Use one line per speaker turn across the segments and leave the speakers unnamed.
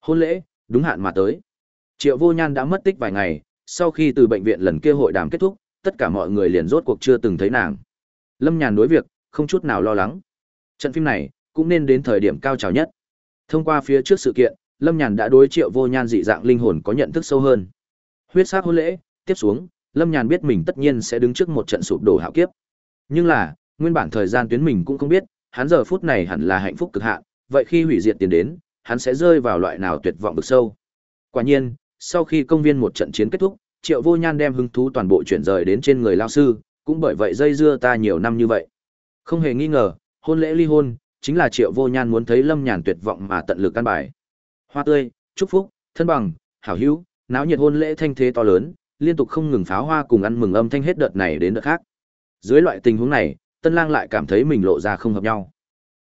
Hôn lễ, đúng hạn mà tới. Triệu Vô Nhan đã mất tích vài ngày, sau khi từ bệnh viện lần kia hội đàm kết thúc, tất cả mọi người liền rốt cuộc chưa từng thấy nàng. Lâm Nhàn đối việc, không chút nào lo lắng. Trận phim này cũng nên đến thời điểm cao trào nhất. Thông qua phía trước sự kiện, Lâm Nhàn đã đối Triệu Vô Nhan dị dạng linh hồn có nhận thức sâu hơn. Huyết sắc hôn lễ, tiếp xuống, Lâm Nhàn biết mình tất nhiên sẽ đứng trước một trận sụp đổ hạo kiếp. Nhưng là, nguyên bản thời gian tuyến mình cũng không biết, hắn giờ phút này hẳn là hạnh phúc cực hạn, vậy khi hủy diệt tiền đến, hắn sẽ rơi vào loại nào tuyệt vọng vực sâu. Quả nhiên, sau khi công viên một trận chiến kết thúc, Triệu Vô Nhan đem hứng thú toàn bộ chuyển rời đến trên người lao sư, cũng bởi vậy dây dưa ta nhiều năm như vậy. Không hề nghi ngờ, hôn lễ ly hôn chính là Triệu Vô Nhan muốn thấy Lâm Nhàn tuyệt vọng mà tận lực căn bài. Hoa tươi, chúc phúc, thân bằng, hảo hữu, náo nhiệt hôn lễ thanh thế to lớn, liên tục không ngừng pháo hoa cùng ăn mừng âm thanh hết đợt này đến đợt khác. Dưới loại tình huống này, Tân Lang lại cảm thấy mình lộ ra không hợp nhau.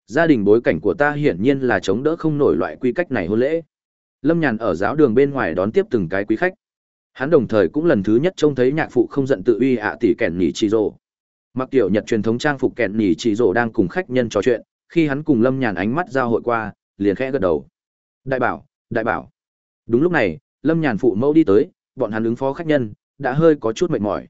Gia đình bối cảnh của ta hiển nhiên là chống đỡ không nổi loại quy cách này hôn lễ. Lâm Nhàn ở giáo đường bên ngoài đón tiếp từng cái quý khách. Hắn đồng thời cũng lần thứ nhất trông thấy nhạc phụ không giận tự uy ạ tỷ kèn nhỉ chỉ rồ. Mặc tiểu Nhật truyền thống trang phục kèn nhỉ chỉ rồ đang cùng khách nhân trò chuyện, khi hắn cùng Lâm Nhàn ánh mắt giao hội qua, liền khẽ gật đầu. Đại bảo, đại bảo. Đúng lúc này, Lâm Nhàn phụ mẫu đi tới, bọn hắn ứng phó khách nhân, đã hơi có chút mệt mỏi.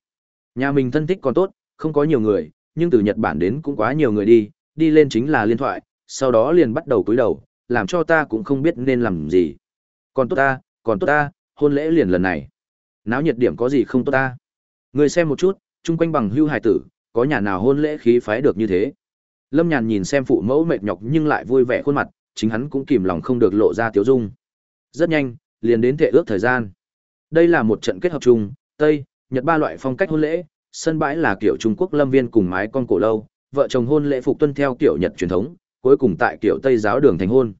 Nhà mình thân thích còn tốt, không có nhiều người, nhưng từ Nhật Bản đến cũng quá nhiều người đi, đi lên chính là liên thoại, sau đó liền bắt đầu cúi đầu, làm cho ta cũng không biết nên làm gì. Còn tốt ta, còn tốt ta, hôn lễ liền lần này. Náo nhiệt điểm có gì không tốt ta? Người xem một chút, chung quanh bằng hưu hài tử, có nhà nào hôn lễ khí phái được như thế. Lâm Nhàn nhìn xem phụ mẫu mệt nhọc nhưng lại vui vẻ khuôn mặt, chính hắn cũng kìm lòng không được lộ ra tiếu dung. Rất nhanh, liền đến thệ ước thời gian. Đây là một trận kết hợp chung, Tây, Nhật ba loại phong cách hôn lễ, sân bãi là kiểu Trung Quốc lâm viên cùng mái con cổ lâu, vợ chồng hôn lễ phục tuân theo kiểu Nhật truyền thống, cuối cùng tại kiểu Tây giáo đường thành hôn.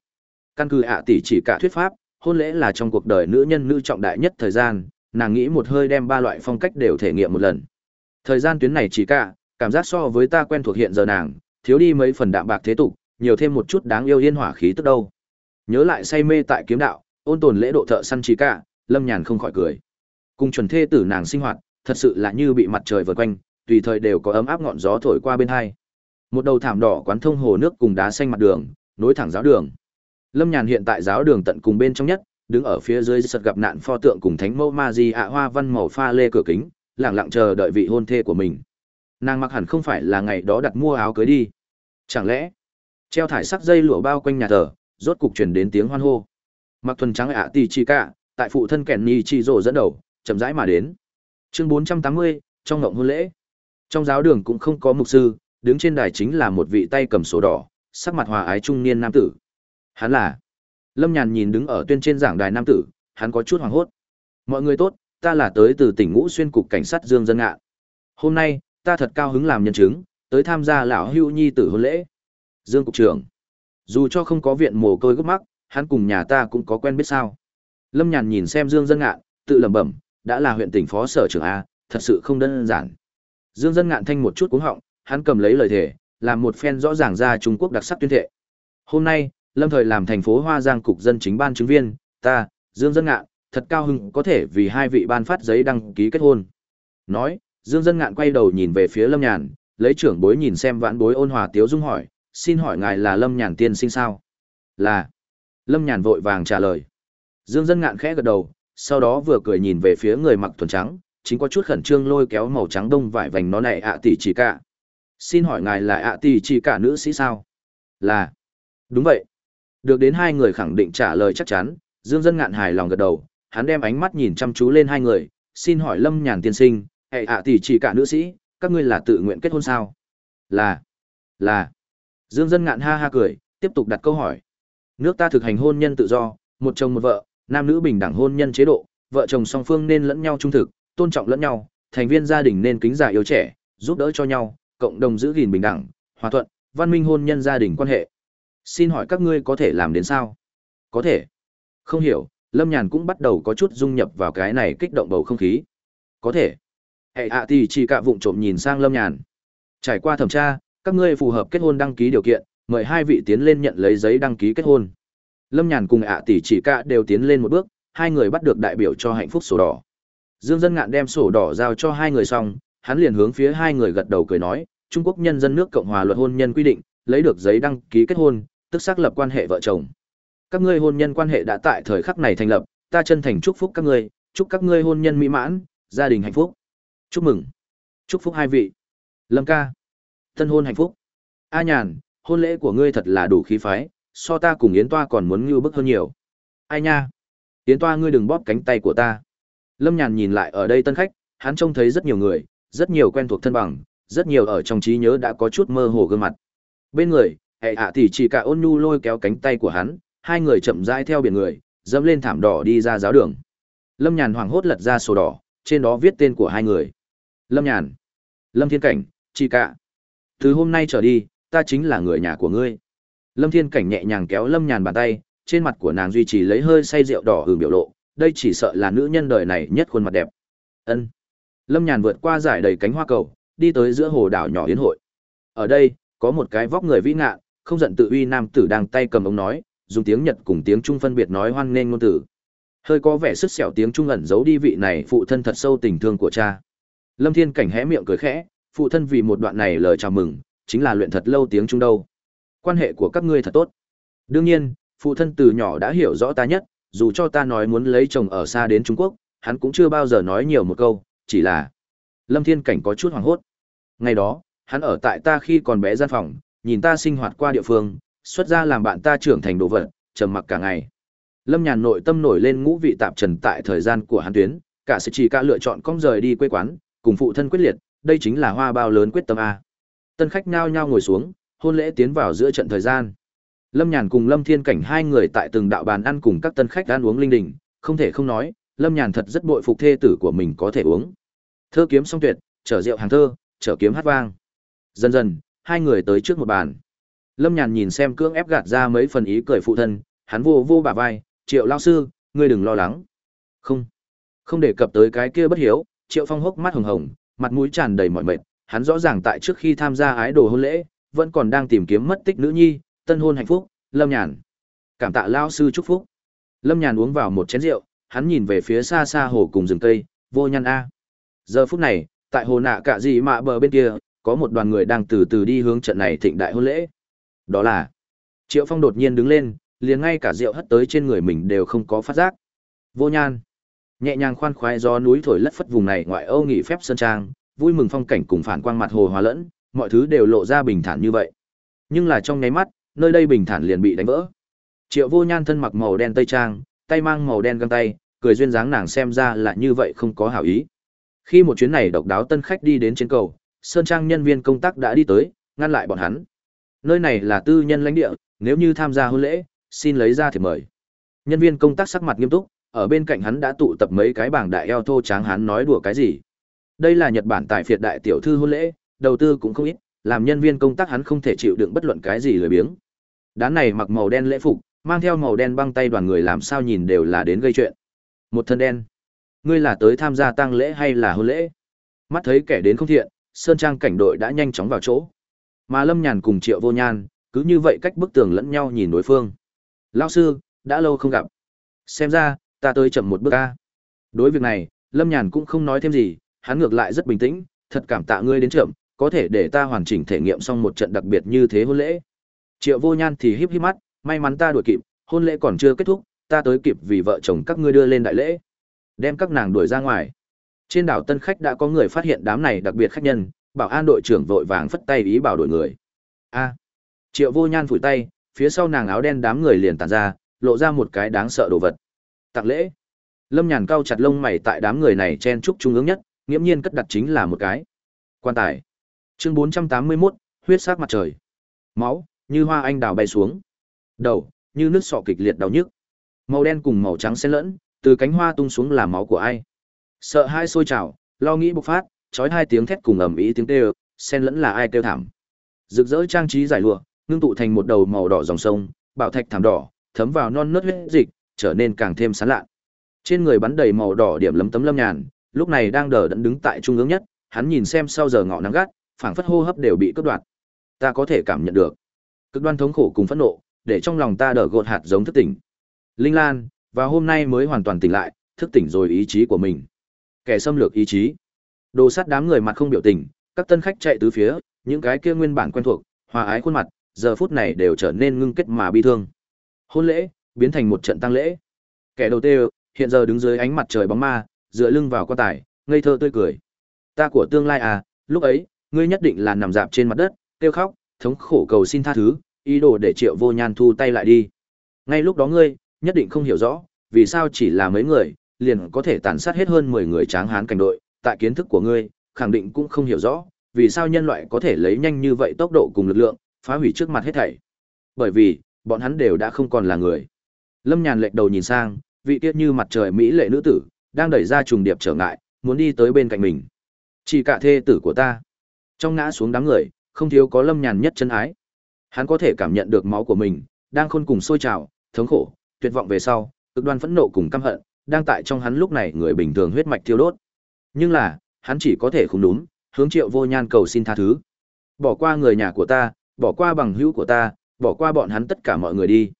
Căn cứ ạ tỷ chỉ cả thuyết pháp, hôn lễ là trong cuộc đời nữ nhân nữ trọng đại nhất thời gian, nàng nghĩ một hơi đem ba loại phong cách đều thể nghiệm một lần. Thời gian tuyến này chỉ cả, cảm giác so với ta quen thuộc hiện giờ nàng, thiếu đi mấy phần đạm bạc thế tục, nhiều thêm một chút đáng yêu yên hỏa khí tức đâu. Nhớ lại say mê tại kiếm đạo, ôn tồn lễ độ thợ săn chỉ cả, Lâm Nhàn không khỏi cười. Cùng chuẩn thê tử nàng sinh hoạt, thật sự là như bị mặt trời vờn quanh, tùy thời đều có ấm áp ngọn gió thổi qua bên hai. Một đầu thảm đỏ quán thông hồ nước cùng đá xanh mặt đường, nối thẳng giáo đường. Lâm Nhàn hiện tại giáo đường tận cùng bên trong nhất, đứng ở phía dưới sật gặp nạn pho tượng cùng thánh mẫu ma di ạ hoa văn màu pha lê cửa kính, lặng lặng chờ đợi vị hôn thê của mình. Nàng mặc hẳn không phải là ngày đó đặt mua áo cưới đi. Chẳng lẽ treo thải sắc dây lụa bao quanh nhà thờ, rốt cục truyền đến tiếng hoan hô. Mặc thuần trắng ạ tỷ chi cả, tại phụ thân kèn ni chi rồ dẫn đầu, chậm rãi mà đến. Chương 480, trong ngộng hôn lễ. Trong giáo đường cũng không có mục sư, đứng trên đài chính là một vị tay cầm sổ đỏ, sắc mặt hòa ái trung niên nam tử. Hắn là Lâm Nhàn nhìn đứng ở tuyên trên giảng đài nam tử, hắn có chút hoảng hốt. Mọi người tốt, ta là tới từ tỉnh Ngũ Xuyên cục cảnh sát Dương Dân Ngạn. Hôm nay, ta thật cao hứng làm nhân chứng, tới tham gia lão hưu nhi tử hôn lễ. Dương cục trưởng. Dù cho không có viện mồ côi gấp mắc, hắn cùng nhà ta cũng có quen biết sao. Lâm Nhàn nhìn xem Dương Dân Ngạn, tự lẩm bẩm, đã là huyện tỉnh phó sở trưởng a, thật sự không đơn giản. Dương Dân Ngạn thanh một chút cuống họng, hắn cầm lấy lời thề, làm một phen rõ ràng ra Trung Quốc đặc sắc tuyên thệ. Hôm nay, Lâm Thời làm thành phố Hoa Giang cục dân chính ban chứng viên, ta, Dương Dân Ngạn, thật cao hứng có thể vì hai vị ban phát giấy đăng ký kết hôn. Nói, Dương Dân Ngạn quay đầu nhìn về phía Lâm Nhàn, lấy trưởng bối nhìn xem vãn bối ôn hòa tiếu dung hỏi, xin hỏi ngài là Lâm Nhàn tiên sinh sao? Là. Lâm Nhàn vội vàng trả lời. Dương Dân Ngạn khẽ gật đầu, sau đó vừa cười nhìn về phía người mặc thuần trắng, chính có chút khẩn trương lôi kéo màu trắng đông vải vành nó này ạ tỷ chỉ cả. Xin hỏi ngài là ạ tỷ chỉ cả nữ sĩ sao? Là. Đúng vậy. Được đến hai người khẳng định trả lời chắc chắn, Dương Dân Ngạn hài lòng gật đầu, hắn đem ánh mắt nhìn chăm chú lên hai người, xin hỏi Lâm Nhàn tiên sinh, hệ ạ tỷ chỉ cả nữ sĩ, các ngươi là tự nguyện kết hôn sao? Là. Là. Dương Dân Ngạn ha ha cười, tiếp tục đặt câu hỏi. Nước ta thực hành hôn nhân tự do, một chồng một vợ, nam nữ bình đẳng hôn nhân chế độ, vợ chồng song phương nên lẫn nhau trung thực, tôn trọng lẫn nhau, thành viên gia đình nên kính già yêu trẻ, giúp đỡ cho nhau, cộng đồng giữ gìn bình đẳng, hòa thuận, văn minh hôn nhân gia đình quan hệ. Xin hỏi các ngươi có thể làm đến sao? Có thể. Không hiểu, Lâm Nhàn cũng bắt đầu có chút dung nhập vào cái này kích động bầu không khí. Có thể. Hệ ạ thì chỉ cả vụng trộm nhìn sang Lâm Nhàn. Trải qua thẩm tra, các ngươi phù hợp kết hôn đăng ký điều kiện, mời hai vị tiến lên nhận lấy giấy đăng ký kết hôn. Lâm Nhàn cùng ạ tỷ chỉ cả đều tiến lên một bước, hai người bắt được đại biểu cho hạnh phúc sổ đỏ. Dương Dân Ngạn đem sổ đỏ giao cho hai người xong, hắn liền hướng phía hai người gật đầu cười nói, Trung Quốc nhân dân nước Cộng hòa luật hôn nhân quy định, lấy được giấy đăng ký kết hôn, tức xác lập quan hệ vợ chồng. Các ngươi hôn nhân quan hệ đã tại thời khắc này thành lập, ta chân thành chúc phúc các ngươi, chúc các ngươi hôn nhân mỹ mãn, gia đình hạnh phúc. Chúc mừng. Chúc phúc hai vị. Lâm ca. thân hôn hạnh phúc. A nhàn, hôn lễ của ngươi thật là đủ khí phái, so ta cùng Yến Toa còn muốn ngưu bức hơn nhiều. Ai nha? Yến Toa ngươi đừng bóp cánh tay của ta. Lâm nhàn nhìn lại ở đây tân khách, hắn trông thấy rất nhiều người, rất nhiều quen thuộc thân bằng, rất nhiều ở trong trí nhớ đã có chút mơ hồ gương mặt. Bên người, hệ ạ thì chỉ cả ôn nhu lôi kéo cánh tay của hắn, hai người chậm rãi theo biển người, dẫm lên thảm đỏ đi ra giáo đường. Lâm Nhàn hoảng hốt lật ra sổ đỏ, trên đó viết tên của hai người. Lâm Nhàn, Lâm Thiên Cảnh, Chi Cả. Từ hôm nay trở đi, ta chính là người nhà của ngươi. Lâm Thiên Cảnh nhẹ nhàng kéo Lâm Nhàn bàn tay, trên mặt của nàng duy trì lấy hơi say rượu đỏ hưởng biểu lộ, đây chỉ sợ là nữ nhân đời này nhất khuôn mặt đẹp. Ân. Lâm Nhàn vượt qua giải đầy cánh hoa cầu, đi tới giữa hồ đảo nhỏ yến hội. Ở đây, có một cái vóc người vĩ ngạn, không giận tự uy nam tử đang tay cầm ống nói, dùng tiếng Nhật cùng tiếng Trung phân biệt nói hoan nghênh ngôn tử. Hơi có vẻ sức sẹo tiếng Trung ẩn giấu đi vị này phụ thân thật sâu tình thương của cha. Lâm Thiên Cảnh hé miệng cười khẽ, phụ thân vì một đoạn này lời chào mừng, chính là luyện thật lâu tiếng Trung đâu. Quan hệ của các ngươi thật tốt. Đương nhiên, phụ thân từ nhỏ đã hiểu rõ ta nhất, dù cho ta nói muốn lấy chồng ở xa đến Trung Quốc, hắn cũng chưa bao giờ nói nhiều một câu, chỉ là Lâm Thiên Cảnh có chút hoảng hốt. Ngày đó, hắn ở tại ta khi còn bé gian phòng, nhìn ta sinh hoạt qua địa phương, xuất ra làm bạn ta trưởng thành đồ vật, trầm mặc cả ngày. Lâm Nhàn nội tâm nổi lên ngũ vị tạp trần tại thời gian của hắn tuyến, cả sự chỉ cả lựa chọn cong rời đi quê quán, cùng phụ thân quyết liệt, đây chính là hoa bao lớn quyết tâm a. Tân khách nhao nhao ngồi xuống, hôn lễ tiến vào giữa trận thời gian. Lâm Nhàn cùng Lâm Thiên Cảnh hai người tại từng đạo bàn ăn cùng các tân khách ăn uống linh đình, không thể không nói, Lâm Nhàn thật rất bội phục thê tử của mình có thể uống. Thơ kiếm song tuyệt, chở rượu hàng thơ, chở kiếm hát vang. Dần dần, hai người tới trước một bàn. Lâm Nhàn nhìn xem cưỡng ép gạt ra mấy phần ý cười phụ thân, hắn vô vô bả vai, "Triệu lão sư, ngươi đừng lo lắng." "Không." Không đề cập tới cái kia bất hiếu, Triệu Phong hốc mắt hồng hồng, mặt mũi tràn đầy mỏi mệt, hắn rõ ràng tại trước khi tham gia ái đồ hôn lễ, vẫn còn đang tìm kiếm mất tích nữ nhi, tân hôn hạnh phúc, Lâm Nhàn. Cảm tạ lão sư chúc phúc. Lâm Nhàn uống vào một chén rượu, hắn nhìn về phía xa xa hồ cùng rừng cây, vô nhăn a. Giờ phút này, tại hồ nạ cả gì mạ bờ bên kia, có một đoàn người đang từ từ đi hướng trận này thịnh đại hôn lễ. Đó là Triệu Phong đột nhiên đứng lên, liền ngay cả rượu hất tới trên người mình đều không có phát giác. Vô nhan. Nhẹ nhàng khoan khoái do núi thổi lất phất vùng này ngoại Âu nghỉ phép sơn trang, vui mừng phong cảnh cùng phản quang mặt hồ hòa lẫn, mọi thứ đều lộ ra bình thản như vậy. Nhưng là trong nháy mắt, nơi đây bình thản liền bị đánh vỡ. Triệu Vô Nhan thân mặc màu đen tây trang, tay mang màu đen găng tay, cười duyên dáng nàng xem ra là như vậy không có hảo ý. Khi một chuyến này độc đáo tân khách đi đến trên cầu, Sơn Trang nhân viên công tác đã đi tới, ngăn lại bọn hắn. Nơi này là tư nhân lãnh địa, nếu như tham gia hôn lễ, xin lấy ra thì mời. Nhân viên công tác sắc mặt nghiêm túc, ở bên cạnh hắn đã tụ tập mấy cái bảng đại eo thô tráng hắn nói đùa cái gì. Đây là Nhật Bản tại phiệt đại tiểu thư hôn lễ, đầu tư cũng không ít, làm nhân viên công tác hắn không thể chịu đựng bất luận cái gì lười biếng. Đán này mặc màu đen lễ phục, mang theo màu đen băng tay đoàn người làm sao nhìn đều là đến gây chuyện. Một thân đen. Ngươi là tới tham gia tang lễ hay là hôn lễ? Mắt thấy kẻ đến không thiện, Sơn Trang cảnh đội đã nhanh chóng vào chỗ. Mà Lâm Nhàn cùng Triệu Vô Nhan, cứ như vậy cách bức tường lẫn nhau nhìn đối phương. Lão sư, đã lâu không gặp. Xem ra, ta tới chậm một bước a. Đối việc này, Lâm Nhàn cũng không nói thêm gì, hắn ngược lại rất bình tĩnh, thật cảm tạ ngươi đến chậm, có thể để ta hoàn chỉnh thể nghiệm xong một trận đặc biệt như thế hôn lễ. Triệu Vô Nhan thì híp híp mắt, may mắn ta đuổi kịp, hôn lễ còn chưa kết thúc, ta tới kịp vì vợ chồng các ngươi đưa lên đại lễ, đem các nàng đuổi ra ngoài. Trên đảo Tân Khách đã có người phát hiện đám này đặc biệt khách nhân, bảo an đội trưởng vội vàng phất tay ý bảo đội người. A. Triệu Vô Nhan phủi tay, phía sau nàng áo đen đám người liền tản ra, lộ ra một cái đáng sợ đồ vật. Tặng lễ. Lâm Nhàn cao chặt lông mày tại đám người này chen trúc trung ương nhất, nghiễm nhiên cất đặt chính là một cái quan tài. Chương 481, huyết sắc mặt trời. Máu, như hoa anh đào bay xuống. Đầu, như nước sọ kịch liệt đau nhức. Màu đen cùng màu trắng xen lẫn, từ cánh hoa tung xuống là máu của ai. Sợ hai sôi trào, lo nghĩ bộc phát, chói hai tiếng thét cùng ầm ĩ tiếng kêu, xen lẫn là ai kêu thảm. Rực rỡ trang trí giải lụa, ngưng tụ thành một đầu màu đỏ dòng sông, bảo thạch thảm đỏ, thấm vào non nớt huyết dịch, trở nên càng thêm sán lạ. Trên người bắn đầy màu đỏ điểm lấm tấm lâm nhàn, lúc này đang đờ đẫn đứng tại trung ương nhất, hắn nhìn xem sau giờ ngọ nắng gắt, phảng phất hô hấp đều bị cắt đoạn. Ta có thể cảm nhận được cực đoan thống khổ cùng phẫn nộ, để trong lòng ta đờ gột hạt giống thất tỉnh. Linh Lan, và hôm nay mới hoàn toàn tỉnh lại, thức tỉnh rồi ý chí của mình. Kẻ xâm lược ý chí. Đồ sát đám người mặt không biểu tình, các tân khách chạy tứ phía, những cái kia nguyên bản quen thuộc, hòa ái khuôn mặt, giờ phút này đều trở nên ngưng kết mà bi thương. Hôn lễ, biến thành một trận tăng lễ. Kẻ đầu tiên hiện giờ đứng dưới ánh mặt trời bóng ma, dựa lưng vào quan tài, ngây thơ tươi cười. Ta của tương lai à, lúc ấy, ngươi nhất định là nằm dạp trên mặt đất, kêu khóc, thống khổ cầu xin tha thứ, ý đồ để Triệu Vô Nhan thu tay lại đi. Ngay lúc đó ngươi, nhất định không hiểu rõ, vì sao chỉ là mấy người, liền có thể tàn sát hết hơn 10 người tráng hán cảnh đội, tại kiến thức của ngươi, khẳng định cũng không hiểu rõ, vì sao nhân loại có thể lấy nhanh như vậy tốc độ cùng lực lượng, phá hủy trước mặt hết thảy. Bởi vì, bọn hắn đều đã không còn là người. Lâm Nhàn lệch đầu nhìn sang, vị tiết như mặt trời mỹ lệ nữ tử, đang đẩy ra trùng điệp trở ngại, muốn đi tới bên cạnh mình. Chỉ cả thê tử của ta. Trong ngã xuống đám người, không thiếu có Lâm Nhàn nhất chân ái. Hắn có thể cảm nhận được máu của mình, đang khôn cùng sôi trào, thống khổ, tuyệt vọng về sau, cực đoan phẫn nộ cùng căm hận, đang tại trong hắn lúc này người bình thường huyết mạch thiêu đốt. Nhưng là, hắn chỉ có thể không đúng, hướng Triệu Vô Nhan cầu xin tha thứ. Bỏ qua người nhà của ta, bỏ qua bằng hữu của ta, bỏ qua bọn hắn tất cả mọi người đi.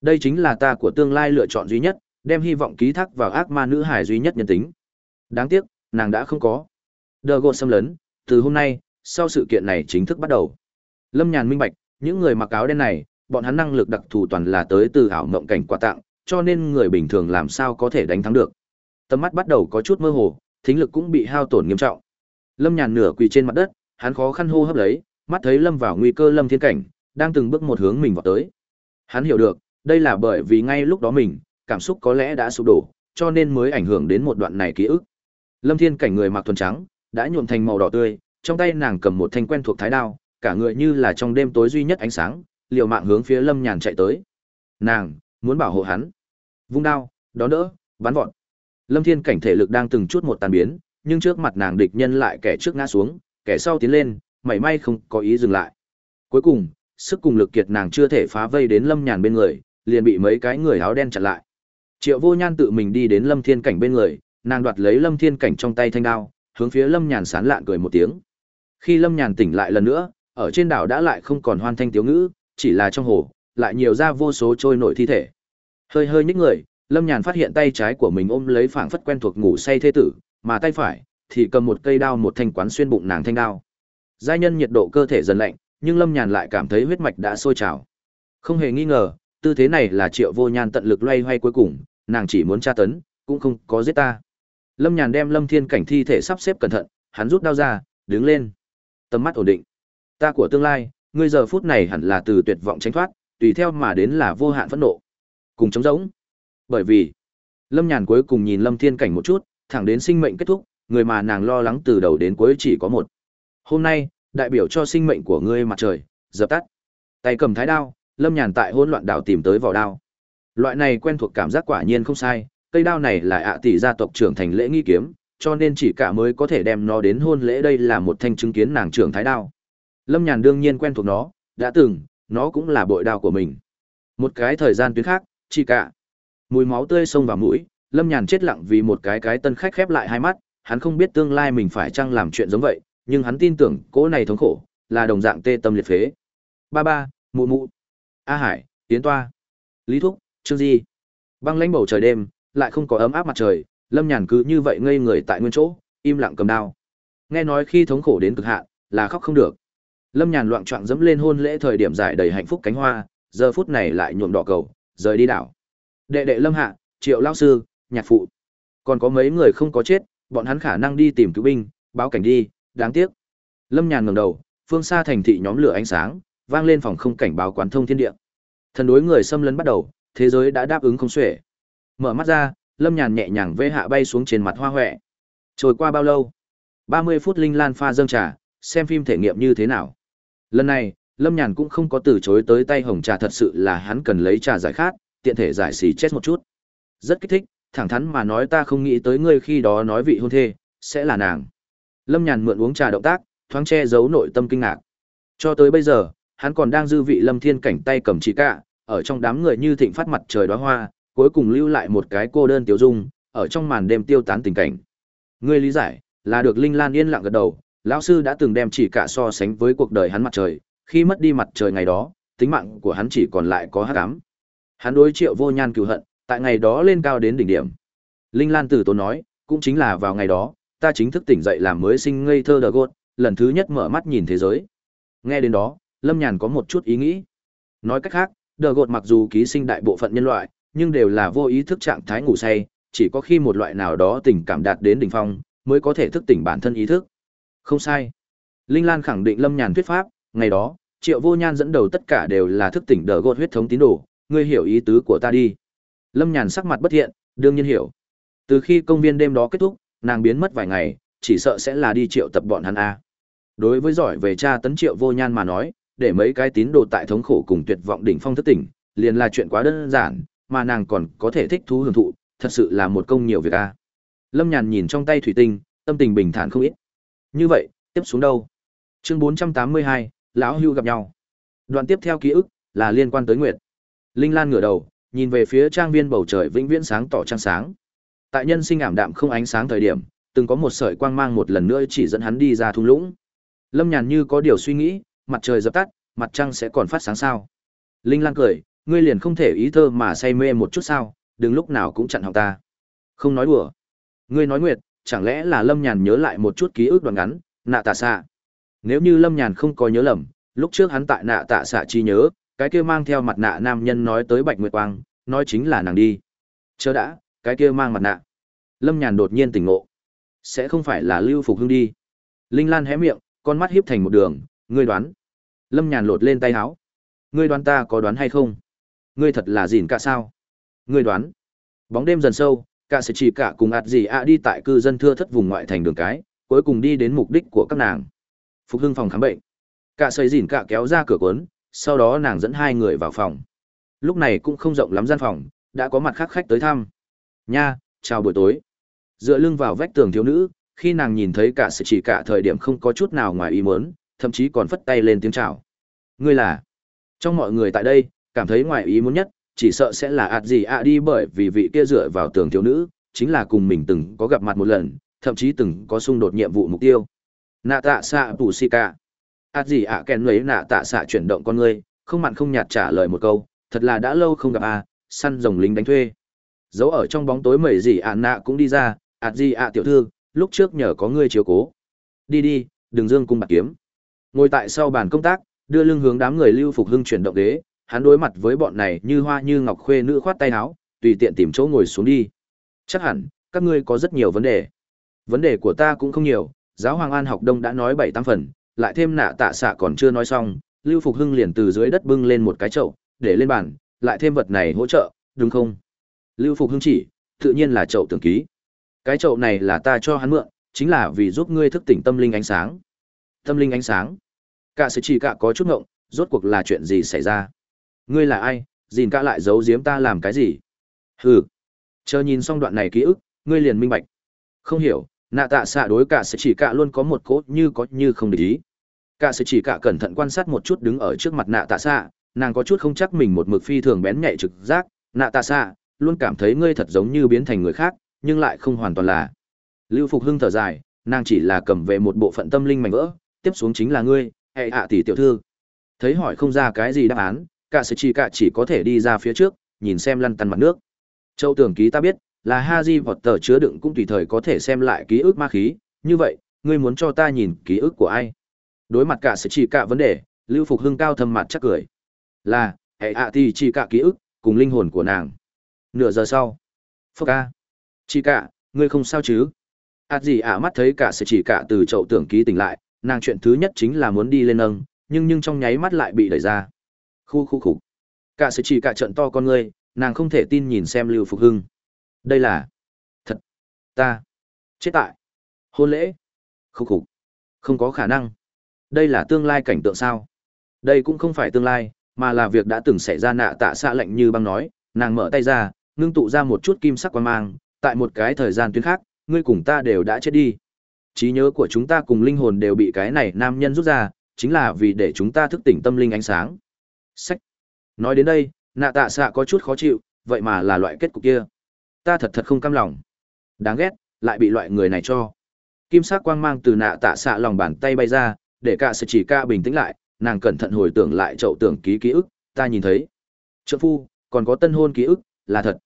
Đây chính là ta của tương lai lựa chọn duy nhất, đem hy vọng ký thác vào ác ma nữ hải duy nhất nhân tính. Đáng tiếc, nàng đã không có. Đờ gột xâm lấn, từ hôm nay, sau sự kiện này chính thức bắt đầu. Lâm Nhàn minh bạch, những người mặc áo đen này, bọn hắn năng lực đặc thù toàn là tới từ ảo mộng cảnh quà tặng, cho nên người bình thường làm sao có thể đánh thắng được. Tầm mắt bắt đầu có chút mơ hồ, thính lực cũng bị hao tổn nghiêm trọng. Lâm Nhàn nửa quỳ trên mặt đất, hắn khó khăn hô hấp lấy, mắt thấy Lâm vào nguy cơ Lâm Thiên Cảnh, đang từng bước một hướng mình vào tới. Hắn hiểu được, đây là bởi vì ngay lúc đó mình, cảm xúc có lẽ đã sụp đổ, cho nên mới ảnh hưởng đến một đoạn này ký ức. Lâm Thiên Cảnh người mặc thuần trắng, đã nhuộm thành màu đỏ tươi, trong tay nàng cầm một thanh quen thuộc thái đao, cả người như là trong đêm tối duy nhất ánh sáng, liều mạng hướng phía Lâm Nhàn chạy tới. Nàng muốn bảo hộ hắn. Vung đao, đón đỡ, bắn vọt. Lâm Thiên cảnh thể lực đang từng chút một tàn biến, nhưng trước mặt nàng địch nhân lại kẻ trước ngã xuống, kẻ sau tiến lên, mảy may không có ý dừng lại. Cuối cùng, sức cùng lực kiệt nàng chưa thể phá vây đến Lâm Nhàn bên người, liền bị mấy cái người áo đen chặn lại. Triệu Vô Nhan tự mình đi đến Lâm Thiên cảnh bên người, nàng đoạt lấy Lâm Thiên cảnh trong tay thanh đao, hướng phía Lâm Nhàn sán lạn cười một tiếng. Khi Lâm Nhàn tỉnh lại lần nữa, ở trên đảo đã lại không còn hoan thanh tiếu ngữ, chỉ là trong hồ, lại nhiều ra vô số trôi nổi thi thể. Hơi hơi nhích người, Lâm Nhàn phát hiện tay trái của mình ôm lấy phảng phất quen thuộc ngủ say thế tử, mà tay phải thì cầm một cây đao một thanh quán xuyên bụng nàng thanh đao. Giai nhân nhiệt độ cơ thể dần lạnh, nhưng Lâm Nhàn lại cảm thấy huyết mạch đã sôi trào. Không hề nghi ngờ, tư thế này là Triệu Vô Nhan tận lực loay hoay cuối cùng, nàng chỉ muốn tra tấn, cũng không có giết ta. Lâm Nhàn đem Lâm Thiên Cảnh thi thể sắp xếp cẩn thận, hắn rút đao ra, đứng lên. Tầm mắt ổn định. Ta của tương lai, ngươi giờ phút này hẳn là từ tuyệt vọng tránh thoát, tùy theo mà đến là vô hạn phẫn nộ. Cùng chống giống. Bởi vì, Lâm Nhàn cuối cùng nhìn Lâm Thiên Cảnh một chút, thẳng đến sinh mệnh kết thúc, người mà nàng lo lắng từ đầu đến cuối chỉ có một. Hôm nay, đại biểu cho sinh mệnh của ngươi mặt trời, dập tắt. Tay cầm thái đao, Lâm Nhàn tại hỗn loạn đảo tìm tới vỏ đao. Loại này quen thuộc cảm giác quả nhiên không sai, cây đao này là ạ tỷ gia tộc trưởng thành lễ nghi kiếm, cho nên chỉ cả mới có thể đem nó đến hôn lễ đây là một thanh chứng kiến nàng trưởng thái đao. Lâm Nhàn đương nhiên quen thuộc nó, đã từng, nó cũng là bội đao của mình. Một cái thời gian tuyến khác, chỉ cả. Mùi máu tươi xông vào mũi, Lâm Nhàn chết lặng vì một cái cái tân khách khép lại hai mắt, hắn không biết tương lai mình phải chăng làm chuyện giống vậy, nhưng hắn tin tưởng cỗ này thống khổ, là đồng dạng tê tâm liệt phế. Ba ba, mụ mụ, A Hải, Tiến Toa, Lý Thúc, Trương Di. Băng lãnh bầu trời đêm, lại không có ấm áp mặt trời, Lâm Nhàn cứ như vậy ngây người tại nguyên chỗ, im lặng cầm đao. Nghe nói khi thống khổ đến cực hạn, là khóc không được. Lâm Nhàn loạn choạng dẫm lên hôn lễ thời điểm giải đầy hạnh phúc cánh hoa, giờ phút này lại nhuộm đỏ cầu, rời đi đảo. Đệ đệ Lâm Hạ, Triệu lão sư, nhạc phụ. Còn có mấy người không có chết, bọn hắn khả năng đi tìm cứu binh, báo cảnh đi, đáng tiếc. Lâm Nhàn ngẩng đầu, phương xa thành thị nhóm lửa ánh sáng, vang lên phòng không cảnh báo quán thông thiên địa. Thần đối người xâm lấn bắt đầu, thế giới đã đáp ứng không xuể. Mở mắt ra, Lâm Nhàn nhẹ nhàng vê hạ bay xuống trên mặt hoa hoẹ. Trôi qua bao lâu? 30 phút linh lan pha dâng trà, xem phim thể nghiệm như thế nào. Lần này, Lâm Nhàn cũng không có từ chối tới tay hồng trà thật sự là hắn cần lấy trà giải khát, tiện thể giải xì chết một chút. Rất kích thích, thẳng thắn mà nói ta không nghĩ tới ngươi khi đó nói vị hôn thê, sẽ là nàng. Lâm Nhàn mượn uống trà động tác, thoáng che giấu nội tâm kinh ngạc. Cho tới bây giờ, hắn còn đang dư vị Lâm Thiên cảnh tay cầm chỉ cả, ở trong đám người như thịnh phát mặt trời đóa hoa, cuối cùng lưu lại một cái cô đơn tiểu dung, ở trong màn đêm tiêu tán tình cảnh. Ngươi lý giải, là được Linh Lan yên lặng gật đầu, lão sư đã từng đem chỉ cả so sánh với cuộc đời hắn mặt trời, khi mất đi mặt trời ngày đó, tính mạng của hắn chỉ còn lại có hát cám Hắn đối Triệu Vô Nhan cựu hận, tại ngày đó lên cao đến đỉnh điểm. Linh Lan Tử Tốn nói, cũng chính là vào ngày đó, ta chính thức tỉnh dậy làm mới sinh ngây thơ đờ gột, lần thứ nhất mở mắt nhìn thế giới. Nghe đến đó, Lâm Nhàn có một chút ý nghĩ. Nói cách khác, Đờ gột mặc dù ký sinh đại bộ phận nhân loại, nhưng đều là vô ý thức trạng thái ngủ say, chỉ có khi một loại nào đó tình cảm đạt đến đỉnh phong, mới có thể thức tỉnh bản thân ý thức. Không sai. Linh Lan khẳng định Lâm Nhàn thuyết pháp, ngày đó, Triệu Vô Nhan dẫn đầu tất cả đều là thức tỉnh đờ gột huyết thống tín đồ, ngươi hiểu ý tứ của ta đi. Lâm Nhàn sắc mặt bất thiện, đương nhiên hiểu. Từ khi công viên đêm đó kết thúc, nàng biến mất vài ngày, chỉ sợ sẽ là đi triệu tập bọn hắn a. Đối với giỏi về cha tấn Triệu Vô Nhan mà nói, để mấy cái tín đồ tại thống khổ cùng tuyệt vọng đỉnh phong thức tỉnh, liền là chuyện quá đơn giản, mà nàng còn có thể thích thú hưởng thụ, thật sự là một công nhiều việc a. Lâm Nhàn nhìn trong tay thủy tinh, tâm tình bình thản không ít. Như vậy, tiếp xuống đâu? Chương 482, lão hưu gặp nhau. Đoạn tiếp theo ký ức là liên quan tới Nguyệt. Linh Lan ngửa đầu, nhìn về phía trang viên bầu trời vĩnh viễn sáng tỏ trăng sáng. Tại nhân sinh ảm đạm không ánh sáng thời điểm, từng có một sợi quang mang một lần nữa chỉ dẫn hắn đi ra thung lũng. Lâm Nhàn như có điều suy nghĩ, mặt trời dập tắt, mặt trăng sẽ còn phát sáng sao? Linh Lan cười, ngươi liền không thể ý thơ mà say mê một chút sao, đừng lúc nào cũng chặn học ta. Không nói đùa. Ngươi nói nguyệt, chẳng lẽ là Lâm Nhàn nhớ lại một chút ký ức đoạn ngắn, nạ tạ xạ. Nếu như Lâm Nhàn không có nhớ lầm, lúc trước hắn tại nạ tạ xạ chi nhớ, cái kia mang theo mặt nạ nam nhân nói tới Bạch Nguyệt Quang, nói chính là nàng đi. chớ đã, cái kia mang mặt nạ. Lâm Nhàn đột nhiên tỉnh ngộ. Sẽ không phải là Lưu Phục Hưng đi. Linh Lan hé miệng, con mắt hiếp thành một đường, ngươi đoán. Lâm Nhàn lột lên tay áo. Ngươi đoán ta có đoán hay không? Ngươi thật là dìn cả sao? Ngươi đoán. Bóng đêm dần sâu, cả sẽ chỉ cả cùng ạt gì ạ đi tại cư dân thưa thất vùng ngoại thành đường cái, cuối cùng đi đến mục đích của các nàng. Phục hưng phòng khám bệnh. Cả xây dìn cả kéo ra cửa cuốn, sau đó nàng dẫn hai người vào phòng. Lúc này cũng không rộng lắm gian phòng, đã có mặt khác khách tới thăm. Nha, chào buổi tối. Dựa lưng vào vách tường thiếu nữ, khi nàng nhìn thấy cả sự chỉ cả thời điểm không có chút nào ngoài ý muốn, thậm chí còn phất tay lên tiếng chào. Ngươi là? Trong mọi người tại đây, cảm thấy ngoài ý muốn nhất, chỉ sợ sẽ là ạt gì ạ đi bởi vì vị kia dựa vào tường thiếu nữ, chính là cùng mình từng có gặp mặt một lần, thậm chí từng có xung đột nhiệm vụ mục tiêu. Nạ tạ xạ bù si ca. ạt gì ạ kèn lấy nạ tạ xạ chuyển động con ngươi, không mặn không nhạt trả lời một câu, thật là đã lâu không gặp à, săn rồng lính đánh thuê. Giấu ở trong bóng tối mẩy gì ạ nạ cũng đi ra, ạt gì ạ tiểu thư, lúc trước nhờ có ngươi chiếu cố. Đi đi, đừng dương cung bạc kiếm. Ngồi tại sau bàn công tác, đưa lưng hướng đám người lưu phục hưng chuyển động ghế, hắn đối mặt với bọn này như hoa như ngọc khuê nữ khoát tay áo, tùy tiện tìm chỗ ngồi xuống đi. Chắc hẳn, các ngươi có rất nhiều vấn đề. Vấn đề của ta cũng không nhiều, giáo hoàng an học đông đã nói bảy tám phần, lại thêm nạ tạ xạ còn chưa nói xong, Lưu Phục Hưng liền từ dưới đất bưng lên một cái chậu, để lên bàn, lại thêm vật này hỗ trợ, đúng không? Lưu Phục Hưng chỉ, tự nhiên là chậu tưởng ký. Cái chậu này là ta cho hắn mượn, chính là vì giúp ngươi thức tỉnh tâm linh ánh sáng. Tâm linh ánh sáng. Cả sự chỉ cả có chút ngộng, rốt cuộc là chuyện gì xảy ra? Ngươi là ai, Dìn cả lại giấu giếm ta làm cái gì? Hừ. Chờ nhìn xong đoạn này ký ức, ngươi liền minh bạch. Không hiểu, nạ tạ xạ đối cả sẽ chỉ cả luôn có một cốt như có như không để ý. Cả sẽ chỉ cả cẩn thận quan sát một chút đứng ở trước mặt nạ tạ xạ, nàng có chút không chắc mình một mực phi thường bén nhạy trực giác, nạ tạ xạ, luôn cảm thấy ngươi thật giống như biến thành người khác, nhưng lại không hoàn toàn là. Lưu Phục Hưng thở dài, nàng chỉ là cầm về một bộ phận tâm linh mảnh vỡ, tiếp xuống chính là ngươi, hệ hạ tỷ tiểu thư. Thấy hỏi không ra cái gì đáp án, cả sự chỉ cả chỉ có thể đi ra phía trước, nhìn xem lăn tăn mặt nước. Châu tưởng ký ta biết, là Haji vọt tờ chứa đựng cũng tùy thời có thể xem lại ký ức ma khí, như vậy, ngươi muốn cho ta nhìn ký ức của ai? Đối mặt cả sự chỉ cả vấn đề, Lưu Phục Hưng cao thâm mặt chắc cười. Là, hệ hạ thì chỉ cả ký ức, cùng linh hồn của nàng. Nửa giờ sau. Phúc A. Chỉ cả, ngươi không sao chứ? ạt gì ạ mắt thấy cả sẽ chỉ cả từ chậu tưởng ký tỉnh lại nàng chuyện thứ nhất chính là muốn đi lên nâng nhưng nhưng trong nháy mắt lại bị đẩy ra khu khu khục. Cả sẽ chỉ cả trận to con ngươi nàng không thể tin nhìn xem lưu phục hưng. Đây là thật ta chết tại hôn lễ khúc khục. Không có khả năng. Đây là tương lai cảnh tượng sao? Đây cũng không phải tương lai mà là việc đã từng xảy ra nạ tạ xạ lạnh như băng nói nàng mở tay ra ngưng tụ ra một chút kim sắc quan mang tại một cái thời gian tuyến khác ngươi cùng ta đều đã chết đi. Trí nhớ của chúng ta cùng linh hồn đều bị cái này nam nhân rút ra, chính là vì để chúng ta thức tỉnh tâm linh ánh sáng. Sách. Nói đến đây, nạ tạ xạ có chút khó chịu, vậy mà là loại kết cục kia. Ta thật thật không cam lòng. Đáng ghét, lại bị loại người này cho. Kim sắc quang mang từ nạ tạ xạ lòng bàn tay bay ra, để cả sự chỉ ca bình tĩnh lại, nàng cẩn thận hồi tưởng lại chậu tưởng ký ký ức, ta nhìn thấy. Trợ phu, còn có tân hôn ký ức, là thật.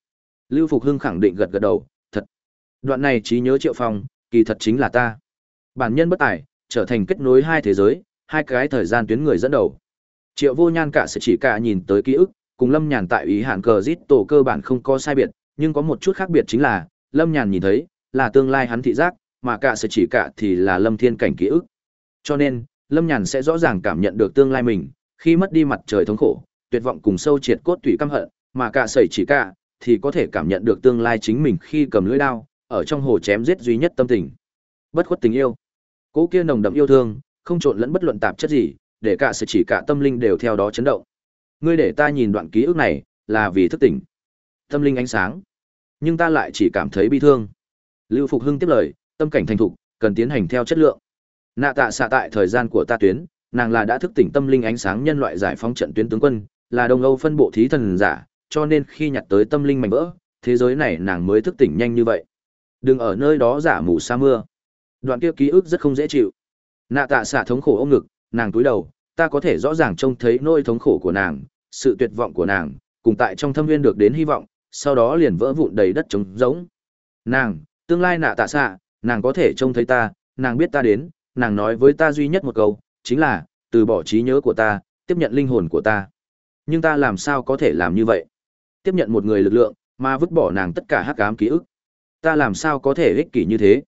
Lưu Phục Hưng khẳng định gật gật đầu, thật. Đoạn này trí nhớ Triệu Phong, kỳ thật chính là ta. Bản nhân bất tài, trở thành kết nối hai thế giới, hai cái thời gian tuyến người dẫn đầu. Triệu Vô Nhan cả sẽ chỉ cả nhìn tới ký ức, cùng Lâm Nhàn tại ý hạn cờ giết tổ cơ bản không có sai biệt, nhưng có một chút khác biệt chính là, Lâm Nhàn nhìn thấy, là tương lai hắn thị giác, mà cả sẽ chỉ cả thì là Lâm Thiên cảnh ký ức. Cho nên, Lâm Nhàn sẽ rõ ràng cảm nhận được tương lai mình, khi mất đi mặt trời thống khổ, tuyệt vọng cùng sâu triệt cốt tủy căm hận, mà cả sẩy chỉ cả, thì có thể cảm nhận được tương lai chính mình khi cầm lưỡi đao, ở trong hồ chém giết duy nhất tâm tình. Bất khuất tình yêu. cỗ kia nồng đậm yêu thương, không trộn lẫn bất luận tạp chất gì, để cả sự chỉ cả tâm linh đều theo đó chấn động. Ngươi để ta nhìn đoạn ký ức này, là vì thức tỉnh. Tâm linh ánh sáng. Nhưng ta lại chỉ cảm thấy bi thương. Lưu Phục Hưng tiếp lời, tâm cảnh thành thục, cần tiến hành theo chất lượng. Nạ tạ xạ tại thời gian của ta tuyến, nàng là đã thức tỉnh tâm linh ánh sáng nhân loại giải phóng trận tuyến tướng quân, là Đông Âu phân bộ thí thần giả, cho nên khi nhặt tới tâm linh mảnh vỡ, thế giới này nàng mới thức tỉnh nhanh như vậy. Đừng ở nơi đó giả mù sa mưa. Đoạn kia ký ức rất không dễ chịu. Nạ tạ xạ thống khổ ôm ngực, nàng túi đầu, ta có thể rõ ràng trông thấy nỗi thống khổ của nàng, sự tuyệt vọng của nàng, cùng tại trong thâm viên được đến hy vọng, sau đó liền vỡ vụn đầy đất trống rỗng. Nàng, tương lai nạ tạ xạ, nàng có thể trông thấy ta, nàng biết ta đến, nàng nói với ta duy nhất một câu, chính là, từ bỏ trí nhớ của ta, tiếp nhận linh hồn của ta. Nhưng ta làm sao có thể làm như vậy? Tiếp nhận một người lực lượng, mà vứt bỏ nàng tất cả hắc ám ký ức. Ta làm sao có thể ích kỷ như thế?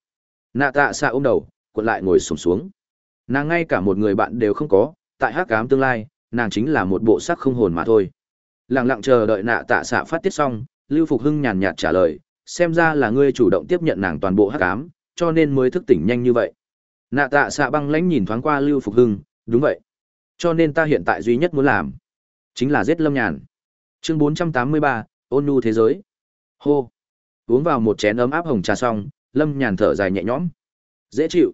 Nạ tạ xạ ôm đầu, cuộn lại ngồi sùng xuống, xuống. Nàng ngay cả một người bạn đều không có, tại hắc ám tương lai, nàng chính là một bộ sắc không hồn mà thôi. Lặng lặng chờ đợi nạ tạ xạ phát tiết xong, Lưu Phục Hưng nhàn nhạt trả lời, xem ra là ngươi chủ động tiếp nhận nàng toàn bộ hắc ám, cho nên mới thức tỉnh nhanh như vậy. Nạ tạ xạ băng lãnh nhìn thoáng qua Lưu Phục Hưng, đúng vậy. Cho nên ta hiện tại duy nhất muốn làm, chính là giết Lâm Nhàn. Chương 483, ôn nhu thế giới. Hô. Uống vào một chén ấm áp hồng trà xong, Lâm Nhàn thở dài nhẹ nhõm. Dễ chịu.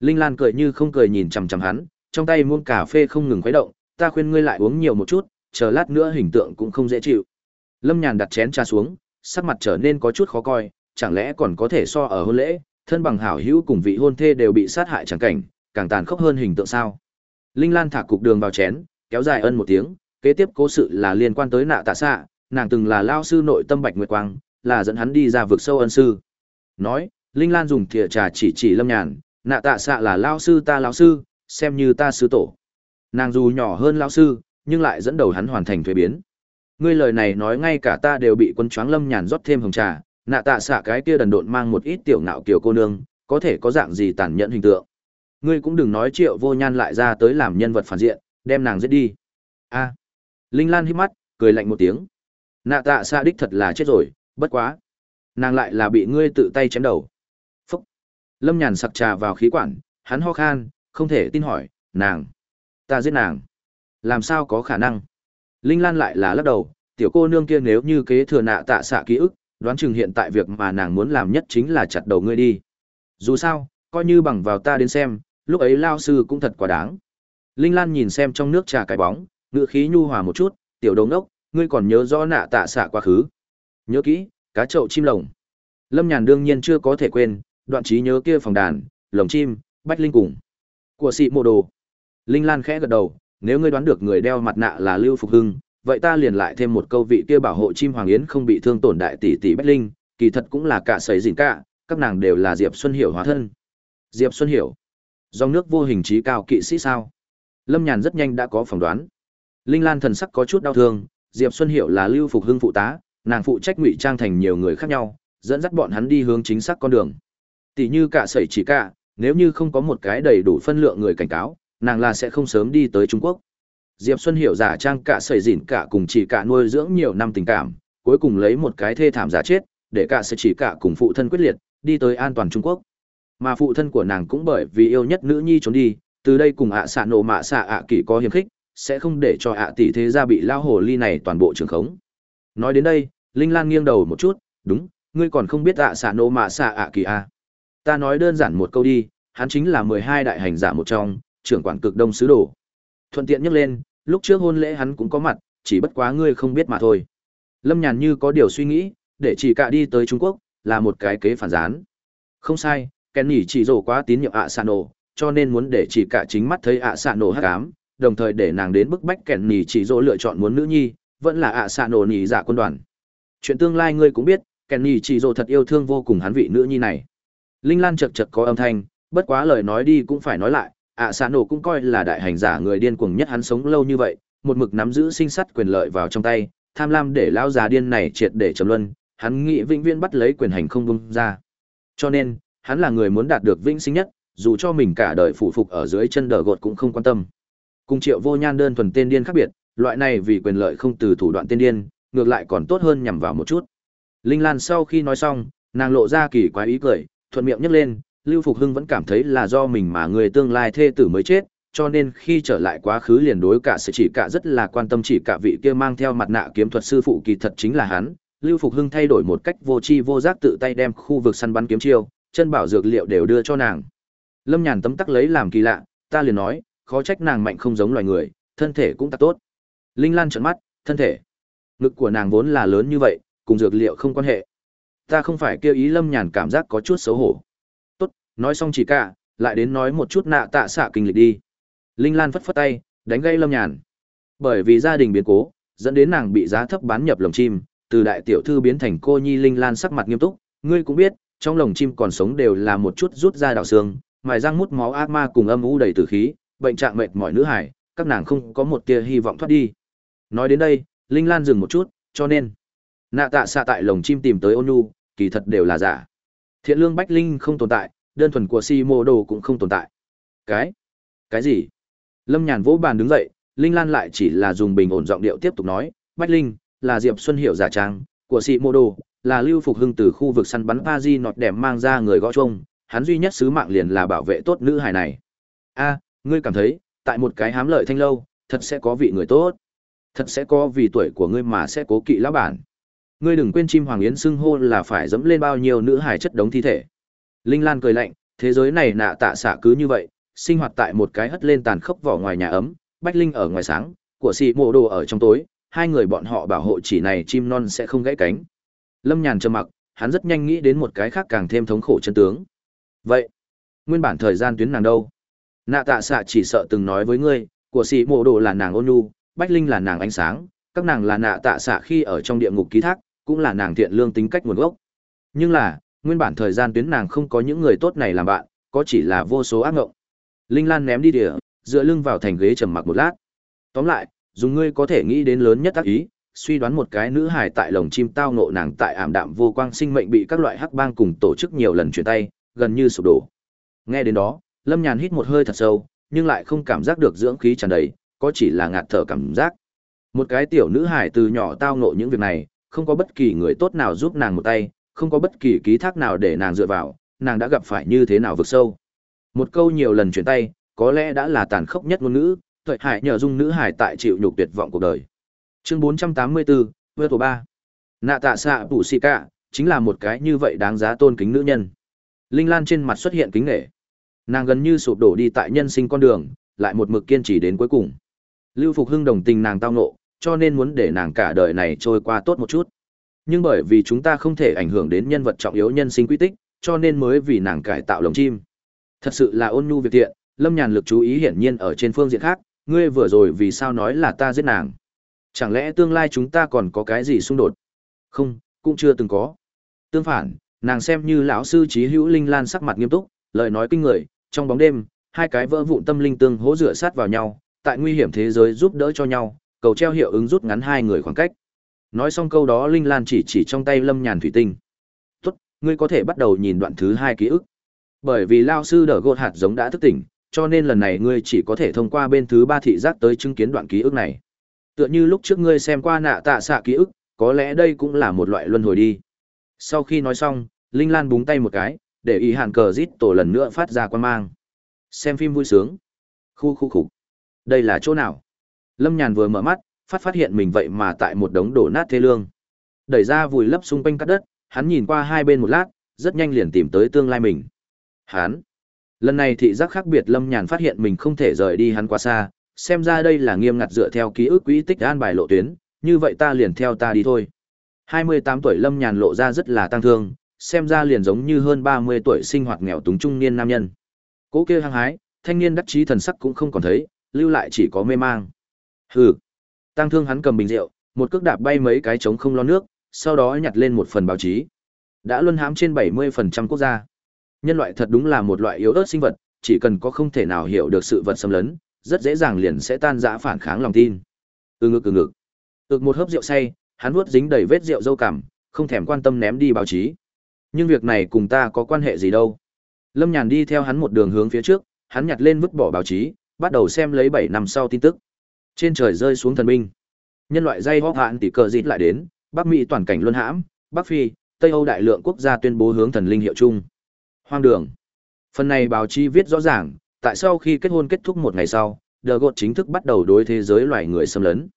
Linh Lan cười như không cười nhìn chằm chằm hắn, trong tay muỗng cà phê không ngừng khuấy động, ta khuyên ngươi lại uống nhiều một chút, chờ lát nữa hình tượng cũng không dễ chịu. Lâm Nhàn đặt chén trà xuống, sắc mặt trở nên có chút khó coi, chẳng lẽ còn có thể so ở hôn lễ, thân bằng hảo hữu cùng vị hôn thê đều bị sát hại chẳng cảnh, càng tàn khốc hơn hình tượng sao? Linh Lan thả cục đường vào chén, kéo dài ân một tiếng, kế tiếp cố sự là liên quan tới nạ tạ xạ, nàng từng là lao sư nội tâm Bạch Nguyệt Quang, là dẫn hắn đi ra vực sâu ân sư. Nói, Linh Lan dùng thìa trà chỉ chỉ Lâm Nhàn, nạ tạ xạ là lao sư ta lao sư, xem như ta sư tổ. Nàng dù nhỏ hơn lao sư, nhưng lại dẫn đầu hắn hoàn thành thuế biến. Ngươi lời này nói ngay cả ta đều bị quân choáng Lâm Nhàn rót thêm hồng trà, nạ tạ xạ cái kia đần độn mang một ít tiểu ngạo kiều cô nương, có thể có dạng gì tàn nhẫn hình tượng. Ngươi cũng đừng nói triệu vô nhan lại ra tới làm nhân vật phản diện, đem nàng giết đi. A. Linh Lan hít mắt, cười lạnh một tiếng. Nạ tạ xạ đích thật là chết rồi, bất quá. Nàng lại là bị ngươi tự tay chém đầu. Lâm nhàn sặc trà vào khí quản, hắn ho khan, không thể tin hỏi, nàng. Ta giết nàng. Làm sao có khả năng? Linh Lan lại là lắc đầu, tiểu cô nương kia nếu như kế thừa nạ tạ xạ ký ức, đoán chừng hiện tại việc mà nàng muốn làm nhất chính là chặt đầu ngươi đi. Dù sao, coi như bằng vào ta đến xem, lúc ấy lao sư cũng thật quá đáng. Linh Lan nhìn xem trong nước trà cái bóng, ngựa khí nhu hòa một chút, tiểu đồng ốc ngươi còn nhớ rõ nạ tạ xạ quá khứ. Nhớ kỹ, cá chậu chim lồng. Lâm Nhàn đương nhiên chưa có thể quên, đoạn trí nhớ kia phòng đàn, lồng chim, bách linh cùng. Của sĩ mộ đồ. Linh Lan khẽ gật đầu, nếu ngươi đoán được người đeo mặt nạ là Lưu Phục Hưng, vậy ta liền lại thêm một câu vị kia bảo hộ chim hoàng yến không bị thương tổn đại tỷ tỷ bách linh, kỳ thật cũng là cả sấy dịn cả, các nàng đều là Diệp Xuân Hiểu hóa thân. Diệp Xuân Hiểu, dòng nước vô hình trí cao kỵ sĩ sao? Lâm Nhàn rất nhanh đã có phỏng đoán. Linh Lan thần sắc có chút đau thương, Diệp Xuân Hiểu là Lưu Phục Hưng phụ tá, nàng phụ trách ngụy trang thành nhiều người khác nhau, dẫn dắt bọn hắn đi hướng chính xác con đường. Tỷ như cả sẩy chỉ cả, nếu như không có một cái đầy đủ phân lượng người cảnh cáo, nàng là sẽ không sớm đi tới Trung Quốc. Diệp Xuân hiểu giả trang cả sẩy dỉn cả cùng chỉ cả nuôi dưỡng nhiều năm tình cảm, cuối cùng lấy một cái thê thảm giả chết, để cả sẩy chỉ cả cùng phụ thân quyết liệt, đi tới an toàn Trung Quốc. Mà phụ thân của nàng cũng bởi vì yêu nhất nữ nhi trốn đi, từ đây cùng ạ xạ nổ mạ xạ ạ kỷ có hiềm khích, sẽ không để cho ạ tỷ thế gia bị lao hồ ly này toàn bộ trường khống. Nói đến đây, Linh Lan nghiêng đầu một chút, đúng, ngươi còn không biết ạ xạ nổ mạ xạ ạ kỷ à. Ta nói đơn giản một câu đi, hắn chính là mười hai đại hành giả một trong, trưởng quản cực đông sứ đồ. Thuận tiện nhắc lên, lúc trước hôn lễ hắn cũng có mặt, chỉ bất quá ngươi không biết mà thôi. Lâm Nhàn như có điều suy nghĩ, để chỉ cả đi tới Trung Quốc, là một cái kế phản gián. Không sai, Kenny chỉ rổ quá tín nhiệm ạ Sản nổ, cho nên muốn để chỉ cả chính mắt thấy ạ Sản nổ hắc ám, đồng thời để nàng đến bức bách Kenny chỉ rổ lựa chọn muốn nữ nhi, vẫn là ạ Sản nổ nhị giả quân đoàn. Chuyện tương lai ngươi cũng biết, Kenny chỉ rổ thật yêu thương vô cùng hắn vị nữ nhi này. Linh Lan chật chật có âm thanh, bất quá lời nói đi cũng phải nói lại, ạ xạ nổ cũng coi là đại hành giả người điên cuồng nhất hắn sống lâu như vậy, một mực nắm giữ sinh sắt quyền lợi vào trong tay, tham lam để lão già điên này triệt để trầm luân, hắn nghĩ vĩnh viễn bắt lấy quyền hành không bung ra. Cho nên, hắn là người muốn đạt được vĩnh sinh nhất, dù cho mình cả đời phụ phục ở dưới chân đờ gột cũng không quan tâm. Cùng Triệu Vô Nhan đơn thuần tên điên khác biệt, loại này vì quyền lợi không từ thủ đoạn tên điên, ngược lại còn tốt hơn nhằm vào một chút. Linh Lan sau khi nói xong, nàng lộ ra kỳ quái ý cười, thuận miệng nhắc lên, Lưu Phục Hưng vẫn cảm thấy là do mình mà người tương lai thê tử mới chết, cho nên khi trở lại quá khứ liền đối cả sự chỉ cả rất là quan tâm chỉ cả vị kia mang theo mặt nạ kiếm thuật sư phụ kỳ thật chính là hắn. Lưu Phục Hưng thay đổi một cách vô tri vô giác tự tay đem khu vực săn bắn kiếm chiêu, chân bảo dược liệu đều đưa cho nàng. Lâm Nhàn tấm tắc lấy làm kỳ lạ, ta liền nói, khó trách nàng mạnh không giống loài người, thân thể cũng tắc tốt. Linh Lan trợn mắt, thân thể. Ngực của nàng vốn là lớn như vậy, cùng dược liệu không quan hệ. Ta không phải kêu ý Lâm Nhàn cảm giác có chút xấu hổ. Tốt, nói xong chỉ cả, lại đến nói một chút nạ tạ xạ kinh lịch đi. Linh Lan phất phất tay, đánh gây Lâm Nhàn. Bởi vì gia đình biến cố, dẫn đến nàng bị giá thấp bán nhập lồng chim, từ đại tiểu thư biến thành cô nhi Linh Lan sắc mặt nghiêm túc, ngươi cũng biết, trong lồng chim còn sống đều là một chút rút ra đào xương, mài răng mút máu ác ma cùng âm u đầy tử khí, bệnh trạng mệt mỏi nữ hải, các nàng không có một tia hy vọng thoát đi. Nói đến đây, Linh Lan dừng một chút, cho nên nạ tạ xạ tại lồng chim tìm tới ôn nhu, kỳ thật đều là giả. Thiện lương bách linh không tồn tại, đơn thuần của si mô đồ cũng không tồn tại. Cái? Cái gì? Lâm Nhàn vỗ bàn đứng dậy, Linh Lan lại chỉ là dùng bình ổn giọng điệu tiếp tục nói, Bách Linh, là Diệp Xuân Hiểu giả trang, của si mô đồ, là Lưu Phục Hưng từ khu vực săn bắn Pazi nọt đẹp mang ra người gõ chung, hắn duy nhất sứ mạng liền là bảo vệ tốt nữ hài này. A, ngươi cảm thấy, tại một cái hám lợi thanh lâu, thật sẽ có vị người tốt. Thật sẽ có vì tuổi của ngươi mà sẽ cố kỵ lão bản. Ngươi đừng quên chim hoàng yến xưng hô là phải dẫm lên bao nhiêu nữ hải chất đống thi thể. Linh Lan cười lạnh, thế giới này nạ tạ xạ cứ như vậy, sinh hoạt tại một cái hất lên tàn khốc vỏ ngoài nhà ấm, Bách Linh ở ngoài sáng, của sĩ mộ đồ ở trong tối, hai người bọn họ bảo hộ chỉ này chim non sẽ không gãy cánh. Lâm Nhàn trầm mặc, hắn rất nhanh nghĩ đến một cái khác càng thêm thống khổ chân tướng. Vậy, nguyên bản thời gian tuyến nàng đâu? Nạ tạ xạ chỉ sợ từng nói với ngươi, của sĩ mộ đồ là nàng ôn nhu, Bách Linh là nàng ánh sáng, các nàng là nạ tạ xạ khi ở trong địa ngục ký thác, cũng là nàng thiện lương tính cách nguồn gốc. Nhưng là, nguyên bản thời gian tuyến nàng không có những người tốt này làm bạn, có chỉ là vô số ác ngộng. Linh Lan ném đi địa, dựa lưng vào thành ghế trầm mặc một lát. Tóm lại, dùng ngươi có thể nghĩ đến lớn nhất tác ý, suy đoán một cái nữ hài tại lồng chim tao ngộ nàng tại ảm đạm vô quang sinh mệnh bị các loại hắc bang cùng tổ chức nhiều lần chuyển tay, gần như sụp đổ. Nghe đến đó, Lâm Nhàn hít một hơi thật sâu, nhưng lại không cảm giác được dưỡng khí tràn đầy, có chỉ là ngạt thở cảm giác. Một cái tiểu nữ hài từ nhỏ tao ngộ những việc này, không có bất kỳ người tốt nào giúp nàng một tay, không có bất kỳ ký thác nào để nàng dựa vào, nàng đã gặp phải như thế nào vực sâu. Một câu nhiều lần chuyển tay, có lẽ đã là tàn khốc nhất ngôn ngữ, tuệ hải nhờ dung nữ hải tại chịu nhục tuyệt vọng cuộc đời. Chương 484, Vua tổ 3. Nạ tạ xạ bù xì cả, chính là một cái như vậy đáng giá tôn kính nữ nhân. Linh Lan trên mặt xuất hiện kính nghệ. Nàng gần như sụp đổ đi tại nhân sinh con đường, lại một mực kiên trì đến cuối cùng. Lưu Phục Hưng đồng tình nàng tao nộ, cho nên muốn để nàng cả đời này trôi qua tốt một chút. Nhưng bởi vì chúng ta không thể ảnh hưởng đến nhân vật trọng yếu nhân sinh quy tích, cho nên mới vì nàng cải tạo lồng chim. Thật sự là ôn nhu việc thiện, Lâm Nhàn lực chú ý hiển nhiên ở trên phương diện khác, ngươi vừa rồi vì sao nói là ta giết nàng? Chẳng lẽ tương lai chúng ta còn có cái gì xung đột? Không, cũng chưa từng có. Tương phản, nàng xem như lão sư trí hữu linh lan sắc mặt nghiêm túc, lời nói kinh người, trong bóng đêm, hai cái vỡ vụn tâm linh tương hỗ dựa sát vào nhau, tại nguy hiểm thế giới giúp đỡ cho nhau, cầu treo hiệu ứng rút ngắn hai người khoảng cách. Nói xong câu đó Linh Lan chỉ chỉ trong tay Lâm Nhàn thủy tinh. "Tốt, ngươi có thể bắt đầu nhìn đoạn thứ hai ký ức." Bởi vì lao sư đỡ gột hạt giống đã thức tỉnh, cho nên lần này ngươi chỉ có thể thông qua bên thứ ba thị giác tới chứng kiến đoạn ký ức này. Tựa như lúc trước ngươi xem qua nạ tạ xạ ký ức, có lẽ đây cũng là một loại luân hồi đi. Sau khi nói xong, Linh Lan búng tay một cái, để ý hạn cờ rít tổ lần nữa phát ra quan mang. Xem phim vui sướng. Khu khu khủng. Đây là chỗ nào? Lâm Nhàn vừa mở mắt, phát phát hiện mình vậy mà tại một đống đổ nát thê lương. Đẩy ra vùi lấp xung quanh cát đất, hắn nhìn qua hai bên một lát, rất nhanh liền tìm tới tương lai mình. Hắn. Lần này thị giác khác biệt Lâm Nhàn phát hiện mình không thể rời đi hắn quá xa, xem ra đây là nghiêm ngặt dựa theo ký ức quỹ tích an bài lộ tuyến, như vậy ta liền theo ta đi thôi. 28 tuổi Lâm Nhàn lộ ra rất là tăng thương, xem ra liền giống như hơn 30 tuổi sinh hoạt nghèo túng trung niên nam nhân. Cố kia hăng hái, thanh niên đắc chí thần sắc cũng không còn thấy, lưu lại chỉ có mê mang. Hừ. Tăng thương hắn cầm bình rượu, một cước đạp bay mấy cái trống không lo nước, sau đó nhặt lên một phần báo chí. Đã luân hãm trên 70% quốc gia. Nhân loại thật đúng là một loại yếu ớt sinh vật, chỉ cần có không thể nào hiểu được sự vật xâm lấn, rất dễ dàng liền sẽ tan rã phản kháng lòng tin. Ừ ngực ừ ngực ực một hớp rượu say hắn nuốt dính đầy vết rượu dâu cằm không thèm quan tâm ném đi báo chí nhưng việc này cùng ta có quan hệ gì đâu lâm nhàn đi theo hắn một đường hướng phía trước hắn nhặt lên vứt bỏ báo chí bắt đầu xem lấy bảy năm sau tin tức trên trời rơi xuống thần binh. Nhân loại dây hóc hạn tỷ cờ dịt lại đến, bắc mỹ toàn cảnh luân hãm, bắc phi, tây âu đại lượng quốc gia tuyên bố hướng thần linh hiệu chung. Hoang đường. Phần này báo chí viết rõ ràng, tại sau khi kết hôn kết thúc một ngày sau đờ gột chính thức bắt đầu đối thế giới loài người xâm lấn.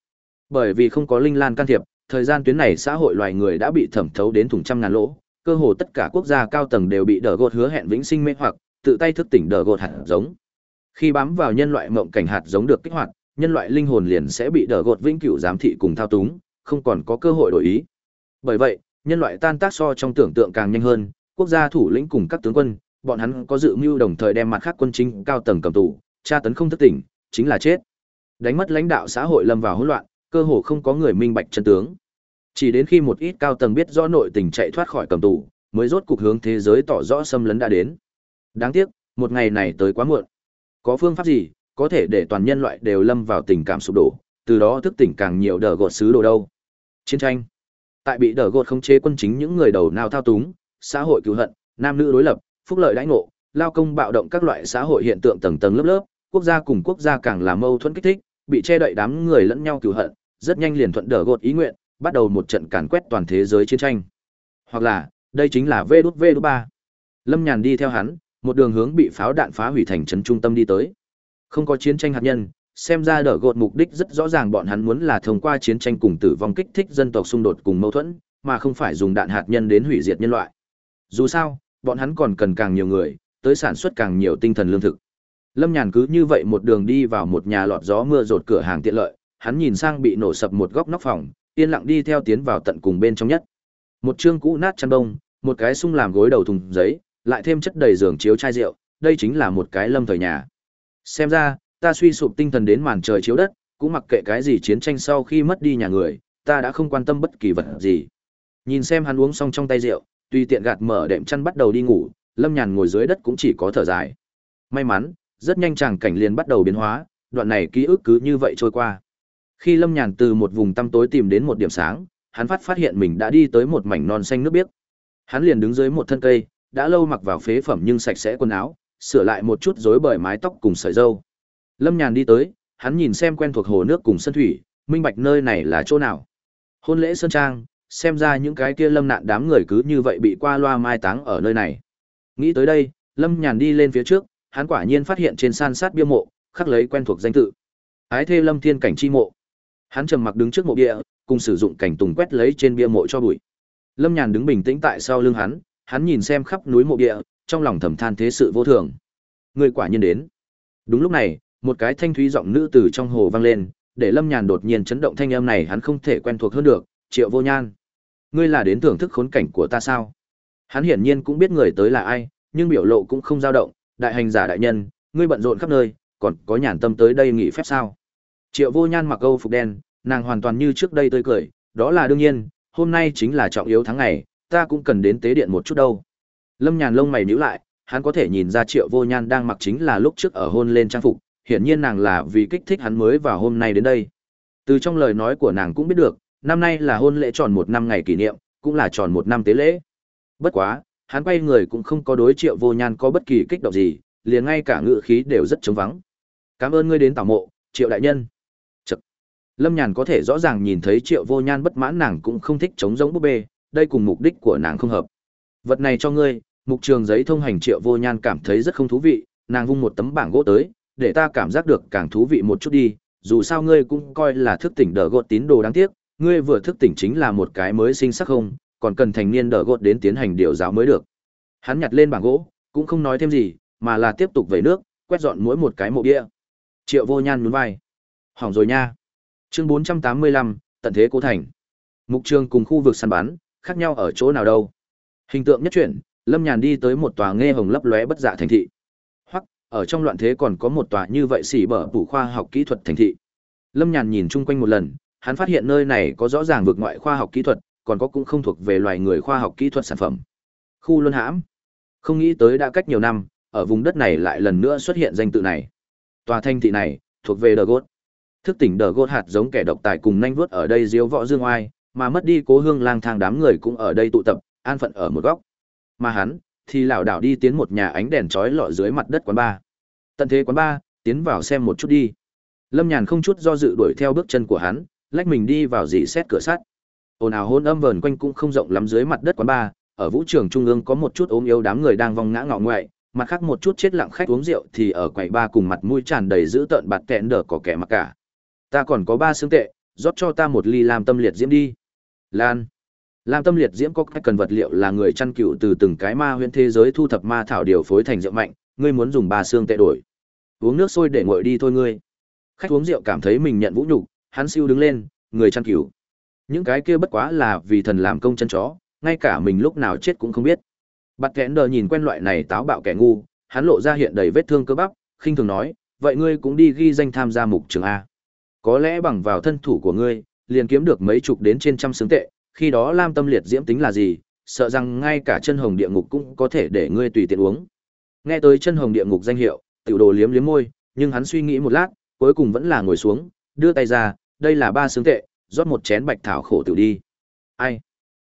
Bởi vì không có linh lan can thiệp, thời gian tuyến này xã hội loài người đã bị thẩm thấu đến thùng trăm ngàn lỗ, cơ hồ tất cả quốc gia cao tầng đều bị đờ gột hứa hẹn vĩnh sinh mê hoặc, tự tay thức tỉnh đờ gột hạt giống. Khi bám vào nhân loại mộng cảnh hạt giống được kích hoạt nhân loại linh hồn liền sẽ bị đờ gột vĩnh cửu giám thị cùng thao túng, không còn có cơ hội đổi ý. Bởi vậy, nhân loại tan tác so trong tưởng tượng càng nhanh hơn, quốc gia thủ lĩnh cùng các tướng quân, bọn hắn có dự mưu đồng thời đem mặt khác quân chính cao tầng cầm tù, tra tấn không thức tỉnh, chính là chết. Đánh mất lãnh đạo xã hội lâm vào hỗn loạn, cơ hồ không có người minh bạch chân tướng. Chỉ đến khi một ít cao tầng biết rõ nội tình chạy thoát khỏi cầm tù, mới rốt cục hướng thế giới tỏ rõ xâm lấn đã đến. Đáng tiếc, một ngày này tới quá muộn. Có phương pháp gì có thể để toàn nhân loại đều lâm vào tình cảm sụp đổ, từ đó thức tỉnh càng nhiều đờ gột xứ đồ đâu. Chiến tranh. Tại bị đờ gột khống chế quân chính những người đầu nào thao túng, xã hội cứu hận, nam nữ đối lập, phúc lợi đãi ngộ, lao công bạo động các loại xã hội hiện tượng tầng tầng lớp lớp, quốc gia cùng quốc gia càng làm mâu thuẫn kích thích, bị che đậy đám người lẫn nhau cứu hận, rất nhanh liền thuận đờ gột ý nguyện, bắt đầu một trận càn quét toàn thế giới chiến tranh. Hoặc là, đây chính là vê đút vê đút ba. Lâm nhàn đi theo hắn, một đường hướng bị pháo đạn phá hủy thành trấn trung tâm đi tới không có chiến tranh hạt nhân, xem ra đỡ gột mục đích rất rõ ràng bọn hắn muốn là thông qua chiến tranh cùng tử vong kích thích dân tộc xung đột cùng mâu thuẫn, mà không phải dùng đạn hạt nhân đến hủy diệt nhân loại. Dù sao, bọn hắn còn cần càng nhiều người, tới sản xuất càng nhiều tinh thần lương thực. Lâm nhàn cứ như vậy một đường đi vào một nhà lọt gió mưa rột cửa hàng tiện lợi, hắn nhìn sang bị nổ sập một góc nóc phòng, yên lặng đi theo tiến vào tận cùng bên trong nhất. Một chương cũ nát chăn đông một cái sung làm gối đầu thùng giấy, lại thêm chất đầy giường chiếu chai rượu, đây chính là một cái lâm thời nhà xem ra, ta suy sụp tinh thần đến màn trời chiếu đất, cũng mặc kệ cái gì chiến tranh sau khi mất đi nhà người, ta đã không quan tâm bất kỳ vật gì. Nhìn xem hắn uống xong trong tay rượu, tùy tiện gạt mở đệm chăn bắt đầu đi ngủ, lâm nhàn ngồi dưới đất cũng chỉ có thở dài. May mắn, rất nhanh chàng cảnh liền bắt đầu biến hóa, đoạn này ký ức cứ như vậy trôi qua. Khi lâm nhàn từ một vùng tăm tối tìm đến một điểm sáng, hắn phát phát hiện mình đã đi tới một mảnh non xanh nước biếc. Hắn liền đứng dưới một thân cây, đã lâu mặc vào phế phẩm nhưng sạch sẽ quần áo sửa lại một chút rối bời mái tóc cùng sợi dâu. Lâm nhàn đi tới, hắn nhìn xem quen thuộc hồ nước cùng sân thủy, minh bạch nơi này là chỗ nào. Hôn lễ sơn trang, xem ra những cái kia lâm nạn đám người cứ như vậy bị qua loa mai táng ở nơi này. Nghĩ tới đây, lâm nhàn đi lên phía trước, hắn quả nhiên phát hiện trên san sát bia mộ, khắc lấy quen thuộc danh tự. Ái thê lâm thiên cảnh chi mộ. Hắn trầm mặc đứng trước mộ bia cùng sử dụng cảnh tùng quét lấy trên bia mộ cho bụi. Lâm nhàn đứng bình tĩnh tại sau lưng hắn hắn nhìn xem khắp núi mộ bia trong lòng thầm than thế sự vô thường. Người quả nhiên đến. Đúng lúc này, một cái thanh thúy giọng nữ từ trong hồ vang lên, để lâm nhàn đột nhiên chấn động thanh âm này hắn không thể quen thuộc hơn được, triệu vô nhan, ngươi là đến thưởng thức khốn cảnh của ta sao? Hắn hiển nhiên cũng biết người tới là ai, nhưng biểu lộ cũng không dao động, đại hành giả đại nhân, ngươi bận rộn khắp nơi, còn có nhàn tâm tới đây nghỉ phép sao? Triệu vô nhan mặc âu phục đen, nàng hoàn toàn như trước đây tươi cười, đó là đương nhiên, hôm nay chính là trọng yếu tháng ngày, ta cũng cần đến tế điện một chút đâu lâm nhàn lông mày nhíu lại, hắn có thể nhìn ra triệu vô nhan đang mặc chính là lúc trước ở hôn lên trang phục, hiển nhiên nàng là vì kích thích hắn mới vào hôm nay đến đây. Từ trong lời nói của nàng cũng biết được, năm nay là hôn lễ tròn một năm ngày kỷ niệm, cũng là tròn một năm tế lễ. Bất quá, hắn quay người cũng không có đối triệu vô nhan có bất kỳ kích động gì, liền ngay cả ngựa khí đều rất trống vắng. Cảm ơn ngươi đến tảo mộ, triệu đại nhân. Chậc. lâm nhàn có thể rõ ràng nhìn thấy triệu vô nhan bất mãn nàng cũng không thích chống giống búp bê, đây cùng mục đích của nàng không hợp. Vật này cho ngươi mục trường giấy thông hành triệu vô nhan cảm thấy rất không thú vị, nàng vung một tấm bảng gỗ tới, để ta cảm giác được càng thú vị một chút đi, dù sao ngươi cũng coi là thức tỉnh đỡ gột tín đồ đáng tiếc, ngươi vừa thức tỉnh chính là một cái mới sinh sắc không, còn cần thành niên đỡ gột đến tiến hành điều giáo mới được. Hắn nhặt lên bảng gỗ, cũng không nói thêm gì, mà là tiếp tục về nước, quét dọn mỗi một cái mộ bia. Triệu vô nhan nhún vai. Hỏng rồi nha. Chương bốn trăm tám mươi lăm, tận thế cố thành. Mục trường cùng khu vực săn bắn, khác nhau ở chỗ nào đâu. Hình tượng nhất chuyển lâm nhàn đi tới một tòa nghe hồng lấp lóe bất dạ thành thị. Hoặc ở trong loạn thế còn có một tòa như vậy xỉ bở phủ khoa học kỹ thuật thành thị. Lâm nhàn nhìn chung quanh một lần hắn phát hiện nơi này có rõ ràng vượt ngoại khoa học kỹ thuật còn có cũng không thuộc về loài người khoa học kỹ thuật sản phẩm. Khu luân hãm. Không nghĩ tới đã cách nhiều năm ở vùng đất này lại lần nữa xuất hiện danh tự này. Tòa thanh thị này thuộc về đờ gốt Thức tỉnh đờ gốt hạt giống kẻ độc tài cùng nhanh vuốt ở đây diếu võ dương oai, mà mất đi cố hương lang thang đám người cũng ở đây tụ tập, an phận ở một góc. Mà hắn thì lảo đảo đi tiến một nhà ánh đèn chói lọi dưới mặt đất quán ba. Tận thế quán ba, tiến vào xem một chút đi. Lâm Nhàn không chút do dự đuổi theo bước chân của hắn, lách mình đi vào dì xét cửa sắt. Ồn ào hôn âm vờn quanh cũng không rộng lắm dưới mặt đất quán ba, ở vũ trường trung ương có một chút ốm yếu đám người đang vong ngã ngọ ngoại, mặt khác một chút chết lặng khách uống rượu thì ở quầy ba cùng mặt mũi tràn đầy dữ tợn bạt kẹn đờ có kẻ mặc cả. Ta còn có ba xương tệ, rót cho ta một ly làm tâm liệt diễm đi. Lan. Lam tâm liệt diễm có cách cần vật liệu là người chăn cựu từ từng cái ma huyễn thế giới thu thập ma thảo điều phối thành rượu mạnh, ngươi muốn dùng ba xương tệ đổi. Uống nước sôi để nguội đi thôi ngươi. Khách uống rượu cảm thấy mình nhận vũ nhục, hắn siêu đứng lên, người chăn cừu. Những cái kia bất quá là vì thần làm công chân chó, ngay cả mình lúc nào chết cũng không biết. Bạt kẽn đờ nhìn quen loại này táo bạo kẻ ngu, hắn lộ ra hiện đầy vết thương cơ bắp, khinh thường nói, vậy ngươi cũng đi ghi danh tham gia mục trường A. Có lẽ bằng vào thân thủ của ngươi, liền kiếm được mấy chục đến trên trăm xứng tệ, khi đó lam tâm liệt diễm tính là gì, sợ rằng ngay cả chân hồng địa ngục cũng có thể để ngươi tùy tiện uống. Nghe tới chân hồng địa ngục danh hiệu, tiểu đồ liếm liếm môi, nhưng hắn suy nghĩ một lát, cuối cùng vẫn là ngồi xuống, đưa tay ra, đây là ba xướng tệ, rót một chén bạch thảo khổ tiểu đi. Ai?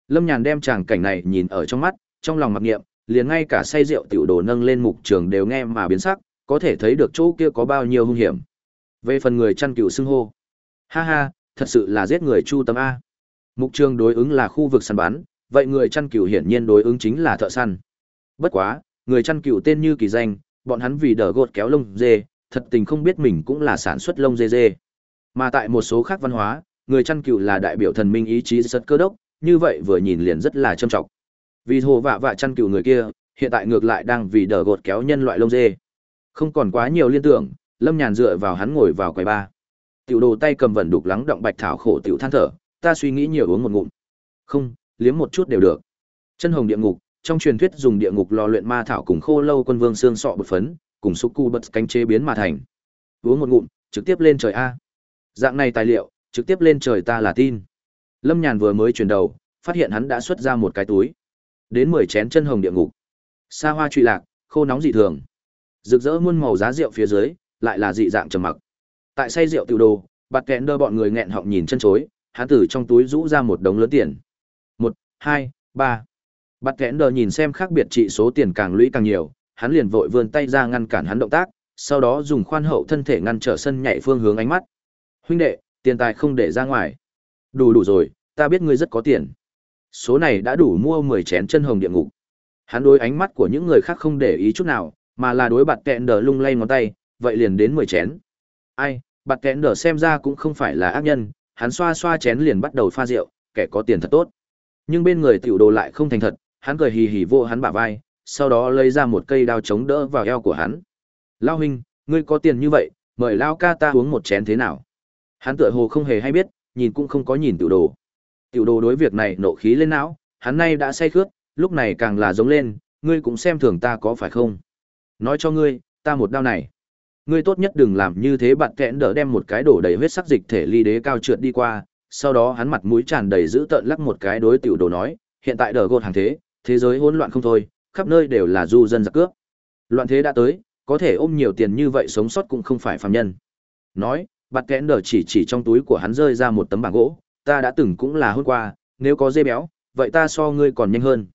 Lâm Nhàn đem chàng cảnh này nhìn ở trong mắt, trong lòng mặc niệm, liền ngay cả say rượu tiểu đồ nâng lên mục trường đều nghe mà biến sắc, có thể thấy được chỗ kia có bao nhiêu hung hiểm. Về phần người chăn cừu xưng hô, ha ha, thật sự là giết người chu tâm a. Mục trường đối ứng là khu vực săn bắn, vậy người chăn cừu hiển nhiên đối ứng chính là thợ săn. Bất quá, người chăn cừu tên như kỳ danh, bọn hắn vì đỡ gột kéo lông dê, thật tình không biết mình cũng là sản xuất lông dê dê. Mà tại một số khác văn hóa, người chăn cừu là đại biểu thần minh ý chí rất cơ đốc, như vậy vừa nhìn liền rất là trâm trọng. Vì hồ vạ vạ chăn cừu người kia, hiện tại ngược lại đang vì đỡ gột kéo nhân loại lông dê. Không còn quá nhiều liên tưởng, Lâm Nhàn dựa vào hắn ngồi vào quầy ba. Tiểu đồ tay cầm vẩn đục lắng động bạch thảo khổ tiểu than thở, ta suy nghĩ nhiều uống một ngụm. Không, liếm một chút đều được. Chân hồng địa ngục, trong truyền thuyết dùng địa ngục lò luyện ma thảo cùng khô lâu quân vương xương sọ bột phấn, cùng xúc cu bật cánh chế biến mà thành. Uống một ngụm, trực tiếp lên trời a. Dạng này tài liệu, trực tiếp lên trời ta là tin. Lâm Nhàn vừa mới chuyển đầu, phát hiện hắn đã xuất ra một cái túi. Đến mười chén chân hồng địa ngục. Sa hoa truy lạc, khô nóng dị thường. Rực rỡ muôn màu giá rượu phía dưới, lại là dị dạng trầm mặc. Tại say rượu tiểu đồ, bạt kẹn đơ bọn người nghẹn họng nhìn chân chối, hắn từ trong túi rũ ra một đống lớn tiền. Một, hai, ba. Bạt Kẽn Đờ nhìn xem khác biệt trị số tiền càng lũy càng nhiều, hắn liền vội vươn tay ra ngăn cản hắn động tác, sau đó dùng khoan hậu thân thể ngăn trở sân nhảy phương hướng ánh mắt. Huynh đệ, tiền tài không để ra ngoài. Đủ đủ rồi, ta biết ngươi rất có tiền. Số này đã đủ mua 10 chén chân hồng địa ngục. Hắn đối ánh mắt của những người khác không để ý chút nào, mà là đối bạt kẹn đờ lung lay ngón tay, vậy liền đến 10 chén. Ai, bạt kẹn đờ xem ra cũng không phải là ác nhân, hắn xoa xoa chén liền bắt đầu pha rượu, kẻ có tiền thật tốt. Nhưng bên người tiểu đồ lại không thành thật, hắn cười hì hì vô hắn bả vai, sau đó lấy ra một cây đao chống đỡ vào eo của hắn. Lao huynh, ngươi có tiền như vậy, mời Lao ca ta uống một chén thế nào? Hắn tựa hồ không hề hay biết, nhìn cũng không có nhìn tiểu đồ. Tiểu đồ đối việc này nộ khí lên não, hắn nay đã say khướt, lúc này càng là giống lên, ngươi cũng xem thường ta có phải không? Nói cho ngươi, ta một đao này. Ngươi tốt nhất đừng làm như thế bạn kẽn đỡ đem một cái đổ đầy huyết sắc dịch thể ly đế cao trượt đi qua, sau đó hắn mặt mũi tràn đầy dữ tợn lắc một cái đối tiểu đồ nói, hiện tại đỡ gột hàng thế, thế giới hỗn loạn không thôi, khắp nơi đều là du dân giặc cướp. Loạn thế đã tới, có thể ôm nhiều tiền như vậy sống sót cũng không phải phàm nhân. Nói, bạn kẽn đỡ chỉ chỉ trong túi của hắn rơi ra một tấm bảng gỗ, ta đã từng cũng là hôm qua, nếu có dê béo, vậy ta so ngươi còn nhanh hơn.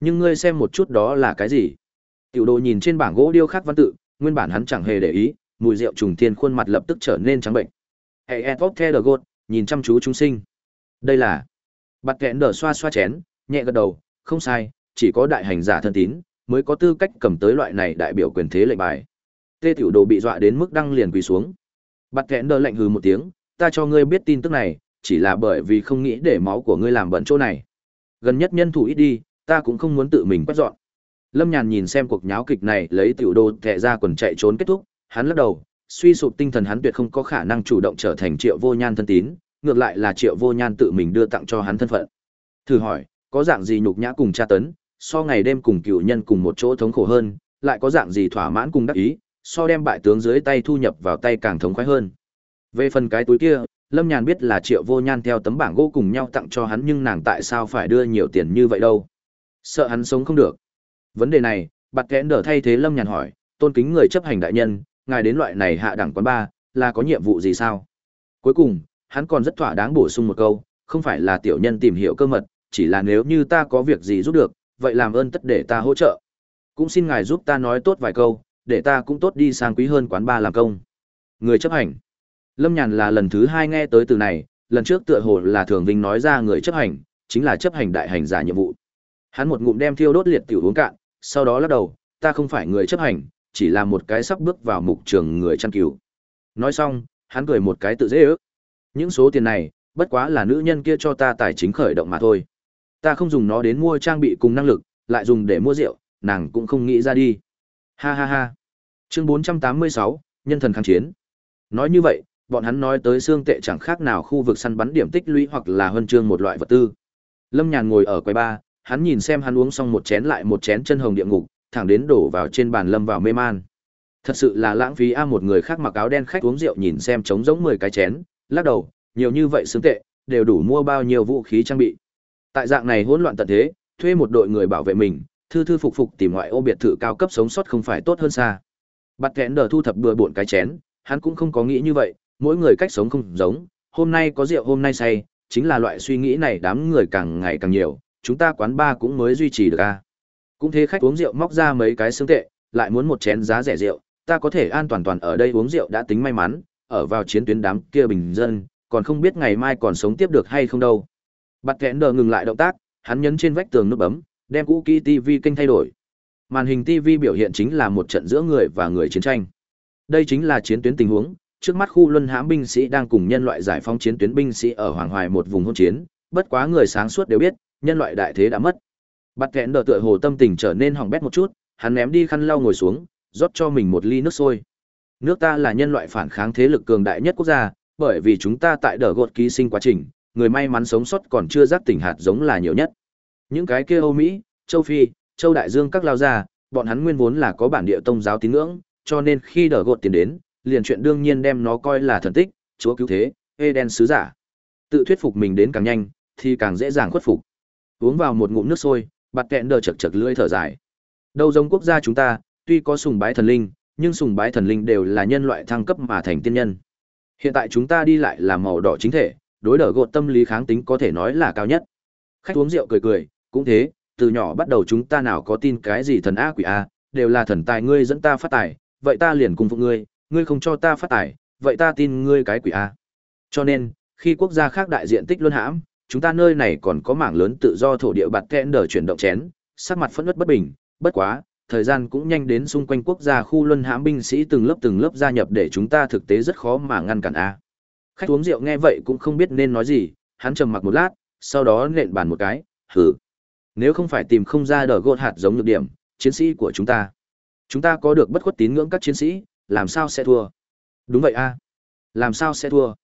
Nhưng ngươi xem một chút đó là cái gì? Tiểu đồ nhìn trên bảng gỗ điêu khắc văn tự, nguyên bản hắn chẳng hề để ý, mùi rượu trùng thiên khuôn mặt lập tức trở nên trắng bệnh. Hey, Edward Thedergold, nhìn chăm chú chúng sinh. Đây là... Bạt kẽn đờ xoa xoa chén, nhẹ gật đầu, không sai, chỉ có đại hành giả thân tín mới có tư cách cầm tới loại này đại biểu quyền thế lệnh bài tê tiểu đồ bị dọa đến mức đăng liền quỳ xuống bắt kẽn đỡ lạnh hừ một tiếng ta cho ngươi biết tin tức này chỉ là bởi vì không nghĩ để máu của ngươi làm bẩn chỗ này gần nhất nhân thủ ít đi ta cũng không muốn tự mình quét dọn lâm nhàn nhìn xem cuộc nháo kịch này lấy tiểu đồ thẻ ra quần chạy trốn kết thúc hắn lắc đầu suy sụp tinh thần hắn tuyệt không có khả năng chủ động trở thành triệu vô nhan thân tín ngược lại là triệu vô nhan tự mình đưa tặng cho hắn thân phận thử hỏi có dạng gì nhục nhã cùng tra tấn so ngày đêm cùng cựu nhân cùng một chỗ thống khổ hơn, lại có dạng gì thỏa mãn cùng đắc ý, so đem bại tướng dưới tay thu nhập vào tay càng thống khoái hơn. Về phần cái túi kia, Lâm Nhàn biết là Triệu Vô Nhan theo tấm bảng gỗ cùng nhau tặng cho hắn nhưng nàng tại sao phải đưa nhiều tiền như vậy đâu? Sợ hắn sống không được. Vấn đề này, bạt kẽn đỡ thay thế Lâm Nhàn hỏi, tôn kính người chấp hành đại nhân, ngài đến loại này hạ đẳng quán ba, là có nhiệm vụ gì sao? Cuối cùng, hắn còn rất thỏa đáng bổ sung một câu, không phải là tiểu nhân tìm hiểu cơ mật, chỉ là nếu như ta có việc gì giúp được, vậy làm ơn tất để ta hỗ trợ. Cũng xin ngài giúp ta nói tốt vài câu, để ta cũng tốt đi sang quý hơn quán ba làm công. Người chấp hành. Lâm Nhàn là lần thứ hai nghe tới từ này, lần trước tựa hồ là Thường Vinh nói ra người chấp hành, chính là chấp hành đại hành giả nhiệm vụ. Hắn một ngụm đem thiêu đốt liệt tiểu uống cạn, sau đó lắc đầu, ta không phải người chấp hành, chỉ là một cái sắp bước vào mục trường người chăn cứu. Nói xong, hắn cười một cái tự dễ ước. Những số tiền này, bất quá là nữ nhân kia cho ta tài chính khởi động mà thôi. Ta không dùng nó đến mua trang bị cùng năng lực, lại dùng để mua rượu, nàng cũng không nghĩ ra đi. Ha ha ha. Chương 486, nhân thần kháng chiến. Nói như vậy, bọn hắn nói tới xương tệ chẳng khác nào khu vực săn bắn điểm tích lũy hoặc là huân chương một loại vật tư. Lâm Nhàn ngồi ở quầy ba, hắn nhìn xem hắn uống xong một chén lại một chén chân hồng địa ngục, thẳng đến đổ vào trên bàn lâm vào mê man. Thật sự là lãng phí a một người khác mặc áo đen khách uống rượu nhìn xem trống giống 10 cái chén, lắc đầu, nhiều như vậy xứng tệ, đều đủ mua bao nhiêu vũ khí trang bị. Tại dạng này hỗn loạn tận thế, thuê một đội người bảo vệ mình, thư thư phục phục tìm ngoại ô biệt thự cao cấp sống sót không phải tốt hơn xa. Bắt kẽn đờ thu thập bừa bộn cái chén, hắn cũng không có nghĩ như vậy, mỗi người cách sống không giống, hôm nay có rượu hôm nay say, chính là loại suy nghĩ này đám người càng ngày càng nhiều, chúng ta quán ba cũng mới duy trì được a. Cũng thế khách uống rượu móc ra mấy cái xương tệ, lại muốn một chén giá rẻ rượu, ta có thể an toàn toàn ở đây uống rượu đã tính may mắn, ở vào chiến tuyến đám kia bình dân, còn không biết ngày mai còn sống tiếp được hay không đâu. Bạt kẽn đờ ngừng lại động tác, hắn nhấn trên vách tường nút bấm, đem cũ kỹ TV kênh thay đổi. Màn hình TV biểu hiện chính là một trận giữa người và người chiến tranh. Đây chính là chiến tuyến tình huống, trước mắt khu luân hãm binh sĩ đang cùng nhân loại giải phóng chiến tuyến binh sĩ ở Hoàng Hoài một vùng hỗn chiến, bất quá người sáng suốt đều biết, nhân loại đại thế đã mất. Bắt kẽn đờ tựa hồ tâm tình trở nên hỏng bét một chút, hắn ném đi khăn lau ngồi xuống, rót cho mình một ly nước sôi. Nước ta là nhân loại phản kháng thế lực cường đại nhất quốc gia, bởi vì chúng ta tại đờ gột ký sinh quá trình, người may mắn sống sót còn chưa giác tỉnh hạt giống là nhiều nhất. Những cái kia Âu Mỹ, châu Phi, châu Đại Dương các lao gia, bọn hắn nguyên vốn là có bản địa tông giáo tín ngưỡng, cho nên khi đờ gột tiến đến, liền chuyện đương nhiên đem nó coi là thần tích, chúa cứu thế, Eden sứ giả. Tự thuyết phục mình đến càng nhanh, thì càng dễ dàng khuất phục. Uống vào một ngụm nước sôi, bạt kẹn đờ chật chật lưỡi thở dài. Đâu giống quốc gia chúng ta, tuy có sùng bái thần linh, nhưng sùng bái thần linh đều là nhân loại thăng cấp mà thành tiên nhân. Hiện tại chúng ta đi lại là màu đỏ chính thể, đối đỡ gột tâm lý kháng tính có thể nói là cao nhất. Khách uống rượu cười cười, cũng thế, từ nhỏ bắt đầu chúng ta nào có tin cái gì thần a quỷ a, đều là thần tài ngươi dẫn ta phát tài, vậy ta liền cùng phụ ngươi, ngươi không cho ta phát tài, vậy ta tin ngươi cái quỷ a. Cho nên, khi quốc gia khác đại diện tích luân hãm, chúng ta nơi này còn có mảng lớn tự do thổ địa bạt kẽn đờ chuyển động chén, sắc mặt phẫn nứt bất bình, bất quá, thời gian cũng nhanh đến xung quanh quốc gia khu luân hãm binh sĩ từng lớp từng lớp gia nhập để chúng ta thực tế rất khó mà ngăn cản a. Khách uống rượu nghe vậy cũng không biết nên nói gì, hắn trầm mặc một lát, sau đó nện bàn một cái, hử. Nếu không phải tìm không ra đờ gột hạt giống nhược điểm, chiến sĩ của chúng ta. Chúng ta có được bất khuất tín ngưỡng các chiến sĩ, làm sao sẽ thua? Đúng vậy a. Làm sao sẽ thua?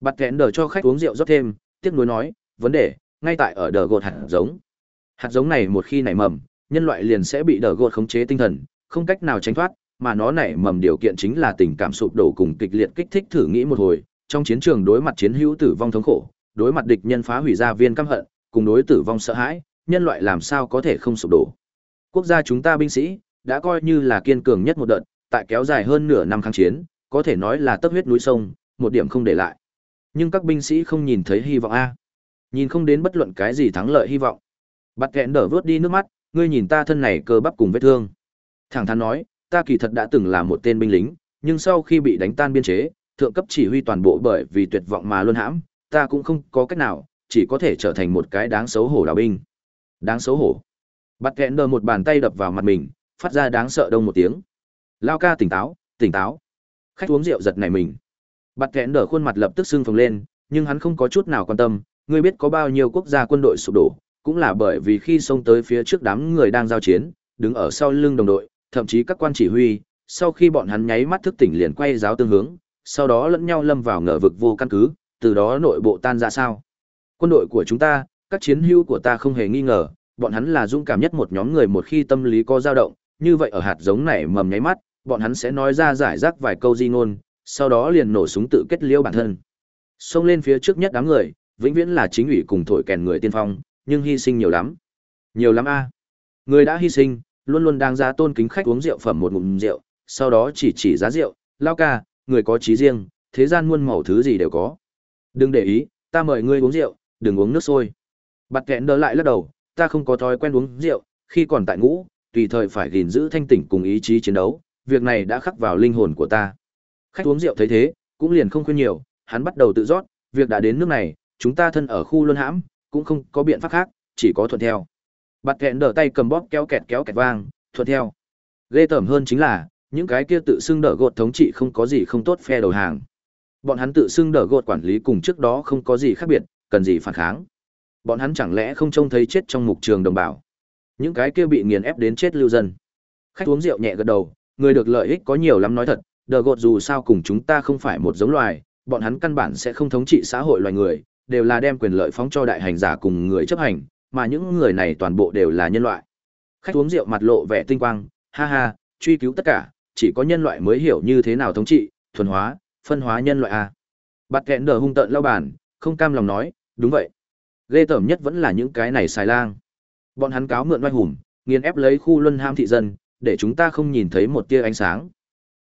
Bạt kẽn đờ cho khách uống rượu rót thêm, tiếc nuối nói, vấn đề, ngay tại ở đờ gột hạt giống. Hạt giống này một khi nảy mầm, nhân loại liền sẽ bị đờ gột khống chế tinh thần, không cách nào tránh thoát, mà nó nảy mầm điều kiện chính là tình cảm sụp đổ cùng kịch liệt kích thích thử nghĩ một hồi, trong chiến trường đối mặt chiến hữu tử vong thống khổ, đối mặt địch nhân phá hủy gia viên căm hận, cùng đối tử vong sợ hãi, nhân loại làm sao có thể không sụp đổ. Quốc gia chúng ta binh sĩ đã coi như là kiên cường nhất một đợt, tại kéo dài hơn nửa năm kháng chiến, có thể nói là tấp huyết núi sông, một điểm không để lại. Nhưng các binh sĩ không nhìn thấy hy vọng a. Nhìn không đến bất luận cái gì thắng lợi hy vọng. Bắt kẹn đỡ vớt đi nước mắt, ngươi nhìn ta thân này cơ bắp cùng vết thương. Thẳng thắn nói, ta kỳ thật đã từng là một tên binh lính, nhưng sau khi bị đánh tan biên chế, thượng cấp chỉ huy toàn bộ bởi vì tuyệt vọng mà luôn hãm, ta cũng không có cách nào, chỉ có thể trở thành một cái đáng xấu hổ đào binh. Đáng xấu hổ. Bắt kẹn đờ một bàn tay đập vào mặt mình, phát ra đáng sợ đông một tiếng. Lao ca tỉnh táo, tỉnh táo. Khách uống rượu giật này mình. Bắt kẹn đờ khuôn mặt lập tức sưng phồng lên, nhưng hắn không có chút nào quan tâm, ngươi biết có bao nhiêu quốc gia quân đội sụp đổ, cũng là bởi vì khi xông tới phía trước đám người đang giao chiến, đứng ở sau lưng đồng đội, thậm chí các quan chỉ huy, sau khi bọn hắn nháy mắt thức tỉnh liền quay giáo tương hướng, sau đó lẫn nhau lâm vào ngờ vực vô căn cứ, từ đó nội bộ tan ra sao. Quân đội của chúng ta, các chiến hữu của ta không hề nghi ngờ, bọn hắn là dũng cảm nhất một nhóm người một khi tâm lý có dao động, như vậy ở hạt giống này mầm nháy mắt, bọn hắn sẽ nói ra giải rác vài câu di ngôn, sau đó liền nổ súng tự kết liễu bản thân. Xông lên phía trước nhất đám người, vĩnh viễn là chính ủy cùng thổi kèn người tiên phong, nhưng hy sinh nhiều lắm. Nhiều lắm a. Người đã hy sinh, luôn luôn đang ra tôn kính khách uống rượu phẩm một ngụm rượu, sau đó chỉ chỉ giá rượu, lao ca, người có trí riêng, thế gian muôn màu thứ gì đều có. Đừng để ý, ta mời ngươi uống rượu, đừng uống nước sôi. Bạt kẹn đỡ lại lắc đầu, ta không có thói quen uống rượu, khi còn tại ngũ, tùy thời phải gìn giữ thanh tỉnh cùng ý chí chiến đấu, việc này đã khắc vào linh hồn của ta. Khách uống rượu thấy thế, cũng liền không khuyên nhiều, hắn bắt đầu tự rót, việc đã đến nước này, chúng ta thân ở khu luân hãm, cũng không có biện pháp khác, chỉ có thuận theo. Bạt kẹn đỡ tay cầm bóp kéo kẹt kéo kẹt vang, thuận theo. Ghê tởm hơn chính là, những cái kia tự xưng đỡ gột thống trị không có gì không tốt phe đầu hàng. Bọn hắn tự xưng đỡ gột quản lý cùng trước đó không có gì khác biệt, cần gì phản kháng. Bọn hắn chẳng lẽ không trông thấy chết trong mục trường đồng bào. Những cái kia bị nghiền ép đến chết lưu dân. Khách uống rượu nhẹ gật đầu, người được lợi ích có nhiều lắm nói thật, đỡ gột dù sao cùng chúng ta không phải một giống loài, bọn hắn căn bản sẽ không thống trị xã hội loài người, đều là đem quyền lợi phóng cho đại hành giả cùng người chấp hành, mà những người này toàn bộ đều là nhân loại. Khách uống rượu mặt lộ vẻ tinh quang, ha ha, truy cứu tất cả, chỉ có nhân loại mới hiểu như thế nào thống trị, thuần hóa, phân hóa nhân loại a. Bạt kẹn đờ hung tợn lao bản, không cam lòng nói, đúng vậy. Ghê tởm nhất vẫn là những cái này xài lang. Bọn hắn cáo mượn oai hùng, nghiền ép lấy khu luân ham thị dân, để chúng ta không nhìn thấy một tia ánh sáng.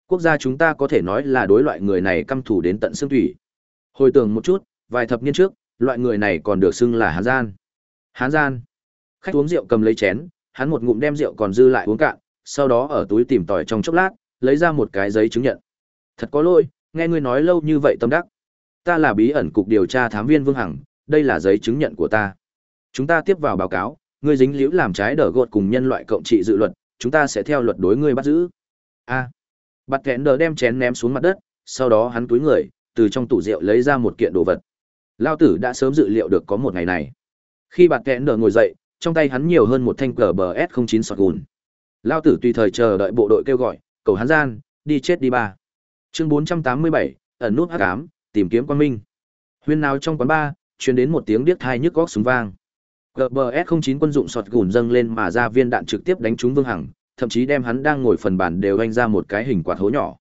Quốc gia chúng ta có thể nói là đối loại người này căm thù đến tận xương thủy. Hồi tưởng một chút, vài thập niên trước, loại người này còn được xưng là Hán gian. Hán gian. Khách uống rượu cầm lấy chén, hắn một ngụm đem rượu còn dư lại uống cạn, sau đó ở túi tìm tòi trong chốc lát, lấy ra một cái giấy chứng nhận. Thật có lỗi, nghe ngươi nói lâu như vậy tâm đắc. Ta là bí ẩn cục điều tra thám viên Vương Hằng, đây là giấy chứng nhận của ta. Chúng ta tiếp vào báo cáo, ngươi dính liễu làm trái đỡ gột cùng nhân loại cộng trị dự luật, chúng ta sẽ theo luật đối ngươi bắt giữ. A. À. Bạt đờ đem chén ném xuống mặt đất, sau đó hắn túi người, từ trong tủ rượu lấy ra một kiện đồ vật. Lao tử đã sớm dự liệu được có một ngày này. Khi bạt kẽn đờ ngồi dậy, trong tay hắn nhiều hơn một thanh cờ bờ S09 sọt gùn. Lao tử tùy thời chờ đợi bộ đội kêu gọi, cầu hắn gian, đi chết đi ba. Chương 487, ẩn nút h ám, tìm kiếm quan minh. Huyên nào trong quán ba, truyền đến một tiếng điếc thai nhức góc súng vang. Cờ b s không chín quân dụng sọt gùn dâng lên mà ra viên đạn trực tiếp đánh trúng Vương Hằng, thậm chí đem hắn đang ngồi phần bàn đều anh ra một cái hình quạt hố nhỏ.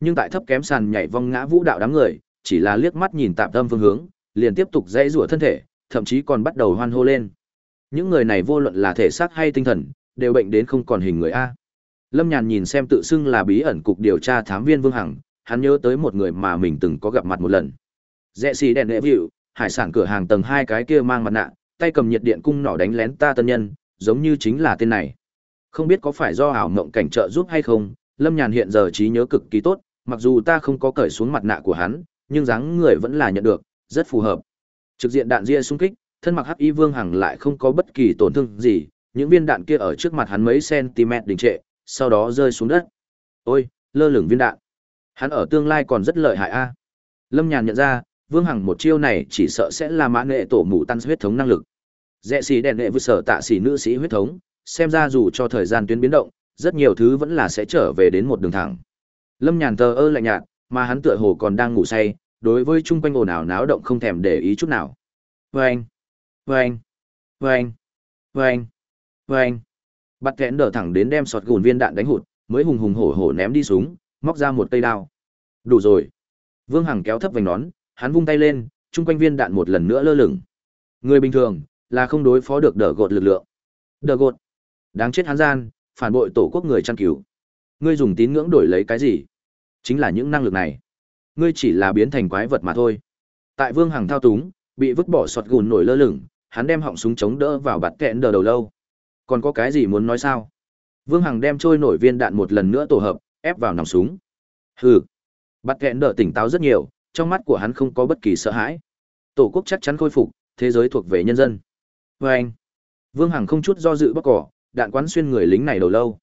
Nhưng tại thấp kém sàn nhảy vong ngã vũ đạo đám người, chỉ là liếc mắt nhìn tạm tâm phương hướng, liền tiếp tục dãy rủa thân thể, thậm chí còn bắt đầu hoan hô lên. Những người này vô luận là thể xác hay tinh thần, đều bệnh đến không còn hình người a. Lâm Nhàn nhìn xem tự xưng là bí ẩn cục điều tra thám viên Vương Hằng, hắn nhớ tới một người mà mình từng có gặp mặt một lần. Rẽ xì đèn lễ vịu, hải sản cửa hàng tầng hai cái kia mang mặt nạ, tay cầm nhiệt điện cung nỏ đánh lén ta tân nhân, giống như chính là tên này. Không biết có phải do ảo mộng cảnh trợ giúp hay không, Lâm Nhàn hiện giờ trí nhớ cực kỳ tốt, mặc dù ta không có cởi xuống mặt nạ của hắn, nhưng dáng người vẫn là nhận được, rất phù hợp. Trực diện đạn ria xung kích, thân mặc hắc y vương hằng lại không có bất kỳ tổn thương gì, những viên đạn kia ở trước mặt hắn mấy cm đình trệ, sau đó rơi xuống đất. Ôi, lơ lửng viên đạn. Hắn ở tương lai còn rất lợi hại a. Lâm Nhàn nhận ra, Vương Hằng một chiêu này chỉ sợ sẽ là mã nghệ tổ mụ tăng huyết thống năng lực. Rẽ xì đèn nghệ vừa sở tạ xì nữ sĩ huyết thống, xem ra dù cho thời gian tuyến biến động, rất nhiều thứ vẫn là sẽ trở về đến một đường thẳng. Lâm Nhàn tờ ơ lạnh nhạt, mà hắn tựa hồ còn đang ngủ say, đối với chung quanh ồn ào náo động không thèm để ý chút nào. Vâng, vâng, vâng, vâng, vâng. Bắt kẽn đỡ thẳng đến đem sọt gùn viên đạn đánh hụt, mới hùng hùng hổ hổ ném đi súng, móc ra một cây đao. Đủ rồi. Vương Hằng kéo thấp vành nón, hắn vung tay lên, chung quanh viên đạn một lần nữa lơ lửng. Người bình thường là không đối phó được đỡ gột lực lượng. Đỡ gột. Đáng chết hắn gian, phản bội tổ quốc người chăn cứu. Ngươi dùng tín ngưỡng đổi lấy cái gì? Chính là những năng lực này. Ngươi chỉ là biến thành quái vật mà thôi. Tại Vương Hằng thao túng, bị vứt bỏ sọt gùn nổi lơ lửng, hắn đem họng súng chống đỡ vào bạt kẹn đờ đầu lâu. Còn có cái gì muốn nói sao? Vương Hằng đem trôi nổi viên đạn một lần nữa tổ hợp, ép vào nòng súng. Hừ. Bạt kẹn đờ tỉnh táo rất nhiều, trong mắt của hắn không có bất kỳ sợ hãi. Tổ quốc chắc chắn khôi phục, thế giới thuộc về nhân dân. Và anh. Vương Hằng không chút do dự bóc cỏ, đạn quán xuyên người lính này đầu lâu.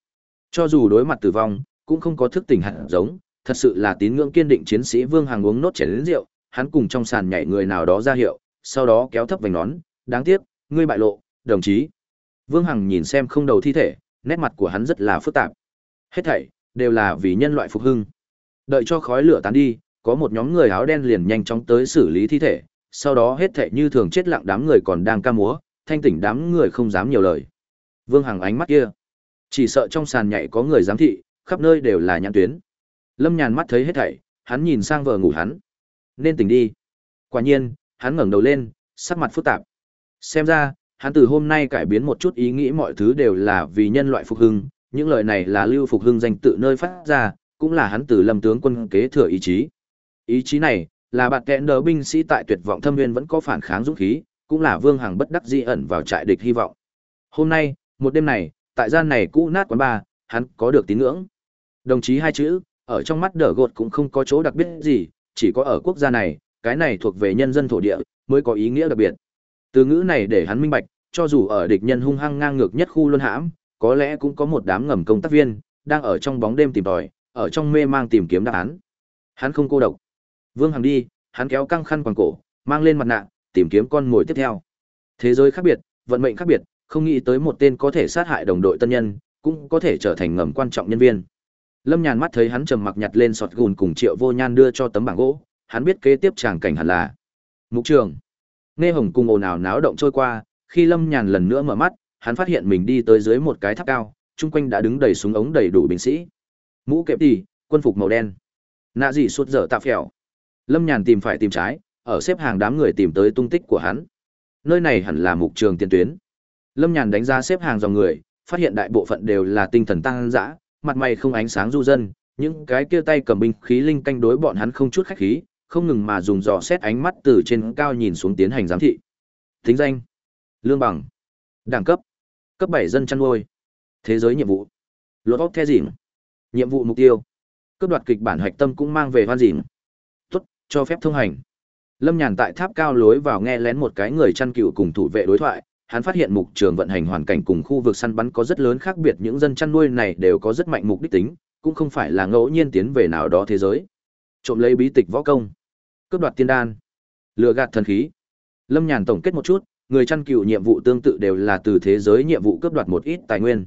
Cho dù đối mặt tử vong, cũng không có thức tỉnh hạt giống, thật sự là tín ngưỡng kiên định chiến sĩ Vương Hằng uống nốt chén lớn rượu, hắn cùng trong sàn nhảy người nào đó ra hiệu, sau đó kéo thấp vành nón, đáng tiếc, ngươi bại lộ, đồng chí. Vương Hằng nhìn xem không đầu thi thể, nét mặt của hắn rất là phức tạp. Hết thảy đều là vì nhân loại phục hưng. Đợi cho khói lửa tán đi, có một nhóm người áo đen liền nhanh chóng tới xử lý thi thể, sau đó hết thảy như thường chết lặng đám người còn đang ca múa, thanh tỉnh đám người không dám nhiều lời. Vương Hằng ánh mắt kia, chỉ sợ trong sàn nhảy có người giám thị, khắp nơi đều là nhãn tuyến. Lâm Nhàn mắt thấy hết thảy, hắn nhìn sang vợ ngủ hắn. Nên tỉnh đi. Quả nhiên, hắn ngẩng đầu lên, sắc mặt phức tạp. Xem ra, hắn từ hôm nay cải biến một chút ý nghĩ mọi thứ đều là vì nhân loại phục hưng, những lời này là Lưu Phục Hưng danh tự nơi phát ra, cũng là hắn từ Lâm tướng quân kế thừa ý chí. Ý chí này là bạn kẽn đỡ binh sĩ tại tuyệt vọng thâm viên vẫn có phản kháng dũng khí cũng là vương Hằng bất đắc dĩ ẩn vào trại địch hy vọng hôm nay một đêm này tại gian này cũ nát quán ba hắn có được tín ngưỡng đồng chí hai chữ ở trong mắt đờ gột cũng không có chỗ đặc biệt gì, chỉ có ở quốc gia này, cái này thuộc về nhân dân thổ địa, mới có ý nghĩa đặc biệt. Từ ngữ này để hắn minh bạch, cho dù ở địch nhân hung hăng ngang ngược nhất khu luân hãm, có lẽ cũng có một đám ngầm công tác viên, đang ở trong bóng đêm tìm tòi, ở trong mê mang tìm kiếm đáp án. Hắn không cô độc. Vương hằng đi, hắn kéo căng khăn quàng cổ, mang lên mặt nạ, tìm kiếm con mồi tiếp theo. Thế giới khác biệt, vận mệnh khác biệt, không nghĩ tới một tên có thể sát hại đồng đội tân nhân, cũng có thể trở thành ngầm quan trọng nhân viên lâm nhàn mắt thấy hắn trầm mặc nhặt lên sọt gùn cùng triệu vô nhan đưa cho tấm bảng gỗ, hắn biết kế tiếp tràng cảnh hẳn là mục trường. Nghe hồng cùng ồn ào náo động trôi qua, khi lâm nhàn lần nữa mở mắt, hắn phát hiện mình đi tới dưới một cái tháp cao, chung quanh đã đứng đầy súng ống đầy đủ binh sĩ. Mũ kẹp tỉ quân phục màu đen. Nạ gì suốt dở tạ phèo. Lâm nhàn tìm phải tìm trái, ở xếp hàng đám người tìm tới tung tích của hắn. Nơi này hẳn là mục trường tiền tuyến. Lâm nhàn đánh ra xếp hàng dòng người, phát hiện đại bộ phận đều là tinh thần tăng dã mặt mày không ánh sáng du dân, những cái kia tay cầm binh khí linh canh đối bọn hắn không chút khách khí, không ngừng mà dùng dò xét ánh mắt từ trên cao nhìn xuống tiến hành giám thị. Thính danh, lương bằng. Đẳng cấp cấp bảy dân chăn nuôi. Thế giới nhiệm vụ lột óc the dỉm nhiệm vụ mục tiêu cấp đoạt kịch bản hạch tâm cũng mang về hoan dỉm tuất cho phép thông hành. Lâm nhàn tại tháp cao lối vào nghe lén một cái người chăn cừu cùng thủ vệ đối thoại hắn phát hiện mục trường vận hành hoàn cảnh cùng khu vực săn bắn có rất lớn khác biệt, những dân chăn nuôi này đều có rất mạnh mục đích tính, cũng không phải là ngẫu nhiên tiến về nào đó thế giới. Trộm lấy bí tịch võ công, cướp đoạt tiên đan, lừa gạt thần khí. Lâm nhàn tổng kết một chút, người chăn cừu nhiệm vụ tương tự đều là từ thế giới nhiệm vụ cướp đoạt một ít tài nguyên.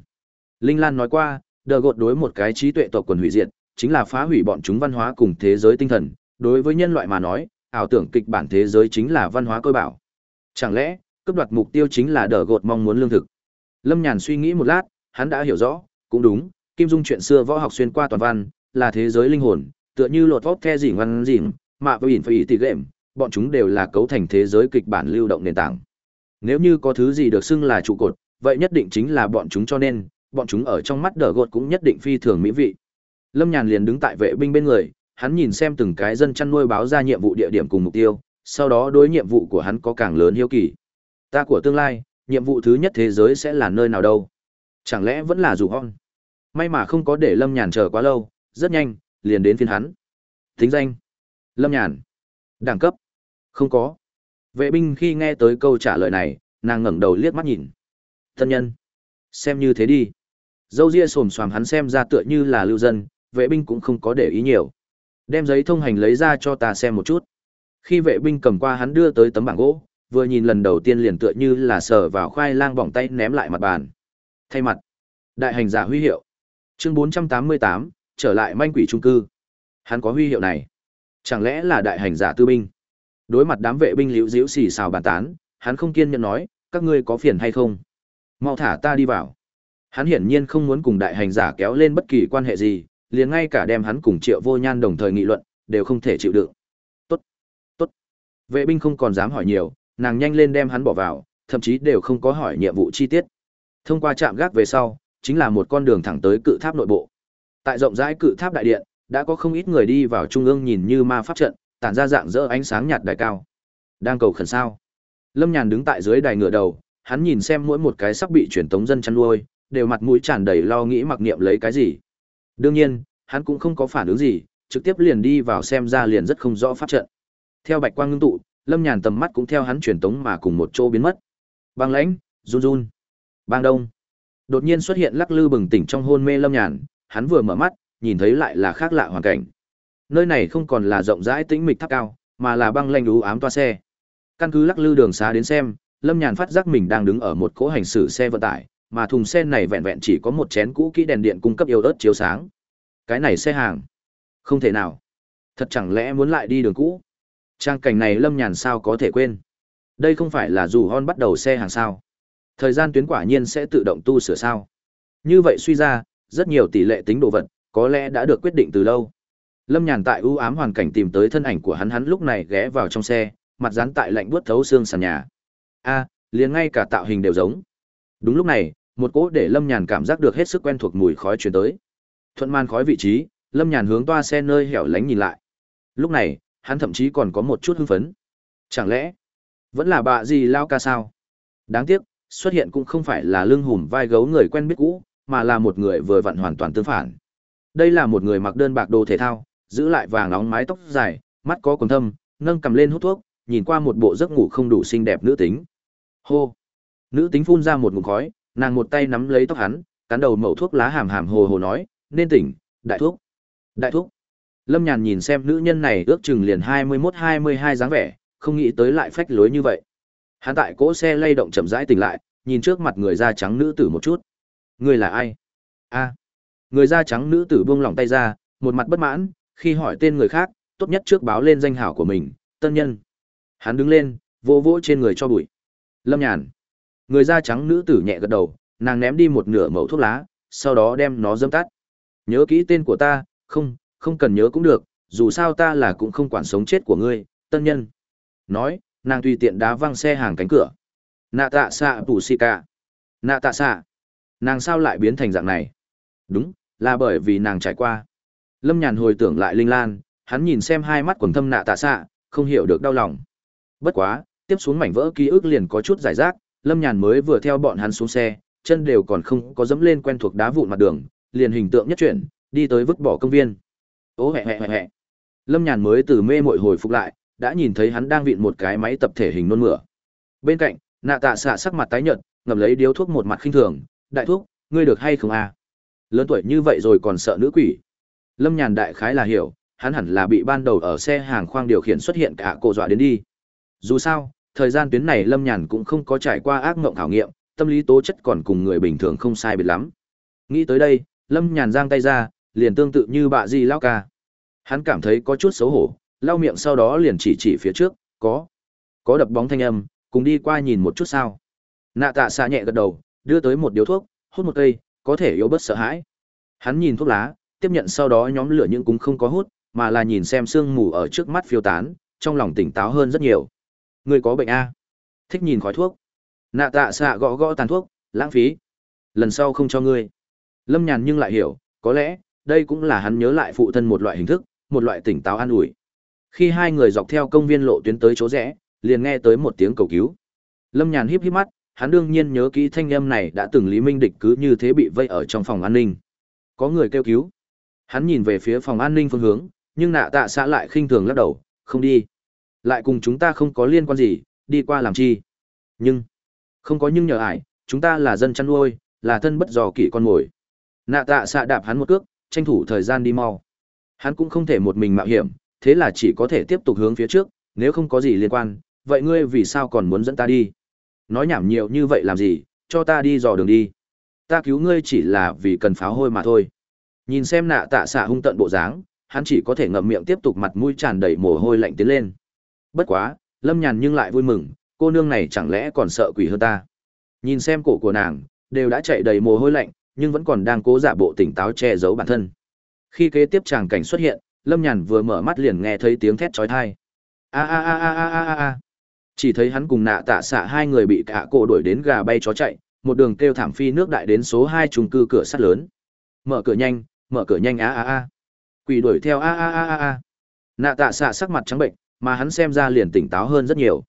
Linh lan nói qua, đờ gột đối một cái trí tuệ tộc quần hủy diệt, chính là phá hủy bọn chúng văn hóa cùng thế giới tinh thần. Đối với nhân loại mà nói, ảo tưởng kịch bản thế giới chính là văn hóa cơ bảo. Chẳng lẽ cướp đoạt mục tiêu chính là đờ gột mong muốn lương thực. Lâm nhàn suy nghĩ một lát hắn đã hiểu rõ cũng đúng kim dung chuyện xưa võ học xuyên qua toàn văn là thế giới linh hồn tựa như lột vóc the dỉ ngoan gì, mạ và ỉn phải ỉ tỉ gệm bọn chúng đều là cấu thành thế giới kịch bản lưu động nền tảng. Nếu như có thứ gì được xưng là trụ cột vậy nhất định chính là bọn chúng cho nên bọn chúng ở trong mắt đờ gột cũng nhất định phi thường mỹ vị. Lâm nhàn liền đứng tại vệ binh bên người hắn nhìn xem từng cái dân chăn nuôi báo ra nhiệm vụ địa điểm cùng mục tiêu sau đó đối nhiệm vụ của hắn có càng lớn hiếu kỳ ta của tương lai, nhiệm vụ thứ nhất thế giới sẽ là nơi nào đâu? Chẳng lẽ vẫn là dù hon? May mà không có để lâm nhàn chờ quá lâu, rất nhanh, liền đến phiên hắn. Thính danh. Lâm nhàn. Đẳng cấp. Không có. Vệ binh khi nghe tới câu trả lời này, nàng ngẩng đầu liếc mắt nhìn. Thân nhân. Xem như thế đi. Dâu ria xồm xoàm hắn xem ra tựa như là lưu dân, vệ binh cũng không có để ý nhiều. Đem giấy thông hành lấy ra cho ta xem một chút. Khi vệ binh cầm qua hắn đưa tới tấm bảng gỗ vừa nhìn lần đầu tiên liền tựa như là sờ vào khoai lang bỏng tay ném lại mặt bàn. Thay mặt. Đại hành giả huy hiệu. Chương 488, trở lại manh quỷ trung cư. Hắn có huy hiệu này. Chẳng lẽ là đại hành giả tư binh? Đối mặt đám vệ binh liễu diễu xì xào bàn tán hắn không kiên nhẫn nói các ngươi có phiền hay không? Mau thả ta đi vào. Hắn hiển nhiên không muốn cùng đại hành giả kéo lên bất kỳ quan hệ gì liền ngay cả đem hắn cùng triệu vô nhan đồng thời nghị luận đều không thể chịu đựng. Tốt tốt. Vệ binh không còn dám hỏi nhiều nàng nhanh lên đem hắn bỏ vào, thậm chí đều không có hỏi nhiệm vụ chi tiết. Thông qua trạm gác về sau, chính là một con đường thẳng tới cự tháp nội bộ. Tại rộng rãi cự tháp đại điện, đã có không ít người đi vào trung ương nhìn như ma pháp trận, tản ra dạng rỡ ánh sáng nhạt đài cao. Đang cầu khẩn sao? Lâm nhàn đứng tại dưới đài ngựa đầu, hắn nhìn xem mỗi một cái sắp bị truyền tống dân chăn nuôi, đều mặt mũi tràn đầy lo nghĩ mặc niệm lấy cái gì. Đương nhiên, hắn cũng không có phản ứng gì, trực tiếp liền đi vào xem ra liền rất không rõ pháp trận. Theo bạch quang ngưng tụ lâm nhàn tầm mắt cũng theo hắn truyền tống mà cùng một chỗ biến mất. Băng lãnh, run run, bang đông. Đột nhiên xuất hiện lắc lư bừng tỉnh trong hôn mê lâm nhàn, hắn vừa mở mắt, nhìn thấy lại là khác lạ hoàn cảnh. Nơi này không còn là rộng rãi tĩnh mịch tháp cao, mà là băng lanh đú ám toa xe. Căn cứ lắc lư đường xá đến xem, lâm nhàn phát giác mình đang đứng ở một cỗ hành xử xe vận tải, mà thùng xe này vẹn vẹn chỉ có một chén cũ kỹ đèn điện cung cấp yếu ớt chiếu sáng. Cái này xe hàng, không thể nào. Thật chẳng lẽ muốn lại đi đường cũ? Trang cảnh này lâm nhàn sao có thể quên? Đây không phải là dù hon bắt đầu xe hàng sao? Thời gian tuyến quả nhiên sẽ tự động tu sửa sao? Như vậy suy ra, rất nhiều tỷ lệ tính đồ vật, có lẽ đã được quyết định từ lâu. Lâm nhàn tại ưu ám hoàn cảnh tìm tới thân ảnh của hắn hắn lúc này ghé vào trong xe, mặt dán tại lạnh buốt thấu xương sàn nhà. A, liền ngay cả tạo hình đều giống. Đúng lúc này, một cỗ để lâm nhàn cảm giác được hết sức quen thuộc mùi khói chuyển tới. Thuận man khói vị trí, lâm nhàn hướng toa xe nơi hẻo lánh nhìn lại. Lúc này hắn thậm chí còn có một chút hưng phấn. Chẳng lẽ, vẫn là bà gì lao ca sao? Đáng tiếc, xuất hiện cũng không phải là lưng hùm vai gấu người quen biết cũ, mà là một người vừa vặn hoàn toàn tương phản. Đây là một người mặc đơn bạc đồ thể thao, giữ lại vàng nóng mái tóc dài, mắt có quần thâm, nâng cầm lên hút thuốc, nhìn qua một bộ giấc ngủ không đủ xinh đẹp nữ tính. Hô. Nữ tính phun ra một ngụm khói, nàng một tay nắm lấy tóc hắn, cắn đầu mẩu thuốc lá hàm hàm hồ hồ nói, "Nên tỉnh, đại thuốc." Đại thuốc. Lâm Nhàn nhìn xem nữ nhân này ước chừng liền 21-22 dáng vẻ, không nghĩ tới lại phách lối như vậy. Hắn tại cỗ xe lay động chậm rãi tỉnh lại, nhìn trước mặt người da trắng nữ tử một chút. Người là ai? A. Người da trắng nữ tử buông lỏng tay ra, một mặt bất mãn, khi hỏi tên người khác, tốt nhất trước báo lên danh hảo của mình, tân nhân. Hắn đứng lên, vỗ vỗ trên người cho bụi. Lâm Nhàn. Người da trắng nữ tử nhẹ gật đầu, nàng ném đi một nửa mẩu thuốc lá, sau đó đem nó dâm tắt. Nhớ kỹ tên của ta, không, không cần nhớ cũng được, dù sao ta là cũng không quản sống chết của ngươi, tân nhân. Nói, nàng tùy tiện đá văng xe hàng cánh cửa. Nạ tạ xạ tủ xì cả. Nạ tạ xạ. Nàng sao lại biến thành dạng này? Đúng, là bởi vì nàng trải qua. Lâm Nhàn hồi tưởng lại Linh Lan, hắn nhìn xem hai mắt quần thâm nạ tạ xạ, không hiểu được đau lòng. Bất quá, tiếp xuống mảnh vỡ ký ức liền có chút giải rác, Lâm Nhàn mới vừa theo bọn hắn xuống xe, chân đều còn không có dẫm lên quen thuộc đá vụn mặt đường, liền hình tượng nhất chuyển, đi tới vứt bỏ công viên. Ố hẹ hẹ hẹ hẹ. Lâm Nhàn mới từ mê mội hồi phục lại, đã nhìn thấy hắn đang vịn một cái máy tập thể hình nôn mửa. Bên cạnh, nạ tạ xạ sắc mặt tái nhợt, ngậm lấy điếu thuốc một mặt khinh thường, "Đại thuốc, ngươi được hay không à? Lớn tuổi như vậy rồi còn sợ nữ quỷ?" Lâm Nhàn đại khái là hiểu, hắn hẳn là bị ban đầu ở xe hàng khoang điều khiển xuất hiện cả cổ dọa đến đi. Dù sao, thời gian tuyến này Lâm Nhàn cũng không có trải qua ác mộng khảo nghiệm, tâm lý tố chất còn cùng người bình thường không sai biệt lắm. Nghĩ tới đây, Lâm Nhàn giang tay ra, liền tương tự như bạ Di lao ca. Hắn cảm thấy có chút xấu hổ, lau miệng sau đó liền chỉ chỉ phía trước, có. Có đập bóng thanh âm, cùng đi qua nhìn một chút sao. Nạ tạ xạ nhẹ gật đầu, đưa tới một điếu thuốc, hút một cây, có thể yếu bớt sợ hãi. Hắn nhìn thuốc lá, tiếp nhận sau đó nhóm lửa những cũng không có hút, mà là nhìn xem sương mù ở trước mắt phiêu tán, trong lòng tỉnh táo hơn rất nhiều. Người có bệnh A. Thích nhìn khói thuốc. Nạ tạ xạ gõ gõ tàn thuốc, lãng phí. Lần sau không cho ngươi. Lâm nhàn nhưng lại hiểu, có lẽ, đây cũng là hắn nhớ lại phụ thân một loại hình thức, một loại tỉnh táo an ủi. Khi hai người dọc theo công viên lộ tuyến tới chỗ rẽ, liền nghe tới một tiếng cầu cứu. Lâm Nhàn híp híp mắt, hắn đương nhiên nhớ kỹ thanh âm này đã từng Lý Minh địch cứ như thế bị vây ở trong phòng an ninh. Có người kêu cứu. Hắn nhìn về phía phòng an ninh phương hướng, nhưng nạ tạ xã lại khinh thường lắc đầu, không đi. Lại cùng chúng ta không có liên quan gì, đi qua làm chi. Nhưng, không có nhưng nhờ ải, chúng ta là dân chăn nuôi, là thân bất dò kỷ con mồi. Nạ tạ xạ đạp hắn một cước, tranh thủ thời gian đi mau. Hắn cũng không thể một mình mạo hiểm, thế là chỉ có thể tiếp tục hướng phía trước, nếu không có gì liên quan, vậy ngươi vì sao còn muốn dẫn ta đi? Nói nhảm nhiều như vậy làm gì, cho ta đi dò đường đi. Ta cứu ngươi chỉ là vì cần pháo hôi mà thôi. Nhìn xem nạ tạ xạ hung tận bộ dáng, hắn chỉ có thể ngậm miệng tiếp tục mặt mũi tràn đầy mồ hôi lạnh tiến lên. Bất quá, lâm nhàn nhưng lại vui mừng, cô nương này chẳng lẽ còn sợ quỷ hơn ta. Nhìn xem cổ của nàng, đều đã chạy đầy mồ hôi lạnh, nhưng vẫn còn đang cố giả bộ tỉnh táo che giấu bản thân. Khi kế tiếp tràng cảnh xuất hiện, Lâm Nhàn vừa mở mắt liền nghe thấy tiếng thét chói tai. A a a a a a a. Chỉ thấy hắn cùng nạ tạ xạ hai người bị cả cổ đuổi đến gà bay chó chạy, một đường kêu thảm phi nước đại đến số hai chung cư cửa sắt lớn. Mở cửa nhanh, mở cửa nhanh a a a. Quỷ đuổi theo a a a a a. Nạ tạ xạ sắc mặt trắng bệnh, mà hắn xem ra liền tỉnh táo hơn rất nhiều.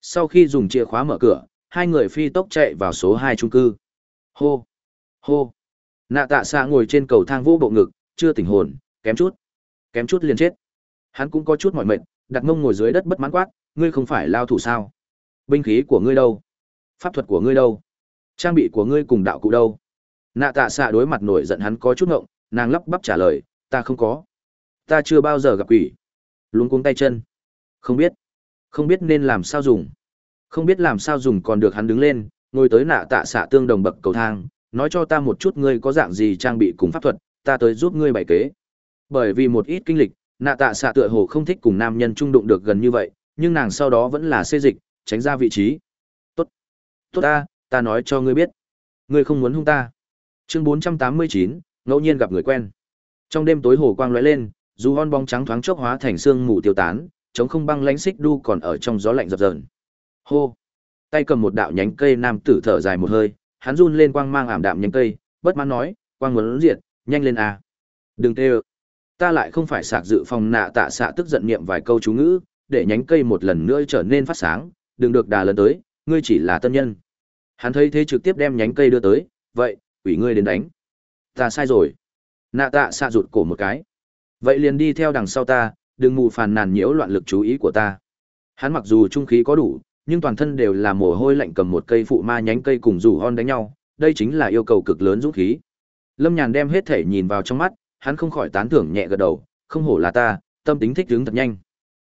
Sau khi dùng chìa khóa mở cửa, hai người phi tốc chạy vào số hai chung cư. Hô, hô. Nạ tạ xạ ngồi trên cầu thang vô bộ ngực, chưa tỉnh hồn, kém chút, kém chút liền chết. Hắn cũng có chút mỏi mệt, đặt mông ngồi dưới đất bất mãn quát, ngươi không phải lao thủ sao? Binh khí của ngươi đâu? Pháp thuật của ngươi đâu? Trang bị của ngươi cùng đạo cụ đâu? Nạ tạ xạ đối mặt nổi giận hắn có chút ngộng, nàng lắp bắp trả lời, ta không có. Ta chưa bao giờ gặp quỷ. Luống cuống tay chân. Không biết. Không biết nên làm sao dùng. Không biết làm sao dùng còn được hắn đứng lên, ngồi tới nạ tạ xạ tương đồng bậc cầu thang, nói cho ta một chút ngươi có dạng gì trang bị cùng pháp thuật, ta tới giúp ngươi bày kế. Bởi vì một ít kinh lịch, nạ tạ xạ tựa hồ không thích cùng nam nhân trung đụng được gần như vậy, nhưng nàng sau đó vẫn là xê dịch, tránh ra vị trí. Tốt. Tốt ta, ta nói cho ngươi biết. Ngươi không muốn hung ta. Chương 489, ngẫu nhiên gặp người quen. Trong đêm tối hồ quang lóe lên, dù hon bóng trắng thoáng chốc hóa thành xương mù tiêu tán, chống không băng lãnh xích đu còn ở trong gió lạnh dập dờn. Hô. Tay cầm một đạo nhánh cây nam tử thở dài một hơi, hắn run lên quang mang ảm đạm nhánh cây, bất mãn nói, quang muốn diệt, nhanh lên à. Đừng tê ơ. Ta lại không phải sạc dự phòng nạ tạ xạ tức giận niệm vài câu chú ngữ, để nhánh cây một lần nữa trở nên phát sáng, đừng được đà lần tới, ngươi chỉ là tân nhân. Hắn thấy thế trực tiếp đem nhánh cây đưa tới, vậy, ủy ngươi đến đánh. Ta sai rồi. Nạ tạ xạ rụt cổ một cái. Vậy liền đi theo đằng sau ta, đừng mù phàn nàn nhiễu loạn lực chú ý của ta. Hắn mặc dù trung khí có đủ, nhưng toàn thân đều là mồ hôi lạnh cầm một cây phụ ma nhánh cây cùng rủ hon đánh nhau, đây chính là yêu cầu cực lớn dũng khí. Lâm Nhàn đem hết thể nhìn vào trong mắt, hắn không khỏi tán thưởng nhẹ gật đầu, không hổ là ta, tâm tính thích ứng thật nhanh.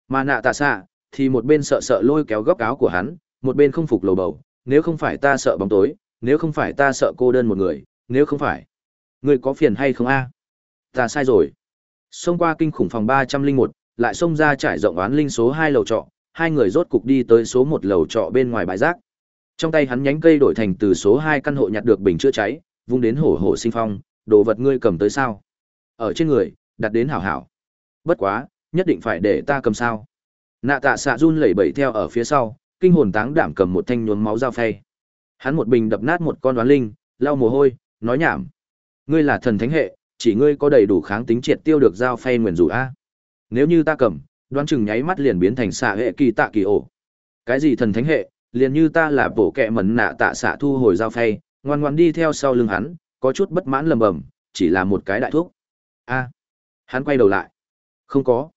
Mà nạ tạ xạ, thì một bên sợ sợ lôi kéo góc áo của hắn, một bên không phục lầu bầu, nếu không phải ta sợ bóng tối, nếu không phải ta sợ cô đơn một người, nếu không phải. người có phiền hay không a? Ta sai rồi. Xông qua kinh khủng phòng ba trăm linh một, lại xông ra trải rộng oán linh số hai lầu trọ, hai người rốt cục đi tới số một lầu trọ bên ngoài bãi rác. Trong tay hắn nhánh cây đổi thành từ số hai căn hộ nhặt được bình chữa cháy, vung đến hổ hổ sinh phong, đồ vật ngươi cầm tới sao? Ở trên người, đặt đến hảo hảo. Bất quá, nhất định phải để ta cầm sao? Nạ tạ xạ run lẩy bẩy theo ở phía sau, kinh hồn táng đảm cầm một thanh nhuốm máu dao phay. Hắn một bình đập nát một con đoán linh, lau mồ hôi, nói nhảm. Ngươi là thần thánh hệ, chỉ ngươi có đầy đủ kháng tính triệt tiêu được dao phay nguyền rủa a. Nếu như ta cầm, đoán chừng nháy mắt liền biến thành xạ hệ kỳ tạ kỳ ổ. Cái gì thần thánh hệ, liền như ta là bổ kẹ mẩn nạ tạ xạ thu hồi dao phay, ngoan ngoan đi theo sau lưng hắn, có chút bất mãn lầm bầm, chỉ là một cái đại thuốc. A. Hắn quay đầu lại. Không có.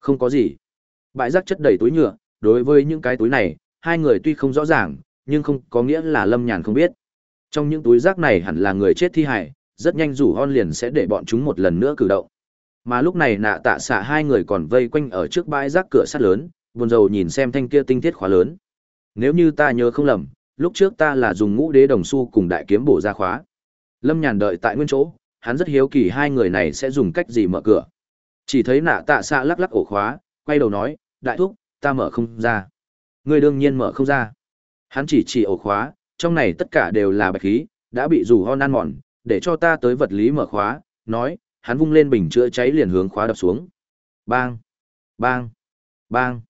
Không có gì. Bãi rác chất đầy túi nhựa, đối với những cái túi này, hai người tuy không rõ ràng, nhưng không có nghĩa là Lâm Nhàn không biết. Trong những túi rác này hẳn là người chết thi hài, rất nhanh rủ hon liền sẽ để bọn chúng một lần nữa cử động. Mà lúc này nạ tạ xạ hai người còn vây quanh ở trước bãi rác cửa sắt lớn, buồn rầu nhìn xem thanh kia tinh thiết khóa lớn. Nếu như ta nhớ không lầm, lúc trước ta là dùng ngũ đế đồng xu cùng đại kiếm bổ ra khóa. Lâm Nhàn đợi tại nguyên chỗ, hắn rất hiếu kỳ hai người này sẽ dùng cách gì mở cửa. Chỉ thấy nạ tạ xạ lắc lắc ổ khóa, quay đầu nói, đại thúc, ta mở không ra. Ngươi đương nhiên mở không ra. Hắn chỉ chỉ ổ khóa, trong này tất cả đều là bạch khí, đã bị rủ hon ăn mòn, để cho ta tới vật lý mở khóa, nói, hắn vung lên bình chữa cháy liền hướng khóa đập xuống. Bang! Bang! Bang!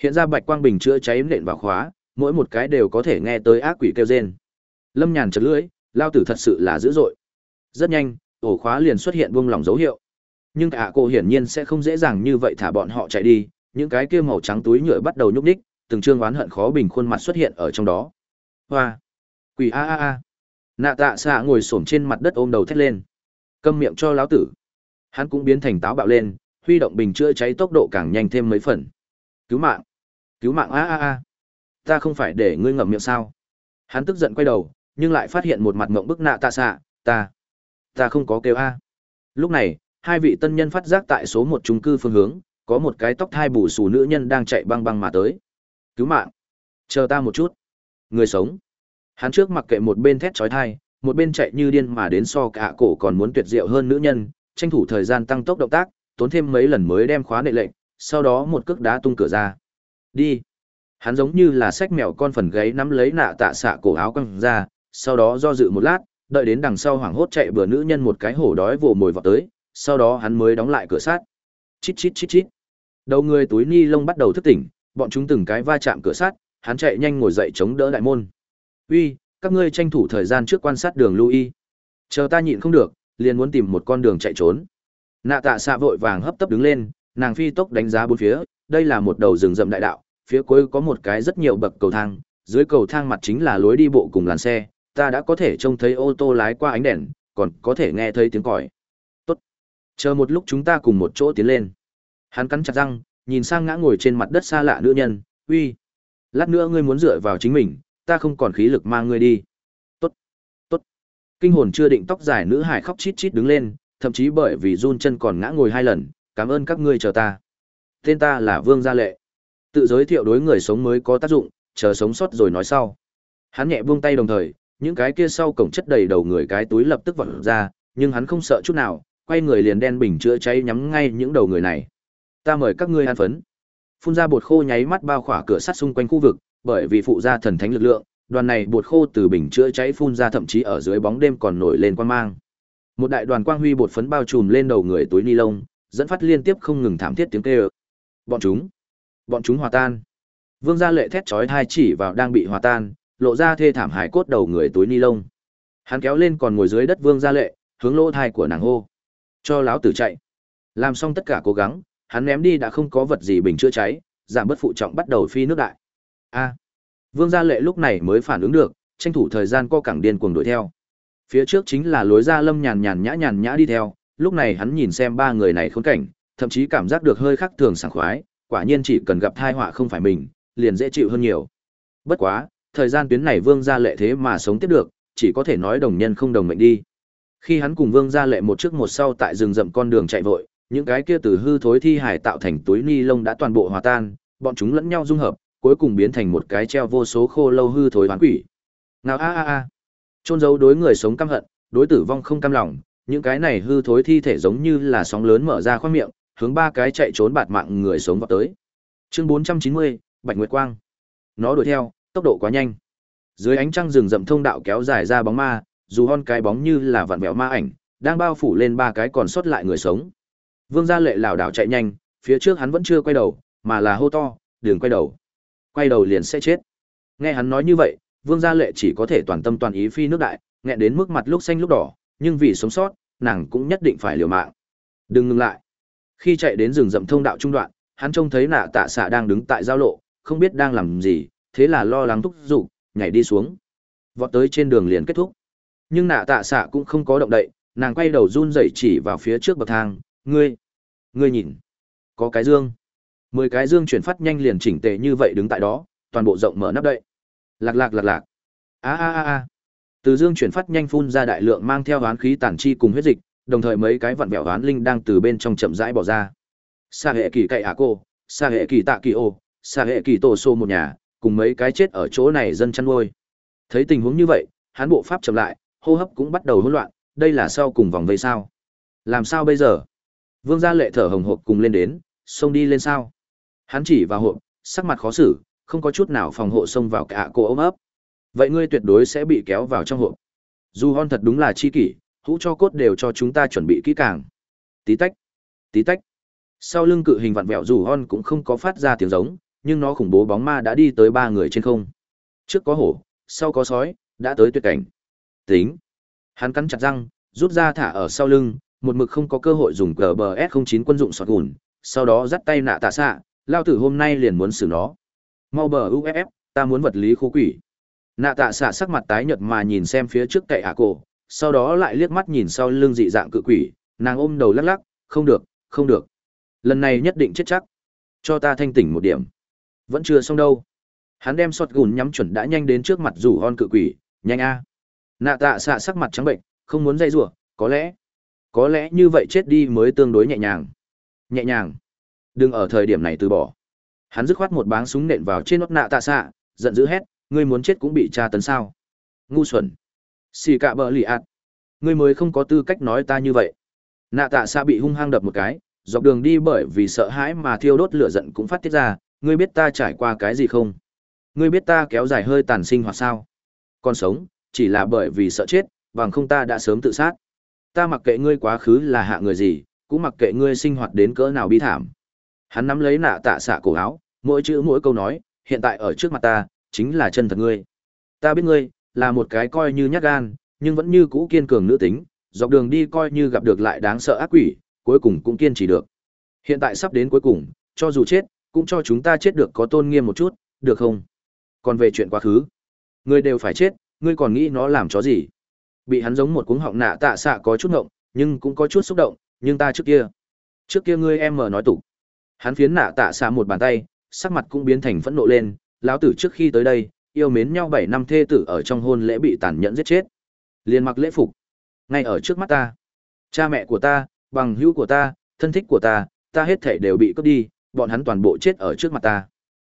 Hiện ra bạch quang bình chữa cháy nện vào khóa, mỗi một cái đều có thể nghe tới ác quỷ kêu rên. Lâm Nhàn chật lưỡi, lao tử thật sự là dữ dội. Rất nhanh, ổ khóa liền xuất hiện buông lỏng dấu hiệu. Nhưng cả cô hiển nhiên sẽ không dễ dàng như vậy thả bọn họ chạy đi, những cái kia màu trắng túi nhựa bắt đầu nhúc nhích, từng trương oán hận khó bình khuôn mặt xuất hiện ở trong đó. Hoa! Quỷ a a a! Nạ tạ xạ ngồi xổm trên mặt đất ôm đầu thét lên. Câm miệng cho lão tử. Hắn cũng biến thành táo bạo lên, huy động bình chữa cháy tốc độ càng nhanh thêm mấy phần. Cứu mạng! Cứu mạng a a a! Ta không phải để ngươi ngậm miệng sao? Hắn tức giận quay đầu, nhưng lại phát hiện một mặt ngậm bức nạ tạ xạ, ta, ta không có kêu a. Lúc này, hai vị tân nhân phát giác tại số một trung cư phương hướng, có một cái tóc thai bù xù nữ nhân đang chạy băng băng mà tới. Cứu mạng! Chờ ta một chút. Người sống. Hắn trước mặc kệ một bên thét chói thai, một bên chạy như điên mà đến so cả cổ còn muốn tuyệt diệu hơn nữ nhân, tranh thủ thời gian tăng tốc động tác, tốn thêm mấy lần mới đem khóa nệ lệnh, sau đó một cước đá tung cửa ra. Đi. Hắn giống như là sách mèo con phần gáy nắm lấy nạ tạ xạ cổ áo quăng ra, sau đó do dự một lát, đợi đến đằng sau hoảng hốt chạy bừa nữ nhân một cái hổ đói vồ mồi vào tới, sau đó hắn mới đóng lại cửa sát. Chít chít chít chít. Đầu người túi ni lông bắt đầu thức tỉnh, bọn chúng từng cái va chạm cửa sắt, hắn chạy nhanh ngồi dậy chống đỡ đại môn. "Uy, các ngươi tranh thủ thời gian trước quan sát đường Louis. Chờ ta nhịn không được, liền muốn tìm một con đường chạy trốn." Nạ Tạ Xạ vội vàng hấp tấp đứng lên, nàng phi tốc đánh giá bốn phía, đây là một đầu rừng rậm đại đạo, phía cuối có một cái rất nhiều bậc cầu thang, dưới cầu thang mặt chính là lối đi bộ cùng làn xe, ta đã có thể trông thấy ô tô lái qua ánh đèn, còn có thể nghe thấy tiếng còi. Tốt. Chờ một lúc chúng ta cùng một chỗ tiến lên. Hắn cắn chặt răng, nhìn sang ngã ngồi trên mặt đất xa lạ nữ nhân, uy. Lát nữa ngươi muốn dựa vào chính mình, ta không còn khí lực mang ngươi đi. Tốt. Tốt. Kinh hồn chưa định tóc dài nữ hải khóc chít chít đứng lên, thậm chí bởi vì run chân còn ngã ngồi hai lần, cảm ơn các ngươi chờ ta. Tên ta là Vương Gia Lệ. Tự giới thiệu đối người sống mới có tác dụng, chờ sống sót rồi nói sau. Hắn nhẹ buông tay đồng thời, những cái kia sau cổng chất đầy đầu người cái túi lập tức vọt ra, nhưng hắn không sợ chút nào, quay người liền đen bình chữa cháy nhắm ngay những đầu người này ta mời các ngươi ăn phấn phun ra bột khô nháy mắt bao khỏa cửa sắt xung quanh khu vực bởi vì phụ gia thần thánh lực lượng đoàn này bột khô từ bình chữa cháy phun ra thậm chí ở dưới bóng đêm còn nổi lên quang mang. Một đại đoàn quang huy bột phấn bao trùm lên đầu người túi ni lông dẫn phát liên tiếp không ngừng thảm thiết tiếng kêu. Bọn chúng bọn chúng hòa tan. Vương gia lệ thét chói tai chỉ vào đang bị hòa tan lộ ra thê thảm hải cốt đầu người túi ni lông. Hắn kéo lên còn ngồi dưới đất vương gia lệ hướng lỗ thai của nàng hô. Cho láo tử chạy. Làm xong tất cả cố gắng, hắn ném đi đã không có vật gì bình chữa cháy, giảm bớt phụ trọng bắt đầu phi nước đại. A. Vương Gia Lệ lúc này mới phản ứng được, tranh thủ thời gian co cẳng điên cuồng đuổi theo. Phía trước chính là lối ra Lâm nhàn nhàn nhã nhàn nhã đi theo, lúc này hắn nhìn xem ba người này khốn cảnh, thậm chí cảm giác được hơi khác thường sảng khoái, quả nhiên chỉ cần gặp tai họa không phải mình, liền dễ chịu hơn nhiều. Bất quá, thời gian tuyến này Vương Gia Lệ thế mà sống tiếp được, chỉ có thể nói đồng nhân không đồng mệnh đi. Khi hắn cùng Vương Gia Lệ một trước một sau tại rừng rậm con đường chạy vội, những cái kia từ hư thối thi hải tạo thành túi ni lông đã toàn bộ hòa tan, bọn chúng lẫn nhau dung hợp, cuối cùng biến thành một cái treo vô số khô lâu hư thối hoán quỷ. Nào a a a. Chôn giấu đối người sống căm hận, đối tử vong không cam lòng, những cái này hư thối thi thể giống như là sóng lớn mở ra khoang miệng, hướng ba cái chạy trốn bạt mạng người sống vào tới. Chương 490, Bạch Nguyệt Quang. Nó đuổi theo, tốc độ quá nhanh. Dưới ánh trăng rừng rậm thông đạo kéo dài ra bóng ma, dù hon cái bóng như là vặn vẹo ma ảnh, đang bao phủ lên ba cái còn sót lại người sống. Vương Gia Lệ lảo đảo chạy nhanh, phía trước hắn vẫn chưa quay đầu, mà là hô to, đường quay đầu." Quay đầu liền sẽ chết. Nghe hắn nói như vậy, Vương Gia Lệ chỉ có thể toàn tâm toàn ý phi nước đại, nghẹn đến mức mặt lúc xanh lúc đỏ, nhưng vì sống sót, nàng cũng nhất định phải liều mạng. Đừng ngừng lại. Khi chạy đến rừng rậm thông đạo trung đoạn, hắn trông thấy nạ tạ xạ đang đứng tại giao lộ, không biết đang làm gì, thế là lo lắng thúc giục, nhảy đi xuống. Vọt tới trên đường liền kết thúc. Nhưng nạ tạ xạ cũng không có động đậy, nàng quay đầu run rẩy chỉ vào phía trước bậc thang, "Ngươi, ngươi nhìn, có cái dương." Mười cái dương chuyển phát nhanh liền chỉnh tề như vậy đứng tại đó, toàn bộ rộng mở nắp đậy. Lạc lạc lạc lạc. A a a a. Từ dương chuyển phát nhanh phun ra đại lượng mang theo hoán khí tản chi cùng huyết dịch, đồng thời mấy cái vặn vẹo hoán linh đang từ bên trong chậm rãi bỏ ra. Sa hệ kỳ cậy ả cô, sa hệ kỳ tạ kỳ ô, sa hệ kỳ tổ xô một nhà, cùng mấy cái chết ở chỗ này dân chăn nuôi. Thấy tình huống như vậy, hắn bộ pháp chậm lại, hô hấp cũng bắt đầu hỗn loạn, đây là sau cùng vòng vây sao? Làm sao bây giờ? Vương gia lệ thở hồng hộc cùng lên đến, xông đi lên sao? Hắn chỉ vào hộp, sắc mặt khó xử, không có chút nào phòng hộ xông vào cả cô ôm ấp. Vậy ngươi tuyệt đối sẽ bị kéo vào trong hộp. Dù hon thật đúng là chi kỷ, hũ cho cốt đều cho chúng ta chuẩn bị kỹ càng. Tí tách, tí tách. Sau lưng cự hình vặn vẹo dù hon cũng không có phát ra tiếng giống, nhưng nó khủng bố bóng ma đã đi tới ba người trên không. Trước có hổ, sau có sói, đã tới tuyệt cảnh. Tính. Hắn cắn chặt răng, rút ra thả ở sau lưng, một mực không có cơ hội dùng GBS09 quân dụng sọt gùn, sau đó dắt tay nạ tạ xạ, lao tử hôm nay liền muốn xử nó. Mau bờ UFF, ta muốn vật lý khô quỷ. Nạ tạ xạ sắc mặt tái nhợt mà nhìn xem phía trước cậy ả cổ, sau đó lại liếc mắt nhìn sau lưng dị dạng cự quỷ, nàng ôm đầu lắc lắc, không được, không được. Lần này nhất định chết chắc. Cho ta thanh tỉnh một điểm. Vẫn chưa xong đâu. Hắn đem sọt gùn nhắm chuẩn đã nhanh đến trước mặt rủ hon cự quỷ, nhanh a. Nạ tạ xạ sắc mặt trắng bệnh, không muốn dây rủa, có lẽ, có lẽ như vậy chết đi mới tương đối nhẹ nhàng. Nhẹ nhàng. Đừng ở thời điểm này từ bỏ. Hắn dứt khoát một báng súng nện vào trên nốt nạ tạ xạ, giận dữ hét, ngươi muốn chết cũng bị tra tấn sao? Ngu xuẩn. Xì cạ bờ lì ạt. Ngươi mới không có tư cách nói ta như vậy. Nạ tạ xạ bị hung hăng đập một cái, dọc đường đi bởi vì sợ hãi mà thiêu đốt lửa giận cũng phát tiết ra, ngươi biết ta trải qua cái gì không? Ngươi biết ta kéo dài hơi tàn sinh hoạt sao? Còn sống, chỉ là bởi vì sợ chết, bằng không ta đã sớm tự sát. Ta mặc kệ ngươi quá khứ là hạ người gì, cũng mặc kệ ngươi sinh hoạt đến cỡ nào bi thảm. Hắn nắm lấy nạ tạ xạ cổ áo, mỗi chữ mỗi câu nói, hiện tại ở trước mặt ta, chính là chân thật ngươi. Ta biết ngươi, là một cái coi như nhát gan, nhưng vẫn như cũ kiên cường nữ tính, dọc đường đi coi như gặp được lại đáng sợ ác quỷ, cuối cùng cũng kiên trì được. Hiện tại sắp đến cuối cùng, cho dù chết, cũng cho chúng ta chết được có tôn nghiêm một chút, được không? Còn về chuyện quá khứ, ngươi đều phải chết, ngươi còn nghĩ nó làm chó gì? Bị hắn giống một cuống họng nạ tạ xạ có chút ngộng, nhưng cũng có chút xúc động, nhưng ta trước kia, trước kia ngươi em mở nói tục. Hắn phiến nạ tạ xạ một bàn tay, sắc mặt cũng biến thành phẫn nộ lên, lão tử trước khi tới đây, yêu mến nhau bảy năm thê tử ở trong hôn lễ bị tàn nhẫn giết chết. Liền mặc lễ phục, ngay ở trước mắt ta. Cha mẹ của ta, bằng hữu của ta, thân thích của ta, ta hết thể đều bị cướp đi, bọn hắn toàn bộ chết ở trước mặt ta.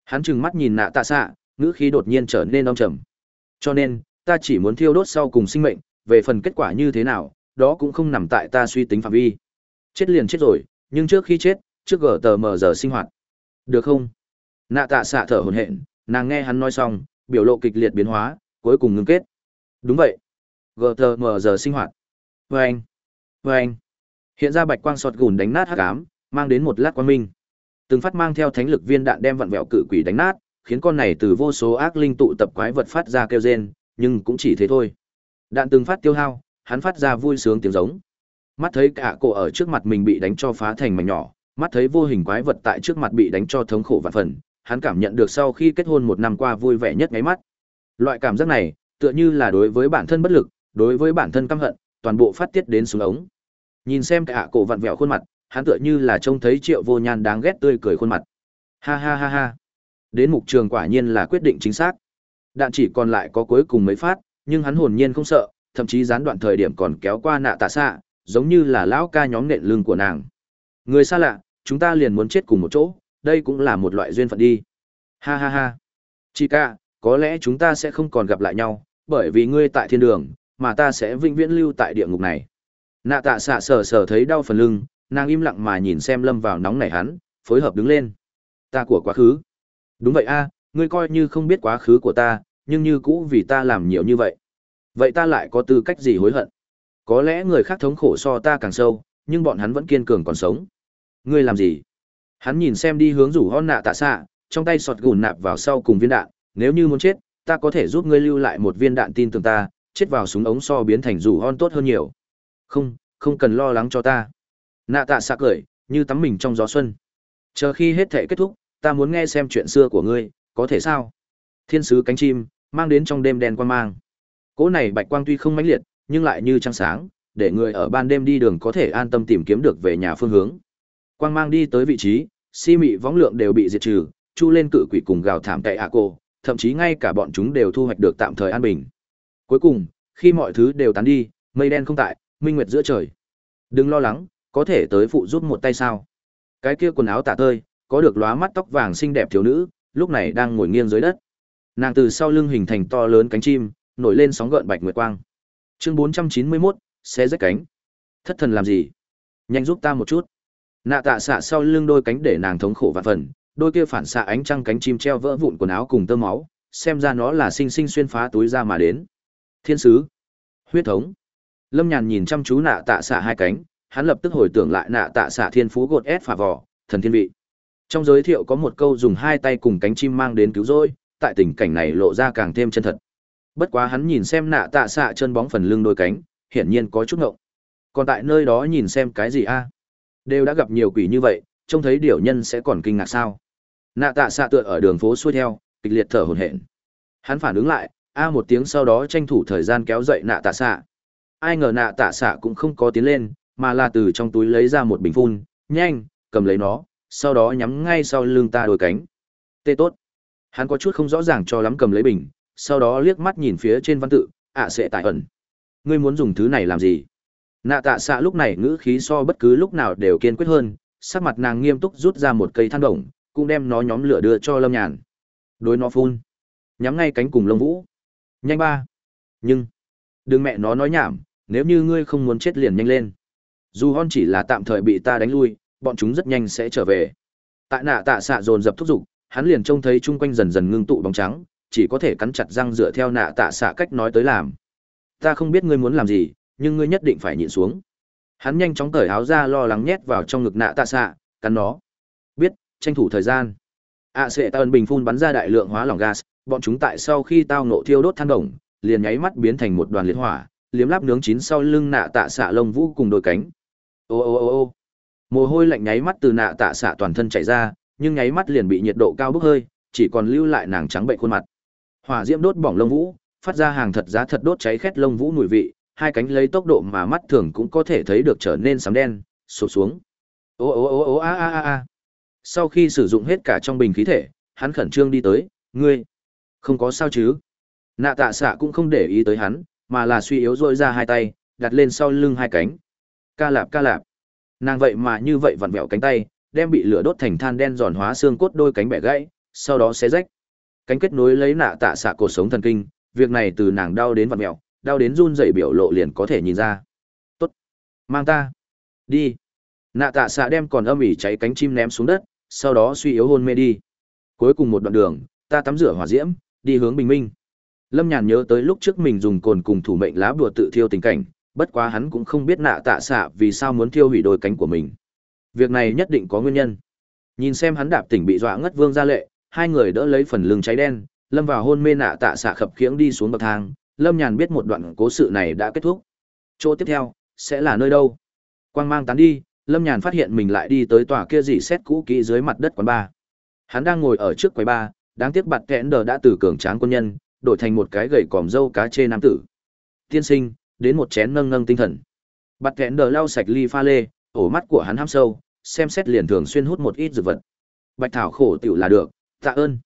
Hắn trừng mắt nhìn nạ tạ xạ, ngữ khí đột nhiên trở nên đông trầm. Cho nên, ta chỉ muốn thiêu đốt sau cùng sinh mệnh, về phần kết quả như thế nào, đó cũng không nằm tại ta suy tính phạm vi. Chết liền chết rồi, nhưng trước khi chết, trước gờ tờ mờ giờ sinh hoạt. Được không? Nạ tạ xạ thở hổn hển, nàng nghe hắn nói xong, biểu lộ kịch liệt biến hóa, cuối cùng ngưng kết. Đúng vậy. Gờ tờ mờ giờ sinh hoạt. vê anh vê anh Hiện ra bạch quang sọt gùn đánh nát hắc ám, mang đến một lát quang minh. Từng phát mang theo thánh lực viên đạn đem vặn vẹo cự quỷ đánh nát, khiến con này từ vô số ác linh tụ tập quái vật phát ra kêu rên, nhưng cũng chỉ thế thôi. Đạn từng phát tiêu hao, hắn phát ra vui sướng tiếng giống. mắt thấy cả cổ ở trước mặt mình bị đánh cho phá thành mảnh nhỏ, mắt thấy vô hình quái vật tại trước mặt bị đánh cho thống khổ vạn phần, hắn cảm nhận được sau khi kết hôn một năm qua vui vẻ nhất ngáy mắt. Loại cảm giác này, tựa như là đối với bản thân bất lực, đối với bản thân căm hận, toàn bộ phát tiết đến xuống ống. Nhìn xem cả cổ vặn vẹo khuôn mặt, hắn tựa như là trông thấy Triệu Vô Nhan đáng ghét tươi cười khuôn mặt. Ha ha ha ha. Đến mục trường quả nhiên là quyết định chính xác. Đạn chỉ còn lại có cuối cùng mấy phát, nhưng hắn hồn nhiên không sợ, thậm chí gián đoạn thời điểm còn kéo qua nạ tạ xạ, giống như là lão ca nhóm nện lưng của nàng. Người xa lạ, chúng ta liền muốn chết cùng một chỗ, đây cũng là một loại duyên phận đi. Ha ha ha. Chị ca, có lẽ chúng ta sẽ không còn gặp lại nhau, bởi vì ngươi tại thiên đường, mà ta sẽ vĩnh viễn lưu tại địa ngục này. Nạ tạ xạ sờ sờ thấy đau phần lưng, nàng im lặng mà nhìn xem lâm vào nóng nảy hắn, phối hợp đứng lên. Ta của quá khứ. Đúng vậy a, ngươi coi như không biết quá khứ của ta, nhưng như cũ vì ta làm nhiều như vậy. Vậy ta lại có tư cách gì hối hận? Có lẽ người khác thống khổ so ta càng sâu, nhưng bọn hắn vẫn kiên cường còn sống. Ngươi làm gì? Hắn nhìn xem đi hướng rủ hon nạ tạ xạ, trong tay sọt gùn nạp vào sau cùng viên đạn, nếu như muốn chết, ta có thể giúp ngươi lưu lại một viên đạn tin tưởng ta, chết vào súng ống so biến thành rủ hon tốt hơn nhiều. Không, không cần lo lắng cho ta. Nạ tạ xạ cười, như tắm mình trong gió xuân. Chờ khi hết thể kết thúc, ta muốn nghe xem chuyện xưa của ngươi, có thể sao? Thiên sứ cánh chim, mang đến trong đêm đen quan mang. Cỗ này bạch quang tuy không mãnh liệt, nhưng lại như trăng sáng, để người ở ban đêm đi đường có thể an tâm tìm kiếm được về nhà phương hướng. Quang mang đi tới vị trí, si mị võng lượng đều bị diệt trừ, chu lên cự quỷ cùng gào thảm tại ạ cô, thậm chí ngay cả bọn chúng đều thu hoạch được tạm thời an bình. Cuối cùng, khi mọi thứ đều tán đi, mây đen không tại, minh nguyệt giữa trời. Đừng lo lắng, có thể tới phụ giúp một tay sao? Cái kia quần áo tả tơi, có được lóa mắt tóc vàng xinh đẹp thiếu nữ, lúc này đang ngồi nghiêng dưới đất. Nàng từ sau lưng hình thành to lớn cánh chim, nổi lên sóng gợn bạch nguyệt quang. Chương 491, xé rách cánh. Thất thần làm gì? Nhanh giúp ta một chút. Nạ tạ xạ sau lưng đôi cánh để nàng thống khổ và phần, đôi kia phản xạ ánh trăng cánh chim treo vỡ vụn quần áo cùng tơ máu, xem ra nó là sinh sinh xuyên phá túi ra mà đến. Thiên sứ, huyết thống. Lâm Nhàn nhìn chăm chú nạ tạ xạ hai cánh, hắn lập tức hồi tưởng lại nạ tạ xạ thiên phú gột ép phà vỏ, thần thiên vị. Trong giới thiệu có một câu dùng hai tay cùng cánh chim mang đến cứu rỗi, tại tình cảnh này lộ ra càng thêm chân thật. Bất quá hắn nhìn xem nạ tạ xạ chân bóng phần lưng đôi cánh, hiển nhiên có chút ngộng. Còn tại nơi đó nhìn xem cái gì a? Đều đã gặp nhiều quỷ như vậy, trông thấy điều nhân sẽ còn kinh ngạc sao? Nạ tạ xạ tựa ở đường phố xuôi theo, kịch liệt thở hổn hển. Hắn phản ứng lại, a một tiếng sau đó tranh thủ thời gian kéo dậy nạ tạ xạ. Ai ngờ nạ tạ xạ cũng không có tiến lên, mà là từ trong túi lấy ra một bình phun, nhanh, cầm lấy nó, sau đó nhắm ngay sau lưng ta đôi cánh. Tê tốt. Hắn có chút không rõ ràng cho lắm cầm lấy bình, sau đó liếc mắt nhìn phía trên văn tự, ạ sẽ tại ẩn. Ngươi muốn dùng thứ này làm gì? Nạ tạ xạ lúc này ngữ khí so bất cứ lúc nào đều kiên quyết hơn, sắc mặt nàng nghiêm túc rút ra một cây than đồng, cũng đem nó nhóm lửa đưa cho lâm nhàn. Đối nó phun. Nhắm ngay cánh cùng lông vũ. Nhanh ba. Nhưng. Đừng mẹ nó nói nhảm, nếu như ngươi không muốn chết liền nhanh lên. Dù hon chỉ là tạm thời bị ta đánh lui, bọn chúng rất nhanh sẽ trở về. Tại nạ tạ xạ dồn dập thúc giục, hắn liền trông thấy chung quanh dần dần ngưng tụ bóng trắng, chỉ có thể cắn chặt răng dựa theo nạ tạ xạ cách nói tới làm. Ta không biết ngươi muốn làm gì, nhưng ngươi nhất định phải nhịn xuống. Hắn nhanh chóng cởi áo ra lo lắng nhét vào trong ngực nạ tạ xạ, cắn nó. Biết, tranh thủ thời gian. ạ sẽ ta ơn bình phun bắn ra đại lượng hóa lỏng gas, bọn chúng tại sau khi tao nộ thiêu đốt than đồng, liền nháy mắt biến thành một đoàn liệt hỏa, liếm láp nướng chín sau lưng nạ tạ xạ lông vũ cùng đôi cánh. Ô ô ô ô. Mồ hôi lạnh nháy mắt từ nạ tạ xạ toàn thân chảy ra, nhưng nháy mắt liền bị nhiệt độ cao bốc hơi, chỉ còn lưu lại nàng trắng bệnh khuôn mặt. Hỏa diễm đốt bỏng lông vũ, phát ra hàng thật giá thật đốt cháy khét lông vũ mùi vị, hai cánh lấy tốc độ mà mắt thường cũng có thể thấy được trở nên sám đen, sụp xuống. Ô ô ô ô a a a a. Sau khi sử dụng hết cả trong bình khí thể, hắn khẩn trương đi tới, ngươi, không có sao chứ? Nạ tạ xạ cũng không để ý tới hắn, mà là suy yếu rôi ra hai tay, đặt lên sau lưng hai cánh. Ca lạp ca lạp. Nàng vậy mà như vậy vặn vẹo cánh tay, đem bị lửa đốt thành than đen giòn hóa xương cốt đôi cánh bẻ gãy, sau đó xé rách. Cánh kết nối lấy nạ tạ xạ cột sống thần kinh, việc này từ nàng đau đến vặn mẹo đau đến run rẩy biểu lộ liền có thể nhìn ra. Tốt, mang ta, đi. Nạ tạ xạ đem còn âm ỉ cháy cánh chim ném xuống đất, sau đó suy yếu hôn mê đi. Cuối cùng một đoạn đường, ta tắm rửa hỏa diễm, đi hướng bình minh. Lâm Nhàn nhớ tới lúc trước mình dùng cồn cùng thủ mệnh lá bùa tự thiêu tình cảnh, bất quá hắn cũng không biết nạ tạ xạ vì sao muốn thiêu hủy đôi cánh của mình. Việc này nhất định có nguyên nhân. Nhìn xem hắn đạp tỉnh bị dọa ngất vương ra lệ, hai người đỡ lấy phần lưng cháy đen, lâm vào hôn mê nạ tạ xạ khập khiễng đi xuống bậc thang, Lâm Nhàn biết một đoạn cố sự này đã kết thúc. Chỗ tiếp theo sẽ là nơi đâu? Quang mang tán đi, Lâm Nhàn phát hiện mình lại đi tới tòa kia dị xét cũ kỹ dưới mặt đất quán ba. Hắn đang ngồi ở trước quầy ba, đáng tiếc bạt kẽn đờ đã từ cường tráng quân nhân, đổi thành một cái gầy còm dâu cá chê nam tử. Tiên sinh, đến một chén nâng nâng tinh thần. Bạt kẽn đờ lau sạch ly pha lê, ổ mắt của hắn hăm sâu, xem xét liền thường xuyên hút một ít dược vật. Bạch thảo khổ tiểu là được, tạ ơn.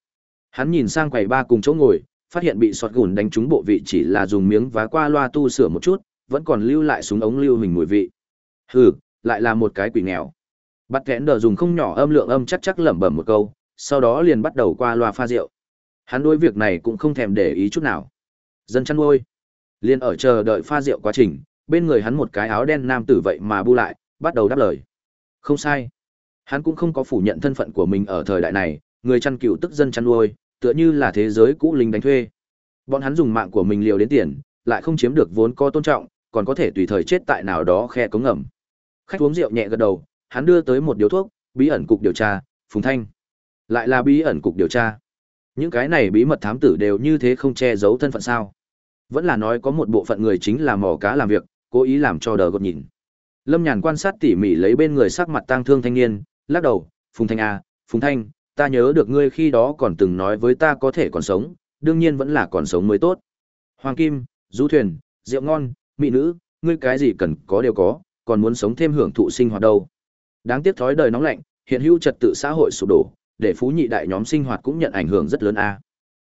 Hắn nhìn sang quầy ba cùng chỗ ngồi, phát hiện bị sọt gùn đánh trúng bộ vị chỉ là dùng miếng vá qua loa tu sửa một chút, vẫn còn lưu lại súng ống lưu hình mùi vị. Hừ, lại là một cái quỷ nghèo. Bắt kẽn đờ dùng không nhỏ âm lượng âm chắc chắc lẩm bẩm một câu, sau đó liền bắt đầu qua loa pha rượu. Hắn đối việc này cũng không thèm để ý chút nào. Dân chăn nuôi, liền ở chờ đợi pha rượu quá trình, bên người hắn một cái áo đen nam tử vậy mà bu lại, bắt đầu đáp lời. Không sai. Hắn cũng không có phủ nhận thân phận của mình ở thời đại này, người chăn cừu tức dân chăn nuôi, tựa như là thế giới cũ lính đánh thuê. Bọn hắn dùng mạng của mình liều đến tiền, lại không chiếm được vốn có tôn trọng, còn có thể tùy thời chết tại nào đó khe cống ngầm. Khách uống rượu nhẹ gật đầu, hắn đưa tới một điếu thuốc, bí ẩn cục điều tra, Phùng Thanh. Lại là bí ẩn cục điều tra. Những cái này bí mật thám tử đều như thế không che giấu thân phận sao? Vẫn là nói có một bộ phận người chính là mò cá làm việc, cố ý làm cho đờ gột nhìn. Lâm Nhàn quan sát tỉ mỉ lấy bên người sắc mặt tang thương thanh niên, lắc đầu, "Phùng Thanh a, à, Phùng Thanh, ta nhớ được ngươi khi đó còn từng nói với ta có thể còn sống, đương nhiên vẫn là còn sống mới tốt. Hoàng Kim, du thuyền, rượu ngon, mỹ nữ, ngươi cái gì cần có đều có, còn muốn sống thêm hưởng thụ sinh hoạt đâu. Đáng tiếc thói đời nóng lạnh, hiện hữu trật tự xã hội sụp đổ, để phú nhị đại nhóm sinh hoạt cũng nhận ảnh hưởng rất lớn a.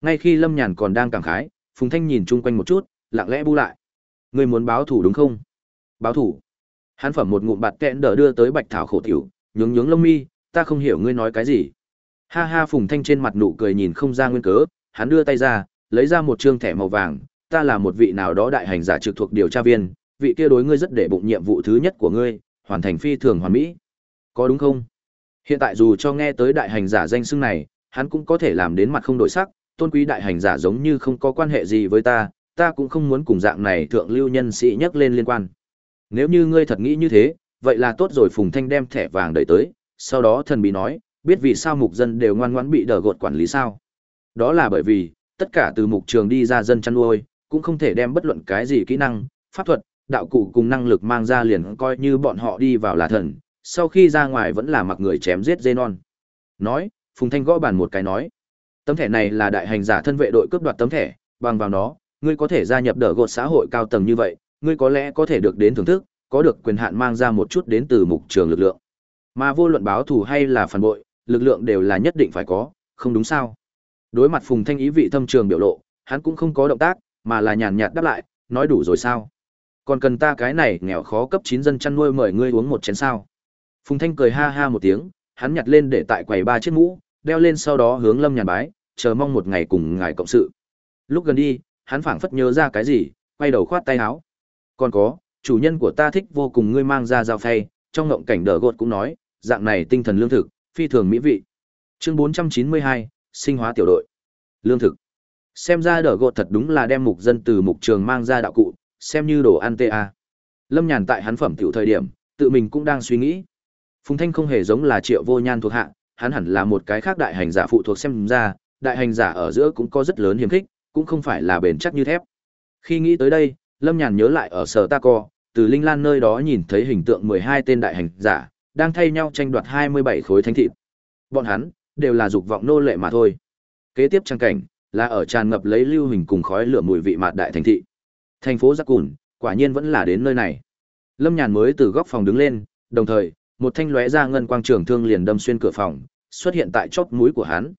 Ngay khi Lâm Nhàn còn đang cảm khái, Phùng Thanh nhìn chung quanh một chút, lặng lẽ bu lại. Ngươi muốn báo thủ đúng không? Báo thủ? Hắn phẩm một ngụm bạt kẹn đỡ đưa tới Bạch Thảo khổ tiểu, nhướng nhướng lông mi, ta không hiểu ngươi nói cái gì. Ha ha Phùng Thanh trên mặt nụ cười nhìn không ra nguyên cớ, hắn đưa tay ra, lấy ra một trương thẻ màu vàng, ta là một vị nào đó đại hành giả trực thuộc điều tra viên, vị kia đối ngươi rất để bụng nhiệm vụ thứ nhất của ngươi, hoàn thành phi thường hoàn mỹ. Có đúng không? Hiện tại dù cho nghe tới đại hành giả danh xưng này, hắn cũng có thể làm đến mặt không đổi sắc, tôn quý đại hành giả giống như không có quan hệ gì với ta, ta cũng không muốn cùng dạng này thượng lưu nhân sĩ nhắc lên liên quan. Nếu như ngươi thật nghĩ như thế, vậy là tốt rồi Phùng Thanh đem thẻ vàng đẩy tới, sau đó thần bí nói, biết vì sao mục dân đều ngoan ngoãn bị đờ gột quản lý sao? Đó là bởi vì, tất cả từ mục trường đi ra dân chăn nuôi, cũng không thể đem bất luận cái gì kỹ năng, pháp thuật, đạo cụ cùng năng lực mang ra liền coi như bọn họ đi vào là thần, sau khi ra ngoài vẫn là mặc người chém giết dê non. Nói, Phùng Thanh gõ bàn một cái nói, tấm thẻ này là đại hành giả thân vệ đội cướp đoạt tấm thẻ, bằng vào nó, ngươi có thể gia nhập đỡ gột xã hội cao tầng như vậy, ngươi có lẽ có thể được đến thưởng thức, có được quyền hạn mang ra một chút đến từ mục trường lực lượng. Mà vô luận báo thù hay là phản bội, lực lượng đều là nhất định phải có, không đúng sao? Đối mặt Phùng Thanh ý vị thâm trường biểu lộ, hắn cũng không có động tác, mà là nhàn nhạt đáp lại, nói đủ rồi sao? Còn cần ta cái này nghèo khó cấp 9 dân chăn nuôi mời ngươi uống một chén sao? Phùng Thanh cười ha ha một tiếng, hắn nhặt lên để tại quầy ba chiếc mũ, đeo lên sau đó hướng Lâm Nhàn bái, chờ mong một ngày cùng ngài cộng sự. Lúc gần đi, hắn phảng phất nhớ ra cái gì, quay đầu khoát tay áo. Còn có, chủ nhân của ta thích vô cùng ngươi mang ra giao phay, trong ngộng cảnh đỡ gột cũng nói, dạng này tinh thần lương thực, phi thường mỹ vị. Chương 492, sinh hóa tiểu đội. Lương thực. Xem ra đỡ gột thật đúng là đem mục dân từ mục trường mang ra đạo cụ, xem như đồ ăn ta. Lâm Nhàn tại hắn phẩm tiểu thời điểm, tự mình cũng đang suy nghĩ. Phùng Thanh không hề giống là Triệu Vô Nhan thuộc hạ, hắn hẳn là một cái khác đại hành giả phụ thuộc xem ra, đại hành giả ở giữa cũng có rất lớn hiểm khích, cũng không phải là bền chắc như thép. Khi nghĩ tới đây, Lâm Nhàn nhớ lại ở sở ta co, từ Linh Lan nơi đó nhìn thấy hình tượng 12 tên đại hành giả, đang thay nhau tranh đoạt 27 khối thánh thịt. Bọn hắn đều là dục vọng nô lệ mà thôi. Kế tiếp trang cảnh là ở tràn ngập lấy lưu hình cùng khói lửa mùi vị mạt đại thành thị. Thành phố Giác Cùn, quả nhiên vẫn là đến nơi này. Lâm Nhàn mới từ góc phòng đứng lên, đồng thời, một thanh lóe ra ngân quang trường thương liền đâm xuyên cửa phòng, xuất hiện tại chóp mũi của hắn.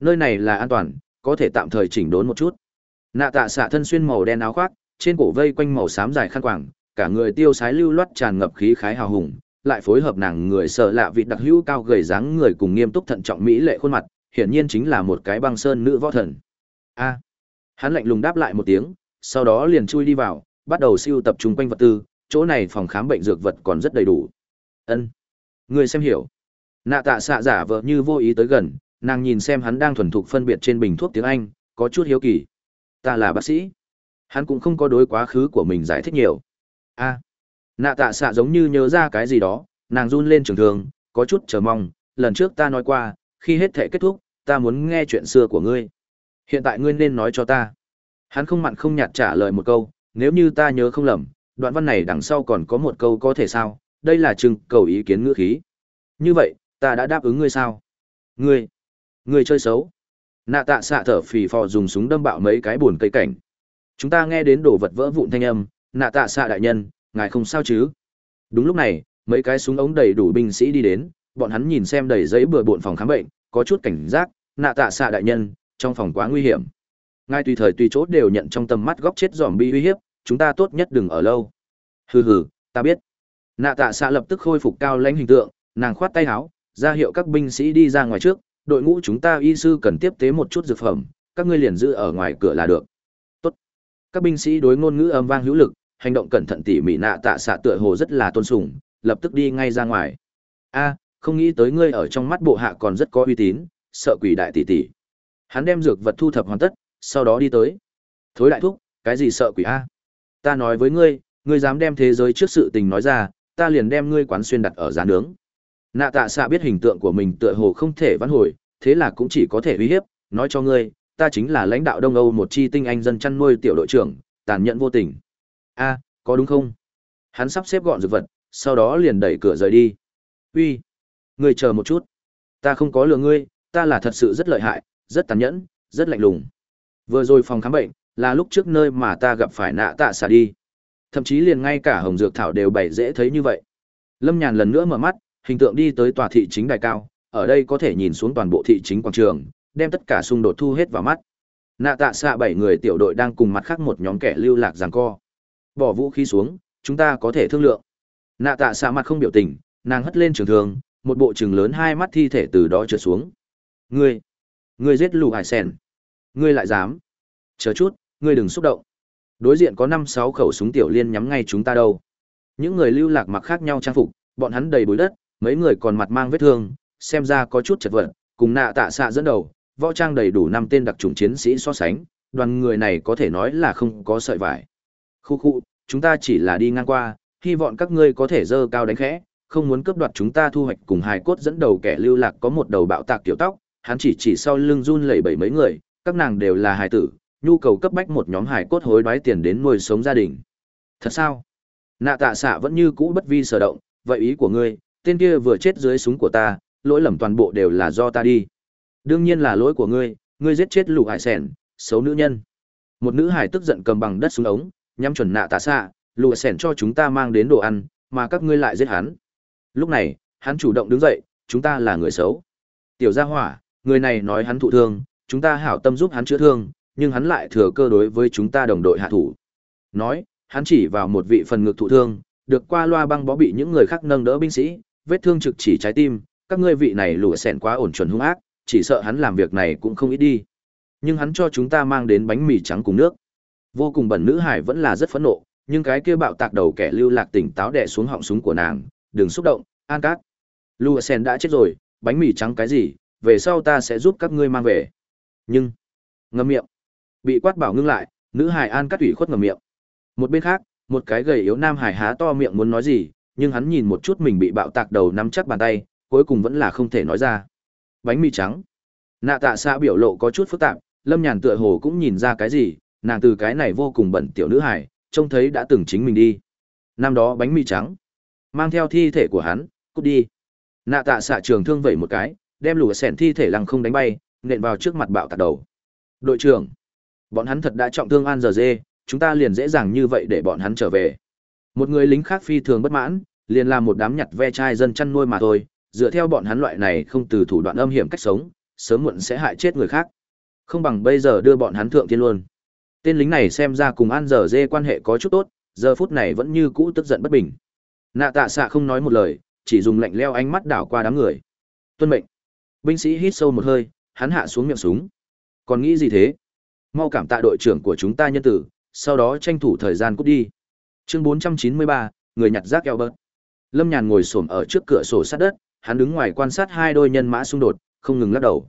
Nơi này là an toàn, có thể tạm thời chỉnh đốn một chút. Nạ tạ xạ thân xuyên màu đen áo khoác, trên cổ vây quanh màu xám dài khăn quàng, cả người tiêu sái lưu loát tràn ngập khí khái hào hùng, lại phối hợp nàng người sợ lạ vị đặc hữu cao gầy dáng người cùng nghiêm túc thận trọng mỹ lệ khuôn mặt, hiển nhiên chính là một cái băng sơn nữ võ thần. A. hắn lạnh lùng đáp lại một tiếng, sau đó liền chui đi vào, bắt đầu siêu tập trung quanh vật tư, chỗ này phòng khám bệnh dược vật còn rất đầy đủ. Ân, người xem hiểu. Nạ tạ xạ giả vợ như vô ý tới gần, nàng nhìn xem hắn đang thuần thục phân biệt trên bình thuốc tiếng Anh, có chút hiếu kỳ. Ta là bác sĩ. Hắn cũng không có đối quá khứ của mình giải thích nhiều. A, nạ tạ xạ giống như nhớ ra cái gì đó, nàng run lên trường thường, có chút chờ mong. Lần trước ta nói qua, khi hết thể kết thúc, ta muốn nghe chuyện xưa của ngươi. Hiện tại ngươi nên nói cho ta. Hắn không mặn không nhạt trả lời một câu, nếu như ta nhớ không lầm, đoạn văn này đằng sau còn có một câu có thể sao, đây là trưng cầu ý kiến ngữ khí. Như vậy, ta đã đáp ứng ngươi sao? Ngươi, ngươi chơi xấu. Nạ tạ xạ thở phì phò dùng súng đâm bạo mấy cái buồn cây cảnh. Chúng ta nghe đến đồ vật vỡ vụn thanh âm, nạ tạ xạ đại nhân, ngài không sao chứ? Đúng lúc này, mấy cái súng ống đầy đủ binh sĩ đi đến, bọn hắn nhìn xem đầy giấy bừa bộn phòng khám bệnh, có chút cảnh giác, nạ tạ xạ đại nhân, trong phòng quá nguy hiểm. Ngài tùy thời tùy chỗ đều nhận trong tầm mắt góc chết giòm bi uy hiếp, chúng ta tốt nhất đừng ở lâu. Hừ hừ, ta biết. Nạ tạ xạ lập tức khôi phục cao lãnh hình tượng, nàng khoát tay háo, ra hiệu các binh sĩ đi ra ngoài trước, đội ngũ chúng ta y sư cần tiếp tế một chút dược phẩm, các ngươi liền giữ ở ngoài cửa là được. Tốt. Các binh sĩ đối ngôn ngữ âm vang hữu lực, hành động cẩn thận tỉ mỉ nạ tạ xạ tựa hồ rất là tôn sùng, lập tức đi ngay ra ngoài. A, không nghĩ tới ngươi ở trong mắt bộ hạ còn rất có uy tín, sợ quỷ đại tỷ tỷ. Hắn đem dược vật thu thập hoàn tất, sau đó đi tới. Thối đại thúc, cái gì sợ quỷ a? Ta nói với ngươi, ngươi dám đem thế giới trước sự tình nói ra, ta liền đem ngươi quán xuyên đặt ở gián nướng. Nạ tạ xạ biết hình tượng của mình tựa hồ không thể vãn hồi, thế là cũng chỉ có thể uy hiếp, nói cho ngươi, ta chính là lãnh đạo Đông Âu một chi tinh anh dân chăn nuôi tiểu đội trưởng, tàn nhẫn vô tình. A, có đúng không? Hắn sắp xếp gọn dược vật, sau đó liền đẩy cửa rời đi. Uy, ngươi chờ một chút. Ta không có lừa ngươi, ta là thật sự rất lợi hại, rất tàn nhẫn, rất lạnh lùng. Vừa rồi phòng khám bệnh, là lúc trước nơi mà ta gặp phải nạ tạ xả đi. Thậm chí liền ngay cả hồng dược thảo đều bày dễ thấy như vậy. Lâm Nhàn lần nữa mở mắt, hình tượng đi tới tòa thị chính đài cao, ở đây có thể nhìn xuống toàn bộ thị chính quảng trường, đem tất cả xung đột thu hết vào mắt. Nạ tạ xạ bảy người tiểu đội đang cùng mặt khác một nhóm kẻ lưu lạc giằng co. Bỏ vũ khí xuống, chúng ta có thể thương lượng. Nạ tạ xạ mặt không biểu tình, nàng hất lên trường thường, một bộ trường lớn hai mắt thi thể từ đó trượt xuống. Ngươi, ngươi giết lù hải sèn Ngươi lại dám. Chờ chút, ngươi đừng xúc động. Đối diện có năm sáu khẩu súng tiểu liên nhắm ngay chúng ta đâu. Những người lưu lạc mặc khác nhau trang phục, bọn hắn đầy bụi đất, mấy người còn mặt mang vết thương, xem ra có chút chật vật, cùng nạ tạ xạ dẫn đầu, võ trang đầy đủ năm tên đặc trùng chiến sĩ so sánh, đoàn người này có thể nói là không có sợi vải. Khu khu, chúng ta chỉ là đi ngang qua, hy vọng các ngươi có thể dơ cao đánh khẽ, không muốn cướp đoạt chúng ta thu hoạch cùng hài cốt dẫn đầu kẻ lưu lạc có một đầu bạo tạc tiểu tóc, hắn chỉ chỉ sau lưng run lẩy bẩy mấy người, các nàng đều là hài tử, nhu cầu cấp bách một nhóm hài cốt hối đoái tiền đến nuôi sống gia đình. Thật sao? Nạ tạ xạ vẫn như cũ bất vi sở động, vậy ý của ngươi, tên kia vừa chết dưới súng của ta, lỗi lầm toàn bộ đều là do ta đi. Đương nhiên là lỗi của ngươi, ngươi giết chết lũ hải sẻn, xấu nữ nhân. Một nữ hải tức giận cầm bằng đất xuống ống, nhắm chuẩn nạ tạ xạ, lụa sẻn cho chúng ta mang đến đồ ăn, mà các ngươi lại giết hắn. Lúc này, hắn chủ động đứng dậy, chúng ta là người xấu. Tiểu gia hỏa, người này nói hắn thụ thương, chúng ta hảo tâm giúp hắn chữa thương, nhưng hắn lại thừa cơ đối với chúng ta đồng đội hạ thủ. Nói, hắn chỉ vào một vị phần ngực thụ thương, được qua loa băng bó bị những người khác nâng đỡ binh sĩ, vết thương trực chỉ trái tim, các ngươi vị này lùa sẻn quá ổn chuẩn hung ác, chỉ sợ hắn làm việc này cũng không ít đi. Nhưng hắn cho chúng ta mang đến bánh mì trắng cùng nước. Vô cùng bẩn nữ hải vẫn là rất phẫn nộ, nhưng cái kia bạo tạc đầu kẻ lưu lạc tỉnh táo đè xuống họng súng của nàng, đừng xúc động, an cát. Lùa sen đã chết rồi, bánh mì trắng cái gì, về sau ta sẽ giúp các ngươi mang về. Nhưng, ngậm miệng. Bị quát bảo ngưng lại, nữ hải an cát ủy khuất ngậm miệng. Một bên khác, một cái gầy yếu nam hải há to miệng muốn nói gì, nhưng hắn nhìn một chút mình bị bạo tạc đầu nắm chắc bàn tay, cuối cùng vẫn là không thể nói ra. Bánh mì trắng. Nạ tạ xạ biểu lộ có chút phức tạp, lâm nhàn tựa hồ cũng nhìn ra cái gì, nàng từ cái này vô cùng bẩn tiểu nữ hải, trông thấy đã từng chính mình đi. Năm đó bánh mì trắng, mang theo thi thể của hắn, cút đi. Nạ tạ xạ trường thương vẩy một cái, đem lùa sẻn thi thể lăng không đánh bay, nện vào trước mặt bạo tạc đầu. Đội trưởng, bọn hắn thật đã trọng thương an giờ dê, chúng ta liền dễ dàng như vậy để bọn hắn trở về. Một người lính khác phi thường bất mãn, liền làm một đám nhặt ve chai dân chăn nuôi mà thôi, dựa theo bọn hắn loại này không từ thủ đoạn âm hiểm cách sống, sớm muộn sẽ hại chết người khác. Không bằng bây giờ đưa bọn hắn thượng thiên luôn. Tên lính này xem ra cùng An Dở dê quan hệ có chút tốt, giờ phút này vẫn như cũ tức giận bất bình. Nạ tạ xạ không nói một lời, chỉ dùng lạnh leo ánh mắt đảo qua đám người. Tuân mệnh. Binh sĩ hít sâu một hơi, hắn hạ xuống miệng súng. Còn nghĩ gì thế? Mau cảm tạ đội trưởng của chúng ta nhân tử, sau đó tranh thủ thời gian cút đi. Chương 493, người nhặt rác Albert. Lâm Nhàn ngồi xổm ở trước cửa sổ sát đất, hắn đứng ngoài quan sát hai đôi nhân mã xung đột, không ngừng lắc đầu.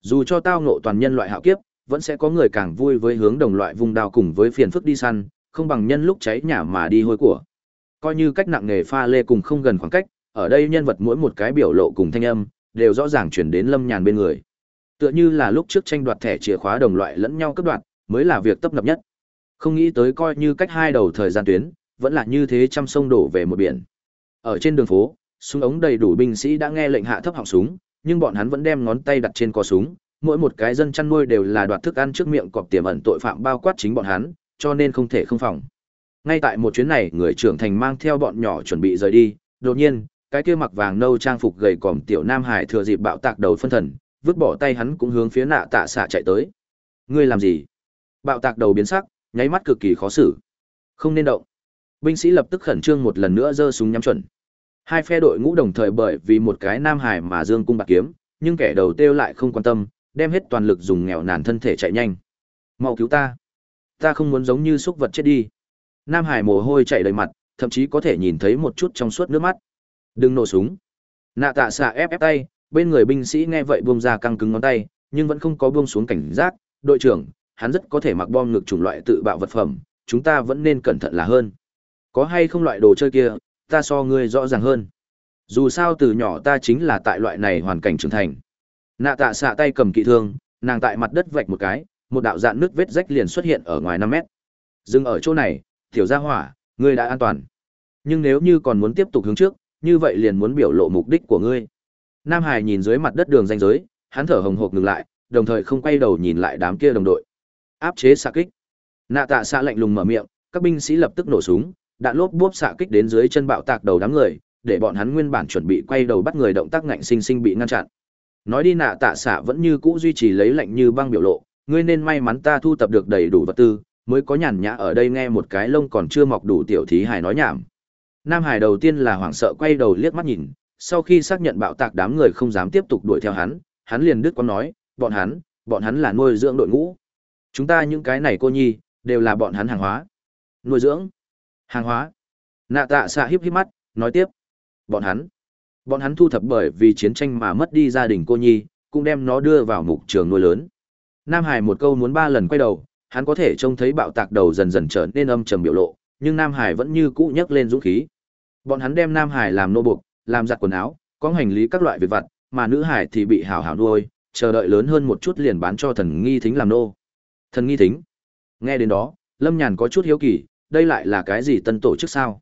Dù cho tao ngộ toàn nhân loại hạo kiếp, vẫn sẽ có người càng vui với hướng đồng loại vùng đao cùng với phiền phức đi săn, không bằng nhân lúc cháy nhà mà đi hôi của. Coi như cách nặng nghề pha lê cùng không gần khoảng cách, ở đây nhân vật mỗi một cái biểu lộ cùng thanh âm, đều rõ ràng chuyển đến Lâm Nhàn bên người. Tựa như là lúc trước tranh đoạt thẻ chìa khóa đồng loại lẫn nhau cấp đoạt, mới là việc tấp nập nhất. Không nghĩ tới coi như cách hai đầu thời gian tuyến, vẫn là như thế trăm sông đổ về một biển. Ở trên đường phố, súng ống đầy đủ binh sĩ đã nghe lệnh hạ thấp họng súng, nhưng bọn hắn vẫn đem ngón tay đặt trên cò súng, mỗi một cái dân chăn nuôi đều là đoạt thức ăn trước miệng cọp tiềm ẩn tội phạm bao quát chính bọn hắn, cho nên không thể không phòng. Ngay tại một chuyến này, người trưởng thành mang theo bọn nhỏ chuẩn bị rời đi, đột nhiên, cái kia mặc vàng nâu trang phục gầy còm tiểu Nam Hải thừa dịp bạo tạc đầu phân thần, vứt bỏ tay hắn cũng hướng phía nạ tạ xạ chạy tới. Ngươi làm gì? Bạo tạc đầu biến sắc, nháy mắt cực kỳ khó xử. Không nên động. Binh sĩ lập tức khẩn trương một lần nữa giơ súng nhắm chuẩn. Hai phe đội ngũ đồng thời bởi vì một cái Nam Hải mà dương cung bạc kiếm, nhưng kẻ đầu tiêu lại không quan tâm, đem hết toàn lực dùng nghèo nàn thân thể chạy nhanh. Mau cứu ta! Ta không muốn giống như súc vật chết đi. Nam Hải mồ hôi chảy đầy mặt, thậm chí có thể nhìn thấy một chút trong suốt nước mắt. Đừng nổ súng. Nạ tạ xạ ép ép tay, bên người binh sĩ nghe vậy buông ra căng cứng ngón tay, nhưng vẫn không có buông xuống cảnh giác. Đội trưởng, hắn rất có thể mặc bom ngực chủng loại tự bạo vật phẩm, chúng ta vẫn nên cẩn thận là hơn. Có hay không loại đồ chơi kia, ta so ngươi rõ ràng hơn. Dù sao từ nhỏ ta chính là tại loại này hoàn cảnh trưởng thành. Nạ tạ xạ tay cầm kỵ thương, nàng tại mặt đất vạch một cái, một đạo dạn nước vết rách liền xuất hiện ở ngoài năm mét. Dừng ở chỗ này, tiểu gia hỏa, ngươi đã an toàn. Nhưng nếu như còn muốn tiếp tục hướng trước, như vậy liền muốn biểu lộ mục đích của ngươi. Nam Hải nhìn dưới mặt đất đường ranh giới, hắn thở hồng hộc ngừng lại, đồng thời không quay đầu nhìn lại đám kia đồng đội. Áp chế xạ kích. Nạ tạ xạ lạnh lùng mở miệng, các binh sĩ lập tức nổ súng, đạn lốp bốp xạ kích đến dưới chân bạo tạc đầu đám người, để bọn hắn nguyên bản chuẩn bị quay đầu bắt người động tác ngạnh sinh sinh bị ngăn chặn. Nói đi nạ tạ xạ vẫn như cũ duy trì lấy lạnh như băng biểu lộ, ngươi nên may mắn ta thu tập được đầy đủ vật tư, mới có nhàn nhã ở đây nghe một cái lông còn chưa mọc đủ tiểu thí hài nói nhảm. Nam Hải đầu tiên là hoảng sợ quay đầu liếc mắt nhìn, sau khi xác nhận bạo tạc đám người không dám tiếp tục đuổi theo hắn, hắn liền đứt quãng nói, bọn hắn, bọn hắn là nuôi dưỡng đội ngũ. Chúng ta những cái này cô nhi, đều là bọn hắn hàng hóa. Nuôi dưỡng, hàng hóa. Nạ tạ xạ híp híp mắt, nói tiếp. Bọn hắn, bọn hắn thu thập bởi vì chiến tranh mà mất đi gia đình cô nhi, cũng đem nó đưa vào mục trường nuôi lớn. Nam Hải một câu muốn ba lần quay đầu, hắn có thể trông thấy bạo tạc đầu dần dần trở nên âm trầm biểu lộ, nhưng Nam Hải vẫn như cũ nhấc lên dũng khí. Bọn hắn đem Nam Hải làm nô buộc, làm giặt quần áo, có hành lý các loại việc vặt, mà nữ hải thì bị hảo hảo nuôi, chờ đợi lớn hơn một chút liền bán cho thần nghi thính làm nô. Thần nghi thính. Nghe đến đó, Lâm Nhàn có chút hiếu kỳ, đây lại là cái gì tân tổ chức sao?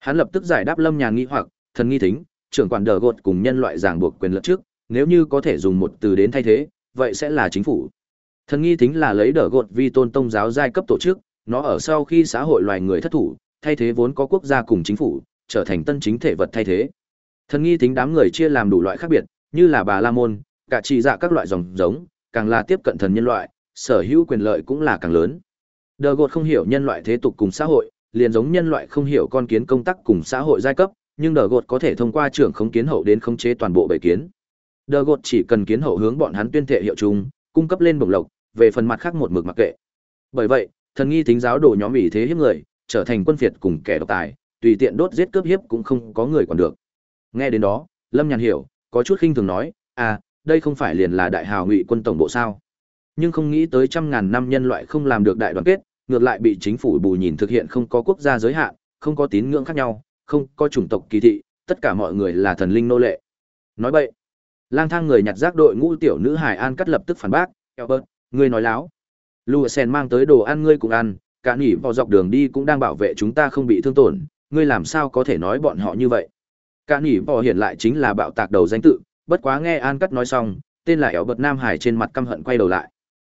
Hắn lập tức giải đáp Lâm Nhàn nghi hoặc, thần nghi thính, trưởng quản đờ gột cùng nhân loại giảng buộc quyền lợi trước, nếu như có thể dùng một từ đến thay thế, vậy sẽ là chính phủ. Thần nghi thính là lấy đờ gột vi tôn tông giáo giai cấp tổ chức, nó ở sau khi xã hội loài người thất thủ, thay thế vốn có quốc gia cùng chính phủ, trở thành tân chính thể vật thay thế. Thần nghi tính đám người chia làm đủ loại khác biệt, như là bà la môn, cả trị dạ các loại dòng giống, càng là tiếp cận thần nhân loại, sở hữu quyền lợi cũng là càng lớn. Đờ gột không hiểu nhân loại thế tục cùng xã hội, liền giống nhân loại không hiểu con kiến công tác cùng xã hội giai cấp, nhưng đờ gột có thể thông qua trưởng khống kiến hậu đến khống chế toàn bộ bầy kiến. Đờ gột chỉ cần kiến hậu hướng bọn hắn tuyên thệ hiệu chung, cung cấp lên bổng lộc, về phần mặt khác một mực mặc kệ. Bởi vậy, thần nghi tính giáo đồ nhóm ủy thế hiếp người, trở thành quân phiệt cùng kẻ độc tài, tùy tiện đốt giết cướp hiếp cũng không có người còn được. Nghe đến đó, Lâm Nhàn hiểu, có chút khinh thường nói, à, đây không phải liền là đại hào ngụy quân tổng bộ sao? Nhưng không nghĩ tới trăm ngàn năm nhân loại không làm được đại đoàn kết, ngược lại bị chính phủ bù nhìn thực hiện không có quốc gia giới hạn, không có tín ngưỡng khác nhau, không có chủng tộc kỳ thị, tất cả mọi người là thần linh nô lệ. Nói vậy, lang thang người nhặt rác đội ngũ tiểu nữ Hải An cắt lập tức phản bác, Albert, ngươi nói láo. sen mang tới đồ ăn ngươi cũng ăn, cả nỉ vào dọc đường đi cũng đang bảo vệ chúng ta không bị thương tổn, ngươi làm sao có thể nói bọn họ như vậy. Cả nỉ bò hiện lại chính là bạo tạc đầu danh tự, bất quá nghe An Cắt nói xong, tên là éo Nam Hải trên mặt căm hận quay đầu lại.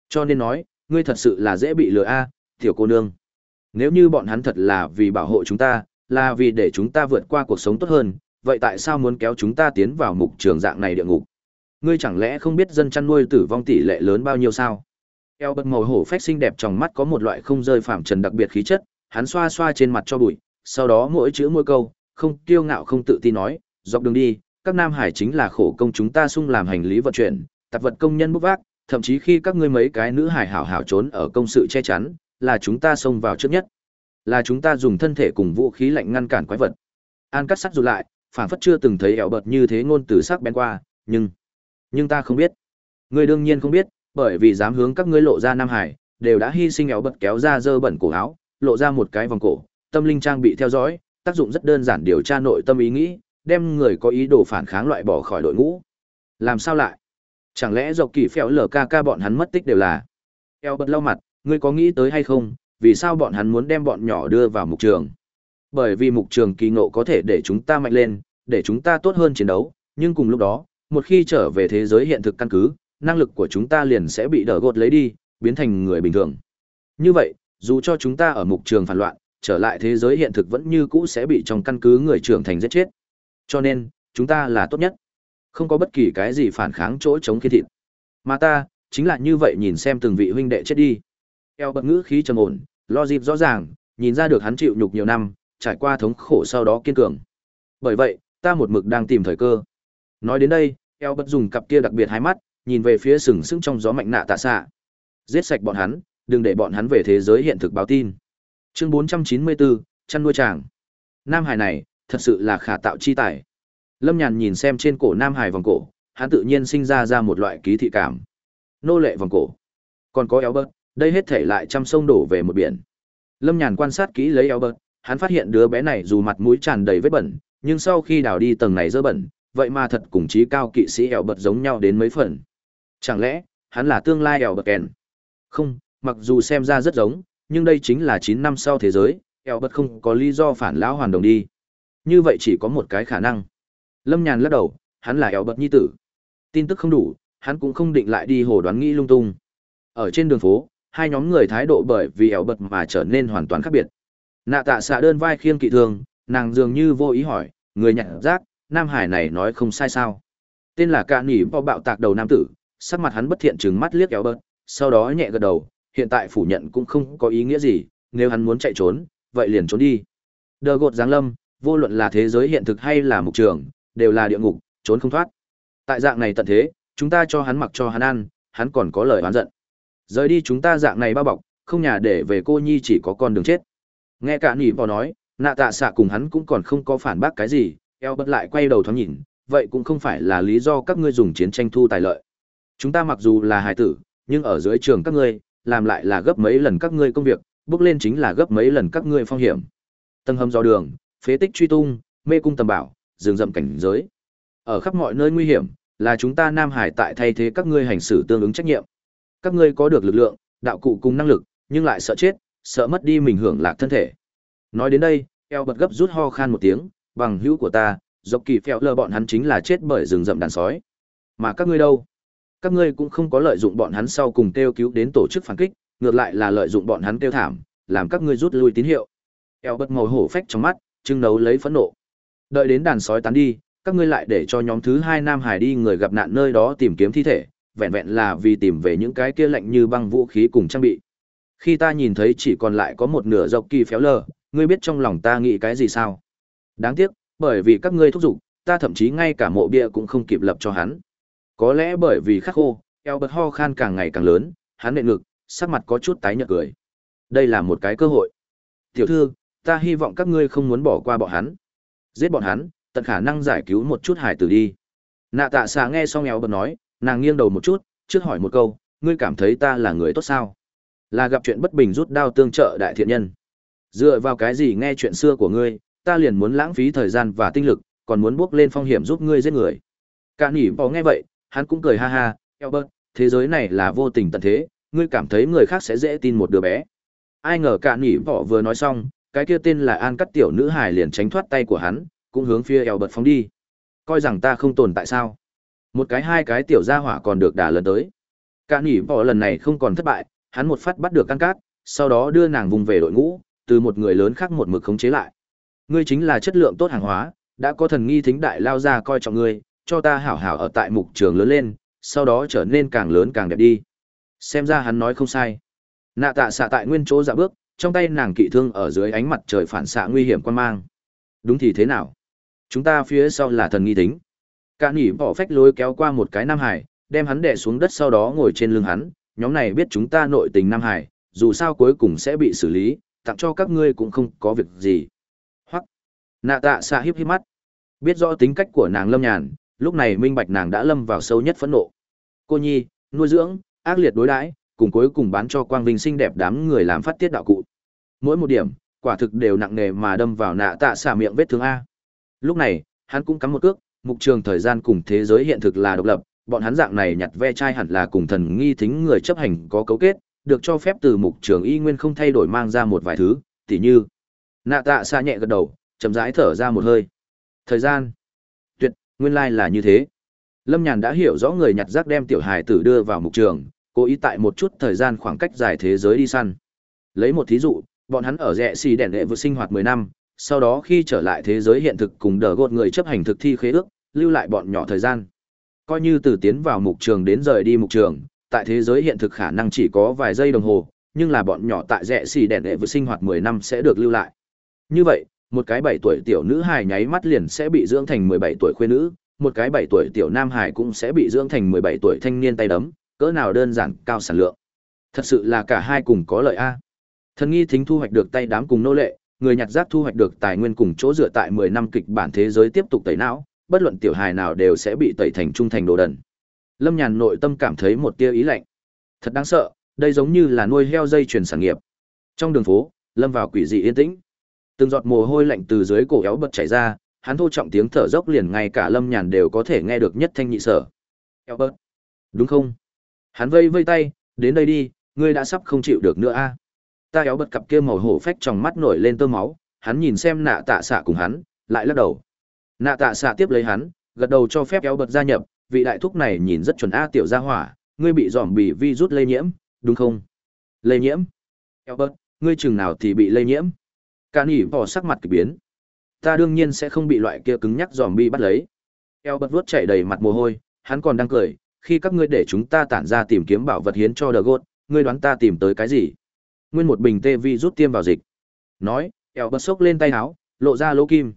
Cho nên nói, ngươi thật sự là dễ bị lừa a, tiểu cô nương. Nếu như bọn hắn thật là vì bảo hộ chúng ta, là vì để chúng ta vượt qua cuộc sống tốt hơn, vậy tại sao muốn kéo chúng ta tiến vào mục trường dạng này địa ngục? Ngươi chẳng lẽ không biết dân chăn nuôi tử vong tỷ lệ lớn bao nhiêu sao? Eo bật màu hổ phách xinh đẹp trong mắt có một loại không rơi phạm trần đặc biệt khí chất, hắn xoa xoa trên mặt cho bụi, sau đó mỗi chữ mỗi câu, không kiêu ngạo không tự ti nói, dọc đường đi, các nam hải chính là khổ công chúng ta sung làm hành lý vận chuyển, tạp vật công nhân bốc vác, thậm chí khi các ngươi mấy cái nữ hải hảo hảo trốn ở công sự che chắn, là chúng ta xông vào trước nhất. Là chúng ta dùng thân thể cùng vũ khí lạnh ngăn cản quái vật. An cắt sắt rụt lại, phản phất chưa từng thấy ẻo bật như thế ngôn từ sắc bén qua, nhưng, nhưng ta không biết. Ngươi đương nhiên không biết, bởi vì dám hướng các ngươi lộ ra nam hải, đều đã hy sinh ẻo bật kéo ra dơ bẩn cổ áo, lộ ra một cái vòng cổ, tâm linh trang bị theo dõi, tác dụng rất đơn giản điều tra nội tâm ý nghĩ, đem người có ý đồ phản kháng loại bỏ khỏi đội ngũ. Làm sao lại? Chẳng lẽ dọc kỳ phèo lở ca ca bọn hắn mất tích đều là? Eo bật lau mặt, ngươi có nghĩ tới hay không, vì sao bọn hắn muốn đem bọn nhỏ đưa vào mục trường? Bởi vì mục trường kỳ ngộ có thể để chúng ta mạnh lên, để chúng ta tốt hơn chiến đấu, nhưng cùng lúc đó, một khi trở về thế giới hiện thực căn cứ, năng lực của chúng ta liền sẽ bị đỡ gột lấy đi, biến thành người bình thường. Như vậy, dù cho chúng ta ở mục trường phản loạn, trở lại thế giới hiện thực vẫn như cũ sẽ bị trong căn cứ người trưởng thành giết chết. Cho nên, chúng ta là tốt nhất. Không có bất kỳ cái gì phản kháng chỗ chống khi thịt. Mà ta, chính là như vậy nhìn xem từng vị huynh đệ chết đi. Eo bật ngữ khí trầm ổn, lo dịp rõ ràng, nhìn ra được hắn chịu nhục nhiều năm, trải qua thống khổ sau đó kiên cường. Bởi vậy, ta một mực đang tìm thời cơ. Nói đến đây, eo bật dùng cặp kia đặc biệt hai mắt, nhìn về phía sừng sững trong gió mạnh nạ tạ xạ. Giết sạch bọn hắn, đừng để bọn hắn về thế giới hiện thực báo tin. Chương 494, chăn nuôi chàng. Nam Hải này, thật sự là khả tạo chi tài. Lâm Nhàn nhìn xem trên cổ Nam Hải vòng cổ, hắn tự nhiên sinh ra ra một loại ký thị cảm. Nô lệ vòng cổ. Còn có eo bớt, đây hết thể lại trăm sông đổ về một biển. Lâm Nhàn quan sát kỹ lấy eo bớt, hắn phát hiện đứa bé này dù mặt mũi tràn đầy vết bẩn, nhưng sau khi đào đi tầng này dơ bẩn, vậy mà thật cùng trí cao kỵ sĩ eo bớt giống nhau đến mấy phần. Chẳng lẽ, hắn là tương lai eo bớt kèn? Không, mặc dù xem ra rất giống, nhưng đây chính là 9 năm sau thế giới, eo bớt không có lý do phản lão hoàn đồng đi. Như vậy chỉ có một cái khả năng. Lâm Nhàn lắc đầu, hắn là eo bớt nhi tử. Tin tức không đủ, hắn cũng không định lại đi hồ đoán nghĩ lung tung. Ở trên đường phố, hai nhóm người thái độ bởi vì eo bật mà trở nên hoàn toàn khác biệt. Nạ tạ xạ đơn vai khiêng kỵ thương, nàng dường như vô ý hỏi, người nhận giác, Nam Hải này nói không sai sao. Tên là Cạ Nỉ Bo bạo tạc đầu nam tử, sắc mặt hắn bất thiện trừng mắt liếc eo bớt, sau đó nhẹ gật đầu, hiện tại phủ nhận cũng không có ý nghĩa gì, nếu hắn muốn chạy trốn, vậy liền trốn đi. Đờ gột giáng lâm, vô luận là thế giới hiện thực hay là mục trường, đều là địa ngục, trốn không thoát. Tại dạng này tận thế, chúng ta cho hắn mặc cho hắn ăn, hắn còn có lời oán giận. Rời đi chúng ta dạng này bao bọc, không nhà để về cô nhi chỉ có con đường chết. Nghe cả nỉ vò nói, nạ tạ xạ cùng hắn cũng còn không có phản bác cái gì, eo bất lại quay đầu thoáng nhìn, vậy cũng không phải là lý do các ngươi dùng chiến tranh thu tài lợi. Chúng ta mặc dù là hài tử, nhưng ở dưới trường các ngươi, làm lại là gấp mấy lần các ngươi công việc, bước lên chính là gấp mấy lần các ngươi phong hiểm. Tầng hầm do đường, phế tích truy tung, mê cung tầm bảo, rừng rậm cảnh giới. Ở khắp mọi nơi nguy hiểm, là chúng ta Nam Hải tại thay thế các ngươi hành xử tương ứng trách nhiệm. Các ngươi có được lực lượng, đạo cụ cùng năng lực, nhưng lại sợ chết, sợ mất đi mình hưởng lạc thân thể. Nói đến đây, eo bật gấp rút ho khan một tiếng, bằng hữu của ta, dọc kỳ phèo lơ bọn hắn chính là chết bởi rừng rậm đàn sói. Mà các ngươi đâu? Các ngươi cũng không có lợi dụng bọn hắn sau cùng kêu cứu đến tổ chức phản kích, ngược lại là lợi dụng bọn hắn kêu thảm, làm các ngươi rút lui tín hiệu. Eo bật màu hổ phách trong mắt, trưng nấu lấy phẫn nộ. Đợi đến đàn sói tán đi, các ngươi lại để cho nhóm thứ hai Nam Hải đi người gặp nạn nơi đó tìm kiếm thi thể, vẹn vẹn là vì tìm về những cái kia lạnh như băng vũ khí cùng trang bị. Khi ta nhìn thấy chỉ còn lại có một nửa dọc kỳ phéo lờ, ngươi biết trong lòng ta nghĩ cái gì sao? Đáng tiếc, bởi vì các ngươi thúc giục, ta thậm chí ngay cả mộ bia cũng không kịp lập cho hắn. Có lẽ bởi vì khắc khô, eo bật ho khan càng ngày càng lớn, hắn nện ngực, sắc mặt có chút tái nhợt cười. Đây là một cái cơ hội. Tiểu thư, ta hy vọng các ngươi không muốn bỏ qua bọn hắn. Giết bọn hắn, tận khả năng giải cứu một chút hải tử đi. Nạ tạ xà nghe xong eo bật nói, nàng nghiêng đầu một chút, trước hỏi một câu, ngươi cảm thấy ta là người tốt sao? Là gặp chuyện bất bình rút đao tương trợ đại thiện nhân. Dựa vào cái gì nghe chuyện xưa của ngươi, ta liền muốn lãng phí thời gian và tinh lực, còn muốn bước lên phong hiểm giúp ngươi giết người. Cả nỉ bỏ nghe vậy, hắn cũng cười ha ha, Albert, thế giới này là vô tình tận thế, ngươi cảm thấy người khác sẽ dễ tin một đứa bé. Ai ngờ cả nỉ bỏ vừa nói xong, cái kia tên là An Cắt tiểu nữ hài liền tránh thoát tay của hắn, cũng hướng phía Albert phóng đi. Coi rằng ta không tồn tại sao? Một cái hai cái tiểu gia hỏa còn được đả lần tới. Cả nỉ bỏ lần này không còn thất bại, hắn một phát bắt được căn cát, sau đó đưa nàng vùng về đội ngũ, từ một người lớn khác một mực khống chế lại. Ngươi chính là chất lượng tốt hàng hóa, đã có thần nghi thính đại lao ra coi trọng ngươi, cho ta hảo hảo ở tại mục trường lớn lên, sau đó trở nên càng lớn càng đẹp đi. Xem ra hắn nói không sai. Nạ tạ xạ tại nguyên chỗ dạ bước, trong tay nàng kỵ thương ở dưới ánh mặt trời phản xạ nguy hiểm quan mang. Đúng thì thế nào? Chúng ta phía sau là thần nghi tính. Cả nỉ bỏ phách lối kéo qua một cái Nam Hải, đem hắn đè xuống đất sau đó ngồi trên lưng hắn, nhóm này biết chúng ta nội tình Nam Hải, dù sao cuối cùng sẽ bị xử lý, tặng cho các ngươi cũng không có việc gì. Hoặc, nạ tạ xạ hiếp hiếp mắt, biết rõ tính cách của nàng lâm nhàn, lúc này minh bạch nàng đã lâm vào sâu nhất phẫn nộ. Cô nhi, nuôi dưỡng, ác liệt đối đãi, cùng cuối cùng bán cho quang vinh xinh đẹp đám người làm phát tiết đạo cụ. Mỗi một điểm, quả thực đều nặng nề mà đâm vào nạ tạ xạ miệng vết thương A. Lúc này, hắn cũng cắm một cước, mục trường thời gian cùng thế giới hiện thực là độc lập, bọn hắn dạng này nhặt ve chai hẳn là cùng thần nghi thính người chấp hành có cấu kết, được cho phép từ mục trường y nguyên không thay đổi mang ra một vài thứ, tỉ như nạ tạ xa nhẹ gật đầu chậm rãi thở ra một hơi. Thời gian tuyệt nguyên lai là như thế. Lâm nhàn đã hiểu rõ người nhặt rác đem tiểu hài tử đưa vào mục trường cố ý tại một chút thời gian khoảng cách dài thế giới đi săn. Lấy một thí dụ bọn hắn ở rẽ xì đèn đệ vượt sinh hoạt mười năm sau đó khi trở lại thế giới hiện thực cùng đờ gột người chấp hành thực thi khế ước lưu lại bọn nhỏ thời gian. Coi như từ tiến vào mục trường đến rời đi mục trường, tại thế giới hiện thực khả năng chỉ có vài giây đồng hồ, nhưng là bọn nhỏ tại rẽ xì đèn đệ vừa sinh hoạt mười năm sẽ được lưu lại. Như vậy, một cái bảy tuổi tiểu nữ hài nháy mắt liền sẽ bị dưỡng thành mười bảy tuổi khuê nữ, một cái bảy tuổi tiểu nam hài cũng sẽ bị dưỡng thành mười bảy tuổi thanh niên tay đấm, cỡ nào đơn giản, cao sản lượng. Thật sự là cả hai cùng có lợi a. Thần nghi thính thu hoạch được tay đám cùng nô lệ, người nhặt rác thu hoạch được tài nguyên cùng chỗ dựa tại mười năm kịch bản thế giới tiếp tục tẩy não bất luận tiểu hài nào đều sẽ bị tẩy thành trung thành đồ đần. Lâm nhàn nội tâm cảm thấy một tia ý lạnh. Thật đáng sợ, đây giống như là nuôi heo dây chuyển sản nghiệp. Trong đường phố, lâm vào quỷ dị yên tĩnh. Từng giọt mồ hôi lạnh từ dưới cổ éo bật chảy ra, hắn thô trọng tiếng thở dốc liền ngay cả lâm nhàn đều có thể nghe được nhất thanh nhị sở. Éo bớt. Đúng không? Hắn vây vây tay, đến đây đi, ngươi đã sắp không chịu được nữa a. Ta éo bật cặp kia màu hổ phách trong mắt nổi lên tơ máu, hắn nhìn xem nạ tạ xạ cùng hắn, lại lắc đầu nạ tạ xạ tiếp lấy hắn, gật đầu cho phép kéo bật gia nhập, vị đại thúc này nhìn rất chuẩn a tiểu gia hỏa, ngươi bị dòm bị vi rút lây nhiễm, đúng không? Lây nhiễm? Kéo bật ngươi chừng nào thì bị lây nhiễm? Cả nỉ bỏ sắc mặt k ỳ biến. Ta đương nhiên sẽ không bị loại kia cứng nhắc dòm bi bắt lấy. Kéo bật vuốt chảy đầy mặt mồ hôi, hắn còn đang cười, khi các ngươi để chúng ta tản ra tìm kiếm bảo vật hiến cho đờ gốt ngươi đoán ta tìm tới cái gì? Nguyên một bình tê vi rút tiêm vào dịch. Nói kéo bật xốc lên tay áo, lộ ra lỗ kim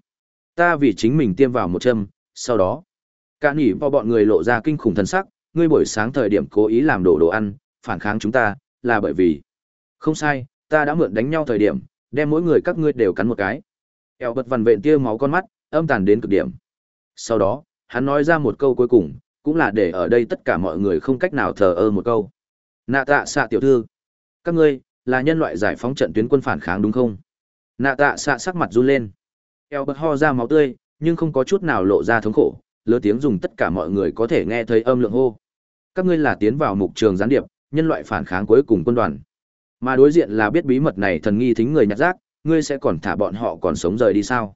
ta vì chính mình tiêm vào một châm, sau đó, cả nỉ vào bọn người lộ ra kinh khủng thân sắc, ngươi buổi sáng thời điểm cố ý làm đổ đồ ăn, phản kháng chúng ta, là bởi vì, không sai, ta đã mượn đánh nhau thời điểm, đem mỗi người các ngươi đều cắn một cái. Eo bật vằn vện tia máu con mắt, âm tàn đến cực điểm. Sau đó, hắn nói ra một câu cuối cùng, cũng là để ở đây tất cả mọi người không cách nào thờ ơ một câu. Nạ tạ xạ tiểu thư, các ngươi là nhân loại giải phóng trận tuyến quân phản kháng đúng không? Nạ tạ xạ sắc mặt run lên eo bật ho ra máu tươi nhưng không có chút nào lộ ra thống khổ Lớn tiếng dùng tất cả mọi người có thể nghe thấy âm lượng hô các ngươi là tiến vào mục trường gián điệp nhân loại phản kháng cuối cùng quân đoàn mà đối diện là biết bí mật này thần nghi thính người nhặt rác, ngươi sẽ còn thả bọn họ còn sống rời đi sao?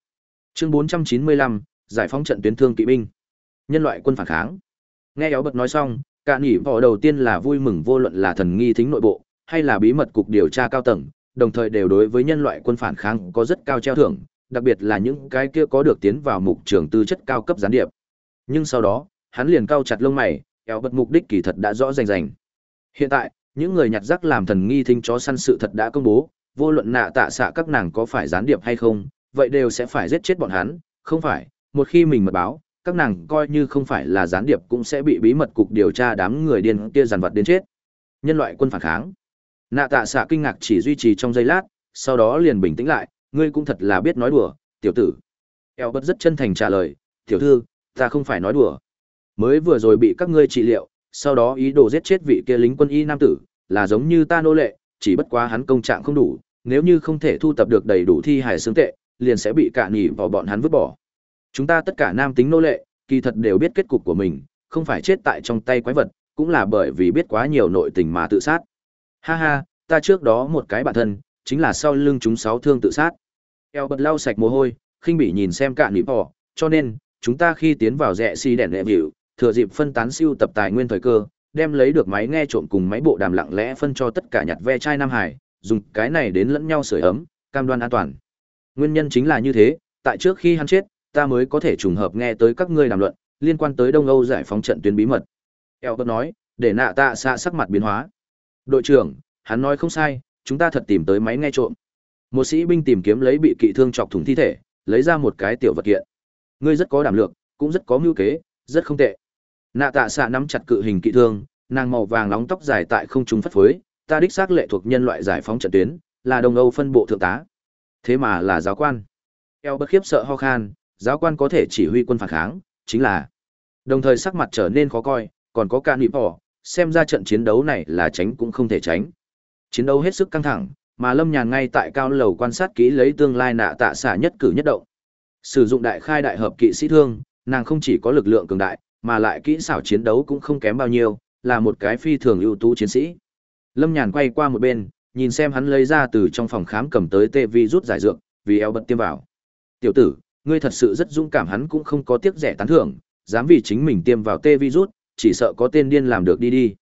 Chương 495, giải phóng trận tuyến thương kỵ binh. Nhân loại quân phản kháng. Nghe éo bật nói xong, cả nhỉ vỏ đầu tiên là vui mừng vô luận là thần nghi thính nội bộ, hay là bí mật cục điều tra cao tầng, đồng thời đều đối với nhân loại quân phản kháng có rất cao treo thưởng, đặc biệt là những cái kia có được tiến vào mục trường tư chất cao cấp gián điệp. Nhưng sau đó, hắn liền cao chặt lông mày, kéo bật mục đích kỳ thật đã rõ rành rành. Hiện tại, những người nhặt rác làm thần nghi thính chó săn sự thật đã công bố, vô luận nạ tạ xạ các nàng có phải gián điệp hay không, vậy đều sẽ phải giết chết bọn hắn, không phải, một khi mình mật báo, các nàng coi như không phải là gián điệp cũng sẽ bị bí mật cục điều tra đám người điên kia giàn vật đến chết. Nhân loại quân phản kháng. Nạ tạ xạ kinh ngạc chỉ duy trì trong giây lát, sau đó liền bình tĩnh lại, ngươi cũng thật là biết nói đùa, tiểu tử. Eo bất rất chân thành trả lời, tiểu thư, ta không phải nói đùa. Mới vừa rồi bị các ngươi trị liệu, sau đó ý đồ giết chết vị kia lính quân y nam tử, là giống như ta nô lệ, chỉ bất quá hắn công trạng không đủ, nếu như không thể thu tập được đầy đủ thi hài xương tệ, liền sẽ bị cạn nhỉ vào bọn hắn vứt bỏ. Chúng ta tất cả nam tính nô lệ, kỳ thật đều biết kết cục của mình, không phải chết tại trong tay quái vật, cũng là bởi vì biết quá nhiều nội tình mà tự sát. Ha ha, ta trước đó một cái bản thân, chính là sau lưng chúng sáu thương tự sát. Eo bật lau sạch mồ hôi, khinh bỉ nhìn xem cạn nịp họ cho nên, chúng ta khi tiến vào rẽ si đèn lệ vịu, thừa dịp phân tán siêu tập tài nguyên thời cơ, đem lấy được máy nghe trộm cùng máy bộ đàm lặng lẽ phân cho tất cả nhặt ve chai Nam Hải, dùng cái này đến lẫn nhau sưởi ấm, cam đoan an toàn. Nguyên nhân chính là như thế, tại trước khi hắn chết, ta mới có thể trùng hợp nghe tới các ngươi đàm luận liên quan tới Đông Âu giải phóng trận tuyến bí mật. eo bật nói, để nạ tạ xạ sắc mặt biến hóa. Đội trưởng, hắn nói không sai, chúng ta thật tìm tới máy nghe trộm. Một sĩ binh tìm kiếm lấy bị kỵ thương chọc thủng thi thể, lấy ra một cái tiểu vật kiện. Ngươi rất có đảm lược, cũng rất có mưu kế, rất không tệ. Nạ tạ xạ nắm chặt cự hình kỵ thương nàng màu vàng nóng tóc dài tại không trung phất phới ta đích xác lệ thuộc nhân loại giải phóng trận tuyến là đông âu phân bộ thượng tá. Thế mà là giáo quan. Eo bất khiếp sợ ho khan giáo quan có thể chỉ huy quân phản kháng chính là. Đồng thời sắc mặt trở nên khó coi còn có ca nịp bỏ xem ra trận chiến đấu này là tránh cũng không thể tránh. Chiến đấu hết sức căng thẳng mà lâm nhàn ngay tại cao lầu quan sát kỹ lấy tương lai nạ tạ xả nhất cử nhất động sử dụng đại khai đại hợp kỵ sĩ thương nàng không chỉ có lực lượng cường đại mà lại kỹ xảo chiến đấu cũng không kém bao nhiêu, là một cái phi thường ưu tú chiến sĩ. Lâm Nhàn quay qua một bên, nhìn xem hắn lấy ra từ trong phòng khám cầm tới tê vi rút giải dược, vì eo bật tiêm vào. Tiểu tử, ngươi thật sự rất dũng cảm hắn cũng không có tiếc rẻ tán thưởng, dám vì chính mình tiêm vào tê Vi rút, chỉ sợ có tên điên làm được đi đi.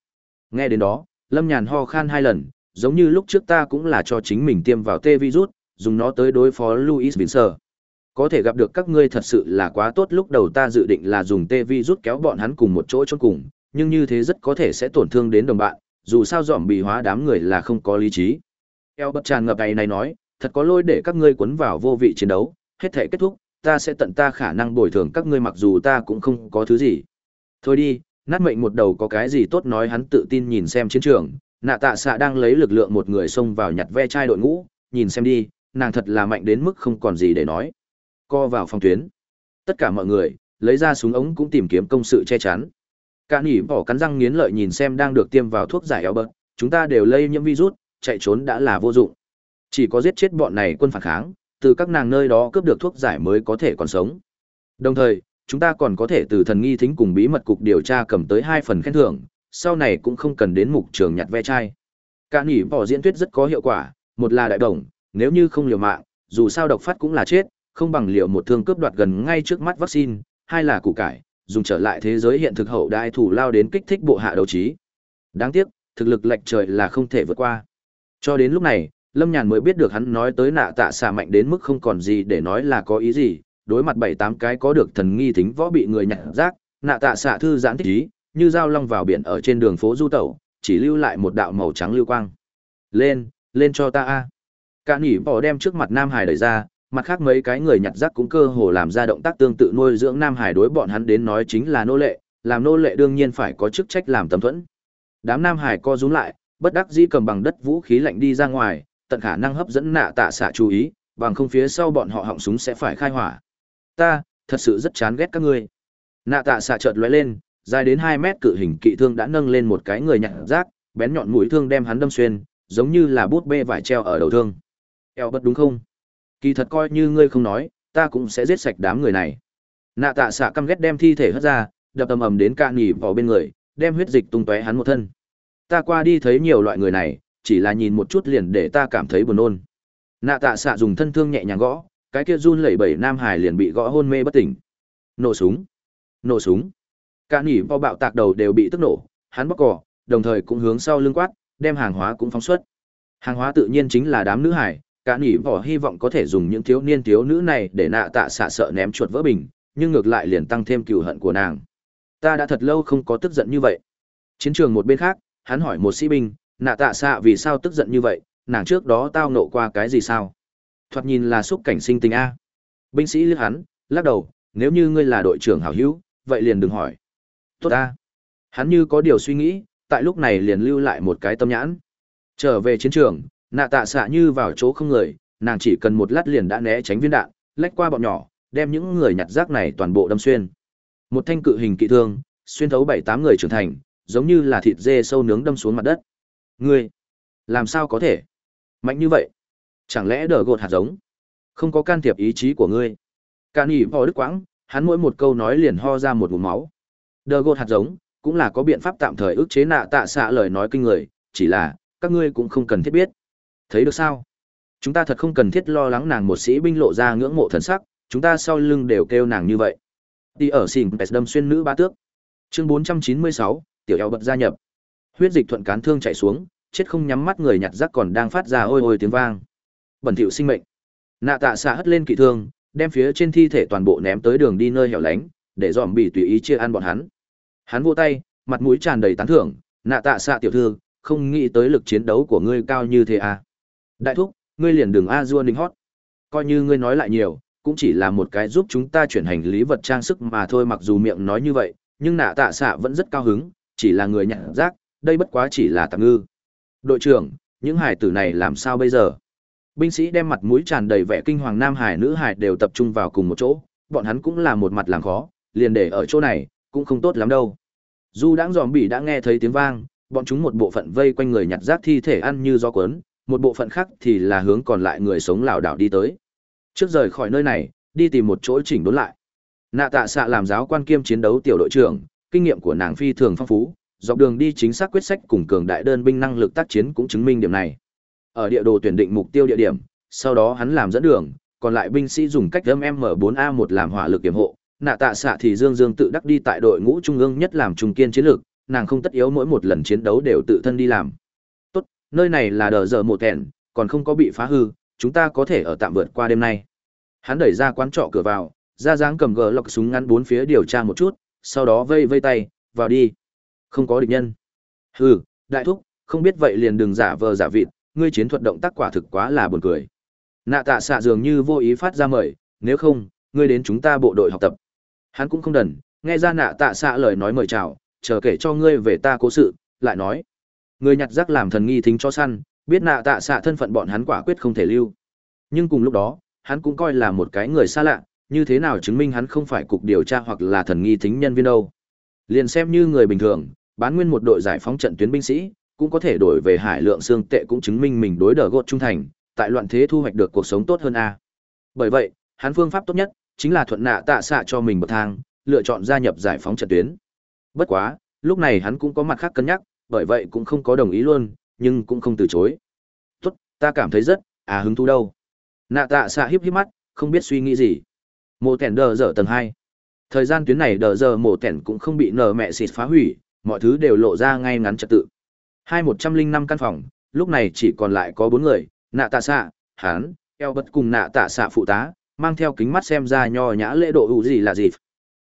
Nghe đến đó, Lâm Nhàn ho khan hai lần, giống như lúc trước ta cũng là cho chính mình tiêm vào tê virus, dùng nó tới đối phó Louis Vincer. Có thể gặp được các ngươi thật sự là quá tốt lúc đầu ta dự định là dùng tê virus kéo bọn hắn cùng một chỗ chôn cùng, nhưng như thế rất có thể sẽ tổn thương đến đồng bạn, dù sao dòm bị hóa đám người là không có lý trí. Eo bất tràn ngập ngày này nói, thật có lỗi để các ngươi cuốn vào vô vị chiến đấu, hết thể kết thúc, ta sẽ tận ta khả năng bồi thường các ngươi mặc dù ta cũng không có thứ gì. Thôi đi, nát mệnh một đầu có cái gì tốt nói hắn tự tin nhìn xem chiến trường, nạ tạ xạ đang lấy lực lượng một người xông vào nhặt ve chai đội ngũ, nhìn xem đi, nàng thật là mạnh đến mức không còn gì để nói. Co vào phòng tuyến. Tất cả mọi người, lấy ra súng ống cũng tìm kiếm công sự che chắn. Cả nỉ bỏ cắn răng nghiến lợi nhìn xem đang được tiêm vào thuốc giải eo bật, chúng ta đều lây nhiễm virus, chạy trốn đã là vô dụng. Chỉ có giết chết bọn này quân phản kháng, từ các nàng nơi đó cướp được thuốc giải mới có thể còn sống. Đồng thời, chúng ta còn có thể từ thần nghi thính cùng bí mật cục điều tra cầm tới hai phần khen thưởng, sau này cũng không cần đến mục trường nhặt ve chai. Cả nỉ bỏ diễn thuyết rất có hiệu quả, một là đại đồng, nếu như không liều mạng, dù sao độc phát cũng là chết, không bằng liều một thương cướp đoạt gần ngay trước mắt vaccine, hai là củ cải, dùng trở lại thế giới hiện thực hậu đại thủ lao đến kích thích bộ hạ đấu trí. Đáng tiếc, thực lực lệch trời là không thể vượt qua. Cho đến lúc này, Lâm Nhàn mới biết được hắn nói tới nạ tạ xà mạnh đến mức không còn gì để nói là có ý gì, đối mặt bảy tám cái có được thần nghi thính võ bị người nhặt rác, nạ tạ xạ thư giãn thích ý, như dao long vào biển ở trên đường phố du tẩu, chỉ lưu lại một đạo màu trắng lưu quang. Lên, lên cho ta a. Cả nỉ bỏ đem trước mặt Nam Hải đẩy ra, mặt khác mấy cái người nhặt rác cũng cơ hồ làm ra động tác tương tự nuôi dưỡng Nam Hải đối bọn hắn đến nói chính là nô lệ, làm nô lệ đương nhiên phải có chức trách làm tấm thuẫn. Đám Nam Hải co rúm lại, bất đắc dĩ cầm bằng đất vũ khí lạnh đi ra ngoài, tận khả năng hấp dẫn nạ tạ xạ chú ý, bằng không phía sau bọn họ họng súng sẽ phải khai hỏa. Ta, thật sự rất chán ghét các ngươi. Nạ tạ xạ chợt lóe lên, dài đến hai mét cự hình kỵ thương đã nâng lên một cái người nhặt rác, bén nhọn mũi thương đem hắn đâm xuyên, giống như là bút bê vải treo ở đầu thương. Eo bất đúng không? Kỳ thật coi như ngươi không nói, ta cũng sẽ giết sạch đám người này. Nạ tạ xạ căm ghét đem thi thể hất ra, đập tầm ầm đến cạn nhỉ vào bên người, đem huyết dịch tung tóe hắn một thân. Ta qua đi thấy nhiều loại người này, chỉ là nhìn một chút liền để ta cảm thấy buồn nôn. Nạ tạ xạ dùng thân thương nhẹ nhàng gõ, cái kia run lẩy bẩy nam hải liền bị gõ hôn mê bất tỉnh. Nổ súng, nổ súng. Cả nỉ bao bạo tạc đầu đều bị tức nổ, hắn bóc cỏ, đồng thời cũng hướng sau lưng quát, đem hàng hóa cũng phóng xuất. Hàng hóa tự nhiên chính là đám nữ hải, cả nỉ vỏ hy vọng có thể dùng những thiếu niên thiếu nữ này để nạ tạ xạ sợ ném chuột vỡ bình, nhưng ngược lại liền tăng thêm cừu hận của nàng. Ta đã thật lâu không có tức giận như vậy. Chiến trường một bên khác, hắn hỏi một sĩ binh, nạ tạ xạ vì sao tức giận như vậy, nàng trước đó tao nộ qua cái gì sao? Thoạt nhìn là xúc cảnh sinh tình A. Binh sĩ liếc hắn, lắc đầu, nếu như ngươi là đội trưởng hảo hữu, vậy liền đừng hỏi. Tốt ta Hắn như có điều suy nghĩ, tại lúc này liền lưu lại một cái tâm nhãn. Trở về chiến trường, nạ tạ xạ như vào chỗ không người, nàng chỉ cần một lát liền đã né tránh viên đạn, lách qua bọn nhỏ, đem những người nhặt rác này toàn bộ đâm xuyên. Một thanh cự hình kỵ thương, xuyên thấu bảy tám người trưởng thành, giống như là thịt dê sâu nướng đâm xuống mặt đất. Ngươi, làm sao có thể? Mạnh như vậy? Chẳng lẽ đờ gột hạt giống? Không có can thiệp ý chí của ngươi. can ỉ vò đức quãng, hắn mỗi một câu nói liền ho ra một ngụm máu. Đờ gột hạt giống, cũng là có biện pháp tạm thời ức chế nạ tạ xạ lời nói kinh người, chỉ là, các ngươi cũng không cần thiết biết. Thấy được sao? Chúng ta thật không cần thiết lo lắng nàng một sĩ binh lộ ra ngưỡng mộ thần sắc, chúng ta sau lưng đều kêu nàng như vậy. Đi ở xỉn pẹt đâm xuyên nữ ba tước. Chương 496, tiểu eo bật gia nhập. Huyết dịch thuận cán thương chảy xuống, chết không nhắm mắt người nhặt rác còn đang phát ra ôi ôi tiếng vang. Bẩn thỉu sinh mệnh. Nạ tạ xạ hất lên kỵ thương, đem phía trên thi thể toàn bộ ném tới đường đi nơi hẻo lánh, để dòm bị tùy ý chia ăn bọn hắn. Hắn vỗ tay, mặt mũi tràn đầy tán thưởng, nạ tạ xạ tiểu thư, không nghĩ tới lực chiến đấu của ngươi cao như thế à. Đại thúc, ngươi liền đường A Dua Ninh hót. Coi như ngươi nói lại nhiều, cũng chỉ là một cái giúp chúng ta chuyển hành lý vật trang sức mà thôi mặc dù miệng nói như vậy, nhưng nạ tạ xạ vẫn rất cao hứng, chỉ là người nhận rác, đây bất quá chỉ là tạm ngư. Đội trưởng, những hải tử này làm sao bây giờ? Binh sĩ đem mặt mũi tràn đầy vẻ kinh hoàng nam hải nữ hải đều tập trung vào cùng một chỗ, bọn hắn cũng là một mặt làm khó, liền để ở chỗ này, cũng không tốt lắm đâu. Du đãng giòm bị đã nghe thấy tiếng vang, bọn chúng một bộ phận vây quanh người nhặt rác thi thể ăn như gió cuốn, một bộ phận khác thì là hướng còn lại người sống lảo đảo đi tới. Trước rời khỏi nơi này, đi tìm một chỗ chỉnh đốn lại. Nạ tạ xạ làm giáo quan kiêm chiến đấu tiểu đội trưởng, kinh nghiệm của nàng phi thường phong phú, dọc đường đi chính xác quyết sách cùng cường đại đơn binh năng lực tác chiến cũng chứng minh điểm này. Ở địa đồ tuyển định mục tiêu địa điểm, sau đó hắn làm dẫn đường, còn lại binh sĩ dùng cách âm M4A1 làm hỏa lực kiểm hộ, nạ tạ xạ thì dương dương tự đắc đi tại đội ngũ trung ương nhất làm trung kiên chiến lược, nàng không tất yếu mỗi một lần chiến đấu đều tự thân đi làm. Tốt, nơi này là đờ giờ một thẹn, còn không có bị phá hư, chúng ta có thể ở tạm vượt qua đêm nay. Hắn đẩy ra quán trọ cửa vào, ra dáng cầm gờ lọc súng ngắn bốn phía điều tra một chút, sau đó vây vây tay, vào đi. Không có địch nhân. Hừ, đại thúc, không biết vậy liền đừng giả vờ giả vịt, ngươi chiến thuật động tác quả thực quá là buồn cười. Nạ tạ xạ dường như vô ý phát ra mời, nếu không, ngươi đến chúng ta bộ đội học tập. Hắn cũng không đần, nghe ra nạ tạ xạ lời nói mời chào, chờ kể cho ngươi về ta cố sự, lại nói. Ngươi nhặt rác làm thần nghi thính cho săn, biết nạ tạ xạ thân phận bọn hắn quả quyết không thể lưu. Nhưng cùng lúc đó, hắn cũng coi là một cái người xa lạ, như thế nào chứng minh hắn không phải cục điều tra hoặc là thần nghi thính nhân viên đâu. Liền xem như người bình thường, bán nguyên một đội giải phóng trận tuyến binh sĩ, cũng có thể đổi về hải lượng xương tệ cũng chứng minh mình đối đỡ gột trung thành, tại loạn thế thu hoạch được cuộc sống tốt hơn a. Bởi vậy, hắn phương pháp tốt nhất chính là thuận nạ tạ xạ cho mình bậc thang, lựa chọn gia nhập giải phóng trận tuyến. Bất quá, lúc này hắn cũng có mặt khác cân nhắc, bởi vậy cũng không có đồng ý luôn, nhưng cũng không từ chối. Tốt, ta cảm thấy rất, à hứng thú đâu. Nạ tạ xạ hiếp hiếp mắt, không biết suy nghĩ gì. Mộ tẻn đờ dở tầng hai Thời gian tuyến này đờ giờ mộ tẻn cũng không bị nở mẹ xịt phá hủy, mọi thứ đều lộ ra ngay ngắn trật tự. Hai một trăm linh năm căn phòng, lúc này chỉ còn lại có bốn người, nạ tạ xạ, hán, eo bất cùng nạ tạ xạ phụ tá, mang theo kính mắt xem ra nho nhã lễ độ ủ gì là gì.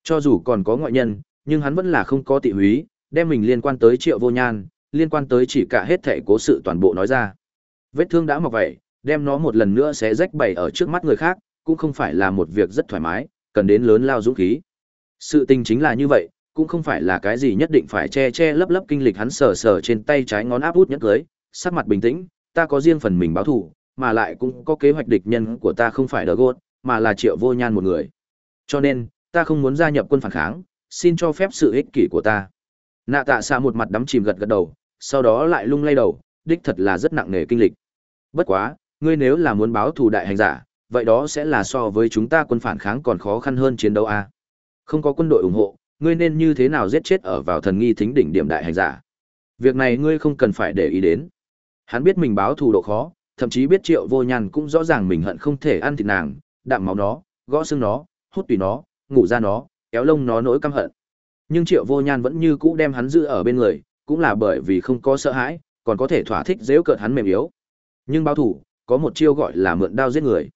Cho dù còn có ngoại nhân, nhưng hắn vẫn là không có tị húy, đem mình liên quan tới triệu vô nhan, liên quan tới chỉ cả hết thể cố sự toàn bộ nói ra. Vết thương đã mọc vậy, đem nó một lần nữa sẽ rách bày ở trước mắt người khác, cũng không phải là một việc rất thoải mái, cần đến lớn lao dũng khí. Sự tình chính là như vậy, cũng không phải là cái gì nhất định phải che che lấp lấp kinh lịch hắn sờ sờ trên tay trái ngón áp út nhất cưới, sắc mặt bình tĩnh, ta có riêng phần mình báo thù, mà lại cũng có kế hoạch địch nhân của ta không phải đỡ gột, mà là triệu vô nhan một người. Cho nên, ta không muốn gia nhập quân phản kháng, xin cho phép sự ích kỷ của ta. Nạ tạ xạ một mặt đắm chìm gật gật đầu, sau đó lại lung lay đầu, đích thật là rất nặng nề kinh lịch. Bất quá, ngươi nếu là muốn báo thù đại hành giả, vậy đó sẽ là so với chúng ta quân phản kháng còn khó khăn hơn chiến đấu a. Không có quân đội ủng hộ, ngươi nên như thế nào giết chết ở vào thần nghi thính đỉnh điểm đại hành giả. Việc này ngươi không cần phải để ý đến. Hắn biết mình báo thù độ khó, thậm chí biết Triệu Vô Nhan cũng rõ ràng mình hận không thể ăn thịt nàng, đạm máu nó, gõ xương nó, hút tùy nó, ngủ ra nó, kéo lông nó nỗi căm hận. Nhưng Triệu Vô Nhan vẫn như cũ đem hắn giữ ở bên người, cũng là bởi vì không có sợ hãi, còn có thể thỏa thích giễu cợt hắn mềm yếu. Nhưng báo thủ có một chiêu gọi là mượn đao giết người.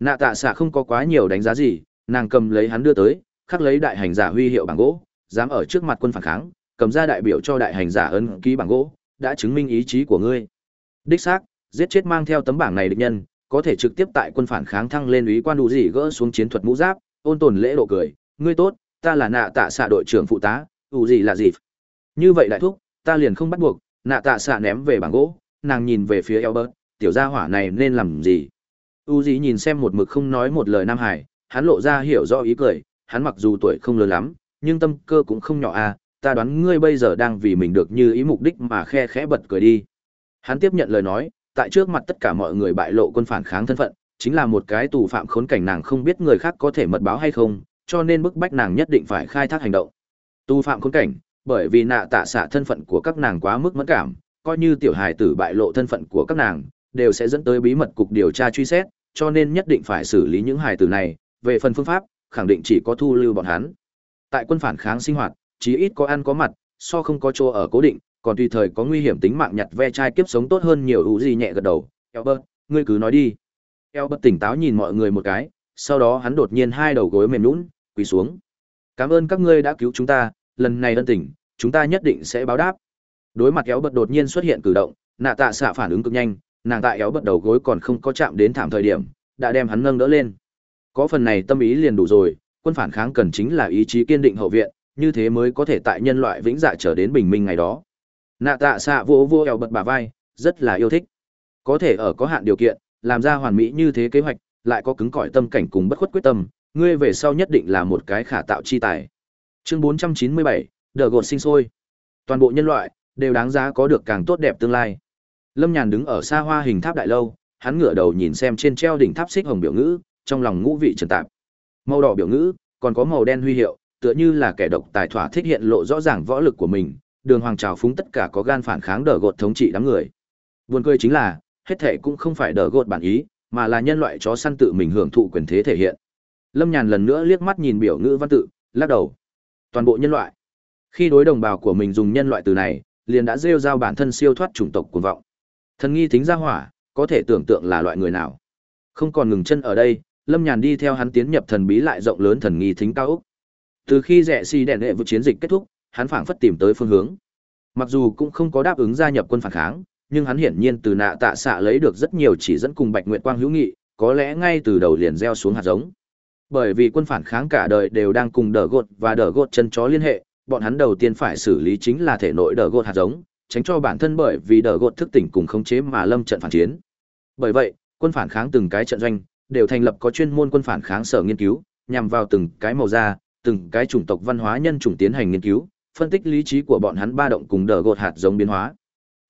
Nạ Tạ Xạ không có quá nhiều đánh giá gì, nàng cầm lấy hắn đưa tới, khắc lấy đại hành giả huy hiệu bằng gỗ, dám ở trước mặt quân phản kháng, cầm ra đại biểu cho đại hành giả ấn ký bằng gỗ, đã chứng minh ý chí của ngươi. Đích xác, giết chết mang theo tấm bảng này địch nhân, có thể trực tiếp tại quân phản kháng thăng lên úy quan đủ gì gỡ xuống chiến thuật mũ giáp, ôn tồn lễ độ cười, ngươi tốt, ta là nạ tạ xạ đội trưởng phụ tá, đủ gì là gì? Như vậy đại thúc, ta liền không bắt buộc, nạ tạ xạ ném về bảng gỗ, nàng nhìn về phía elbert tiểu gia hỏa này nên làm gì? U gì nhìn xem một mực không nói một lời Nam Hải, hắn lộ ra hiểu rõ ý cười, hắn mặc dù tuổi không lớn lắm, nhưng tâm cơ cũng không nhỏ à, ta đoán ngươi bây giờ đang vì mình được như ý mục đích mà khe khẽ bật cười đi. Hắn tiếp nhận lời nói, tại trước mặt tất cả mọi người bại lộ quân phản kháng thân phận, chính là một cái tù phạm khốn cảnh nàng không biết người khác có thể mật báo hay không, cho nên bức bách nàng nhất định phải khai thác hành động. Tù phạm khốn cảnh, bởi vì nạ tạ xạ thân phận của các nàng quá mức mẫn cảm, coi như tiểu hài tử bại lộ thân phận của các nàng, đều sẽ dẫn tới bí mật cục điều tra truy xét, cho nên nhất định phải xử lý những hài tử này, về phần phương pháp, khẳng định chỉ có thu lưu bọn hắn. Tại quân phản kháng sinh hoạt, chí ít có ăn có mặt, so không có chỗ ở cố định, còn tùy thời có nguy hiểm tính mạng nhặt ve chai kiếp sống tốt hơn nhiều ủ gì nhẹ gật đầu. Albert, ngươi cứ nói đi. Albert tỉnh táo nhìn mọi người một cái, sau đó hắn đột nhiên hai đầu gối mềm nhũn, quỳ xuống. Cảm ơn các ngươi đã cứu chúng ta, lần này ân tình, chúng ta nhất định sẽ báo đáp. Đối mặt Albert đột nhiên xuất hiện cử động, nạ tạ xạ phản ứng cực nhanh, nàng tại Albert đầu gối còn không có chạm đến thảm thời điểm, đã đem hắn nâng đỡ lên. Có phần này tâm ý liền đủ rồi, quân phản kháng cần chính là ý chí kiên định hậu viện, như thế mới có thể tại nhân loại vĩnh dạ trở đến bình minh ngày đó. Nạ tạ xạ vỗ vô eo bật bà vai, rất là yêu thích. Có thể ở có hạn điều kiện, làm ra hoàn mỹ như thế kế hoạch, lại có cứng cỏi tâm cảnh cùng bất khuất quyết tâm, ngươi về sau nhất định là một cái khả tạo chi tài. Chương 497, đờ gột sinh sôi. Toàn bộ nhân loại đều đáng giá có được càng tốt đẹp tương lai. Lâm Nhàn đứng ở xa hoa hình tháp đại lâu, hắn ngửa đầu nhìn xem trên treo đỉnh tháp xích hồng biểu ngữ, trong lòng ngũ vị trần tạp. Màu đỏ biểu ngữ, còn có màu đen huy hiệu, tựa như là kẻ độc tài thỏa thích hiện lộ rõ ràng võ lực của mình, đường hoàng trào phúng tất cả có gan phản kháng đỡ gột thống trị đám người. Buồn cười chính là, hết thệ cũng không phải đỡ gột bản ý, mà là nhân loại chó săn tự mình hưởng thụ quyền thế thể hiện. Lâm Nhàn lần nữa liếc mắt nhìn biểu ngữ văn tự, lắc đầu. Toàn bộ nhân loại. Khi đối đồng bào của mình dùng nhân loại từ này, liền đã rêu rao bản thân siêu thoát chủng tộc cuồng vọng. Thần nghi tính ra hỏa, có thể tưởng tượng là loại người nào. Không còn ngừng chân ở đây, Lâm Nhàn đi theo hắn tiến nhập thần bí lại rộng lớn thần nghi thính cao úc Từ khi rẻ xì đèn hệ vụ chiến dịch kết thúc, hắn phảng phất tìm tới phương hướng. Mặc dù cũng không có đáp ứng gia nhập quân phản kháng, nhưng hắn hiển nhiên từ nạ tạ xạ lấy được rất nhiều chỉ dẫn cùng Bạch Nguyệt Quang hữu nghị, có lẽ ngay từ đầu liền gieo xuống hạt giống. Bởi vì quân phản kháng cả đời đều đang cùng đỡ gột và đỡ gột chân chó liên hệ, bọn hắn đầu tiên phải xử lý chính là thể nội đỡ gột hạt giống, tránh cho bản thân bởi vì đỡ gột thức tỉnh cùng khống chế mà lâm trận phản chiến. Bởi vậy, quân phản kháng từng cái trận doanh đều thành lập có chuyên môn quân phản kháng sở nghiên cứu, nhằm vào từng cái màu da, từng cái chủng tộc văn hóa nhân chủng tiến hành nghiên cứu, phân tích lý trí của bọn hắn ba động cùng đỡ gột hạt giống biến hóa.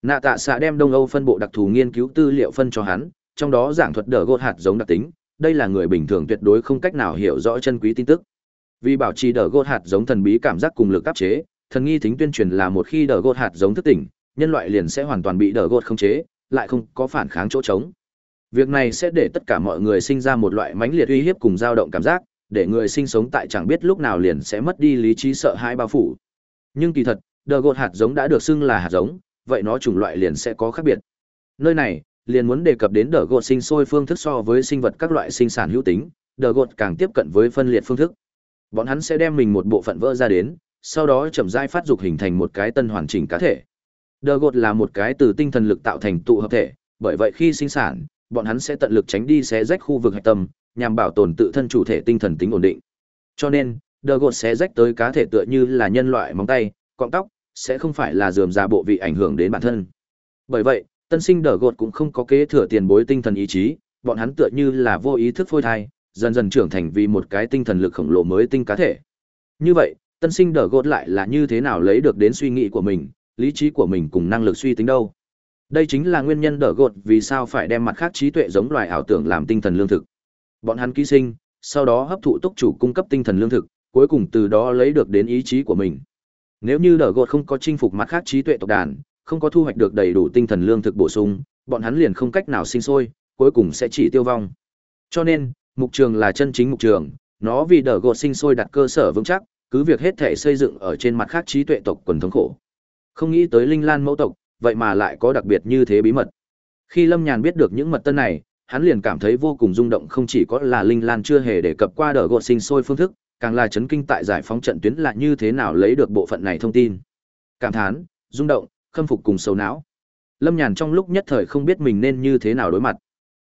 Nạ tạ xạ đem Đông Âu phân bộ đặc thù nghiên cứu tư liệu phân cho hắn, trong đó giảng thuật đỡ gột hạt giống đặc tính, đây là người bình thường tuyệt đối không cách nào hiểu rõ chân quý tin tức. Vì bảo trì đỡ gột hạt giống thần bí cảm giác cùng lực áp chế, thần nghi thính tuyên truyền là một khi đỡ gột hạt giống thức tỉnh, nhân loại liền sẽ hoàn toàn bị đỡ gột khống chế, lại không có phản kháng chỗ trống. Việc này sẽ để tất cả mọi người sinh ra một loại mãnh liệt uy hiếp cùng dao động cảm giác, để người sinh sống tại chẳng biết lúc nào liền sẽ mất đi lý trí sợ hãi bao phủ. Nhưng kỳ thật, đờ gột hạt giống đã được xưng là hạt giống, vậy nó chủng loại liền sẽ có khác biệt. Nơi này, liền muốn đề cập đến đờ gột sinh sôi phương thức so với sinh vật các loại sinh sản hữu tính, đờ gột càng tiếp cận với phân liệt phương thức. Bọn hắn sẽ đem mình một bộ phận vỡ ra đến, sau đó chậm rãi phát dục hình thành một cái tân hoàn chỉnh cá thể. Đờ gột là một cái từ tinh thần lực tạo thành tụ hợp thể, bởi vậy khi sinh sản, bọn hắn sẽ tận lực tránh đi xé rách khu vực hạch tâm, nhằm bảo tồn tự thân chủ thể tinh thần tính ổn định. Cho nên, đờ gột sẽ rách tới cá thể tựa như là nhân loại móng tay, cọng tóc, sẽ không phải là dườm ra bộ vị ảnh hưởng đến bản thân. Bởi vậy, tân sinh đờ gột cũng không có kế thừa tiền bối tinh thần ý chí, bọn hắn tựa như là vô ý thức phôi thai, dần dần trưởng thành vì một cái tinh thần lực khổng lồ mới tinh cá thể. Như vậy, tân sinh đờ gột lại là như thế nào lấy được đến suy nghĩ của mình, lý trí của mình cùng năng lực suy tính đâu? Đây chính là nguyên nhân đờ gột vì sao phải đem mặt khác trí tuệ giống loài ảo tưởng làm tinh thần lương thực. Bọn hắn ký sinh, sau đó hấp thụ túc chủ cung cấp tinh thần lương thực, cuối cùng từ đó lấy được đến ý chí của mình. Nếu như Đở gột không có chinh phục mặt khác trí tuệ tộc đàn, không có thu hoạch được đầy đủ tinh thần lương thực bổ sung, bọn hắn liền không cách nào sinh sôi, cuối cùng sẽ chỉ tiêu vong. Cho nên, mục trường là chân chính mục trường, nó vì Đở gột sinh sôi đặt cơ sở vững chắc, cứ việc hết thể xây dựng ở trên mặt khác trí tuệ tộc quần thống khổ. Không nghĩ tới linh lan mẫu tộc, vậy mà lại có đặc biệt như thế bí mật. Khi Lâm Nhàn biết được những mật tân này, hắn liền cảm thấy vô cùng rung động không chỉ có là Linh Lan chưa hề đề cập qua Đở gột sinh sôi phương thức, càng là chấn kinh tại giải phóng trận tuyến là như thế nào lấy được bộ phận này thông tin. Cảm thán, rung động, khâm phục cùng sầu não. Lâm Nhàn trong lúc nhất thời không biết mình nên như thế nào đối mặt.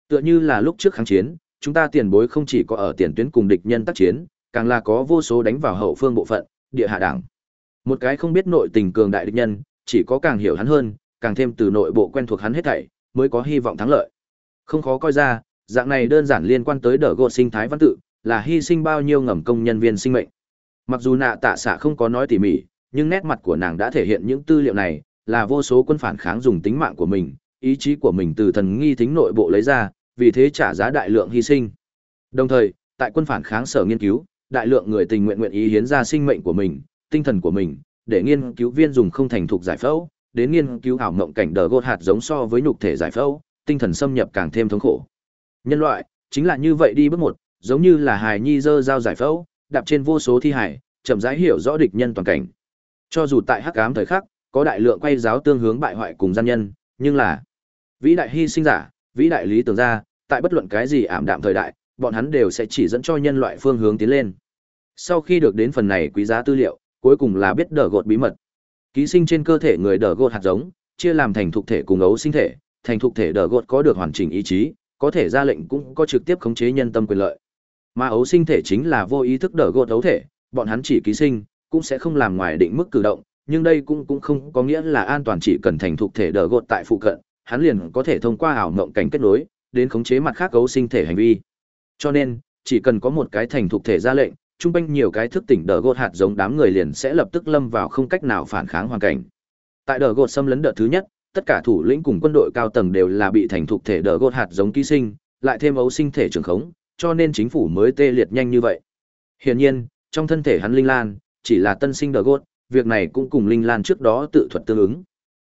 Tựa như là lúc trước kháng chiến, chúng ta tiền bối không chỉ có ở tiền tuyến cùng địch nhân tác chiến, càng là có vô số đánh vào hậu phương bộ phận, địa hạ đảng. Một cái không biết nội tình cường đại địch nhân, chỉ có càng hiểu hắn hơn, càng thêm từ nội bộ quen thuộc hắn hết thảy, mới có hy vọng thắng lợi. Không khó coi ra, dạng này đơn giản liên quan tới đỡ gột sinh thái văn tự, là hy sinh bao nhiêu ngầm công nhân viên sinh mệnh. Mặc dù nạ tạ xạ không có nói tỉ mỉ, nhưng nét mặt của nàng đã thể hiện những tư liệu này, là vô số quân phản kháng dùng tính mạng của mình, ý chí của mình từ thần nghi thính nội bộ lấy ra, vì thế trả giá đại lượng hy sinh. Đồng thời, tại quân phản kháng sở nghiên cứu, đại lượng người tình nguyện nguyện ý hiến ra sinh mệnh của mình, tinh thần của mình, để nghiên cứu viên dùng không thành thục giải phẫu, đến nghiên cứu ảo mộng cảnh đờ gột hạt giống so với nhục thể giải phẫu, tinh thần xâm nhập càng thêm thống khổ. Nhân loại, chính là như vậy đi bước một, giống như là hài nhi dơ dao giải phẫu, đạp trên vô số thi hải, chậm rãi hiểu rõ địch nhân toàn cảnh. Cho dù tại hắc ám thời khắc, có đại lượng quay giáo tương hướng bại hoại cùng gian nhân, nhưng là vĩ đại hy sinh giả, vĩ đại lý tưởng gia tại bất luận cái gì ảm đạm thời đại, bọn hắn đều sẽ chỉ dẫn cho nhân loại phương hướng tiến lên. Sau khi được đến phần này quý giá tư liệu, cuối cùng là biết đỡ gột bí mật. Ký sinh trên cơ thể người đờ gột hạt giống, chia làm thành thuộc thể cùng ấu sinh thể, thành thuộc thể đờ gột có được hoàn chỉnh ý chí, có thể ra lệnh cũng có trực tiếp khống chế nhân tâm quyền lợi. Mà ấu sinh thể chính là vô ý thức đỡ gột ấu thể, bọn hắn chỉ ký sinh, cũng sẽ không làm ngoài định mức cử động, nhưng đây cũng cũng không có nghĩa là an toàn chỉ cần thành thuộc thể đỡ gột tại phụ cận, hắn liền có thể thông qua ảo ngộng cảnh kết nối, đến khống chế mặt khác ấu sinh thể hành vi. Cho nên, chỉ cần có một cái thành thuộc thể ra lệnh, trung quanh nhiều cái thức tỉnh đờ gột hạt giống đám người liền sẽ lập tức lâm vào không cách nào phản kháng hoàn cảnh. Tại đờ gột xâm lấn đợt thứ nhất, tất cả thủ lĩnh cùng quân đội cao tầng đều là bị thành thục thể đờ gột hạt giống ký sinh, lại thêm ấu sinh thể trường khống, cho nên chính phủ mới tê liệt nhanh như vậy. Hiển nhiên, trong thân thể hắn linh lan, chỉ là tân sinh đờ gốt, việc này cũng cùng linh lan trước đó tự thuật tương ứng.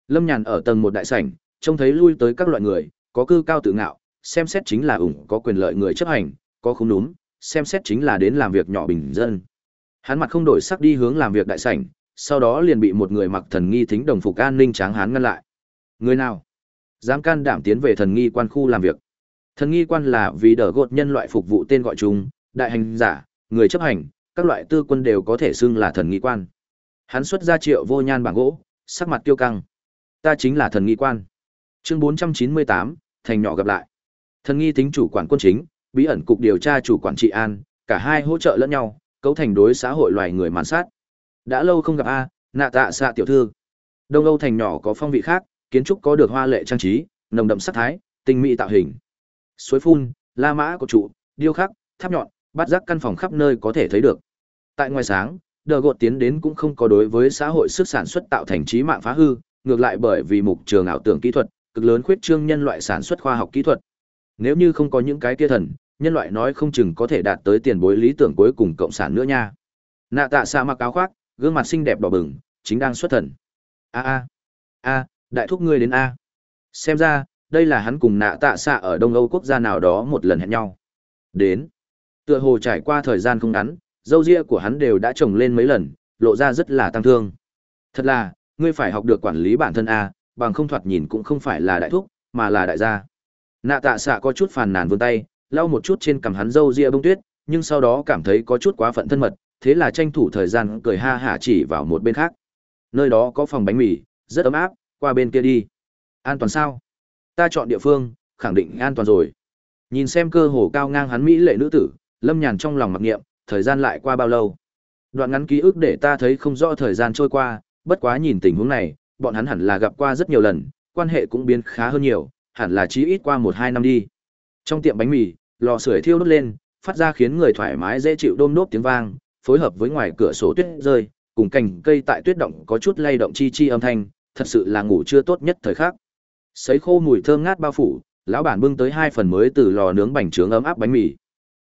Lâm Nhàn ở tầng một đại sảnh, trông thấy lui tới các loại người, có cư cao tự ngạo, xem xét chính là ủng có quyền lợi người chấp hành, có không đúng, xem xét chính là đến làm việc nhỏ bình dân. Hắn mặt không đổi sắc đi hướng làm việc đại sảnh, sau đó liền bị một người mặc thần nghi thính đồng phục an ninh tráng hán ngăn lại. Người nào? Dám can đảm tiến về thần nghi quan khu làm việc. Thần nghi quan là vì đỡ gột nhân loại phục vụ tên gọi chung, đại hành giả, người chấp hành, các loại tư quân đều có thể xưng là thần nghi quan. Hắn xuất ra triệu vô nhan bảng gỗ, sắc mặt tiêu căng. Ta chính là thần nghi quan. Chương 498, thành nhỏ gặp lại. Thần nghi tính chủ quản quân chính, bí ẩn cục điều tra chủ quản trị an, cả hai hỗ trợ lẫn nhau, cấu thành đối xã hội loài người màn sát. Đã lâu không gặp a, nạ tạ xạ tiểu thư. Đông Âu thành nhỏ có phong vị khác, kiến trúc có được hoa lệ trang trí, nồng đậm sắc thái, tinh mỹ tạo hình. Suối phun, la mã của trụ, điêu khắc, tháp nhọn, bát giác căn phòng khắp nơi có thể thấy được. Tại ngoài sáng, đờ gột tiến đến cũng không có đối với xã hội sức sản xuất tạo thành trí mạng phá hư, ngược lại bởi vì mục trường ảo tưởng kỹ thuật, cực lớn khuyết trương nhân loại sản xuất khoa học kỹ thuật. Nếu như không có những cái kia thần, nhân loại nói không chừng có thể đạt tới tiền bối lý tưởng cuối cùng cộng sản nữa nha. Nạ tạ xạ mặc áo khoác, gương mặt xinh đẹp đỏ bừng, chính đang xuất thần. A a a, đại thúc ngươi đến a. Xem ra, đây là hắn cùng nạ tạ xạ ở Đông Âu quốc gia nào đó một lần hẹn nhau. Đến. Tựa hồ trải qua thời gian không ngắn, dâu ria của hắn đều đã trồng lên mấy lần, lộ ra rất là tăng thương. Thật là, ngươi phải học được quản lý bản thân a, bằng không thoạt nhìn cũng không phải là đại thúc, mà là đại gia. Nạ tạ xạ có chút phàn nàn vươn tay, lau một chút trên cằm hắn dâu ria bông tuyết, nhưng sau đó cảm thấy có chút quá phận thân mật, thế là tranh thủ thời gian cười ha hả chỉ vào một bên khác. Nơi đó có phòng bánh mì, rất ấm áp, qua bên kia đi. An toàn sao? Ta chọn địa phương, khẳng định an toàn rồi. Nhìn xem cơ hồ cao ngang hắn mỹ lệ nữ tử, Lâm Nhàn trong lòng mặc niệm, thời gian lại qua bao lâu? Đoạn ngắn ký ức để ta thấy không rõ thời gian trôi qua, bất quá nhìn tình huống này, bọn hắn hẳn là gặp qua rất nhiều lần, quan hệ cũng biến khá hơn nhiều, hẳn là chí ít qua một hai năm đi. Trong tiệm bánh mì, lò sưởi thiêu đốt lên, phát ra khiến người thoải mái dễ chịu đôm nốt tiếng vang, phối hợp với ngoài cửa sổ tuyết rơi, cùng cành cây tại tuyết động có chút lay động chi chi âm thanh, thật sự là ngủ chưa tốt nhất thời khắc. Sấy khô mùi thơm ngát bao phủ, lão bản bưng tới hai phần mới từ lò nướng bánh trướng ấm áp bánh mì.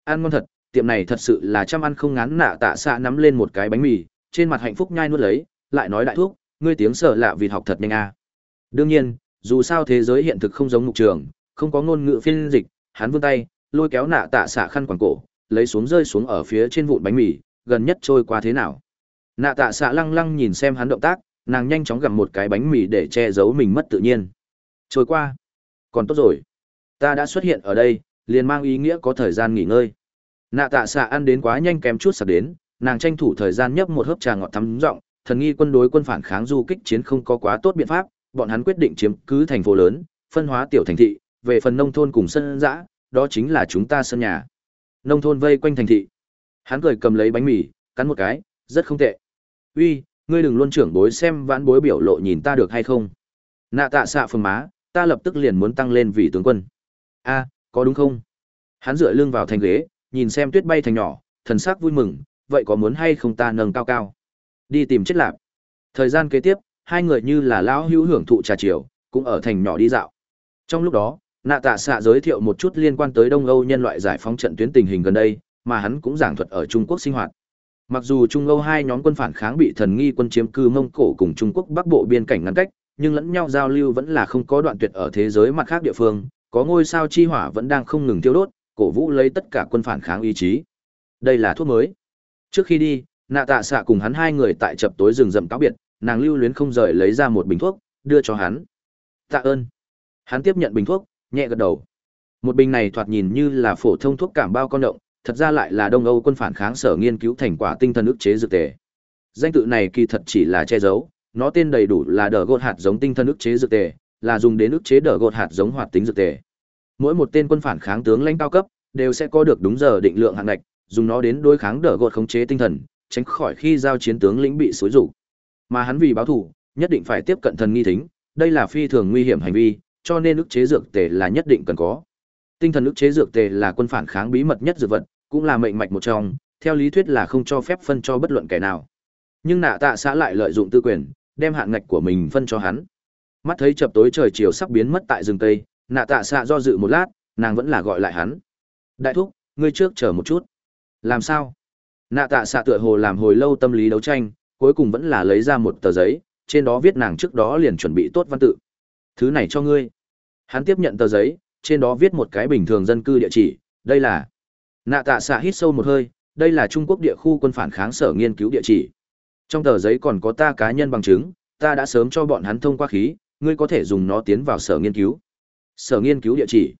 Ăn ngon thật, tiệm này thật sự là trăm ăn không ngán nạ tạ xạ nắm lên một cái bánh mì, trên mặt hạnh phúc nhai nuốt lấy, lại nói đại thuốc, ngươi tiếng sợ lạ vì học thật nhanh a. Đương nhiên, dù sao thế giới hiện thực không giống mục trường, không có ngôn ngữ phiên dịch, hắn vươn tay, lôi kéo nạ tạ xạ khăn quàng cổ, lấy xuống rơi xuống ở phía trên vụn bánh mì, gần nhất trôi qua thế nào. Nạ tạ xạ lăng lăng nhìn xem hắn động tác, nàng nhanh chóng gặm một cái bánh mì để che giấu mình mất tự nhiên. Trôi qua. Còn tốt rồi. Ta đã xuất hiện ở đây, liền mang ý nghĩa có thời gian nghỉ ngơi. Nạ tạ xạ ăn đến quá nhanh kém chút sạc đến, nàng tranh thủ thời gian nhấp một hớp trà ngọt thắm rộng, thần nghi quân đối quân phản kháng du kích chiến không có quá tốt biện pháp, bọn hắn quyết định chiếm cứ thành phố lớn, phân hóa tiểu thành thị, về phần nông thôn cùng sân dã, đó chính là chúng ta sân nhà. Nông thôn vây quanh thành thị. Hắn cười cầm lấy bánh mì, cắn một cái, rất không tệ. Uy, ngươi đừng luôn trưởng bối xem vãn bối biểu lộ nhìn ta được hay không. Nạ tạ xạ phường má, ta lập tức liền muốn tăng lên vì tướng quân. A, có đúng không? Hắn dựa lưng vào thành ghế, nhìn xem tuyết bay thành nhỏ, thần sắc vui mừng, vậy có muốn hay không ta nâng cao cao? Đi tìm chết lạp. Thời gian kế tiếp, hai người như là lão hữu hưởng thụ trà chiều, cũng ở thành nhỏ đi dạo. Trong lúc đó, nạ tạ xạ giới thiệu một chút liên quan tới Đông Âu nhân loại giải phóng trận tuyến tình hình gần đây, mà hắn cũng giảng thuật ở Trung Quốc sinh hoạt. Mặc dù Trung Âu hai nhóm quân phản kháng bị thần nghi quân chiếm cư Mông Cổ cùng Trung Quốc Bắc Bộ biên cảnh ngăn cách, nhưng lẫn nhau giao lưu vẫn là không có đoạn tuyệt ở thế giới mặt khác địa phương, có ngôi sao chi hỏa vẫn đang không ngừng tiêu đốt, cổ vũ lấy tất cả quân phản kháng ý chí. Đây là thuốc mới. Trước khi đi, nạ tạ xạ cùng hắn hai người tại chập tối rừng rậm cáo biệt, nàng lưu luyến không rời lấy ra một bình thuốc, đưa cho hắn. Tạ ơn. Hắn tiếp nhận bình thuốc, nhẹ gật đầu. Một bình này thoạt nhìn như là phổ thông thuốc cảm bao con động, thật ra lại là Đông Âu quân phản kháng sở nghiên cứu thành quả tinh thần ức chế dược tề. Danh tự này kỳ thật chỉ là che giấu, nó tên đầy đủ là đờ gột hạt giống tinh thần ức chế dược tề, là dùng đến ức chế đờ gột hạt giống hoạt tính dược tề. Mỗi một tên quân phản kháng tướng lãnh cao cấp đều sẽ có được đúng giờ định lượng hạng ngạch, dùng nó đến đối kháng đờ gột khống chế tinh thần, tránh khỏi khi giao chiến tướng lĩnh bị xối rủ. Mà hắn vì báo thù, nhất định phải tiếp cận thần nghi thính, đây là phi thường nguy hiểm hành vi, cho nên ức chế dược tề là nhất định cần có. Tinh thần ức chế dược tề là quân phản kháng bí mật nhất dược vật, cũng là mệnh mạch một trong, theo lý thuyết là không cho phép phân cho bất luận kẻ nào. Nhưng nạ tạ xã lại lợi dụng tư quyền, đem hạn ngạch của mình phân cho hắn. Mắt thấy chập tối trời chiều sắp biến mất tại rừng tây, nạ tạ xạ do dự một lát, nàng vẫn là gọi lại hắn. Đại thúc, ngươi trước chờ một chút. Làm sao? Nạ tạ xạ tựa hồ làm hồi lâu tâm lý đấu tranh, cuối cùng vẫn là lấy ra một tờ giấy, trên đó viết nàng trước đó liền chuẩn bị tốt văn tự. Thứ này cho ngươi. Hắn tiếp nhận tờ giấy, trên đó viết một cái bình thường dân cư địa chỉ, đây là Nạ tạ xạ hít sâu một hơi, đây là Trung Quốc địa khu quân phản kháng sở nghiên cứu địa chỉ. Trong tờ giấy còn có ta cá nhân bằng chứng, ta đã sớm cho bọn hắn thông qua khí, ngươi có thể dùng nó tiến vào sở nghiên cứu. Sở nghiên cứu địa chỉ.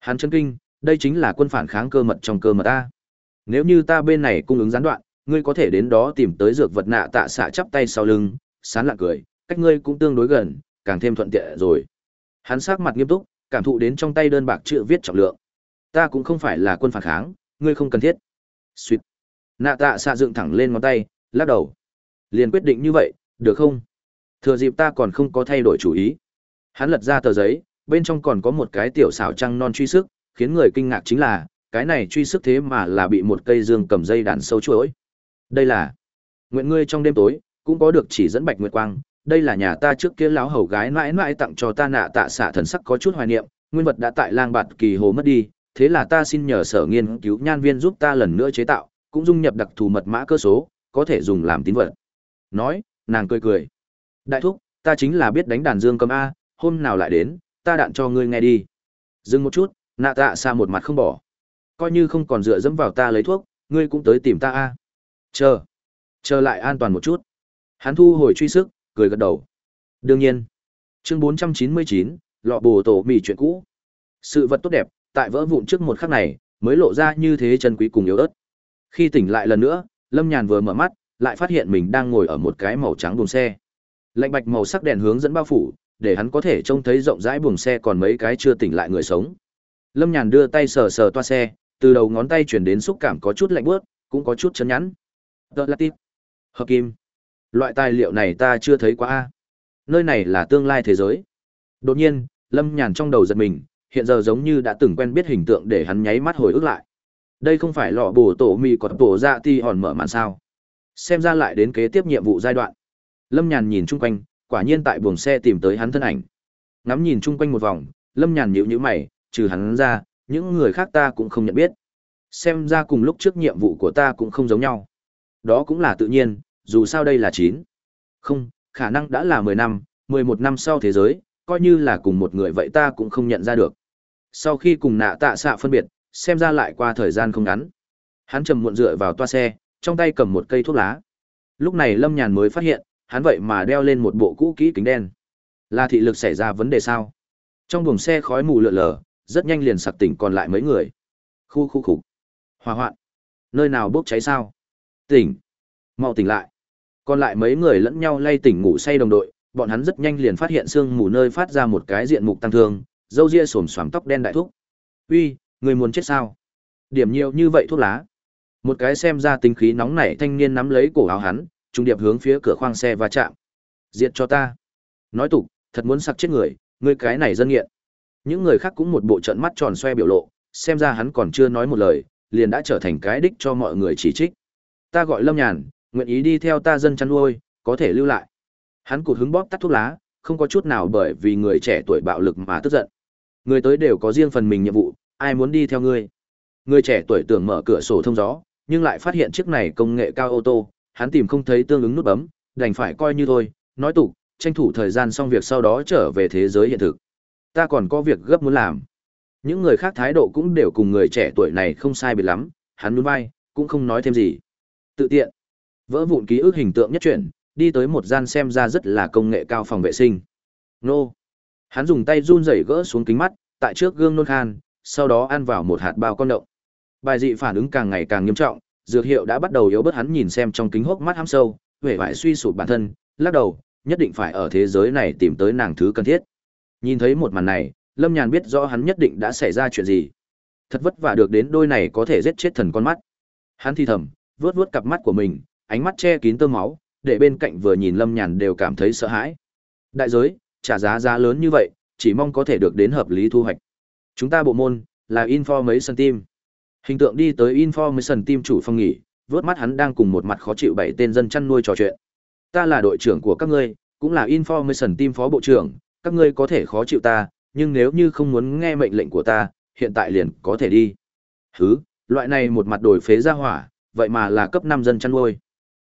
Hắn chân kinh, đây chính là quân phản kháng cơ mật trong cơ mật ta. Nếu như ta bên này cung ứng gián đoạn, ngươi có thể đến đó tìm tới dược vật nạ tạ xạ chắp tay sau lưng, sán lạ cười, cách ngươi cũng tương đối gần, càng thêm thuận tiện rồi. Hắn sắc mặt nghiêm túc, cảm thụ đến trong tay đơn bạc chữ viết trọng lượng. Ta cũng không phải là quân phản kháng, ngươi không cần thiết. Xuyệt. Nạ tạ xạ dựng thẳng lên ngón tay, lắc đầu. Liền quyết định như vậy, được không? Thừa dịp ta còn không có thay đổi chủ ý. Hắn lật ra tờ giấy, bên trong còn có một cái tiểu xảo trăng non truy sức, khiến người kinh ngạc chính là, cái này truy sức thế mà là bị một cây dương cầm dây đàn sâu chuỗi. Đây là nguyện ngươi trong đêm tối, cũng có được chỉ dẫn bạch nguyệt quang, đây là nhà ta trước kia lão hầu gái mãi mãi tặng cho ta nạ tạ xạ thần sắc có chút hoài niệm, nguyên vật đã tại lang bạt kỳ hồ mất đi, thế là ta xin nhờ sở nghiên cứu nhan viên giúp ta lần nữa chế tạo, cũng dung nhập đặc thù mật mã cơ số, có thể dùng làm tín vật. Nói, nàng cười cười. Đại thúc, ta chính là biết đánh đàn dương cầm A, hôm nào lại đến, ta đạn cho ngươi nghe đi. Dừng một chút, nạ tạ xa một mặt không bỏ. Coi như không còn dựa dẫm vào ta lấy thuốc, ngươi cũng tới tìm ta A. Chờ. Chờ lại an toàn một chút. Hắn thu hồi truy sức, cười gật đầu. Đương nhiên. Chương 499, lọ bồ tổ mì chuyện cũ. Sự vật tốt đẹp, tại vỡ vụn trước một khắc này, mới lộ ra như thế chân quý cùng yếu ớt. Khi tỉnh lại lần nữa, Lâm Nhàn vừa mở mắt, lại phát hiện mình đang ngồi ở một cái màu trắng buồng xe. Lạnh bạch màu sắc đèn hướng dẫn bao phủ, để hắn có thể trông thấy rộng rãi buồng xe còn mấy cái chưa tỉnh lại người sống. Lâm Nhàn đưa tay sờ sờ toa xe, từ đầu ngón tay chuyển đến xúc cảm có chút lạnh buốt, cũng có chút chấn nhắn. Tờ là. Hợp kim. Loại tài liệu này ta chưa thấy qua a. Nơi này là tương lai thế giới. Đột nhiên, Lâm Nhàn trong đầu giật mình, hiện giờ giống như đã từng quen biết hình tượng để hắn nháy mắt hồi ức lại. Đây không phải lọ bổ tổ mì còn tổ dạ ti hòn mở màn sao. Xem ra lại đến kế tiếp nhiệm vụ giai đoạn. Lâm Nhàn nhìn chung quanh, quả nhiên tại buồng xe tìm tới hắn thân ảnh. Ngắm nhìn chung quanh một vòng, Lâm Nhàn nhíu nhíu mày, trừ hắn ra, những người khác ta cũng không nhận biết. Xem ra cùng lúc trước nhiệm vụ của ta cũng không giống nhau. Đó cũng là tự nhiên, dù sao đây là chín. Không, khả năng đã là mười năm, mười một năm sau thế giới, coi như là cùng một người vậy ta cũng không nhận ra được. Sau khi cùng nạ tạ xạ phân biệt, xem ra lại qua thời gian không ngắn. Hắn trầm muộn dựa vào toa xe, trong tay cầm một cây thuốc lá. Lúc này Lâm Nhàn mới phát hiện, hắn vậy mà đeo lên một bộ cũ kỹ kính đen. Là thị lực xảy ra vấn đề sao? Trong buồng xe khói mù lượn lờ, rất nhanh liền sặc tỉnh còn lại mấy người. Khu khu khục. hỏa hoạn. Nơi nào bốc cháy sao? Tỉnh. Mau tỉnh lại. Còn lại mấy người lẫn nhau lay tỉnh ngủ say đồng đội, bọn hắn rất nhanh liền phát hiện sương mù nơi phát ra một cái diện mục tăng thương, râu ria xồm xoàm tóc đen đại thúc. Uy, người muốn chết sao? Điểm nhiều như vậy thuốc lá. Một cái xem ra tính khí nóng nảy thanh niên nắm lấy cổ áo hắn, trung điệp hướng phía cửa khoang xe va chạm. Diệt cho ta. Nói tục, thật muốn sặc chết người, ngươi cái này dân nghiện. Những người khác cũng một bộ trận mắt tròn xoe biểu lộ, xem ra hắn còn chưa nói một lời, liền đã trở thành cái đích cho mọi người chỉ trích. Ta gọi Lâm Nhàn, nguyện ý đi theo ta dân chăn nuôi, có thể lưu lại. Hắn cụt hứng bóp tắt thuốc lá, không có chút nào bởi vì người trẻ tuổi bạo lực mà tức giận. Người tới đều có riêng phần mình nhiệm vụ, ai muốn đi theo ngươi. Người trẻ tuổi tưởng mở cửa sổ thông gió, nhưng lại phát hiện chiếc này công nghệ cao ô tô, hắn tìm không thấy tương ứng nút bấm, đành phải coi như thôi, nói tục, tranh thủ thời gian xong việc sau đó trở về thế giới hiện thực. Ta còn có việc gấp muốn làm. Những người khác thái độ cũng đều cùng người trẻ tuổi này không sai biệt lắm, hắn nhún vai, cũng không nói thêm gì. Tự tiện. Vỡ vụn ký ức hình tượng nhất chuyển, đi tới một gian xem ra rất là công nghệ cao phòng vệ sinh. Nô. Hắn dùng tay run rẩy gỡ xuống kính mắt, tại trước gương nôn khan, sau đó ăn vào một hạt bao con đậu. Bài dị phản ứng càng ngày càng nghiêm trọng, dược hiệu đã bắt đầu yếu bớt hắn nhìn xem trong kính hốc mắt hăm sâu, vẻ vải suy sụp bản thân, lắc đầu, nhất định phải ở thế giới này tìm tới nàng thứ cần thiết. Nhìn thấy một màn này, Lâm Nhàn biết rõ hắn nhất định đã xảy ra chuyện gì. Thật vất vả được đến đôi này có thể giết chết thần con mắt. Hắn thi thầm, vớt vớt cặp mắt của mình, ánh mắt che kín tơ máu, để bên cạnh vừa nhìn Lâm Nhàn đều cảm thấy sợ hãi. Đại giới, trả giá giá lớn như vậy, chỉ mong có thể được đến hợp lý thu hoạch. Chúng ta bộ môn là Information Team. Hình tượng đi tới Information Team chủ phòng nghỉ, vớt mắt hắn đang cùng một mặt khó chịu bảy tên dân chăn nuôi trò chuyện. Ta là đội trưởng của các ngươi, cũng là Information Team phó bộ trưởng, các ngươi có thể khó chịu ta, nhưng nếu như không muốn nghe mệnh lệnh của ta, hiện tại liền có thể đi. Hứ, loại này một mặt đổi phế ra hỏa, vậy mà là cấp 5 dân chăn nuôi.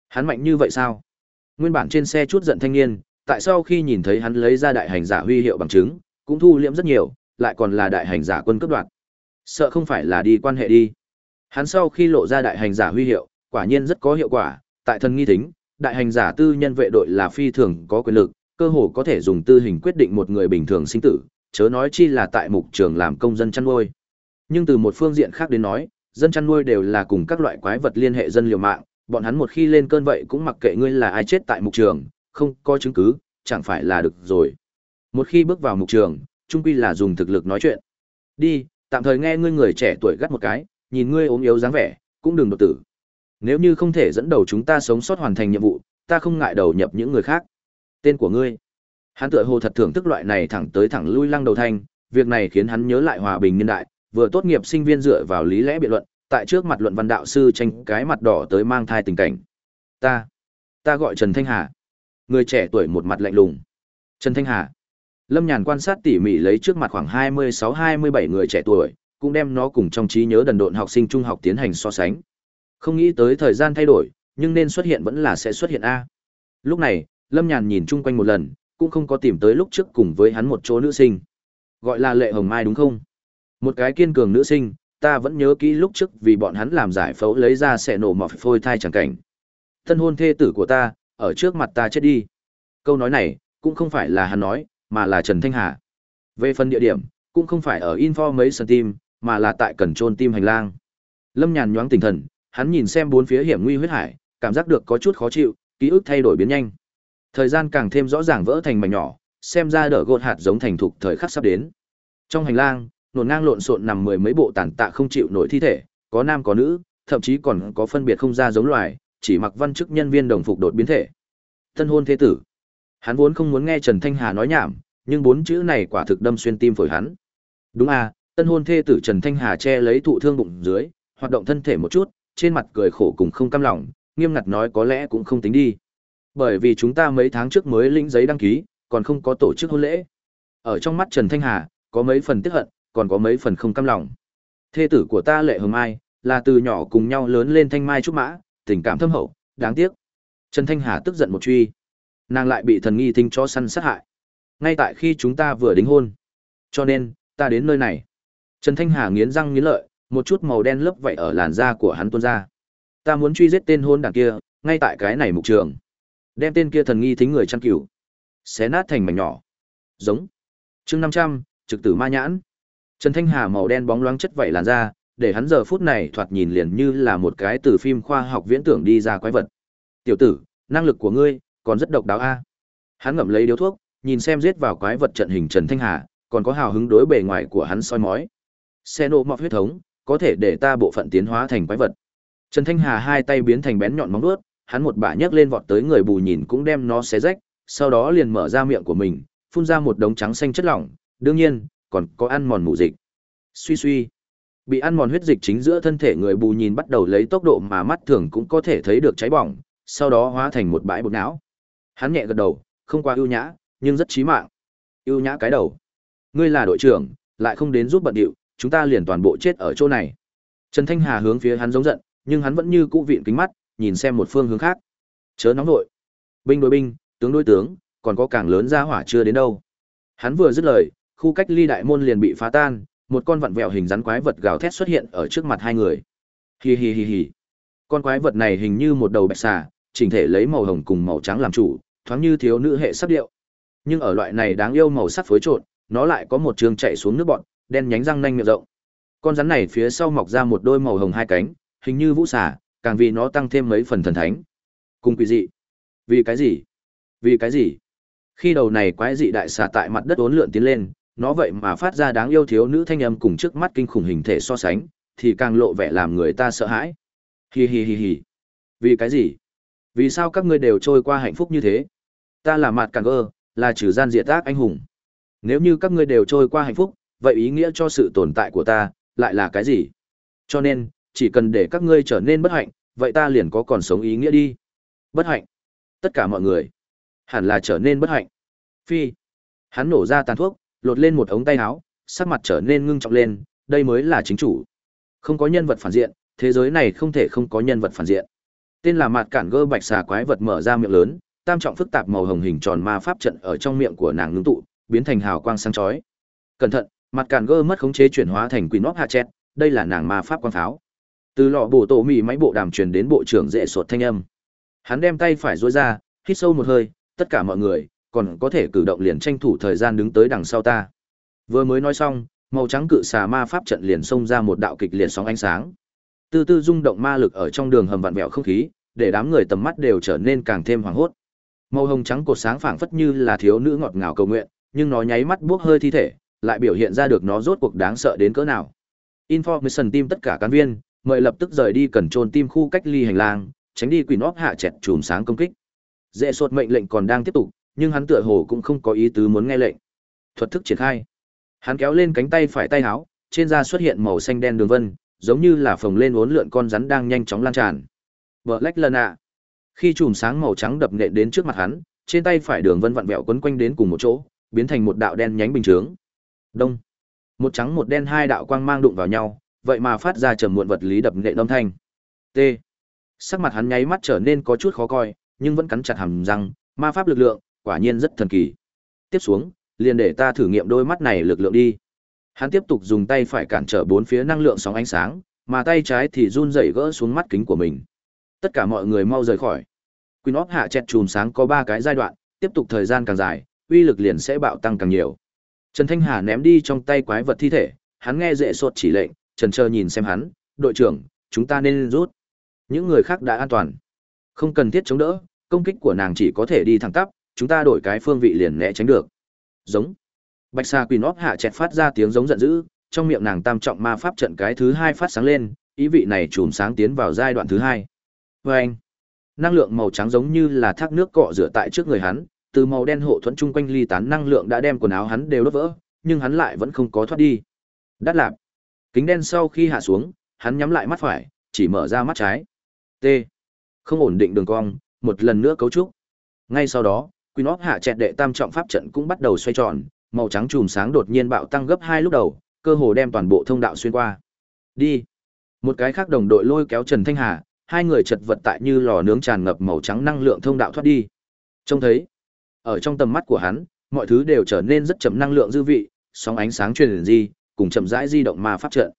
Hắn mạnh như vậy sao? Nguyên bản trên xe chút giận thanh niên, tại sao khi nhìn thấy hắn lấy ra đại hành giả huy hiệu bằng chứng, cũng thu liễm rất nhiều, lại còn là đại hành giả quân cấp đoạt. Sợ không phải là đi quan hệ đi. Hắn sau khi lộ ra đại hành giả huy hiệu, quả nhiên rất có hiệu quả, tại thần nghi thính, đại hành giả tư nhân vệ đội là phi thường có quyền lực, cơ hồ có thể dùng tư hình quyết định một người bình thường sinh tử, chớ nói chi là tại mục trường làm công dân chăn nuôi. Nhưng từ một phương diện khác đến nói, dân chăn nuôi đều là cùng các loại quái vật liên hệ dân liều mạng, bọn hắn một khi lên cơn vậy cũng mặc kệ ngươi là ai chết tại mục trường, không có chứng cứ, chẳng phải là được rồi. Một khi bước vào mục trường, trung quy là dùng thực lực nói chuyện. Đi, tạm thời nghe ngươi người trẻ tuổi gắt một cái, nhìn ngươi ốm yếu dáng vẻ, cũng đừng đột tử. Nếu như không thể dẫn đầu chúng ta sống sót hoàn thành nhiệm vụ, ta không ngại đầu nhập những người khác. Tên của ngươi. Hắn tựa hồ thật thưởng thức loại này thẳng tới thẳng lui lăng đầu thanh, việc này khiến hắn nhớ lại hòa bình niên đại, vừa tốt nghiệp sinh viên dựa vào lý lẽ biện luận, tại trước mặt luận văn đạo sư tranh cái mặt đỏ tới mang thai tình cảnh. Ta, ta gọi Trần Thanh Hà. Người trẻ tuổi một mặt lạnh lùng. Trần Thanh Hà. Lâm Nhàn quan sát tỉ mỉ lấy trước mặt khoảng 26-27 người trẻ tuổi, cũng đem nó cùng trong trí nhớ đần độn học sinh trung học tiến hành so sánh. Không nghĩ tới thời gian thay đổi, nhưng nên xuất hiện vẫn là sẽ xuất hiện A. Lúc này, Lâm Nhàn nhìn chung quanh một lần, cũng không có tìm tới lúc trước cùng với hắn một chỗ nữ sinh. Gọi là Lệ Hồng Mai đúng không? Một cái kiên cường nữ sinh, ta vẫn nhớ kỹ lúc trước vì bọn hắn làm giải phẫu lấy ra sẽ nổ mọc phôi thai chẳng cảnh. Thân hôn thê tử của ta, ở trước mặt ta chết đi. Câu nói này, cũng không phải là hắn nói, mà là Trần Thanh Hà. Về phần địa điểm, cũng không phải ở Information mấy sân mà là tại cẩn trôn Team hành lang. Lâm Nhàn nhoáng tinh thần, hắn nhìn xem bốn phía hiểm nguy huyết hải, cảm giác được có chút khó chịu, ký ức thay đổi biến nhanh. Thời gian càng thêm rõ ràng vỡ thành mảnh nhỏ, xem ra đỡ gột hạt giống thành thục thời khắc sắp đến. Trong hành lang, nổn ngang lộn xộn nằm mười mấy bộ tàn tạ không chịu nổi thi thể, có nam có nữ, thậm chí còn có phân biệt không ra giống loài, chỉ mặc văn chức nhân viên đồng phục đột biến thể. Tân hôn thế tử. Hắn vốn không muốn nghe Trần Thanh Hà nói nhảm, nhưng bốn chữ này quả thực đâm xuyên tim phổi hắn. Đúng à, tân hôn thê tử Trần Thanh Hà che lấy thụ thương bụng dưới, hoạt động thân thể một chút, trên mặt cười khổ cùng không cam lòng, nghiêm ngặt nói có lẽ cũng không tính đi. Bởi vì chúng ta mấy tháng trước mới lĩnh giấy đăng ký, còn không có tổ chức hôn lễ. Ở trong mắt Trần Thanh Hà, có mấy phần tiếc hận, còn có mấy phần không cam lòng. Thê tử của ta Lệ Hồng Mai, là từ nhỏ cùng nhau lớn lên thanh mai trúc mã, tình cảm thâm hậu, đáng tiếc. Trần Thanh Hà tức giận một truy. Nàng lại bị thần nghi thính cho săn sát hại. Ngay tại khi chúng ta vừa đính hôn. Cho nên, ta đến nơi này. Trần Thanh Hà nghiến răng nghiến lợi, một chút màu đen lấp vậy ở làn da của hắn tuôn ra. Ta muốn truy giết tên hôn đảng kia, ngay tại cái này mục trường. Đem tên kia thần nghi thính người chăn cừu, xé nát thành mảnh nhỏ. Giống. Chương năm trăm trực tử ma nhãn. Trần Thanh Hà màu đen bóng loáng chất vẩy làn da, để hắn giờ phút này thoạt nhìn liền như là một cái từ phim khoa học viễn tưởng đi ra quái vật. "Tiểu tử, năng lực của ngươi còn rất độc đáo a." Hắn ngậm lấy điếu thuốc, nhìn xem giết vào quái vật trận hình Trần Thanh Hà, còn có hào hứng đối bề ngoài của hắn soi mói. Xe nộ mọc huyết thống, có thể để ta bộ phận tiến hóa thành quái vật. Trần Thanh Hà hai tay biến thành bén nhọn móng vuốt, hắn một bả nhấc lên vọt tới người bù nhìn cũng đem nó xé rách, sau đó liền mở ra miệng của mình, phun ra một đống trắng xanh chất lỏng, đương nhiên, còn có ăn mòn mù dịch. Suy suy, bị ăn mòn huyết dịch chính giữa thân thể người bù nhìn bắt đầu lấy tốc độ mà mắt thường cũng có thể thấy được cháy bỏng, sau đó hóa thành một bãi bột não. Hắn nhẹ gật đầu, không qua ưu nhã, nhưng rất chí mạng. Ưu nhã cái đầu. Ngươi là đội trưởng, lại không đến giúp bận điệu, chúng ta liền toàn bộ chết ở chỗ này. Trần Thanh Hà hướng phía hắn giống giận, nhưng hắn vẫn như cũ vịn kính mắt, nhìn xem một phương hướng khác. Chớ nóng nội. Binh đối binh, tướng đối tướng, còn có càng lớn ra hỏa chưa đến đâu. Hắn vừa dứt lời, khu cách ly đại môn liền bị phá tan, một con vặn vẹo hình rắn quái vật gào thét xuất hiện ở trước mặt hai người. Hi hi hi hi. Con quái vật này hình như một đầu bạch xà, chỉnh thể lấy màu hồng cùng màu trắng làm chủ, thoáng như thiếu nữ hệ sắc điệu. Nhưng ở loại này đáng yêu màu sắc phối trộn, nó lại có một trường chạy xuống nước bọn, đen nhánh răng nanh miệng rộng. Con rắn này phía sau mọc ra một đôi màu hồng hai cánh, hình như vũ xà, càng vì nó tăng thêm mấy phần thần thánh. Cùng quỷ dị. Vì cái gì? Vì cái gì? Khi đầu này quái dị đại xà tại mặt đất uốn lượn tiến lên, nó vậy mà phát ra đáng yêu thiếu nữ thanh âm cùng trước mắt kinh khủng hình thể so sánh, thì càng lộ vẻ làm người ta sợ hãi. Hi hi hi hi. Vì cái gì? Vì sao các ngươi đều trôi qua hạnh phúc như thế? Ta là Mạt Càng ơ là trừ gian diệt ác anh hùng. Nếu như các ngươi đều trôi qua hạnh phúc, vậy ý nghĩa cho sự tồn tại của ta lại là cái gì? Cho nên, chỉ cần để các ngươi trở nên bất hạnh, vậy ta liền có còn sống ý nghĩa đi. Bất hạnh. Tất cả mọi người hẳn là trở nên bất hạnh. Phi. Hắn nổ ra tàn thuốc, lột lên một ống tay áo, sắc mặt trở nên ngưng trọng lên, đây mới là chính chủ. Không có nhân vật phản diện, thế giới này không thể không có nhân vật phản diện. Tên là Mạt Cản Gơ Bạch xà quái vật mở ra miệng lớn, tam trọng phức tạp màu hồng hình tròn ma pháp trận ở trong miệng của nàng ngưng tụ, biến thành hào quang sáng chói. Cẩn thận, mặt cản gơ mất khống chế chuyển hóa thành quỷ nóc hạ chẹt đây là nàng ma pháp quang pháo. Từ lọ bổ tổ mì máy bộ đàm truyền đến bộ trưởng dễ sột thanh âm. Hắn đem tay phải dối ra hít sâu một hơi tất cả mọi người còn có thể cử động liền tranh thủ thời gian đứng tới đằng sau ta. Vừa mới nói xong màu trắng cự xà ma pháp trận liền xông ra một đạo kịch liệt sóng ánh sáng từ từ rung động ma lực ở trong đường hầm vặn vẹo không khí, để đám người tầm mắt đều trở nên càng thêm hoảng hốt. Màu hồng trắng cột sáng phảng phất như là thiếu nữ ngọt ngào cầu nguyện, nhưng nó nháy mắt buốc hơi thi thể, lại biểu hiện ra được nó rốt cuộc đáng sợ đến cỡ nào. Information team tất cả cán viên, mời lập tức rời đi cần trôn tim khu cách ly hành lang, tránh đi quỷ nóp hạ chẹt chùm sáng công kích. Dễ sột mệnh lệnh còn đang tiếp tục, nhưng hắn tựa hồ cũng không có ý tứ muốn nghe lệnh. Thuật thức triển khai. Hắn kéo lên cánh tay phải tay áo, trên da xuất hiện màu xanh đen đường vân giống như là phồng lên uốn lượn con rắn đang nhanh chóng lan tràn. Vợ lách lần ạ. Khi chùm sáng màu trắng đập nện đến trước mặt hắn, trên tay phải đường vân vặn vẹo quấn quanh đến cùng một chỗ, biến thành một đạo đen nhánh bình chướng. Đông. Một trắng một đen hai đạo quang mang đụng vào nhau, vậy mà phát ra trầm muộn vật lý đập nện âm thanh. T. Sắc mặt hắn nháy mắt trở nên có chút khó coi, nhưng vẫn cắn chặt hàm răng, ma pháp lực lượng, quả nhiên rất thần kỳ. Tiếp xuống, liền để ta thử nghiệm đôi mắt này lực lượng đi hắn tiếp tục dùng tay phải cản trở bốn phía năng lượng sóng ánh sáng, mà tay trái thì run rẩy gỡ xuống mắt kính của mình. Tất cả mọi người mau rời khỏi. Queen of hạ chẹt chùm sáng có ba cái giai đoạn, tiếp tục thời gian càng dài, uy lực liền sẽ bạo tăng càng nhiều. Trần thanh hà ném đi trong tay quái vật thi thể, hắn nghe dễ sột chỉ lệnh, trần trơ nhìn xem hắn, đội trưởng, chúng ta nên rút. Những người khác đã an toàn. Không cần thiết chống đỡ, công kích của nàng chỉ có thể đi thẳng tắp, chúng ta đổi cái phương vị liền né tránh được. Giống bạch sa Quỷ nóp hạ chẹt phát ra tiếng giống giận dữ trong miệng nàng tam trọng ma pháp trận cái thứ hai phát sáng lên ý vị này chùm sáng tiến vào giai đoạn thứ hai. Vê năng lượng màu trắng giống như là thác nước cọ rửa tại trước người hắn từ màu đen hộ thuẫn chung quanh ly tán năng lượng đã đem quần áo hắn đều đốt vỡ nhưng hắn lại vẫn không có thoát đi. Đắt lạp. Kính đen sau khi hạ xuống hắn nhắm lại mắt phải chỉ mở ra mắt trái. T. Không ổn định đường cong một lần nữa cấu trúc. Ngay sau đó Queen Nóp hạ chẹt đệ tam trọng pháp trận cũng bắt đầu xoay tròn, màu trắng chùm sáng đột nhiên bạo tăng gấp hai lúc đầu, cơ hồ đem toàn bộ thông đạo xuyên qua. Đi. Một cái khác đồng đội lôi kéo Trần Thanh Hà, hai người chật vật tại như lò nướng tràn ngập màu trắng năng lượng thông đạo thoát đi. Trông thấy, ở trong tầm mắt của hắn, mọi thứ đều trở nên rất chậm năng lượng dư vị, sóng ánh sáng truyền di, cùng chậm rãi di động ma pháp trận.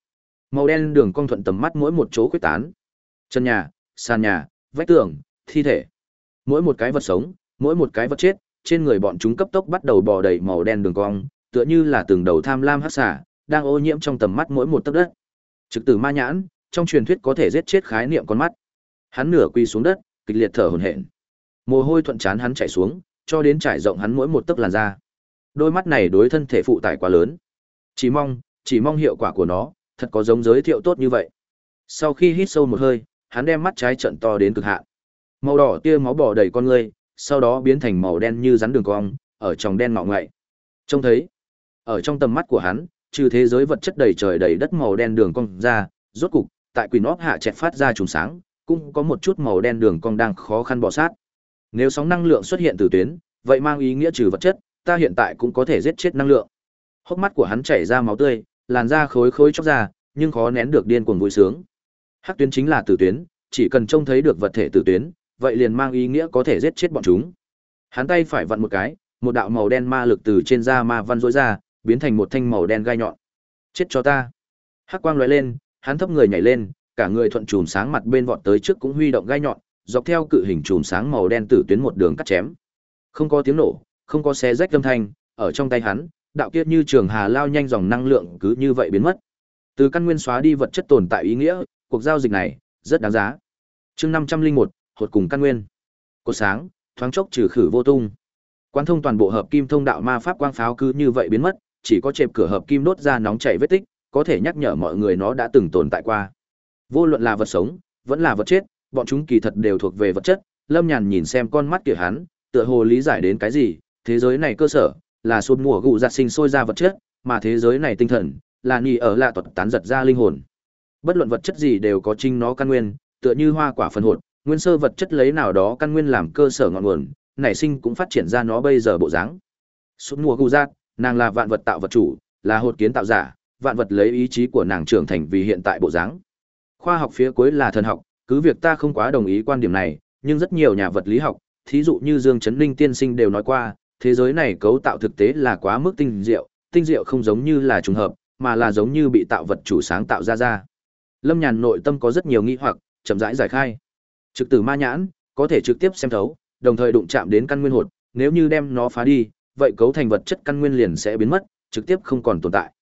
Màu đen đường cong thuận tầm mắt mỗi một chỗ quyết tán. Chân nhà, sàn nhà, vách tường, thi thể. Mỗi một cái vật sống, mỗi một cái vật chết, trên người bọn chúng cấp tốc bắt đầu bò đầy màu đen đường cong, tựa như là từng đầu tham lam hắc xả, đang ô nhiễm trong tầm mắt mỗi một tấc đất. Trực tử ma nhãn, trong truyền thuyết có thể giết chết khái niệm con mắt. Hắn nửa quỳ xuống đất, kịch liệt thở hổn hển. Mồ hôi thuận chán hắn chảy xuống, cho đến trải rộng hắn mỗi một tấc làn da. Đôi mắt này đối thân thể phụ tải quá lớn. Chỉ mong, chỉ mong hiệu quả của nó thật có giống giới thiệu tốt như vậy. Sau khi hít sâu một hơi, hắn đem mắt trái trận to đến cực hạn. Màu đỏ tia máu bò đầy con người, sau đó biến thành màu đen như rắn đường cong, ở trong đen ngọ ngậy. Trông thấy, ở trong tầm mắt của hắn, trừ thế giới vật chất đầy trời đầy đất màu đen đường cong ra, rốt cục, tại quỷ nóp hạ chẹt phát ra trùng sáng, cũng có một chút màu đen đường cong đang khó khăn bò sát. Nếu sóng năng lượng xuất hiện từ tuyến, vậy mang ý nghĩa trừ vật chất, ta hiện tại cũng có thể giết chết năng lượng. Hốc mắt của hắn chảy ra máu tươi, làn da khối khối chóc ra, nhưng khó nén được điên cuồng vui sướng. Hắc tuyến chính là tử tuyến, chỉ cần trông thấy được vật thể tử tuyến, vậy liền mang ý nghĩa có thể giết chết bọn chúng. Hắn tay phải vặn một cái, một đạo màu đen ma lực từ trên da ma văn rỗi ra, biến thành một thanh màu đen gai nhọn. Chết cho ta. Hắc quang lóe lên, hắn thấp người nhảy lên, cả người thuận chùm sáng mặt bên vọt tới trước cũng huy động gai nhọn, dọc theo cự hình chùm sáng màu đen tử tuyến một đường cắt chém. Không có tiếng nổ, không có xé rách âm thanh, ở trong tay hắn, đạo kiếp như trường hà lao nhanh dòng năng lượng cứ như vậy biến mất. Từ căn nguyên xóa đi vật chất tồn tại ý nghĩa, cuộc giao dịch này rất đáng giá. Chương 501, hột cùng căn nguyên. Cột sáng, thoáng chốc trừ khử vô tung. Quán thông toàn bộ hợp kim thông đạo ma pháp quang pháo cứ như vậy biến mất, chỉ có chẹp cửa hợp kim đốt ra nóng chảy vết tích, có thể nhắc nhở mọi người nó đã từng tồn tại qua. Vô luận là vật sống, vẫn là vật chết, bọn chúng kỳ thật đều thuộc về vật chất. Lâm Nhàn nhìn xem con mắt kia hắn, tựa hồ lý giải đến cái gì, thế giới này cơ sở là suốt mùa gụ giặt sinh sôi ra vật chất, mà thế giới này tinh thần là nhị ở lạ tuật tán giật ra linh hồn. Bất luận vật chất gì đều có chính nó căn nguyên, tựa như hoa quả phần hột, nguyên sơ vật chất lấy nào đó căn nguyên làm cơ sở ngọn nguồn nảy sinh cũng phát triển ra nó bây giờ bộ dáng suốt mùa gu giác nàng là vạn vật tạo vật chủ là hột kiến tạo giả vạn vật lấy ý chí của nàng trưởng thành vì hiện tại bộ dáng khoa học phía cuối là thần học cứ việc ta không quá đồng ý quan điểm này nhưng rất nhiều nhà vật lý học thí dụ như dương chấn ninh tiên sinh đều nói qua thế giới này cấu tạo thực tế là quá mức tinh diệu tinh diệu không giống như là trùng hợp, mà là giống như bị tạo vật chủ sáng tạo ra ra. Lâm Nhàn nội tâm có rất nhiều nghi hoặc, chậm rãi giải khai. Trực tử ma nhãn, có thể trực tiếp xem thấu, đồng thời đụng chạm đến căn nguyên hột, nếu như đem nó phá đi, vậy cấu thành vật chất căn nguyên liền sẽ biến mất, trực tiếp không còn tồn tại.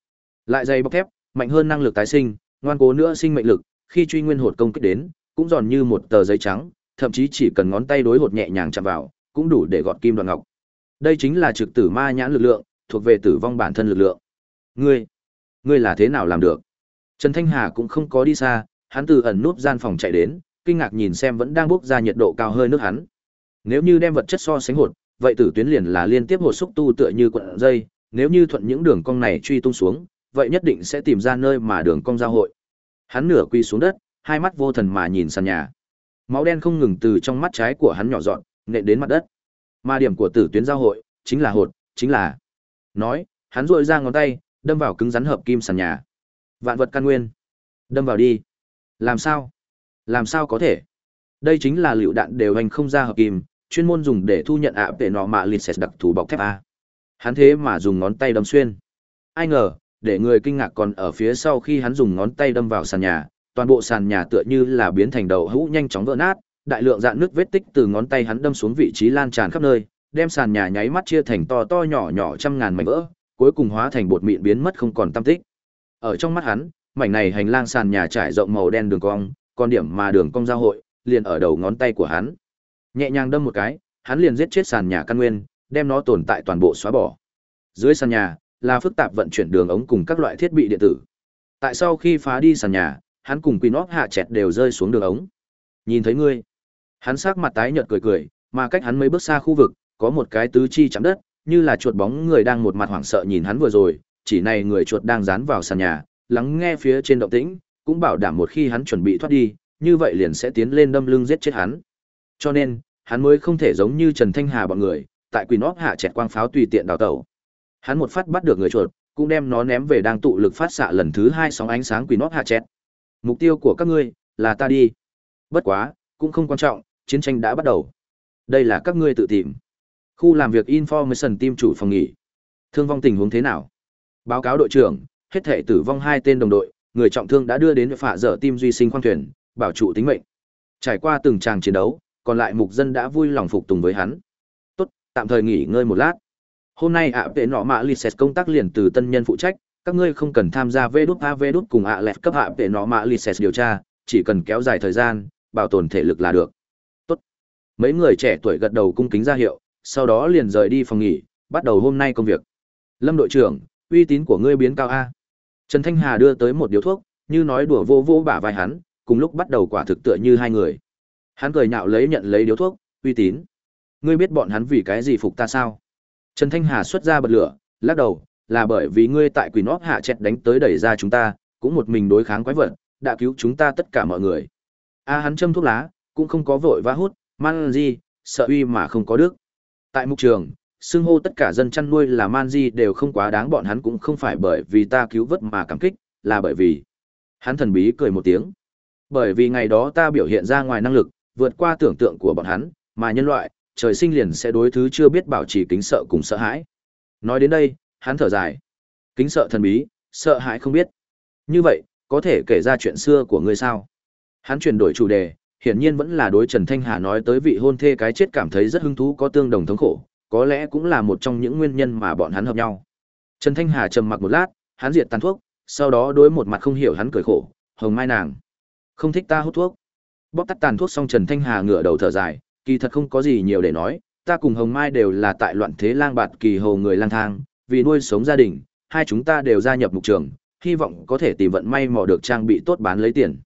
Lại dày bọc thép, mạnh hơn năng lực tái sinh, ngoan cố nữa sinh mệnh lực, khi truy nguyên hột công kích đến, cũng giòn như một tờ giấy trắng, thậm chí chỉ cần ngón tay đối hột nhẹ nhàng chạm vào, cũng đủ để gọt kim đoạn ngọc. Đây chính là trực tử ma nhãn lực lượng, thuộc về tử vong bản thân lực lượng. Ngươi, ngươi là thế nào làm được? Trần Thanh Hà cũng không có đi xa, hắn từ ẩn núp gian phòng chạy đến, kinh ngạc nhìn xem vẫn đang bốc ra nhiệt độ cao hơi nước hắn. Nếu như đem vật chất so sánh hột, vậy tử tuyến liền là liên tiếp hột xúc tu tựa như cuộn dây, nếu như thuận những đường cong này truy tung xuống, vậy nhất định sẽ tìm ra nơi mà đường cong giao hội. Hắn nửa quy xuống đất, hai mắt vô thần mà nhìn sàn nhà. Máu đen không ngừng từ trong mắt trái của hắn nhỏ dọn, nện đến mặt đất. Ma điểm của tử tuyến giao hội, chính là hột, chính là. Nói, hắn rội ra ngón tay, đâm vào cứng rắn hợp kim sàn nhà. Vạn vật căn nguyên. Đâm vào đi. Làm sao? Làm sao có thể? Đây chính là liệu đạn đều hành không ra hợp kim, chuyên môn dùng để thu nhận ạ để nọ mạ lịt đặc thù bọc thép a. Hắn thế mà dùng ngón tay đâm xuyên. Ai ngờ, để người kinh ngạc còn ở phía sau khi hắn dùng ngón tay đâm vào sàn nhà, toàn bộ sàn nhà tựa như là biến thành đầu hũ nhanh chóng vỡ nát, đại lượng dạn nước vết tích từ ngón tay hắn đâm xuống vị trí lan tràn khắp nơi, đem sàn nhà nháy mắt chia thành to to nhỏ nhỏ trăm ngàn mảnh vỡ, cuối cùng hóa thành bột mịn biến mất không còn tăm tích. Ở trong mắt hắn, mảnh này hành lang sàn nhà trải rộng màu đen đường cong, còn điểm mà đường cong giao hội, liền ở đầu ngón tay của hắn. Nhẹ nhàng đâm một cái, hắn liền giết chết sàn nhà căn nguyên, đem nó tồn tại toàn bộ xóa bỏ. Dưới sàn nhà là phức tạp vận chuyển đường ống cùng các loại thiết bị điện tử. Tại sau khi phá đi sàn nhà, hắn cùng Quinop hạ chẹt đều rơi xuống đường ống. Nhìn thấy ngươi, hắn sắc mặt tái nhợt cười cười, mà cách hắn mấy bước xa khu vực, có một cái tứ chi chạm đất, như là chuột bóng người đang một mặt hoảng sợ nhìn hắn vừa rồi, chỉ này người chuột đang dán vào sàn nhà, lắng nghe phía trên động tĩnh, cũng bảo đảm một khi hắn chuẩn bị thoát đi, như vậy liền sẽ tiến lên đâm lưng giết chết hắn. Cho nên, hắn mới không thể giống như Trần Thanh Hà bọn người, tại Quỷ Nóc hạ chẹt quang pháo tùy tiện đào tẩu. Hắn một phát bắt được người chuột, cũng đem nó ném về đang tụ lực phát xạ lần thứ hai sóng ánh sáng Quỷ Nóc hạ chẹt. Mục tiêu của các ngươi là ta đi. Bất quá, cũng không quan trọng, chiến tranh đã bắt đầu. Đây là các ngươi tự tìm. Khu làm việc Information Team chủ phòng nghỉ. Thương vong tình huống thế nào? Báo cáo đội trưởng, hết thể tử vong hai tên đồng đội, người trọng thương đã đưa đến phạ dở tim duy sinh khoang thuyền, bảo trụ tính mệnh. Trải qua từng tràng chiến đấu, còn lại mục dân đã vui lòng phục tùng với hắn. Tốt, tạm thời nghỉ ngơi một lát. Hôm nay ạ vệ nọ mạ Lyset công tác liền từ tân nhân phụ trách, các ngươi không cần tham gia vê đút a vê đút cùng ạ lẹt cấp hạ vệ nọ mạ Lyset điều tra, chỉ cần kéo dài thời gian, bảo tồn thể lực là được. Tốt. Mấy người trẻ tuổi gật đầu cung kính ra hiệu, sau đó liền rời đi phòng nghỉ, bắt đầu hôm nay công việc. Lâm đội trưởng, uy tín của ngươi biến cao a. Trần Thanh Hà đưa tới một điếu thuốc, như nói đùa vô vô bả vai hắn, cùng lúc bắt đầu quả thực tựa như hai người. Hắn cười nhạo lấy nhận lấy điếu thuốc, uy tín. Ngươi biết bọn hắn vì cái gì phục ta sao? Trần Thanh Hà xuất ra bật lửa, lắc đầu, là bởi vì ngươi tại quỷ nóc hạ chẹt đánh tới đẩy ra chúng ta, cũng một mình đối kháng quái vật, đã cứu chúng ta tất cả mọi người. A hắn châm thuốc lá, cũng không có vội vã hút, man gì, sợ uy mà không có đức. Tại mục trường, xưng hô tất cả dân chăn nuôi là man di đều không quá đáng bọn hắn cũng không phải bởi vì ta cứu vớt mà cảm kích, là bởi vì. Hắn thần bí cười một tiếng. Bởi vì ngày đó ta biểu hiện ra ngoài năng lực, vượt qua tưởng tượng của bọn hắn, mà nhân loại, trời sinh liền sẽ đối thứ chưa biết bảo trì kính sợ cùng sợ hãi. Nói đến đây, hắn thở dài. Kính sợ thần bí, sợ hãi không biết. Như vậy, có thể kể ra chuyện xưa của ngươi sao? Hắn chuyển đổi chủ đề, hiển nhiên vẫn là đối Trần Thanh Hà nói tới vị hôn thê cái chết cảm thấy rất hứng thú có tương đồng thống khổ, có lẽ cũng là một trong những nguyên nhân mà bọn hắn hợp nhau. Trần Thanh Hà trầm mặc một lát, hắn diệt tàn thuốc, sau đó đối một mặt không hiểu hắn cười khổ, "Hồng Mai nàng, không thích ta hút thuốc." Bóp tắt tàn thuốc xong Trần Thanh Hà ngửa đầu thở dài, kỳ thật không có gì nhiều để nói, ta cùng Hồng Mai đều là tại loạn thế lang bạt kỳ hồ người lang thang, vì nuôi sống gia đình, hai chúng ta đều gia nhập mục trường, hy vọng có thể tìm vận may mò được trang bị tốt bán lấy tiền.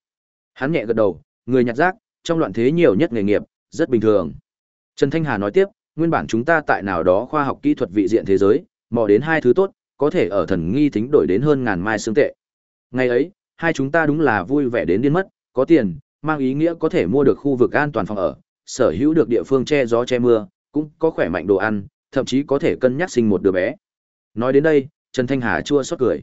Hắn nhẹ gật đầu, người nhặt rác, trong loạn thế nhiều nhất nghề nghiệp, rất bình thường. Trần Thanh Hà nói tiếp, nguyên bản chúng ta tại nào đó khoa học kỹ thuật vị diện thế giới, mò đến hai thứ tốt, có thể ở thần nghi tính đổi đến hơn ngàn mai xương tệ. Ngày ấy, hai chúng ta đúng là vui vẻ đến điên mất, có tiền, mang ý nghĩa có thể mua được khu vực an toàn phòng ở, sở hữu được địa phương che gió che mưa, cũng có khỏe mạnh đồ ăn, thậm chí có thể cân nhắc sinh một đứa bé. Nói đến đây, Trần Thanh Hà chua xót cười.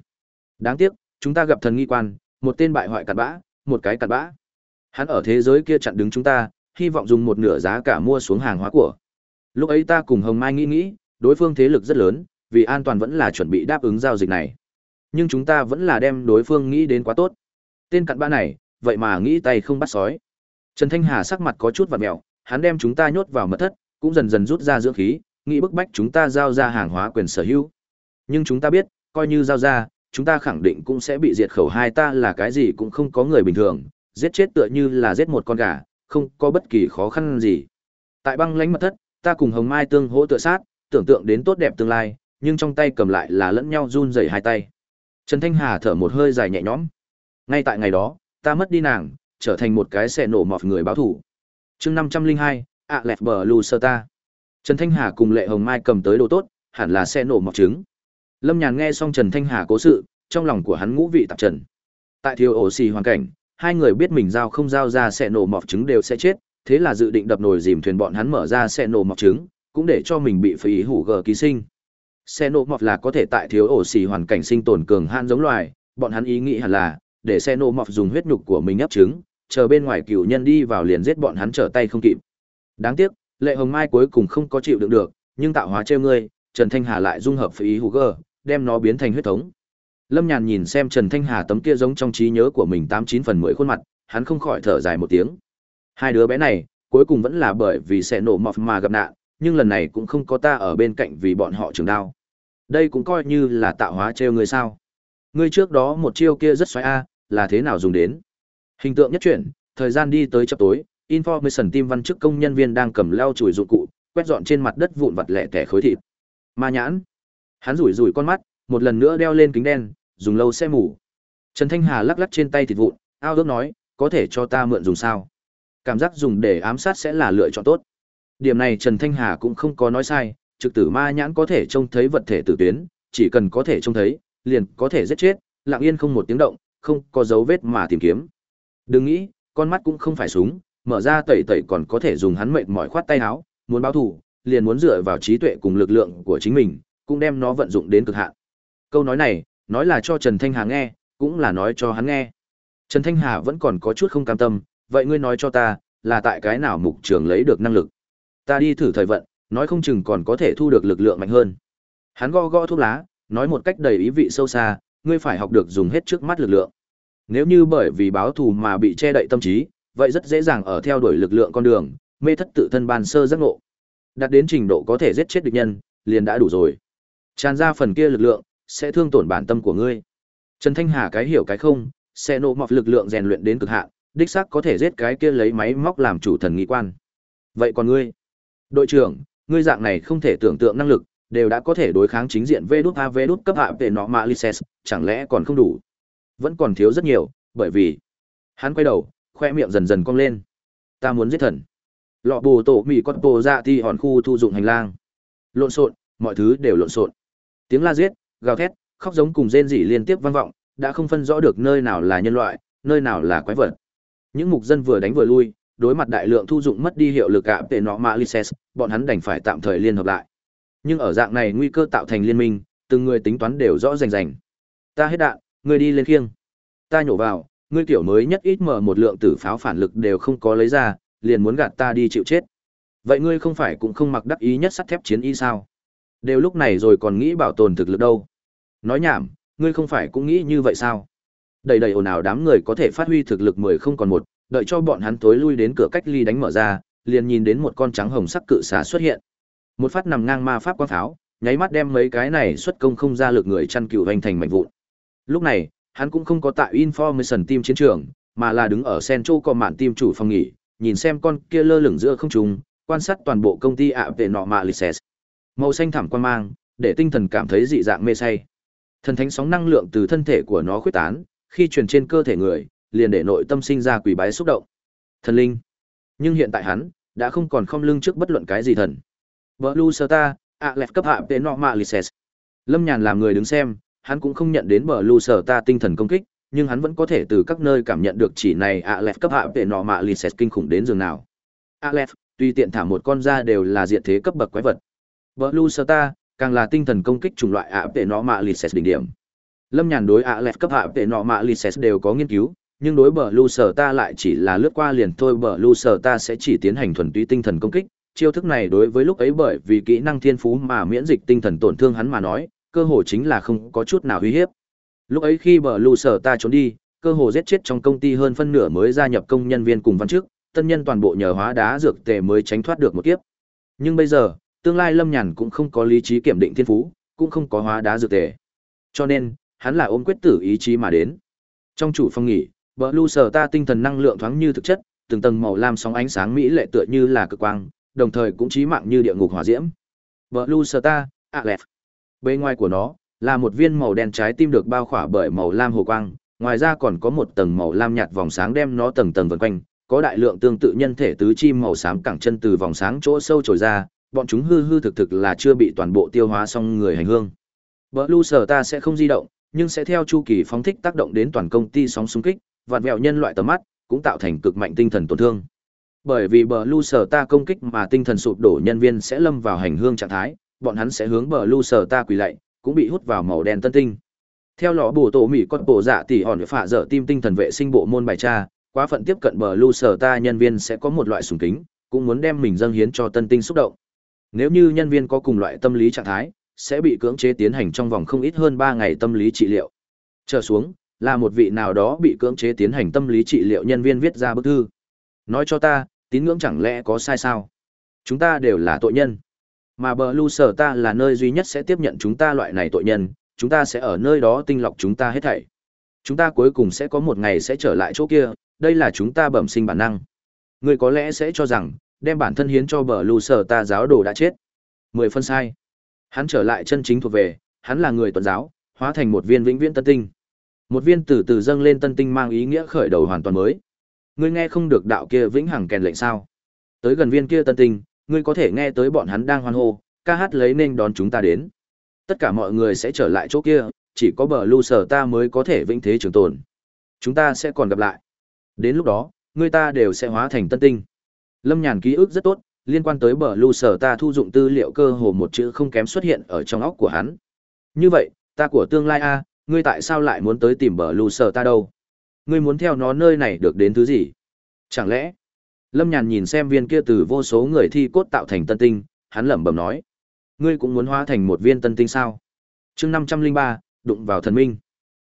Đáng tiếc, chúng ta gặp thần nghi quan, một tên bại hoại cặn bã, một cái cặn bã. Hắn ở thế giới kia chặn đứng chúng ta, hy vọng dùng một nửa giá cả mua xuống hàng hóa của. Lúc ấy ta cùng Hồng Mai nghĩ nghĩ, đối phương thế lực rất lớn, vì an toàn vẫn là chuẩn bị đáp ứng giao dịch này. Nhưng chúng ta vẫn là đem đối phương nghĩ đến quá tốt. Tên cặn bã này, vậy mà nghĩ tay không bắt sói. Trần Thanh Hà sắc mặt có chút vặn mèo, hắn đem chúng ta nhốt vào mật thất, cũng dần dần rút ra dưỡng khí, nghĩ bức bách chúng ta giao ra hàng hóa quyền sở hữu. Nhưng chúng ta biết, coi như giao ra, chúng ta khẳng định cũng sẽ bị diệt khẩu hai ta là cái gì cũng không có người bình thường, giết chết tựa như là giết một con gà, không có bất kỳ khó khăn gì. Tại băng lãnh mật thất, ta cùng Hồng Mai tương hỗ tựa sát, tưởng tượng đến tốt đẹp tương lai, nhưng trong tay cầm lại là lẫn nhau run rẩy hai tay. Trần Thanh Hà thở một hơi dài nhẹ nhõm. Ngay tại ngày đó, ta mất đi nàng, trở thành một cái xe nổ mọt người báo thủ. Chương 502, ạ lẹt bờ lù sơ ta. Trần Thanh Hà cùng Lệ Hồng Mai cầm tới đồ tốt, hẳn là xe nổ mọt trứng. Lâm Nhàn nghe xong Trần Thanh Hà cố sự, trong lòng của hắn ngũ vị tạp trần. Tại thiếu ổ xì hoàn cảnh, hai người biết mình giao không giao ra sẽ nổ mọt trứng đều sẽ chết, thế là dự định đập nồi dìm thuyền bọn hắn mở ra sẽ nổ mọt trứng, cũng để cho mình bị phí hủ gờ ký sinh. Xe nổ mọt là có thể tại thiếu ổ xì hoàn cảnh sinh tồn cường han giống loài, bọn hắn ý nghĩ hẳn là để xe nổ mọt dùng huyết nhục của mình ấp trứng, chờ bên ngoài cựu nhân đi vào liền giết bọn hắn trở tay không kịp. Đáng tiếc, Lệ Hồng Mai cuối cùng không có chịu đựng được, nhưng tạo hóa trêu ngươi, Trần Thanh Hà lại dung hợp phí hủ gờ, đem nó biến thành huyết thống. Lâm Nhàn nhìn xem Trần Thanh Hà tấm kia giống trong trí nhớ của mình tám chín phần mười khuôn mặt, hắn không khỏi thở dài một tiếng. Hai đứa bé này, cuối cùng vẫn là bởi vì sẽ nổ mọt mà gặp nạn, nhưng lần này cũng không có ta ở bên cạnh vì bọn họ trường đao. Đây cũng coi như là tạo hóa trêu người sao. Ngươi trước đó một chiêu kia rất xoáy a, là thế nào dùng đến? Hình tượng nhất chuyển, thời gian đi tới chập tối, information team văn chức công nhân viên đang cầm leo chùi dụng cụ, quét dọn trên mặt đất vụn vặt lẻ tẻ khối thịt. Ma nhãn. Hắn rủi rủi con mắt, một lần nữa đeo lên kính đen, dùng lâu xe mù. Trần Thanh Hà lắc lắc trên tay thịt vụn, ao ước nói, có thể cho ta mượn dùng sao? Cảm giác dùng để ám sát sẽ là lựa chọn tốt. Điểm này Trần Thanh Hà cũng không có nói sai, trực tử ma nhãn có thể trông thấy vật thể tử tuyến, chỉ cần có thể trông thấy, liền có thể giết chết, lặng yên không một tiếng động, không có dấu vết mà tìm kiếm. Đừng nghĩ, con mắt cũng không phải súng, mở ra tẩy tẩy còn có thể dùng hắn mệt mỏi khoát tay áo, muốn báo thù, liền muốn dựa vào trí tuệ cùng lực lượng của chính mình, cũng đem nó vận dụng đến cực hạn. Câu nói này, nói là cho Trần Thanh Hà nghe, cũng là nói cho hắn nghe. Trần Thanh Hà vẫn còn có chút không cam tâm, vậy ngươi nói cho ta, là tại cái nào mục trường lấy được năng lực? Ta đi thử thời vận, nói không chừng còn có thể thu được lực lượng mạnh hơn. Hắn gõ gõ thuốc lá, nói một cách đầy ý vị sâu xa, ngươi phải học được dùng hết trước mắt lực lượng. Nếu như bởi vì báo thù mà bị che đậy tâm trí, vậy rất dễ dàng ở theo đuổi lực lượng con đường, mê thất tự thân ban sơ giác ngộ. Đạt đến trình độ có thể giết chết địch nhân, liền đã đủ rồi. Tràn ra phần kia lực lượng, sẽ thương tổn bản tâm của ngươi. Trần Thanh Hà cái hiểu cái không, sẽ nộ mọc lực lượng rèn luyện đến cực hạn, đích xác có thể giết cái kia lấy máy móc làm chủ thần nghi quan. Vậy còn ngươi? Đội trưởng, ngươi dạng này không thể tưởng tượng năng lực, đều đã có thể đối kháng chính diện Vđút A Vđút cấp hạ về nó mà license, chẳng lẽ còn không đủ? Vẫn còn thiếu rất nhiều, bởi vì hắn quay đầu, khoe miệng dần dần cong lên. Ta muốn giết thần. Lọ bồ tổ mì con bồ dạ thì hòn khu thu dụng hành lang. Lộn xộn, mọi thứ đều lộn xộn. Tiếng la giết, gào thét, khóc giống cùng rên rỉ liên tiếp vang vọng, đã không phân rõ được nơi nào là nhân loại, nơi nào là quái vật. Những mục dân vừa đánh vừa lui, đối mặt đại lượng thu dụng mất đi hiệu lực ạ tệ nọ Malices, bọn hắn đành phải tạm thời liên hợp lại. Nhưng ở dạng này nguy cơ tạo thành liên minh, từng người tính toán đều rõ rành rành. Ta hết đạn, ngươi đi lên khiêng. Ta nhổ vào, ngươi tiểu mới nhất ít mở một lượng tử pháo phản lực đều không có lấy ra, liền muốn gạt ta đi chịu chết. Vậy ngươi không phải cũng không mặc đắc ý nhất sắt thép chiến y sao? Đều lúc này rồi còn nghĩ bảo tồn thực lực đâu. Nói nhảm, ngươi không phải cũng nghĩ như vậy sao? Đầy đầy ồn ào đám người có thể phát huy thực lực mười không còn một, đợi cho bọn hắn tối lui đến cửa cách ly đánh mở ra, liền nhìn đến một con trắng hồng sắc cự xà xuất hiện. Một phát nằm ngang ma pháp quang pháo, nháy mắt đem mấy cái này xuất công không ra lực người chăn cừu hoành thành mạnh vụn. Lúc này, hắn cũng không có tại Information Team chiến trường, mà là đứng ở Central mạn Team chủ phòng nghỉ, nhìn xem con kia lơ lửng giữa không trung, quan sát toàn bộ công ty ạ về nọ mạ Lices. Màu xanh thẳm quan mang, để tinh thần cảm thấy dị dạng mê say. Thần thánh sóng năng lượng từ thân thể của nó khuếch tán, khi truyền trên cơ thể người, liền để nội tâm sinh ra quỷ bái xúc động. Thần linh. Nhưng hiện tại hắn đã không còn không lưng trước bất luận cái gì thần. Blue Star, Aleph cấp hạ tên nọ Lices. Lâm Nhàn làm người đứng xem, hắn cũng không nhận đến Blue Star tinh thần công kích, nhưng hắn vẫn có thể từ các nơi cảm nhận được chỉ này Aleph cấp hạ tên nọ Lices kinh khủng đến giường nào. Aleph, tuy tiện thả một con ra đều là diện thế cấp bậc quái vật. Blue Star, càng là tinh thần công kích chủng loại ạ tệ nọ mạ lises đỉnh điểm. Lâm Nhàn đối ạ lẹt cấp hạ tệ nọ mạ lises đều có nghiên cứu, nhưng đối bờ lưu sở ta lại chỉ là lướt qua liền thôi bờ lưu sở ta sẽ chỉ tiến hành thuần túy tinh thần công kích, chiêu thức này đối với lúc ấy bởi vì kỹ năng thiên phú mà miễn dịch tinh thần tổn thương hắn mà nói, cơ hồ chính là không có chút nào uy hiếp. Lúc ấy khi bờ lù sở ta trốn đi, cơ hồ giết chết trong công ty hơn phân nửa mới gia nhập công nhân viên cùng văn chức, tân nhân toàn bộ nhờ hóa đá dược tề mới tránh thoát được một kiếp. Nhưng bây giờ, tương lai Lâm Nhàn cũng không có lý trí kiểm định thiên phú, cũng không có hóa đá dược tề. Cho nên, hắn là ôm quyết tử ý chí mà đến. Trong chủ phòng nghỉ, bờ lưu sở ta tinh thần năng lượng thoáng như thực chất, từng tầng màu lam sóng ánh sáng mỹ lệ tựa như là cực quang, đồng thời cũng chí mạng như địa ngục hỏa diễm. Blue ta, Aleph. Bên ngoài của nó là một viên màu đen trái tim được bao khỏa bởi màu lam hồ quang, ngoài ra còn có một tầng màu lam nhạt vòng sáng đem nó tầng tầng vần quanh, có đại lượng tương tự nhân thể tứ chi màu xám cẳng chân từ vòng sáng chỗ sâu trồi ra, bọn chúng hư hư thực thực là chưa bị toàn bộ tiêu hóa xong người hành hương. Blue Star sẽ không di động, nhưng sẽ theo chu kỳ phóng thích tác động đến toàn công ty sóng xung kích, vặn vẹo nhân loại tầm mắt, cũng tạo thành cực mạnh tinh thần tổn thương. Bởi vì bờ lưu sở ta công kích mà tinh thần sụp đổ nhân viên sẽ lâm vào hành hương trạng thái, bọn hắn sẽ hướng bờ lưu sở ta quỳ lạy, cũng bị hút vào màu đen tân tinh. Theo lọ bổ tổ mỹ con bộ dạ tỷ hòn phả dở tim tinh thần vệ sinh bộ môn bài tra, quá phận tiếp cận bờ lưu sở ta nhân viên sẽ có một loại sùng kính, cũng muốn đem mình dâng hiến cho tân tinh xúc động. Nếu như nhân viên có cùng loại tâm lý trạng thái, sẽ bị cưỡng chế tiến hành trong vòng không ít hơn 3 ngày tâm lý trị liệu. Trở xuống, là một vị nào đó bị cưỡng chế tiến hành tâm lý trị liệu nhân viên viết ra bức thư. Nói cho ta, tín ngưỡng chẳng lẽ có sai sao? Chúng ta đều là tội nhân. Mà bờ lưu sở ta là nơi duy nhất sẽ tiếp nhận chúng ta loại này tội nhân, chúng ta sẽ ở nơi đó tinh lọc chúng ta hết thảy. Chúng ta cuối cùng sẽ có một ngày sẽ trở lại chỗ kia, đây là chúng ta bẩm sinh bản năng. Người có lẽ sẽ cho rằng, đem bản thân hiến cho bờ lưu sở ta giáo đồ đã chết. Mười phân sai. Hắn trở lại chân chính thuộc về, hắn là người tuần giáo, hóa thành một viên vĩnh viễn tân tinh. Một viên từ từ dâng lên tân tinh mang ý nghĩa khởi đầu hoàn toàn mới. Ngươi nghe không được đạo kia vĩnh hằng kèn lệnh sao? Tới gần viên kia tân tinh, ngươi có thể nghe tới bọn hắn đang hoan hô, ca hát lấy nên đón chúng ta đến. Tất cả mọi người sẽ trở lại chỗ kia, chỉ có bờ lưu sở ta mới có thể vĩnh thế trường tồn. Chúng ta sẽ còn gặp lại. Đến lúc đó, ngươi ta đều sẽ hóa thành tân tinh. Lâm Nhàn ký ức rất tốt, liên quan tới bờ lưu sở ta thu dụng tư liệu cơ hồ một chữ không kém xuất hiện ở trong óc của hắn. Như vậy, ta của tương lai a, ngươi tại sao lại muốn tới tìm bờ lù sở ta đâu? Ngươi muốn theo nó nơi này được đến thứ gì? Chẳng lẽ? Lâm Nhàn nhìn xem viên kia từ vô số người thi cốt tạo thành tân tinh, hắn lẩm bẩm nói. Ngươi cũng muốn hóa thành một viên tân tinh sao? chương năm trăm linh ba đụng vào thần minh.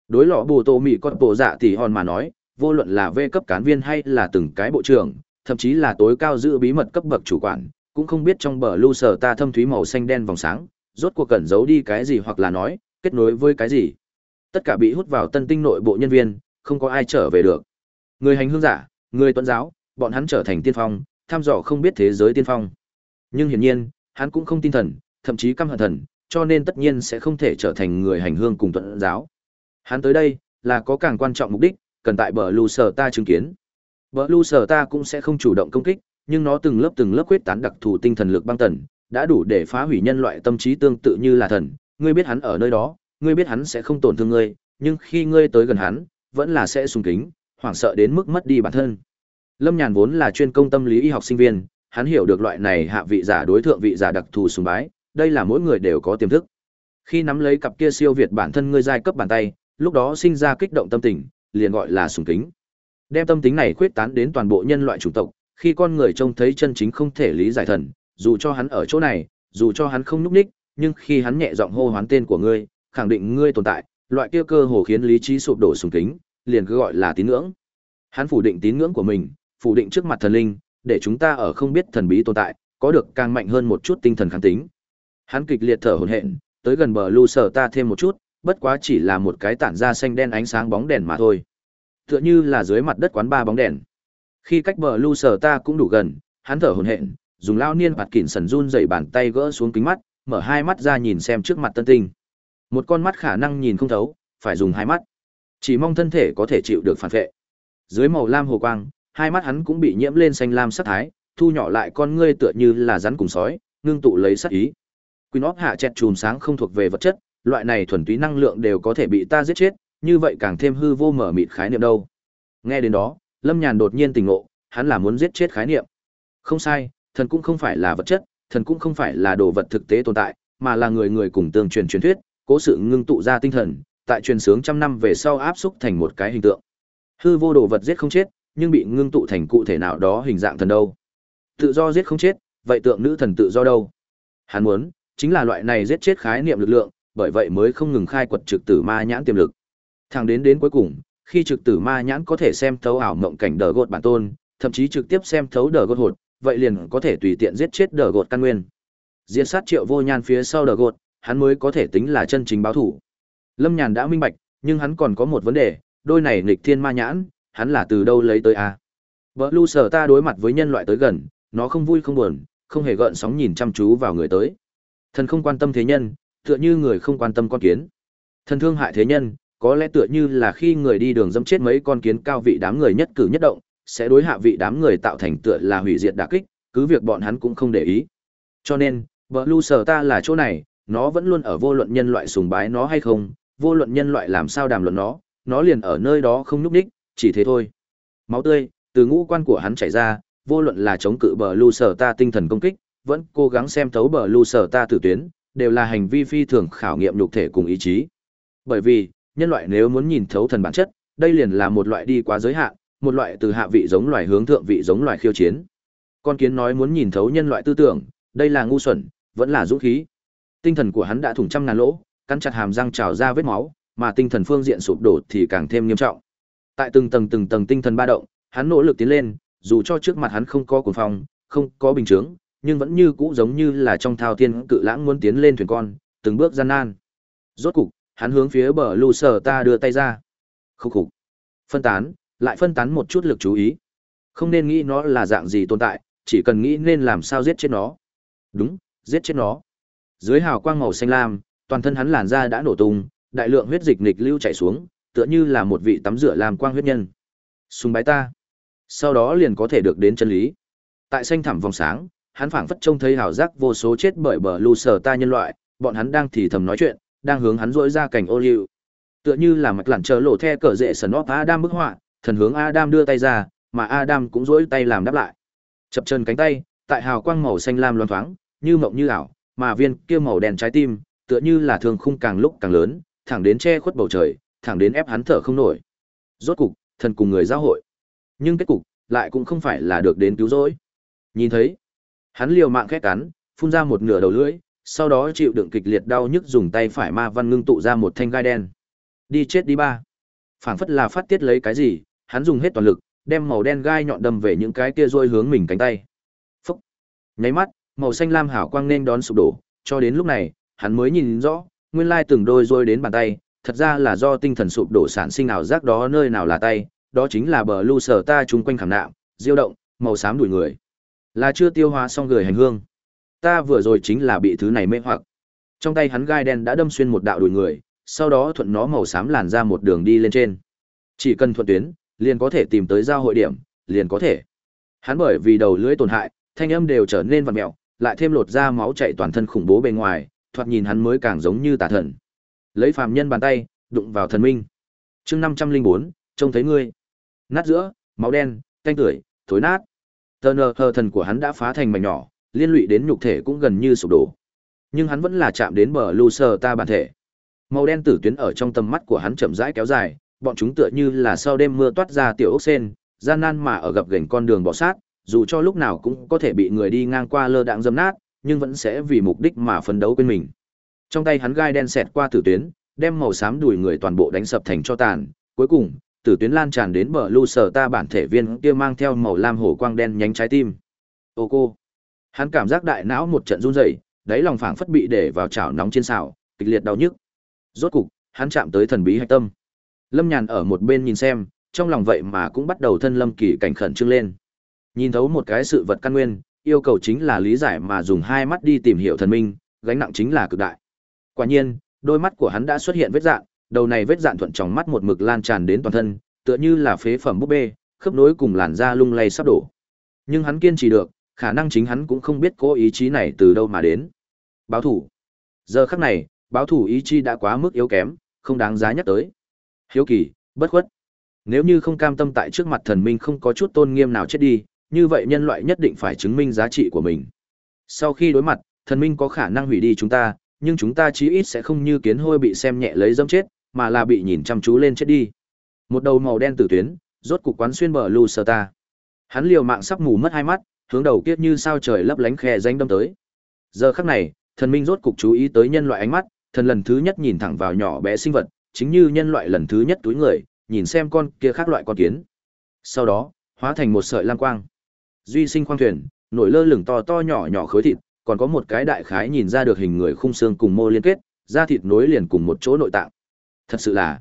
Đối lọ bù tô mị con bộ dạ tỷ hòn mà nói, vô luận là V cấp cán viên hay là từng cái bộ trưởng, thậm chí là tối cao giữ bí mật cấp bậc chủ quản, cũng không biết trong bờ lưu sở ta thâm thúy màu xanh đen vòng sáng, rốt cuộc cẩn giấu đi cái gì hoặc là nói, kết nối với cái gì. Tất cả bị hút vào tân tinh nội bộ nhân viên, không có ai trở về được. Người hành hương giả, người tuấn giáo, bọn hắn trở thành tiên phong, tham dò không biết thế giới tiên phong. Nhưng hiển nhiên, hắn cũng không tin thần, thậm chí căm hận thần, cho nên tất nhiên sẽ không thể trở thành người hành hương cùng tuấn giáo. Hắn tới đây, là có càng quan trọng mục đích, cần tại bờ lưu sở ta chứng kiến. Bờ lưu sở ta cũng sẽ không chủ động công kích, nhưng nó từng lớp từng lớp quyết tán đặc thù tinh thần lực băng tần, đã đủ để phá hủy nhân loại tâm trí tương tự như là thần. Ngươi biết hắn ở nơi đó, ngươi biết hắn sẽ không tổn thương ngươi, nhưng khi ngươi tới gần hắn, vẫn là sẽ sùng kính, hoảng sợ đến mức mất đi bản thân. Lâm Nhàn vốn là chuyên công tâm lý y học sinh viên, hắn hiểu được loại này hạ vị giả đối thượng vị giả đặc thù sùng bái, đây là mỗi người đều có tiềm thức. Khi nắm lấy cặp kia siêu việt bản thân ngươi giai cấp bàn tay, lúc đó sinh ra kích động tâm tình, liền gọi là sùng kính. Đem tâm tính này khuyết tán đến toàn bộ nhân loại chủng tộc, khi con người trông thấy chân chính không thể lý giải thần, dù cho hắn ở chỗ này, dù cho hắn không núp ních, nhưng khi hắn nhẹ giọng hô hoán tên của ngươi, khẳng định ngươi tồn tại, loại kia cơ hồ khiến lý trí sụp đổ sùng kính, liền cứ gọi là tín ngưỡng. Hắn phủ định tín ngưỡng của mình, phủ định trước mặt thần linh, để chúng ta ở không biết thần bí tồn tại, có được càng mạnh hơn một chút tinh thần kháng tính. Hắn kịch liệt thở hổn hển, tới gần bờ lu sở ta thêm một chút, bất quá chỉ là một cái tản ra xanh đen ánh sáng bóng đèn mà thôi. Tựa như là dưới mặt đất quán ba bóng đèn. Khi cách bờ lu sở ta cũng đủ gần, hắn thở hổn hển, dùng lao niên bạt kỉn sần run dậy bàn tay gỡ xuống kính mắt, mở hai mắt ra nhìn xem trước mặt tân tinh. Một con mắt khả năng nhìn không thấu, phải dùng hai mắt. Chỉ mong thân thể có thể chịu được phản vệ. Dưới màu lam hồ quang, hai mắt hắn cũng bị nhiễm lên xanh lam sắc thái, thu nhỏ lại con ngươi tựa như là rắn cùng sói, ngưng tụ lấy sát ý. Quy of hạ chẹt chùm sáng không thuộc về vật chất, loại này thuần túy năng lượng đều có thể bị ta giết chết, như vậy càng thêm hư vô mở mịt khái niệm đâu. Nghe đến đó, Lâm Nhàn đột nhiên tỉnh ngộ, hắn là muốn giết chết khái niệm. Không sai, thần cũng không phải là vật chất, thần cũng không phải là đồ vật thực tế tồn tại, mà là người người cùng tương truyền truyền thuyết, cố sự ngưng tụ ra tinh thần, tại truyền sướng trăm năm về sau áp xúc thành một cái hình tượng. Hư vô đồ vật giết không chết, nhưng bị ngưng tụ thành cụ thể nào đó hình dạng thần đâu. Tự do giết không chết, vậy tượng nữ thần tự do đâu? Hắn muốn, chính là loại này giết chết khái niệm lực lượng, bởi vậy mới không ngừng khai quật trực tử ma nhãn tiềm lực. Thẳng đến đến cuối cùng, khi trực tử ma nhãn có thể xem thấu ảo mộng cảnh đờ gột bản tôn, thậm chí trực tiếp xem thấu đờ gột hột, vậy liền có thể tùy tiện giết chết đờ gột căn nguyên. Diệt sát triệu vô nhan phía sau đờ gột, hắn mới có thể tính là chân chính báo thủ. Lâm Nhàn đã minh bạch, nhưng hắn còn có một vấn đề, đôi này nghịch thiên ma nhãn, hắn là từ đâu lấy tới a? À? Vợ lưu sở ta đối mặt với nhân loại tới gần, nó không vui không buồn, không hề gợn sóng nhìn chăm chú vào người tới. Thần không quan tâm thế nhân, tựa như người không quan tâm con kiến. Thần thương hại thế nhân, có lẽ tựa như là khi người đi đường dẫm chết mấy con kiến cao vị đám người nhất cử nhất động, sẽ đối hạ vị đám người tạo thành tựa là hủy diệt đả kích, cứ việc bọn hắn cũng không để ý. Cho nên, bờ lưu sở ta là chỗ này, nó vẫn luôn ở vô luận nhân loại sùng bái nó hay không, vô luận nhân loại làm sao đàm luận nó, nó liền ở nơi đó không nhúc đích, chỉ thế thôi. Máu tươi, từ ngũ quan của hắn chảy ra, vô luận là chống cự bờ lưu sở ta tinh thần công kích, vẫn cố gắng xem thấu bờ lưu sở ta tử tuyến, đều là hành vi phi thường khảo nghiệm nhục thể cùng ý chí. Bởi vì, nhân loại nếu muốn nhìn thấu thần bản chất, đây liền là một loại đi quá giới hạn, một loại từ hạ vị giống loài hướng thượng vị giống loài khiêu chiến. Con kiến nói muốn nhìn thấu nhân loại tư tưởng, đây là ngu xuẩn, vẫn là dũng khí. Tinh thần của hắn đã thủng trăm ngàn lỗ, cắn chặt hàm răng trào ra vết máu, mà tinh thần phương diện sụp đổ thì càng thêm nghiêm trọng. Tại từng tầng từng tầng tinh thần ba động, hắn nỗ lực tiến lên, dù cho trước mặt hắn không có cuồng phong, không có bình chướng, nhưng vẫn như cũ giống như là trong thao thiên cự lãng muốn tiến lên thuyền con, từng bước gian nan. Rốt cục, hắn hướng phía bờ lù sở ta đưa tay ra. Khúc khục. Phân tán, lại phân tán một chút lực chú ý. Không nên nghĩ nó là dạng gì tồn tại, chỉ cần nghĩ nên làm sao giết chết nó. Đúng, giết chết nó. Dưới hào quang màu xanh lam, toàn thân hắn làn da đã nổ tung, đại lượng huyết dịch nghịch lưu chảy xuống, tựa như là một vị tắm rửa làm quang huyết nhân. Sùng bái ta. Sau đó liền có thể được đến chân lý. Tại xanh thẳm vòng sáng, hắn phảng phất trông thấy hào giác vô số chết bởi bờ lù sở ta nhân loại, bọn hắn đang thì thầm nói chuyện, đang hướng hắn rỗi ra cảnh ô liu. Tựa như là mạch lặn chờ lộ the cờ rễ sần óp Adam bức họa, thần hướng Adam đưa tay ra, mà Adam cũng rỗi tay làm đáp lại. Chập chân cánh tay, tại hào quang màu xanh lam loan thoáng, như mộng như ảo, mà viên kia màu đen trái tim, tựa như là thường khung càng lúc càng lớn, thẳng đến che khuất bầu trời, thẳng đến ép hắn thở không nổi. Rốt cục, thần cùng người giao hội. Nhưng kết cục lại cũng không phải là được đến cứu rỗi. Nhìn thấy, hắn liều mạng khét cắn, phun ra một nửa đầu lưỡi, sau đó chịu đựng kịch liệt đau nhức dùng tay phải ma văn ngưng tụ ra một thanh gai đen. Đi chết đi ba. Phảng phất là phát tiết lấy cái gì, hắn dùng hết toàn lực, đem màu đen gai nhọn đâm về những cái kia rôi hướng mình cánh tay. Phúc. Nháy mắt, màu xanh lam hảo quang nên đón sụp đổ, cho đến lúc này, hắn mới nhìn rõ, nguyên lai từng đôi rôi đến bàn tay, thật ra là do tinh thần sụp đổ sản sinh nào giác đó nơi nào là tay, đó chính là bờ lưu sở ta chúng quanh khảm nạm, diêu động, màu xám đuổi người. Là chưa tiêu hóa xong người hành hương. Ta vừa rồi chính là bị thứ này mê hoặc. Trong tay hắn gai đen đã đâm xuyên một đạo đùi người, sau đó thuận nó màu xám làn ra một đường đi lên trên. Chỉ cần thuận tuyến, liền có thể tìm tới giao hội điểm, liền có thể. Hắn bởi vì đầu lưỡi tổn hại, thanh âm đều trở nên vặt mèo, lại thêm lột ra máu chảy toàn thân khủng bố bề ngoài, thoạt nhìn hắn mới càng giống như tà thần. Lấy phàm nhân bàn tay, đụng vào thần minh. Chương năm trăm linh bốn trông thấy ngươi. Nát giữa, máu đen, canh tưởi, thối nát. Tờ nờ hờ thần của hắn đã phá thành mảnh nhỏ, liên lụy đến nhục thể cũng gần như sụp đổ. Nhưng hắn vẫn là chạm đến bờ lưu sơ ta bản thể. Màu đen tử tuyến ở trong tầm mắt của hắn chậm rãi kéo dài, bọn chúng tựa như là sau đêm mưa toát ra tiểu ốc sen, gian nan mà ở gập gành con đường bỏ sát, dù cho lúc nào cũng có thể bị người đi ngang qua lơ đãng dâm nát, nhưng vẫn sẽ vì mục đích mà phấn đấu quên mình. Trong tay hắn gai đen xẹt qua tử tuyến, đem màu xám đùi người toàn bộ đánh sập thành cho tàn, cuối cùng, tử tuyến lan tràn đến bờ lưu sở ta bản thể viên kia mang theo màu lam hổ quang đen nhánh trái tim. Ô cô. Hắn cảm giác đại não một trận run rẩy, đáy lòng phảng phất bị để vào chảo nóng trên xào, kịch liệt đau nhức. Rốt cục, hắn chạm tới thần bí hạch tâm. Lâm Nhàn ở một bên nhìn xem, trong lòng vậy mà cũng bắt đầu thân Lâm Kỳ cảnh khẩn trương lên. Nhìn thấu một cái sự vật căn nguyên, yêu cầu chính là lý giải mà dùng hai mắt đi tìm hiểu thần minh, gánh nặng chính là cực đại. Quả nhiên, đôi mắt của hắn đã xuất hiện vết dạn, đầu này vết dạn thuận trong mắt một mực lan tràn đến toàn thân, tựa như là phế phẩm búp bê, khớp nối cùng làn da lung lay sắp đổ. Nhưng hắn kiên trì được, khả năng chính hắn cũng không biết cố ý chí này từ đâu mà đến. Báo thủ. Giờ khắc này, báo thủ ý chí đã quá mức yếu kém, không đáng giá nhắc tới. Hiếu kỳ, bất khuất. Nếu như không cam tâm tại trước mặt thần minh không có chút tôn nghiêm nào chết đi, như vậy nhân loại nhất định phải chứng minh giá trị của mình. Sau khi đối mặt, thần minh có khả năng hủy đi chúng ta, nhưng chúng ta chí ít sẽ không như kiến hôi bị xem nhẹ lấy dâm chết, mà là bị nhìn chăm chú lên chết đi. Một đầu màu đen tử tuyến, rốt cục quán xuyên bờ lù sờ ta. Hắn liều mạng sắp mù mất hai mắt, hướng đầu kiết như sao trời lấp lánh khe danh đâm tới. Giờ khắc này, thần minh rốt cục chú ý tới nhân loại ánh mắt, thần lần thứ nhất nhìn thẳng vào nhỏ bé sinh vật, chính như nhân loại lần thứ nhất túi người, nhìn xem con kia khác loại con kiến. Sau đó, hóa thành một sợi lam quang. Duy sinh khoang thuyền, nổi lơ lửng to to nhỏ nhỏ khối thịt, còn có một cái đại khái nhìn ra được hình người khung xương cùng mô liên kết, da thịt nối liền cùng một chỗ nội tạng. Thật sự là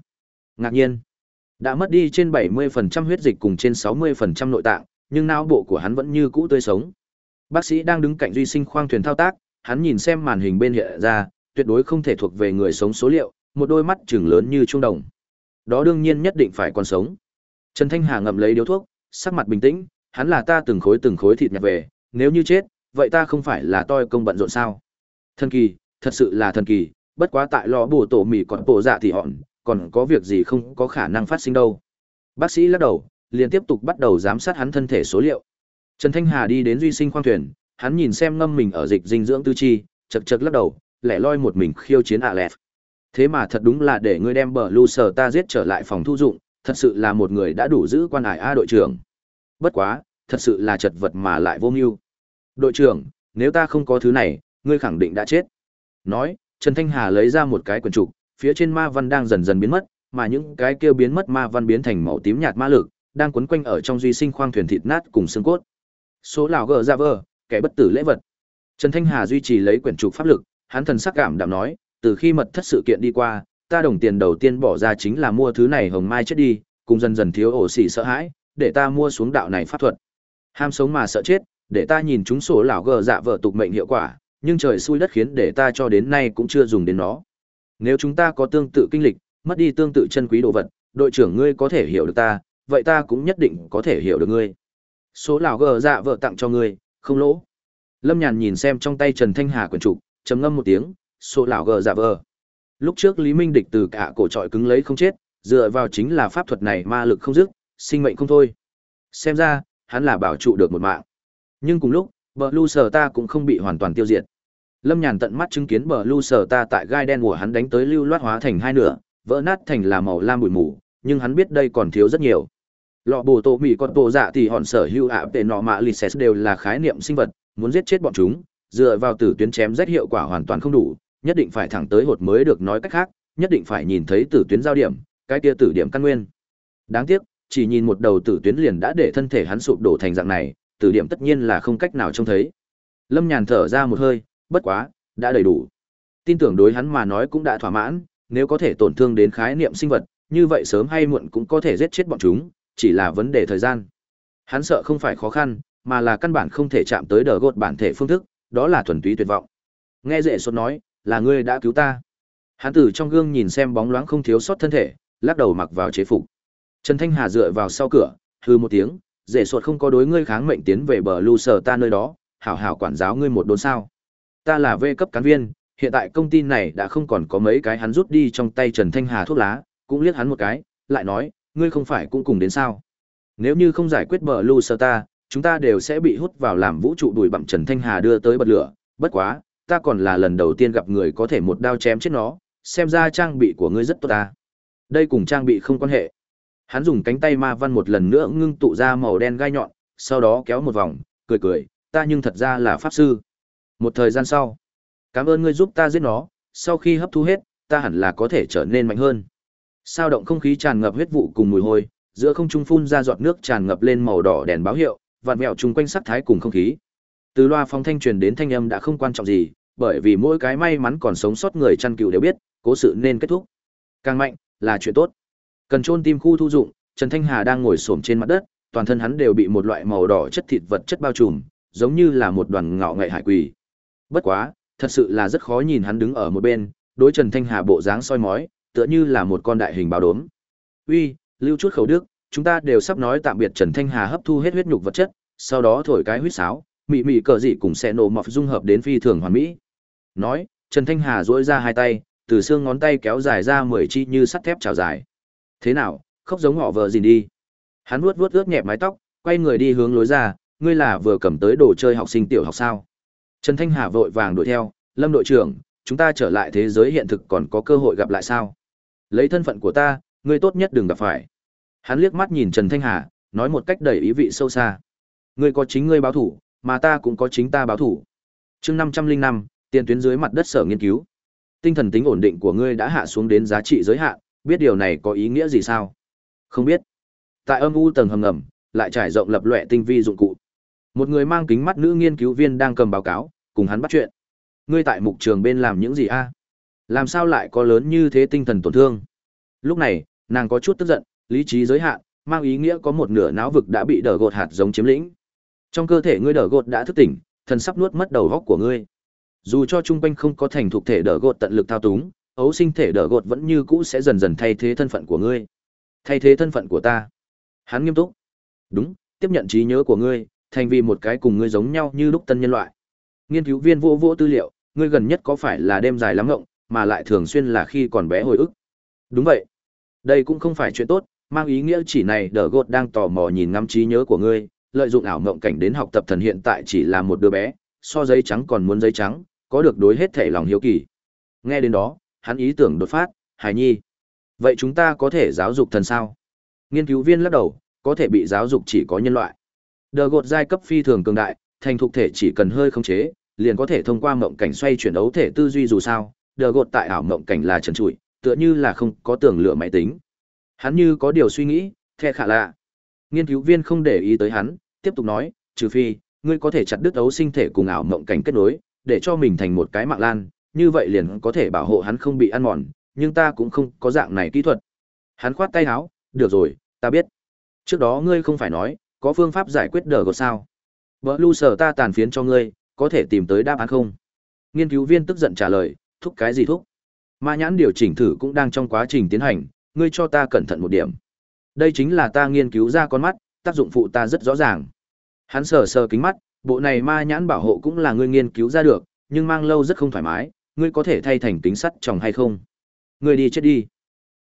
ngạc nhiên. Đã mất đi trên 70% huyết dịch cùng trên 60% nội tạng, nhưng não bộ của hắn vẫn như cũ tươi sống. Bác sĩ đang đứng cạnh duy sinh khoang thuyền thao tác, hắn nhìn xem màn hình bên hiện ra, tuyệt đối không thể thuộc về người sống số liệu, một đôi mắt trừng lớn như trung đồng. Đó đương nhiên nhất định phải còn sống. Trần Thanh Hà ngậm lấy điếu thuốc, sắc mặt bình tĩnh, hắn là ta từng khối từng khối thịt nhặt về, nếu như chết, vậy ta không phải là toi công bận rộn sao? Thần kỳ, thật sự là thần kỳ, bất quá tại lò bổ tổ mì còn bộ dạ thì hòn, còn có việc gì không có khả năng phát sinh đâu. Bác sĩ lắc đầu, liền tiếp tục bắt đầu giám sát hắn thân thể số liệu. Trần Thanh Hà đi đến duy sinh khoang thuyền, hắn nhìn xem ngâm mình ở dịch dinh dưỡng tư chi, chật chật lắc đầu, lẻ loi một mình khiêu chiến ạ lẹt. Thế mà thật đúng là để ngươi đem bờ lưu sở ta giết trở lại phòng thu dụng, thật sự là một người đã đủ giữ quan hải A đội trưởng. Bất quá, thật sự là chật vật mà lại vô mưu. Đội trưởng, nếu ta không có thứ này, ngươi khẳng định đã chết. Nói, Trần Thanh Hà lấy ra một cái quyển trục, phía trên ma văn đang dần dần biến mất, mà những cái kia biến mất ma văn biến thành màu tím nhạt ma lực, đang quấn quanh ở trong duy sinh khoang thuyền thịt nát cùng xương cốt. Số lão gờ ra vợ, kẻ bất tử lễ vật. Trần Thanh Hà duy trì lấy quyển trục pháp lực, hắn thần sắc cảm đạm nói, từ khi mật thất sự kiện đi qua, ta đồng tiền đầu tiên bỏ ra chính là mua thứ này hồng mai chết đi, cùng dần dần thiếu ổ xỉ sợ hãi, để ta mua xuống đạo này pháp thuật. Ham sống mà sợ chết, để ta nhìn chúng sổ lão gờ dạ vợ tục mệnh hiệu quả, nhưng trời xui đất khiến để ta cho đến nay cũng chưa dùng đến nó. Nếu chúng ta có tương tự kinh lịch, mất đi tương tự chân quý đồ vật, đội trưởng ngươi có thể hiểu được ta, vậy ta cũng nhất định có thể hiểu được ngươi. Số lão gờ dạ vợ tặng cho ngươi, không lỗ. Lâm Nhàn nhìn xem trong tay Trần Thanh Hà quyển trục, trầm ngâm một tiếng, số lão gờ dạ vợ. Lúc trước Lý Minh địch từ cả cổ trọi cứng lấy không chết, dựa vào chính là pháp thuật này ma lực không dứt, sinh mệnh không thôi. Xem ra, hắn là bảo trụ được một mạng. Nhưng cùng lúc, bờ lưu sở ta cũng không bị hoàn toàn tiêu diệt. Lâm Nhàn tận mắt chứng kiến bờ lưu sở ta tại gai đen của hắn đánh tới lưu loát hóa thành hai nửa, vỡ nát thành là màu lam bụi mù, nhưng hắn biết đây còn thiếu rất nhiều. Lọ bồ tổ mì con tổ dạ thì hòn sở hữu ạ tệ nọ mạ lì lises đều là khái niệm sinh vật, muốn giết chết bọn chúng, dựa vào tử tuyến chém rách hiệu quả hoàn toàn không đủ, nhất định phải thẳng tới hột mới được nói cách khác, nhất định phải nhìn thấy tử tuyến giao điểm, cái kia tử điểm căn nguyên. Đáng tiếc, chỉ nhìn một đầu tử tuyến liền đã để thân thể hắn sụp đổ thành dạng này, tử điểm tất nhiên là không cách nào trông thấy. Lâm Nhàn thở ra một hơi, bất quá, đã đầy đủ. Tin tưởng đối hắn mà nói cũng đã thỏa mãn, nếu có thể tổn thương đến khái niệm sinh vật, như vậy sớm hay muộn cũng có thể giết chết bọn chúng, chỉ là vấn đề thời gian. Hắn sợ không phải khó khăn, mà là căn bản không thể chạm tới đờ gột bản thể phương thức, đó là thuần túy tuyệt vọng. Nghe dễ sốt nói, là ngươi đã cứu ta. Hắn từ trong gương nhìn xem bóng loáng không thiếu sót thân thể, lắc đầu mặc vào chế phục. Trần Thanh Hà dựa vào sau cửa, hừ một tiếng, dễ sốt không có đối ngươi kháng mệnh tiến về bờ lưu sở ta nơi đó, hảo hảo quản giáo ngươi một đốn sao. Ta là vệ cấp cán viên, hiện tại công ty này đã không còn có mấy cái hắn rút đi trong tay Trần Thanh Hà thuốc lá, cũng liếc hắn một cái, lại nói, ngươi không phải cũng cùng đến sao? Nếu như không giải quyết bờ lưu sơ ta, chúng ta đều sẽ bị hút vào làm vũ trụ đùi bặm Trần Thanh Hà đưa tới bật lửa, bất quá, ta còn là lần đầu tiên gặp người có thể một đao chém chết nó, xem ra trang bị của ngươi rất tốt ta. Đây cùng trang bị không quan hệ. Hắn dùng cánh tay ma văn một lần nữa ngưng tụ ra màu đen gai nhọn, sau đó kéo một vòng, cười cười, ta nhưng thật ra là pháp sư. Một thời gian sau, cảm ơn ngươi giúp ta giết nó, sau khi hấp thu hết, ta hẳn là có thể trở nên mạnh hơn. Sao động không khí tràn ngập huyết vụ cùng mùi hôi, giữa không trung phun ra giọt nước tràn ngập lên màu đỏ đèn báo hiệu, vạt mèo chung quanh sắc thái cùng không khí. Từ loa phóng thanh truyền đến thanh âm đã không quan trọng gì, bởi vì mỗi cái may mắn còn sống sót người chăn cừu đều biết, cố sự nên kết thúc. Càng mạnh là chuyện tốt. Cần chôn tim khu thu dụng, Trần Thanh Hà đang ngồi xổm trên mặt đất, toàn thân hắn đều bị một loại màu đỏ chất thịt vật chất bao trùm, giống như là một đoàn ngạo ngậy hải quỷ. Bất quá, thật sự là rất khó nhìn hắn đứng ở một bên, đối Trần Thanh Hà bộ dáng soi mói, tựa như là một con đại hình báo đốm. Uy, lưu chút khẩu đức, chúng ta đều sắp nói tạm biệt Trần Thanh Hà hấp thu hết huyết nhục vật chất, sau đó thổi cái huyết sáo, mị mị cờ dị cùng sẽ nổ mọt dung hợp đến phi thường hoàn mỹ. Nói, Trần Thanh Hà duỗi ra hai tay, từ xương ngón tay kéo dài ra mười chi như sắt thép trào dài. Thế nào, khóc giống họ vợ gì đi. Hắn vuốt vuốt ướt nhẹ mái tóc, quay người đi hướng lối ra, ngươi là vừa cầm tới đồ chơi học sinh tiểu học sao? Trần Thanh Hà vội vàng đuổi theo, Lâm đội trưởng, chúng ta trở lại thế giới hiện thực còn có cơ hội gặp lại sao? Lấy thân phận của ta, ngươi tốt nhất đừng gặp phải. Hắn liếc mắt nhìn Trần Thanh Hà, nói một cách đầy ý vị sâu xa. Ngươi có chính ngươi báo thủ, mà ta cũng có chính ta báo thủ. Chương 505, tiền tuyến dưới mặt đất sở nghiên cứu. Tinh thần tính ổn định của ngươi đã hạ xuống đến giá trị giới hạn, biết điều này có ý nghĩa gì sao? Không biết. Tại âm u tầng hầm ngầm, lại trải rộng lập loè tinh vi dụng cụ. Một người mang kính mắt nữ nghiên cứu viên đang cầm báo cáo, cùng hắn bắt chuyện. Ngươi tại mục trường bên làm những gì a? Làm sao lại có lớn như thế tinh thần tổn thương? Lúc này, nàng có chút tức giận, lý trí giới hạn, mang ý nghĩa có một nửa não vực đã bị đờ gột hạt giống chiếm lĩnh. Trong cơ thể ngươi đờ gột đã thức tỉnh, thần sắp nuốt mất đầu góc của ngươi. Dù cho trung quanh không có thành thuộc thể đờ gột tận lực thao túng, ấu sinh thể đờ gột vẫn như cũ sẽ dần dần thay thế thân phận của ngươi. Thay thế thân phận của ta. Hắn nghiêm túc. Đúng, tiếp nhận trí nhớ của ngươi, thành vì một cái cùng ngươi giống nhau như lúc tân nhân loại. Nghiên cứu viên vô vô tư liệu, ngươi gần nhất có phải là đêm dài lắm ngộng, mà lại thường xuyên là khi còn bé hồi ức. Đúng vậy. Đây cũng không phải chuyện tốt, mang ý nghĩa chỉ này đờ gột đang tò mò nhìn ngắm trí nhớ của ngươi, lợi dụng ảo mộng cảnh đến học tập thần hiện tại chỉ là một đứa bé, so giấy trắng còn muốn giấy trắng, có được đối hết thể lòng hiếu kỳ. Nghe đến đó, hắn ý tưởng đột phát, Hải Nhi. Vậy chúng ta có thể giáo dục thần sao? Nghiên cứu viên lắc đầu, có thể bị giáo dục chỉ có nhân loại. Đờ gột giai cấp phi thường cường đại, thành thục thể chỉ cần hơi khống chế, liền có thể thông qua mộng cảnh xoay chuyển đấu thể tư duy dù sao, đờ gột tại ảo mộng cảnh là trần trụi, tựa như là không có tưởng lửa máy tính. Hắn như có điều suy nghĩ, the khả lạ. Nghiên cứu viên không để ý tới hắn, tiếp tục nói, trừ phi, ngươi có thể chặt đứt ấu sinh thể cùng ảo mộng cảnh kết nối, để cho mình thành một cái mạng lan, như vậy liền có thể bảo hộ hắn không bị ăn mòn, nhưng ta cũng không có dạng này kỹ thuật. Hắn khoát tay áo, được rồi, ta biết. Trước đó ngươi không phải nói, có phương pháp giải quyết đờ gột sao? Vợ lu sở ta tàn phiến cho ngươi, có thể tìm tới đáp án không? Nghiên cứu viên tức giận trả lời, thúc cái gì thúc? Ma nhãn điều chỉnh thử cũng đang trong quá trình tiến hành, ngươi cho ta cẩn thận một điểm. Đây chính là ta nghiên cứu ra con mắt, tác dụng phụ ta rất rõ ràng. Hắn sờ sờ kính mắt, bộ này ma nhãn bảo hộ cũng là ngươi nghiên cứu ra được, nhưng mang lâu rất không thoải mái, ngươi có thể thay thành kính sắt tròng hay không? Ngươi đi chết đi.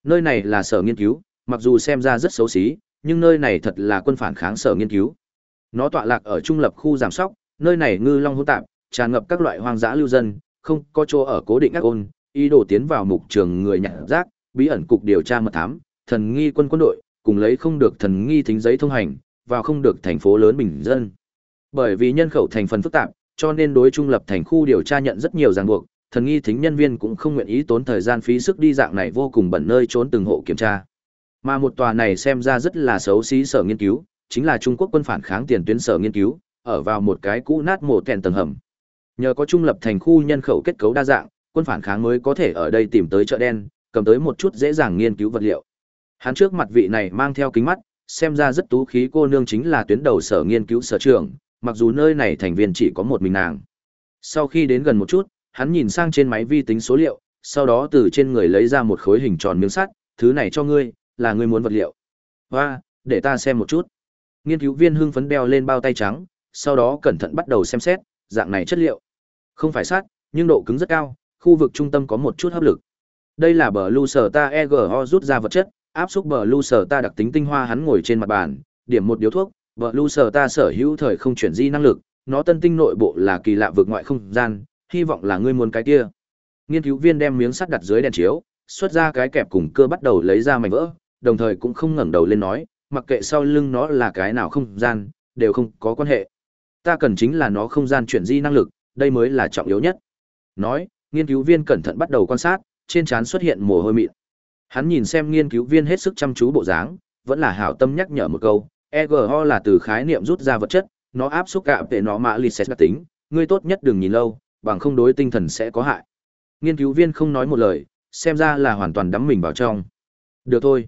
Nơi này là sở nghiên cứu, mặc dù xem ra rất xấu xí, nhưng nơi này thật là quân phản kháng sở nghiên cứu. Nó tọa lạc ở trung lập khu giảm sóc, nơi này ngư long hỗn tạp, tràn ngập các loại hoang dã lưu dân, không có chỗ ở cố định các ôn, ý đồ tiến vào mục trường người nhặt rác, bí ẩn cục điều tra mật thám, thần nghi quân quân đội, cùng lấy không được thần nghi thính giấy thông hành, vào không được thành phố lớn bình dân. Bởi vì nhân khẩu thành phần phức tạp, cho nên đối trung lập thành khu điều tra nhận rất nhiều ràng buộc, thần nghi thính nhân viên cũng không nguyện ý tốn thời gian phí sức đi dạng này vô cùng bẩn nơi trốn từng hộ kiểm tra. Mà một tòa này xem ra rất là xấu xí sở nghiên cứu, chính là Trung Quốc quân phản kháng tiền tuyến sở nghiên cứu, ở vào một cái cũ nát mổ kèn tầng hầm. Nhờ có trung lập thành khu nhân khẩu kết cấu đa dạng, quân phản kháng mới có thể ở đây tìm tới chợ đen, cầm tới một chút dễ dàng nghiên cứu vật liệu. Hắn trước mặt vị này mang theo kính mắt, xem ra rất tú khí cô nương chính là tuyến đầu sở nghiên cứu sở trường, mặc dù nơi này thành viên chỉ có một mình nàng. Sau khi đến gần một chút, hắn nhìn sang trên máy vi tính số liệu, sau đó từ trên người lấy ra một khối hình tròn miếng sắt, thứ này cho ngươi, là ngươi muốn vật liệu. Hoa, để ta xem một chút. Nghiên cứu viên hưng phấn đeo lên bao tay trắng, sau đó cẩn thận bắt đầu xem xét, dạng này chất liệu. Không phải sắt, nhưng độ cứng rất cao, khu vực trung tâm có một chút hấp lực. Đây là bờ lưu sở ta EGO rút ra vật chất, áp xúc bờ lưu sở ta đặc tính tinh hoa hắn ngồi trên mặt bàn, điểm một điếu thuốc, bờ lưu sở ta sở hữu thời không chuyển di năng lực, nó tân tinh nội bộ là kỳ lạ vượt ngoại không gian, hy vọng là ngươi muốn cái kia. Nghiên cứu viên đem miếng sắt đặt dưới đèn chiếu, xuất ra cái kẹp cùng cơ bắt đầu lấy ra mảnh vỡ, đồng thời cũng không ngẩng đầu lên nói, mặc kệ sau lưng nó là cái nào không gian, đều không có quan hệ. Ta cần chính là nó không gian chuyển di năng lực, đây mới là trọng yếu nhất. Nói, nghiên cứu viên cẩn thận bắt đầu quan sát, trên trán xuất hiện mồ hôi mịn. Hắn nhìn xem nghiên cứu viên hết sức chăm chú bộ dáng, vẫn là hảo tâm nhắc nhở một câu, EGO là từ khái niệm rút ra vật chất, nó áp xúc gạo để nó mã lịch đặc tính, ngươi tốt nhất đừng nhìn lâu, bằng không đối tinh thần sẽ có hại. Nghiên cứu viên không nói một lời, xem ra là hoàn toàn đắm mình vào trong. Được thôi.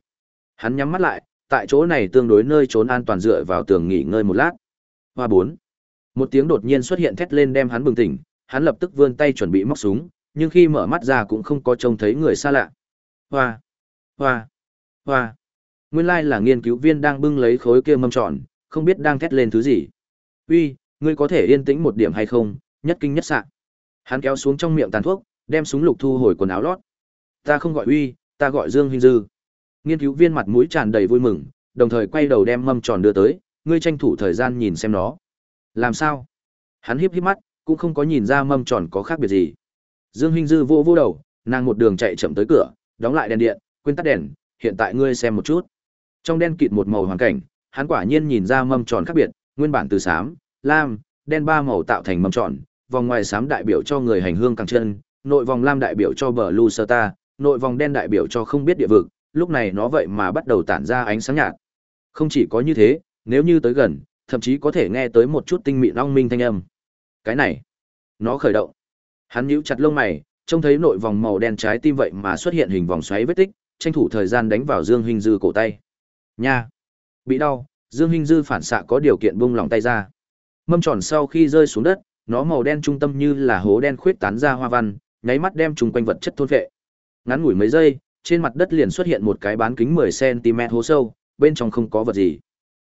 Hắn nhắm mắt lại, tại chỗ này tương đối nơi trốn an toàn dựa vào tường nghỉ ngơi một lát. Hoa bốn. Một tiếng đột nhiên xuất hiện thét lên đem hắn bừng tỉnh, hắn lập tức vươn tay chuẩn bị móc súng, nhưng khi mở mắt ra cũng không có trông thấy người xa lạ. Hoa, hoa, hoa. Nguyên lai là nghiên cứu viên đang bưng lấy khối kia mâm tròn, không biết đang thét lên thứ gì. Uy, ngươi có thể yên tĩnh một điểm hay không, nhất kinh nhất sạ. Hắn kéo xuống trong miệng tàn thuốc, đem súng lục thu hồi quần áo lót. Ta không gọi Uy, ta gọi Dương Huynh Dư. Nghiên cứu viên mặt mũi tràn đầy vui mừng, đồng thời quay đầu đem mâm tròn đưa tới, ngươi tranh thủ thời gian nhìn xem nó. Làm sao? Hắn híp híp mắt, cũng không có nhìn ra mâm tròn có khác biệt gì. Dương Hinh Dư vô vô đầu, nàng một đường chạy chậm tới cửa, đóng lại đèn điện, quên tắt đèn, hiện tại ngươi xem một chút. Trong đen kịt một màu hoàn cảnh, hắn quả nhiên nhìn ra mâm tròn khác biệt, nguyên bản từ xám, lam, đen ba màu tạo thành mâm tròn, vòng ngoài xám đại biểu cho người hành hương càng chân, nội vòng lam đại biểu cho bờ Lucerta, nội vòng đen đại biểu cho không biết địa vực, lúc này nó vậy mà bắt đầu tản ra ánh sáng nhạt. Không chỉ có như thế, nếu như tới gần, thậm chí có thể nghe tới một chút tinh mịn long minh thanh âm. Cái này, nó khởi động. Hắn nhíu chặt lông mày, trông thấy nội vòng màu đen trái tim vậy mà xuất hiện hình vòng xoáy vết tích, tranh thủ thời gian đánh vào Dương Hinh Dư cổ tay. Nha, bị đau, Dương Hinh Dư phản xạ có điều kiện buông lòng tay ra. Mâm tròn sau khi rơi xuống đất, nó màu đen trung tâm như là hố đen khuyết tán ra hoa văn, nháy mắt đem trùng quanh vật chất thôn vệ. Ngắn ngủi mấy giây, trên mặt đất liền xuất hiện một cái bán kính 10 cm hố sâu, bên trong không có vật gì.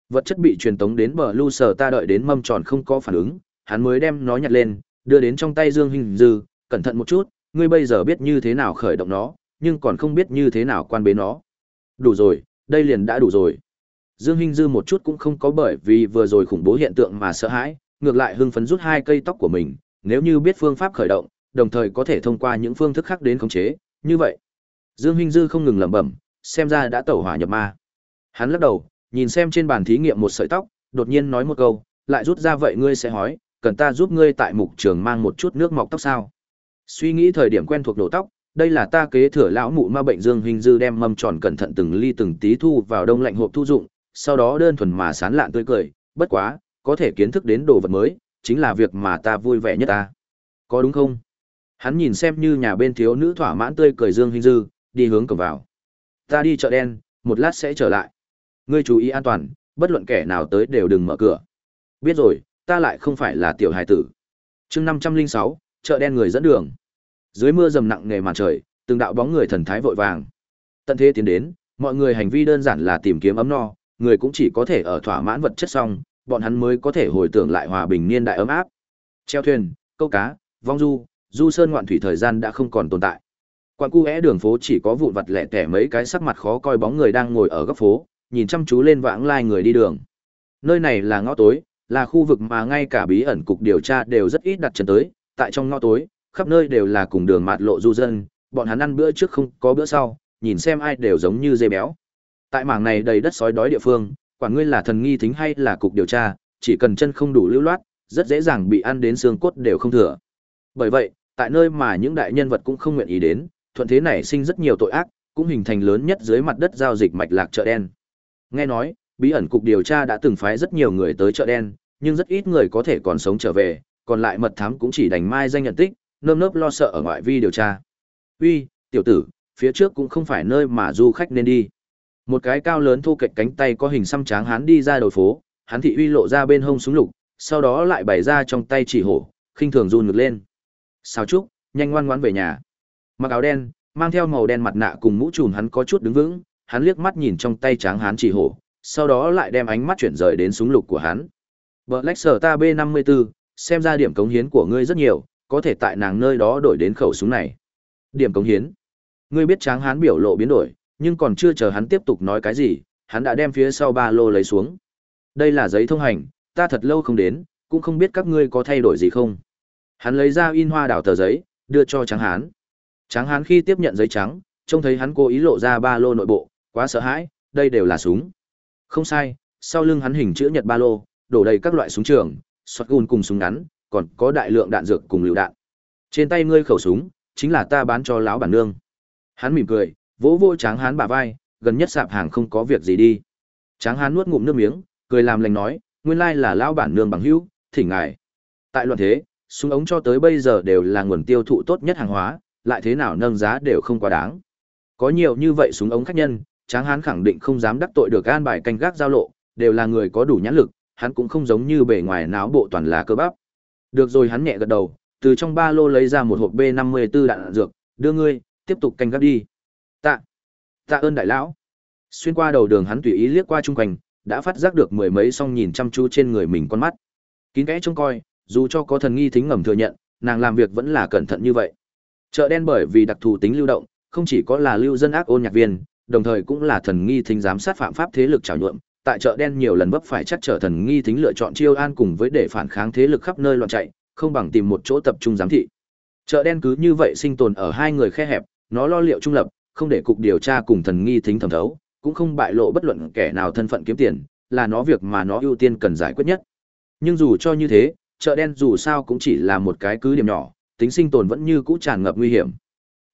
Vật chất bị truyền tống đến bờ lưu sở ta đợi đến mâm tròn không có phản ứng, hắn mới đem nó nhặt lên, đưa đến trong tay Dương Hinh Dư, cẩn thận một chút, ngươi bây giờ biết như thế nào khởi động nó, nhưng còn không biết như thế nào quan bế nó. Đủ rồi, đây liền đã đủ rồi. Dương Hinh Dư một chút cũng không có bởi vì vừa rồi khủng bố hiện tượng mà sợ hãi, ngược lại hưng phấn rút hai cây tóc của mình, nếu như biết phương pháp khởi động, đồng thời có thể thông qua những phương thức khác đến khống chế, như vậy. Dương Hinh Dư không ngừng lẩm bẩm, xem ra đã tẩu hỏa nhập ma. Hắn lắc đầu, nhìn xem trên bàn thí nghiệm một sợi tóc, đột nhiên nói một câu, lại rút ra vậy ngươi sẽ hỏi, cần ta giúp ngươi tại mục trường mang một chút nước mọc tóc sao? Suy nghĩ thời điểm quen thuộc đổ tóc, đây là ta kế thừa lão mụ ma bệnh Dương Hinh Dư đem mâm tròn cẩn thận từng ly từng tí thu vào đông lạnh hộp thu dụng, sau đó đơn thuần mà sán lạn tươi cười, bất quá, có thể kiến thức đến đồ vật mới, chính là việc mà ta vui vẻ nhất ta. Có đúng không? Hắn nhìn xem như nhà bên thiếu nữ thỏa mãn tươi cười Dương Hinh Dư, đi hướng cổng vào. Ta đi chợ đen, một lát sẽ trở lại. Ngươi chú ý an toàn, bất luận kẻ nào tới đều đừng mở cửa. Biết rồi, ta lại không phải là tiểu hài tử. Chương năm trăm linh sáu, chợ đen người dẫn đường. Dưới mưa dầm nặng nề màn trời, từng đạo bóng người thần thái vội vàng. Tận thế tiến đến, mọi người hành vi đơn giản là tìm kiếm ấm no, người cũng chỉ có thể ở thỏa mãn vật chất xong, bọn hắn mới có thể hồi tưởng lại hòa bình niên đại ấm áp. Treo thuyền, câu cá, vong du, du sơn ngoạn thủy thời gian đã không còn tồn tại. Quan cu é đường phố chỉ có vụn vặt lẻ tẻ mấy cái sắc mặt khó coi bóng người đang ngồi ở góc phố, nhìn chăm chú lên vãng lai người đi đường. Nơi này là ngõ tối, là khu vực mà ngay cả bí ẩn cục điều tra đều rất ít đặt chân tới, tại trong ngõ tối, khắp nơi đều là cùng đường mạt lộ du dân, bọn hắn ăn bữa trước không có bữa sau, nhìn xem ai đều giống như dê béo. Tại mảng này đầy đất sói đói địa phương, quản ngươi là thần nghi thính hay là cục điều tra, chỉ cần chân không đủ lưu loát, rất dễ dàng bị ăn đến xương cốt đều không thừa. Bởi vậy, tại nơi mà những đại nhân vật cũng không nguyện ý đến, thuận thế này sinh rất nhiều tội ác, cũng hình thành lớn nhất dưới mặt đất giao dịch mạch lạc chợ đen. Nghe nói, bí ẩn cục điều tra đã từng phái rất nhiều người tới chợ đen, nhưng rất ít người có thể còn sống trở về, còn lại mật thám cũng chỉ đành mai danh nhận tích, nơm nớp lo sợ ở ngoại vi điều tra. Uy, tiểu tử, phía trước cũng không phải nơi mà du khách nên đi. Một cái cao lớn thu kệch cánh tay có hình xăm tráng hắn đi ra đầu phố, hắn thị uy lộ ra bên hông súng lục, sau đó lại bày ra trong tay chỉ hổ, khinh thường run ngực lên. Sao chúc, nhanh ngoan ngoãn về nhà. Mặc áo đen, mang theo màu đen mặt nạ cùng mũ trùm hắn có chút đứng vững, hắn liếc mắt nhìn trong tay tráng Hán chỉ hổ, sau đó lại đem ánh mắt chuyển rời đến súng lục của hắn. Black Sở ta B54, xem ra điểm cống hiến của ngươi rất nhiều, có thể tại nàng nơi đó đổi đến khẩu súng này. Điểm cống hiến. Ngươi biết tráng hán biểu lộ biến đổi, nhưng còn chưa chờ hắn tiếp tục nói cái gì, hắn đã đem phía sau ba lô lấy xuống. Đây là giấy thông hành, ta thật lâu không đến, cũng không biết các ngươi có thay đổi gì không. Hắn lấy ra in hoa đảo tờ giấy, đưa cho tráng hán. Tráng hán khi tiếp nhận giấy trắng, trông thấy hắn cố ý lộ ra ba lô nội bộ, quá sợ hãi, đây đều là súng. Không sai, sau lưng hắn hình chữ nhật ba lô, đổ đầy các loại súng trường, shotgun cùng súng ngắn, còn có đại lượng đạn dược cùng lựu đạn. Trên tay ngươi khẩu súng, chính là ta bán cho lão bản nương. Hắn mỉm cười, vỗ vỗ Tráng Hán bả vai, gần nhất sạp hàng không có việc gì đi. Tráng Hán nuốt ngụm nước miếng, cười làm lành nói, nguyên lai là lão bản nương bằng hữu, thỉnh ngài. Tại loạn thế, súng ống cho tới bây giờ đều là nguồn tiêu thụ tốt nhất hàng hóa, lại thế nào nâng giá đều không quá đáng. Có nhiều như vậy súng ống khách nhân, Tráng Hán khẳng định không dám đắc tội được an bài canh gác giao lộ, đều là người có đủ nhãn lực, hắn cũng không giống như bề ngoài náo bộ toàn là cơ bắp. Được rồi hắn nhẹ gật đầu, từ trong ba lô lấy ra một hộp B54 đạn dược, đưa ngươi, tiếp tục canh gác đi. Tạ, tạ ơn đại lão. Xuyên qua đầu đường hắn tùy ý liếc qua chung quanh, đã phát giác được mười mấy song nhìn chăm chú trên người mình con mắt. Kín kẽ trông coi, dù cho có thần nghi thính ngầm thừa nhận, nàng làm việc vẫn là cẩn thận như vậy. Chợ đen bởi vì đặc thù tính lưu động, không chỉ có là lưu dân ác ôn nhạc viên, đồng thời cũng là thần nghi thính giám sát phạm pháp thế lực trào nhuộm, tại chợ đen nhiều lần vấp phải chắc trở thần nghi thính lựa chọn chiêu an cùng với để phản kháng thế lực khắp nơi loạn chạy, không bằng tìm một chỗ tập trung giám thị. Chợ đen cứ như vậy sinh tồn ở hai người khe hẹp, nó lo liệu trung lập, không để cục điều tra cùng thần nghi thính thẩm thấu, cũng không bại lộ bất luận kẻ nào thân phận kiếm tiền, là nó việc mà nó ưu tiên cần giải quyết nhất. Nhưng dù cho như thế, chợ đen dù sao cũng chỉ là một cái cứ điểm nhỏ, tính sinh tồn vẫn như cũ tràn ngập nguy hiểm.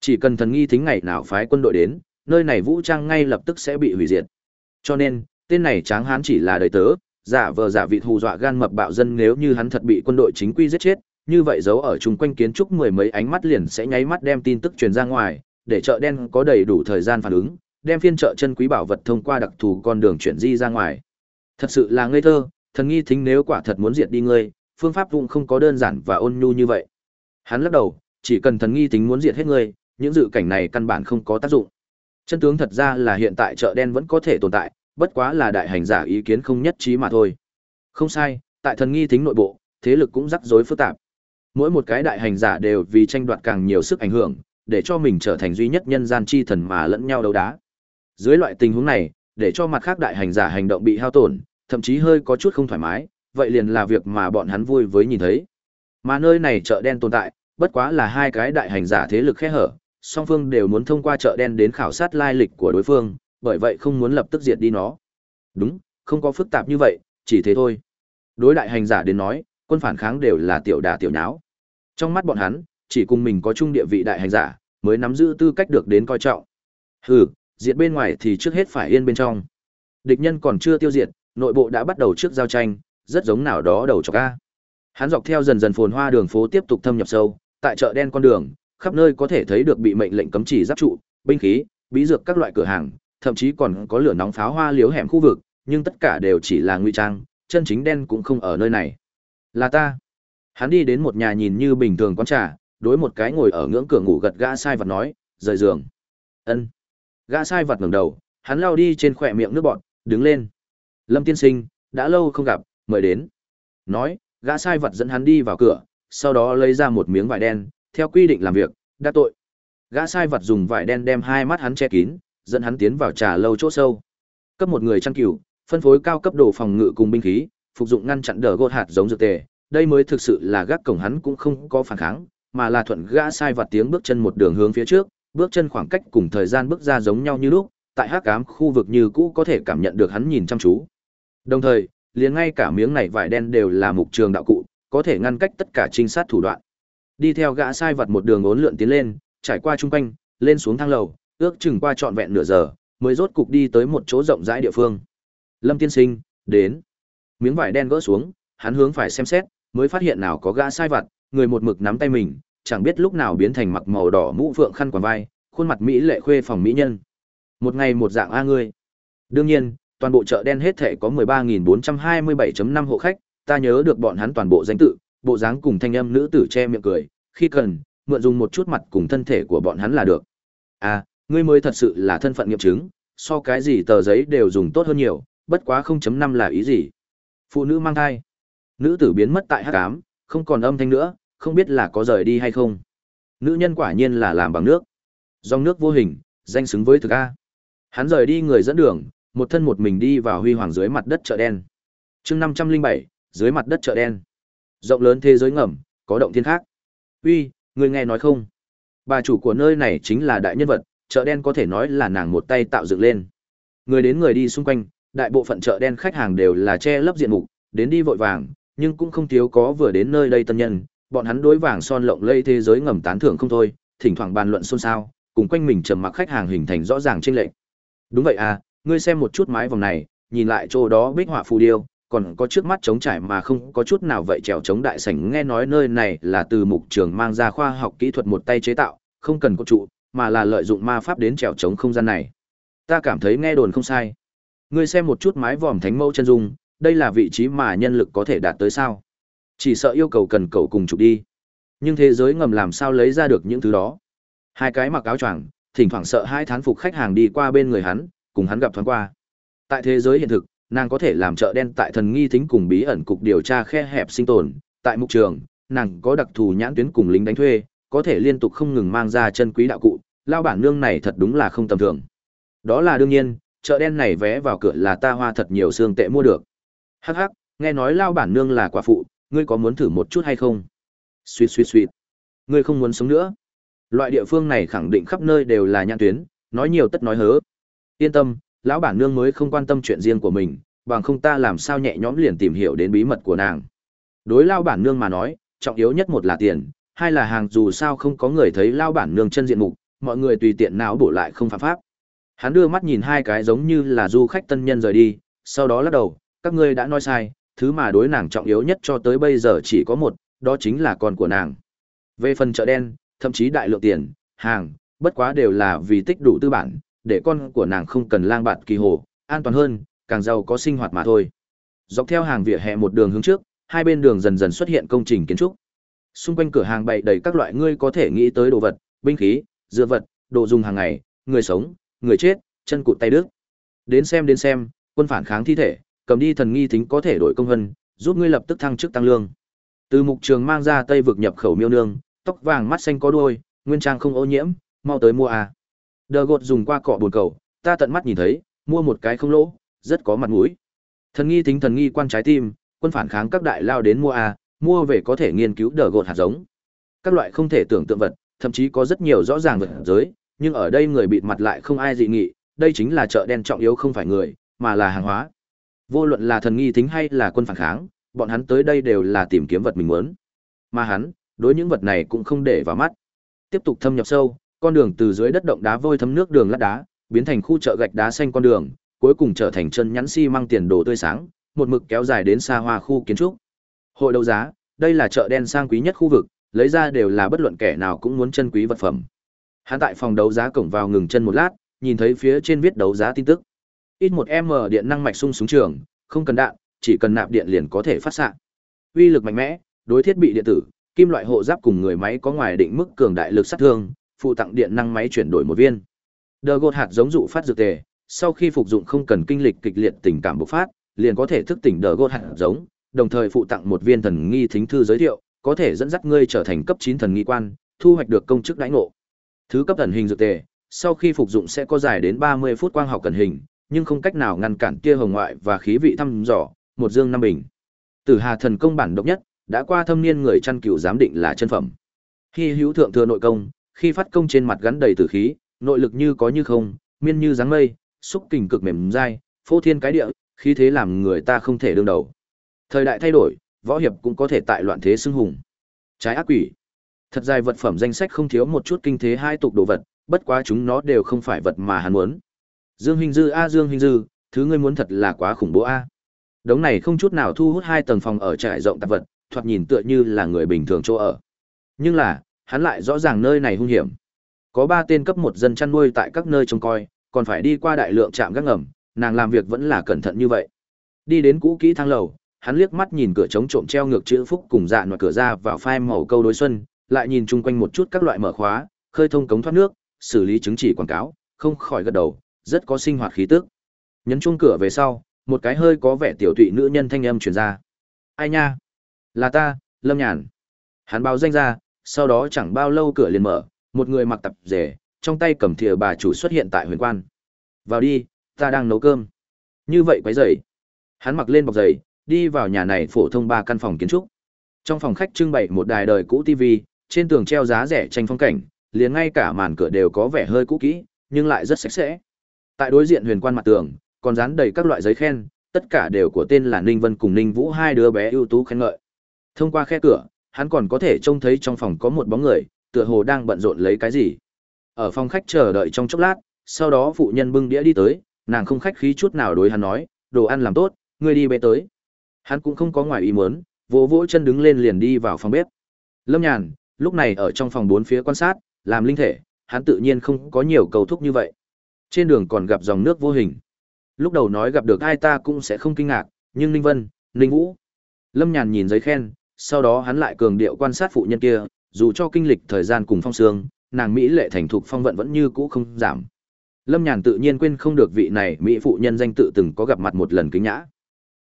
Chỉ cần thần nghi thính ngày nào phái quân đội đến, nơi này vũ trang ngay lập tức sẽ bị hủy diệt. Cho nên, tên này tráng hán chỉ là đời tớ, giả vờ giả vị hù dọa gan mập bạo dân nếu như hắn thật bị quân đội chính quy giết chết, như vậy giấu ở chung quanh kiến trúc mười mấy ánh mắt liền sẽ nháy mắt đem tin tức truyền ra ngoài, để chợ đen có đầy đủ thời gian phản ứng, đem phiên chợ chân quý bảo vật thông qua đặc thù con đường chuyển di ra ngoài. Thật sự là ngây thơ, thần nghi thính nếu quả thật muốn diệt đi ngươi, phương pháp cũng không có đơn giản và ôn nhu như vậy. Hắn lắc đầu, chỉ cần thần nghi thính muốn diệt hết ngươi, những dự cảnh này căn bản không có tác dụng. Chân tướng thật ra là hiện tại chợ đen vẫn có thể tồn tại, bất quá là đại hành giả ý kiến không nhất trí mà thôi. Không sai, tại thần nghi thính nội bộ, thế lực cũng rắc rối phức tạp. Mỗi một cái đại hành giả đều vì tranh đoạt càng nhiều sức ảnh hưởng, để cho mình trở thành duy nhất nhân gian chi thần mà lẫn nhau đấu đá. Dưới loại tình huống này, để cho mặt khác đại hành giả hành động bị hao tổn, thậm chí hơi có chút không thoải mái, vậy liền là việc mà bọn hắn vui với nhìn thấy. Mà nơi này chợ đen tồn tại, bất quá là hai cái đại hành giả thế lực khe hở, song phương đều muốn thông qua chợ đen đến khảo sát lai lịch của đối phương, bởi vậy không muốn lập tức diệt đi nó. Đúng, không có phức tạp như vậy, chỉ thế thôi. Đối đại hành giả đến nói, quân phản kháng đều là tiểu đà tiểu nháo. Trong mắt bọn hắn, chỉ cùng mình có chung địa vị đại hành giả, mới nắm giữ tư cách được đến coi trọng. Hừ, diệt bên ngoài thì trước hết phải yên bên trong. Địch nhân còn chưa tiêu diệt, nội bộ đã bắt đầu trước giao tranh, rất giống nào đó đầu chọc a. Hắn dọc theo dần dần phồn hoa đường phố tiếp tục thâm nhập sâu, tại chợ đen con đường, khắp nơi có thể thấy được bị mệnh lệnh cấm chỉ giáp trụ, binh khí, bí dược các loại cửa hàng, thậm chí còn có lửa nóng pháo hoa liếu hẻm khu vực, nhưng tất cả đều chỉ là ngụy trang, chân chính đen cũng không ở nơi này. Là ta. Hắn đi đến một nhà nhìn như bình thường quán trà, đối một cái ngồi ở ngưỡng cửa ngủ gật gã sai vật nói, rời giường. Ân. Gã sai vật ngẩng đầu, hắn lao đi trên khỏe miệng nước bọt, đứng lên. Lâm tiên sinh, đã lâu không gặp, mời đến. Nói, gã sai vật dẫn hắn đi vào cửa, sau đó lấy ra một miếng vải đen, theo quy định làm việc, đã tội. Gã sai vật dùng vải đen đem hai mắt hắn che kín, dẫn hắn tiến vào trà lâu chỗ sâu. Cấp một người chăn cừu, phân phối cao cấp đồ phòng ngự cùng binh khí, phục dụng ngăn chặn đờ gột hạt giống dược tề, đây mới thực sự là gác cổng hắn cũng không có phản kháng, mà là thuận gã sai vật tiếng bước chân một đường hướng phía trước, bước chân khoảng cách cùng thời gian bước ra giống nhau như lúc, tại hắc ám khu vực như cũ có thể cảm nhận được hắn nhìn chăm chú. Đồng thời, liền ngay cả miếng này vải đen đều là mục trường đạo cụ, có thể ngăn cách tất cả trinh sát thủ đoạn. Đi theo gã sai vật một đường ốn lượn tiến lên, trải qua trung quanh, lên xuống thang lầu, ước chừng qua trọn vẹn nửa giờ, mới rốt cục đi tới một chỗ rộng rãi địa phương. Lâm tiên sinh, đến. Miếng vải đen gỡ xuống, hắn hướng phải xem xét, mới phát hiện nào có gã sai vặt, người một mực nắm tay mình, chẳng biết lúc nào biến thành mặc màu đỏ mũ phượng khăn quàng vai, khuôn mặt mỹ lệ khuê phòng mỹ nhân. Một ngày một dạng a ngươi. Đương nhiên, toàn bộ chợ đen hết thể có 13.427.5 hộ khách, ta nhớ được bọn hắn toàn bộ danh tự, bộ dáng cùng thanh âm nữ tử che miệng cười, khi cần, mượn dùng một chút mặt cùng thân thể của bọn hắn là được. À, ngươi mới thật sự là thân phận nghiệm chứng, so cái gì tờ giấy đều dùng tốt hơn nhiều, bất quá 0.5 là ý gì? Phụ nữ mang thai. Nữ tử biến mất tại hắc ám, không còn âm thanh nữa, không biết là có rời đi hay không. Nữ nhân quả nhiên là làm bằng nước. Dòng nước vô hình, danh xứng với thực a. Hắn rời đi người dẫn đường, một thân một mình đi vào huy hoàng dưới mặt đất chợ đen. Chương 507, dưới mặt đất chợ đen. Rộng lớn thế giới ngầm, có động thiên khác. Uy, người nghe nói không? Bà chủ của nơi này chính là đại nhân vật, chợ đen có thể nói là nàng một tay tạo dựng lên. Người đến người đi xung quanh, đại bộ phận chợ đen khách hàng đều là che lấp diện mục, đến đi vội vàng, nhưng cũng không thiếu có vừa đến nơi đây tân nhân, bọn hắn đối vàng son lộng lây thế giới ngầm tán thưởng không thôi, thỉnh thoảng bàn luận xôn xao, cùng quanh mình trầm mặc khách hàng hình thành rõ ràng chênh lệch. Đúng vậy à, ngươi xem một chút mái vòng này, nhìn lại chỗ đó bích họa phù điêu, còn có trước mắt trống trải mà không có chút nào vậy trèo chống đại sảnh nghe nói nơi này là từ mục trường mang ra khoa học kỹ thuật một tay chế tạo, không cần có trụ, mà là lợi dụng ma pháp đến trèo chống không gian này. Ta cảm thấy nghe đồn không sai. Ngươi xem một chút mái vòm thánh mẫu chân dung, đây là vị trí mà nhân lực có thể đạt tới sao? Chỉ sợ yêu cầu cần cầu cùng chụp đi. Nhưng thế giới ngầm làm sao lấy ra được những thứ đó? Hai cái mặc áo choàng, thỉnh thoảng sợ hai thán phục khách hàng đi qua bên người hắn, cùng hắn gặp thoáng qua. Tại thế giới hiện thực, nàng có thể làm chợ đen tại thần nghi thính cùng bí ẩn cục điều tra khe hẹp sinh tồn, tại mục trường, nàng có đặc thù nhãn tuyến cùng lính đánh thuê, có thể liên tục không ngừng mang ra chân quý đạo cụ, lao bản nương này thật đúng là không tầm thường. Đó là đương nhiên, chợ đen này vé vào cửa là ta hoa thật nhiều xương tệ mua được. Hắc hắc, nghe nói lao bản nương là quả phụ, ngươi có muốn thử một chút hay không? Suýt suýt suýt. Ngươi không muốn sống nữa. Loại địa phương này khẳng định khắp nơi đều là nhãn tuyến, nói nhiều tất nói hớ. Yên tâm, lão bản nương mới không quan tâm chuyện riêng của mình, bằng không ta làm sao nhẹ nhõm liền tìm hiểu đến bí mật của nàng. Đối lao bản nương mà nói, trọng yếu nhất một là tiền, hai là hàng dù sao không có người thấy lao bản nương chân diện mục, mọi người tùy tiện nào bổ lại không phạm pháp. Hắn đưa mắt nhìn hai cái giống như là du khách tân nhân rời đi, sau đó lắc đầu, các ngươi đã nói sai, thứ mà đối nàng trọng yếu nhất cho tới bây giờ chỉ có một, đó chính là con của nàng. Về phần chợ đen, thậm chí đại lượng tiền, hàng, bất quá đều là vì tích đủ tư bản, để con của nàng không cần lang bạt kỳ hồ, an toàn hơn, càng giàu có sinh hoạt mà thôi. Dọc theo hàng vỉa hè một đường hướng trước, hai bên đường dần dần xuất hiện công trình kiến trúc. Xung quanh cửa hàng bày đầy các loại ngươi có thể nghĩ tới đồ vật, binh khí, dựa vật, đồ dùng hàng ngày, người sống, người chết, chân cụt tay đứt. Đến xem đến xem, quân phản kháng thi thể, cầm đi thần nghi tính có thể đổi công vân, giúp ngươi lập tức thăng chức tăng lương. Từ mục trường mang ra tây vực nhập khẩu miêu nương, tóc vàng mắt xanh có đuôi, nguyên trang không ô nhiễm, mau tới mua à. Đờ gột dùng qua cọ buồn cầu, ta tận mắt nhìn thấy, mua một cái không lỗ, rất có mặt mũi. Thần nghi tính thần nghi quan trái tim, quân phản kháng các đại lao đến mua à, mua về có thể nghiên cứu đờ gột hạt giống. Các loại không thể tưởng tượng vật, thậm chí có rất nhiều rõ ràng vật giới, nhưng ở đây người bịt mặt lại không ai dị nghị, đây chính là chợ đen trọng yếu không phải người, mà là hàng hóa. Vô luận là thần nghi tính hay là quân phản kháng, bọn hắn tới đây đều là tìm kiếm vật mình muốn. Mà hắn, đối những vật này cũng không để vào mắt. Tiếp tục thâm nhập sâu, con đường từ dưới đất động đá vôi thấm nước đường lát đá, biến thành khu chợ gạch đá xanh con đường, cuối cùng trở thành chân nhắn xi si măng tiền đồ tươi sáng, một mực kéo dài đến xa hoa khu kiến trúc. Hội đấu giá, đây là chợ đen sang quý nhất khu vực, lấy ra đều là bất luận kẻ nào cũng muốn chân quý vật phẩm. Hắn tại phòng đấu giá cổng vào ngừng chân một lát, nhìn thấy phía trên viết đấu giá tin tức. Ít một M điện năng mạch sung súng trường, không cần đạn, chỉ cần nạp điện liền có thể phát xạ. Uy lực mạnh mẽ, đối thiết bị điện tử, kim loại hộ giáp cùng người máy có ngoài định mức cường đại lực sát thương, phụ tặng điện năng máy chuyển đổi một viên. Đờ gột hạt giống dụ phát dược tề, sau khi phục dụng không cần kinh lịch kịch liệt tình cảm bộc phát, liền có thể thức tỉnh đờ gột hạt giống, đồng thời phụ tặng một viên thần nghi thính thư giới thiệu, có thể dẫn dắt ngươi trở thành cấp 9 thần nghi quan, thu hoạch được công chức đãi ngộ. Thứ cấp thần hình dược tề, sau khi phục dụng sẽ có dài đến 30 phút quang học cần hình, nhưng không cách nào ngăn cản tia hồng ngoại và khí vị thăm dò, một dương năm bình. Tử Hà thần công bản độc nhất, đã qua thâm niên người chăn cừu giám định là chân phẩm. Khi hữu thượng thừa nội công, khi phát công trên mặt gắn đầy tử khí, nội lực như có như không, miên như dáng mây, xúc kình cực mềm dai, phô thiên cái địa, khí thế làm người ta không thể đương đầu. Thời đại thay đổi, võ hiệp cũng có thể tại loạn thế xưng hùng. Trái ác quỷ. Thật dài vật phẩm danh sách không thiếu một chút kinh thế hai tục đồ vật, bất quá chúng nó đều không phải vật mà hắn muốn. Dương Hình Dư a Dương Hình Dư, thứ ngươi muốn thật là quá khủng bố a. Đống này không chút nào thu hút hai tầng phòng ở trại rộng tạp vật, thoạt nhìn tựa như là người bình thường chỗ ở. Nhưng là, hắn lại rõ ràng nơi này hung hiểm. Có ba tên cấp một dân chăn nuôi tại các nơi trông coi, còn phải đi qua đại lượng trạm gác ngầm, nàng làm việc vẫn là cẩn thận như vậy. Đi đến cũ kỹ thang lầu, hắn liếc mắt nhìn cửa chống trộm treo ngược chữ phúc cùng dạ ngoài cửa ra vào phai màu câu đối xuân, lại nhìn chung quanh một chút các loại mở khóa, khơi thông cống thoát nước, xử lý chứng chỉ quảng cáo, không khỏi gật đầu, rất có sinh hoạt khí tức. Nhấn chuông cửa về sau, một cái hơi có vẻ tiểu tụy nữ nhân thanh âm truyền ra. Ai nha? Là ta, Lâm Nhàn. Hắn báo danh ra, sau đó chẳng bao lâu cửa liền mở, một người mặc tập rể, trong tay cầm thìa bà chủ xuất hiện tại huyền quan. Vào đi, ta đang nấu cơm. Như vậy quấy rầy. Hắn mặc lên bọc giày, đi vào nhà này phổ thông ba căn phòng kiến trúc. Trong phòng khách trưng bày một đài đời cũ TV, trên tường treo giá rẻ tranh phong cảnh, liền ngay cả màn cửa đều có vẻ hơi cũ kỹ, nhưng lại rất sạch sẽ. Tại đối diện huyền quan mặt tường, còn dán đầy các loại giấy khen, tất cả đều của tên là Ninh Vân cùng Ninh Vũ hai đứa bé ưu tú khen ngợi. Thông qua khe cửa, hắn còn có thể trông thấy trong phòng có một bóng người, tựa hồ đang bận rộn lấy cái gì. Ở phòng khách chờ đợi trong chốc lát, sau đó phụ nhân bưng đĩa đi tới, nàng không khách khí chút nào đối hắn nói, đồ ăn làm tốt, ngươi đi bê tới. Hắn cũng không có ngoài ý muốn, vỗ vỗ chân đứng lên liền đi vào phòng bếp. Lâm Nhàn, lúc này ở trong phòng bốn phía quan sát, làm linh thể, hắn tự nhiên không có nhiều cầu thúc như vậy. Trên đường còn gặp dòng nước vô hình. Lúc đầu nói gặp được ai ta cũng sẽ không kinh ngạc, nhưng Ninh Vân, Ninh Vũ. Lâm Nhàn nhìn giấy khen, sau đó hắn lại cường điệu quan sát phụ nhân kia, dù cho kinh lịch thời gian cùng phong sương, nàng Mỹ lệ thành thục phong vận vẫn như cũ không giảm. Lâm Nhàn tự nhiên quên không được vị này Mỹ phụ nhân danh tự từng có gặp mặt một lần kính nhã.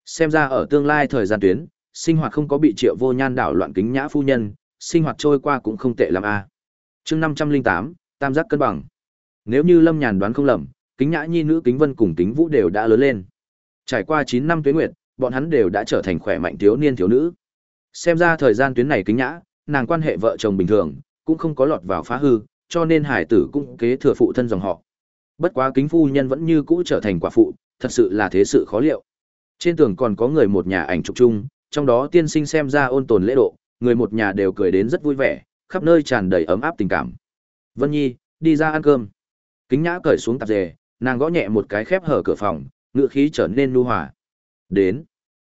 Xem ra ở tương lai thời gian tuyến, sinh hoạt không có bị triệu vô nhan đảo loạn kính nhã phu nhân, sinh hoạt trôi qua cũng không tệ lắm a. À. Chương năm trăm linh tám tam giác cân bằng. Nếu như Lâm Nhàn đoán không lầm, kính nhã nhi nữ kính vân cùng kính vũ đều đã lớn lên. Trải qua chín năm tuế nguyệt, bọn hắn đều đã trở thành khỏe mạnh thiếu niên thiếu nữ. Xem ra thời gian tuyến này kính nhã, nàng quan hệ vợ chồng bình thường, cũng không có lọt vào phá hư, cho nên hải tử cũng kế thừa phụ thân dòng họ. Bất quá kính phu nhân vẫn như cũ trở thành quả phụ, thật sự là thế sự khó liệu. Trên tường còn có người một nhà ảnh chụp chung, trong đó tiên sinh xem ra ôn tồn lễ độ, người một nhà đều cười đến rất vui vẻ, khắp nơi tràn đầy ấm áp tình cảm. Vân Nhi, đi ra ăn cơm. Kính Nhã cởi xuống tạp dề, nàng gõ nhẹ một cái khép hở cửa phòng, ngựa khí trở nên nu hòa. Đến.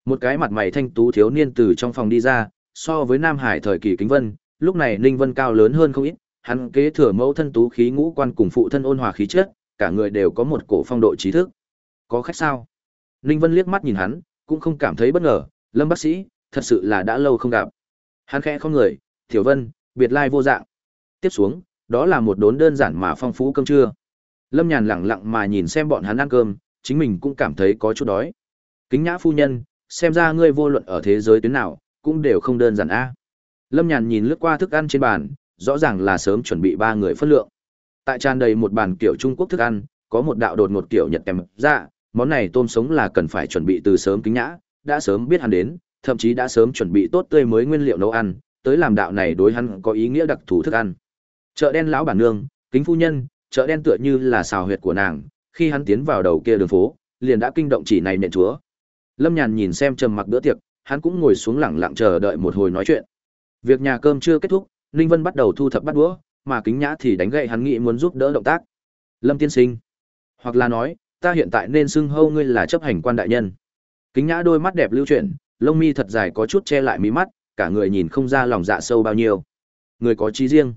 Một cái mặt mày thanh tú thiếu niên từ trong phòng đi ra, so với Nam Hải thời kỳ Kính Vân, lúc này Ninh Vân cao lớn hơn không ít, hắn kế thừa mẫu thân tú khí ngũ quan cùng phụ thân ôn hòa khí chất, cả người đều có một cổ phong độ trí thức. Có khách sao? Ninh Vân liếc mắt nhìn hắn, cũng không cảm thấy bất ngờ, Lâm bác sĩ, thật sự là đã lâu không gặp. Hắn khẽ không người, Tiểu Vân, biệt lai vô dạng. Tiếp xuống, đó là một đốn đơn giản mà phong phú cơm trưa. Lâm Nhàn lặng lặng mà nhìn xem bọn hắn ăn cơm, chính mình cũng cảm thấy có chút đói. Kính nhã phu nhân, xem ra ngươi vô luận ở thế giới tuyến nào, cũng đều không đơn giản a. Lâm Nhàn nhìn lướt qua thức ăn trên bàn, rõ ràng là sớm chuẩn bị ba người phân lượng. Tại tràn đầy một bàn kiểu Trung Quốc thức ăn, có một đạo đột một kiểu Nhật kèm dạ, món này tôm sống là cần phải chuẩn bị từ sớm kính nhã, đã sớm biết hắn đến, thậm chí đã sớm chuẩn bị tốt tươi mới nguyên liệu nấu ăn, tới làm đạo này đối hắn có ý nghĩa đặc thù thức ăn. Chợ đen lão bản nương, kính phu nhân, chợ đen tựa như là xào huyệt của nàng, khi hắn tiến vào đầu kia đường phố, liền đã kinh động chỉ này nện chúa. Lâm Nhàn nhìn xem trầm mặc bữa tiệc, hắn cũng ngồi xuống lặng lặng chờ đợi một hồi nói chuyện. Việc nhà cơm chưa kết thúc, Ninh Vân bắt đầu thu thập bát đũa, mà Kính Nhã thì đánh gậy hắn nghĩ muốn giúp đỡ động tác. Lâm tiên sinh, hoặc là nói, ta hiện tại nên xưng hô ngươi là chấp hành quan đại nhân. Kính Nhã đôi mắt đẹp lưu chuyển, lông mi thật dài có chút che lại mí mắt, cả người nhìn không ra lòng dạ sâu bao nhiêu. Người có trí riêng.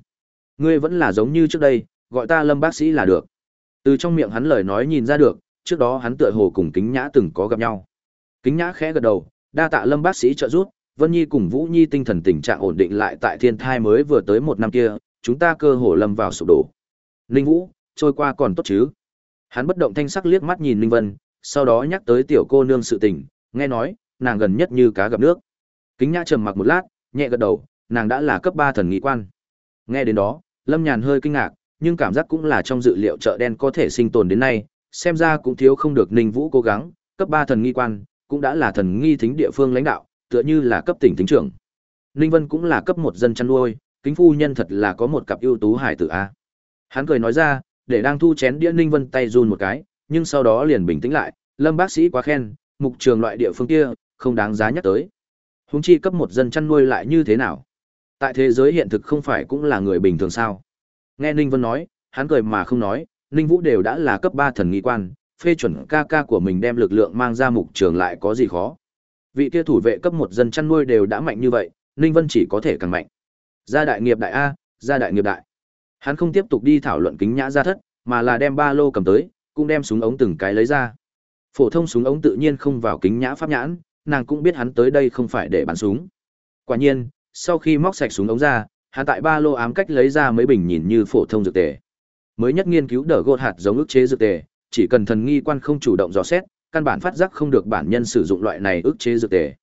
Ngươi vẫn là giống như trước đây, gọi ta Lâm bác sĩ là được. Từ trong miệng hắn lời nói nhìn ra được, trước đó hắn tựa hồ cùng Kính Nhã từng có gặp nhau. Kính Nhã khẽ gật đầu, đa tạ Lâm bác sĩ trợ giúp, Vân Nhi cùng Vũ Nhi tinh thần tình trạng ổn định lại tại thiên thai mới vừa tới một năm kia, chúng ta cơ hồ lâm vào sụp đổ. Ninh Vũ, trôi qua còn tốt chứ? Hắn bất động thanh sắc liếc mắt nhìn Ninh Vân, sau đó nhắc tới tiểu cô nương sự tình, nghe nói, nàng gần nhất như cá gặp nước. Kính Nhã trầm mặc một lát, nhẹ gật đầu, nàng đã là cấp 3 thần nghi quan. Nghe đến đó, Lâm Nhàn hơi kinh ngạc, nhưng cảm giác cũng là trong dự liệu chợ đen có thể sinh tồn đến nay, xem ra cũng thiếu không được Ninh Vũ cố gắng, cấp 3 thần nghi quan, cũng đã là thần nghi thính địa phương lãnh đạo, tựa như là cấp tỉnh thính trưởng. Ninh Vân cũng là cấp một dân chăn nuôi, kính phu nhân thật là có một cặp ưu tú hải tử a. Hắn cười nói ra, để đang thu chén đĩa Ninh Vân tay run một cái, nhưng sau đó liền bình tĩnh lại, Lâm bác sĩ quá khen, mục trường loại địa phương kia, không đáng giá nhắc tới. Huống chi cấp một dân chăn nuôi lại như thế nào? Tại thế giới hiện thực không phải cũng là người bình thường sao? Nghe Ninh Vân nói, hắn cười mà không nói, Ninh Vũ đều đã là cấp 3 thần nghi quan, phê chuẩn ca ca của mình đem lực lượng mang ra mục trường lại có gì khó. Vị kia thủ vệ cấp một dân chăn nuôi đều đã mạnh như vậy, Ninh Vân chỉ có thể càng mạnh. Gia đại nghiệp đại a, gia đại nghiệp đại. Hắn không tiếp tục đi thảo luận kính nhã gia thất, mà là đem ba lô cầm tới, cũng đem súng ống từng cái lấy ra. Phổ thông súng ống tự nhiên không vào kính nhã pháp nhãn, nàng cũng biết hắn tới đây không phải để bắn súng. Quả nhiên, sau khi móc sạch súng ống ra, hắn tại ba lô ám cách lấy ra mấy bình nhìn như phổ thông dược tề. Mới nhất nghiên cứu đỡ gột hạt giống ức chế dược tề, chỉ cần thần nghi quan không chủ động dò xét, căn bản phát giác không được bản nhân sử dụng loại này ức chế dược tề.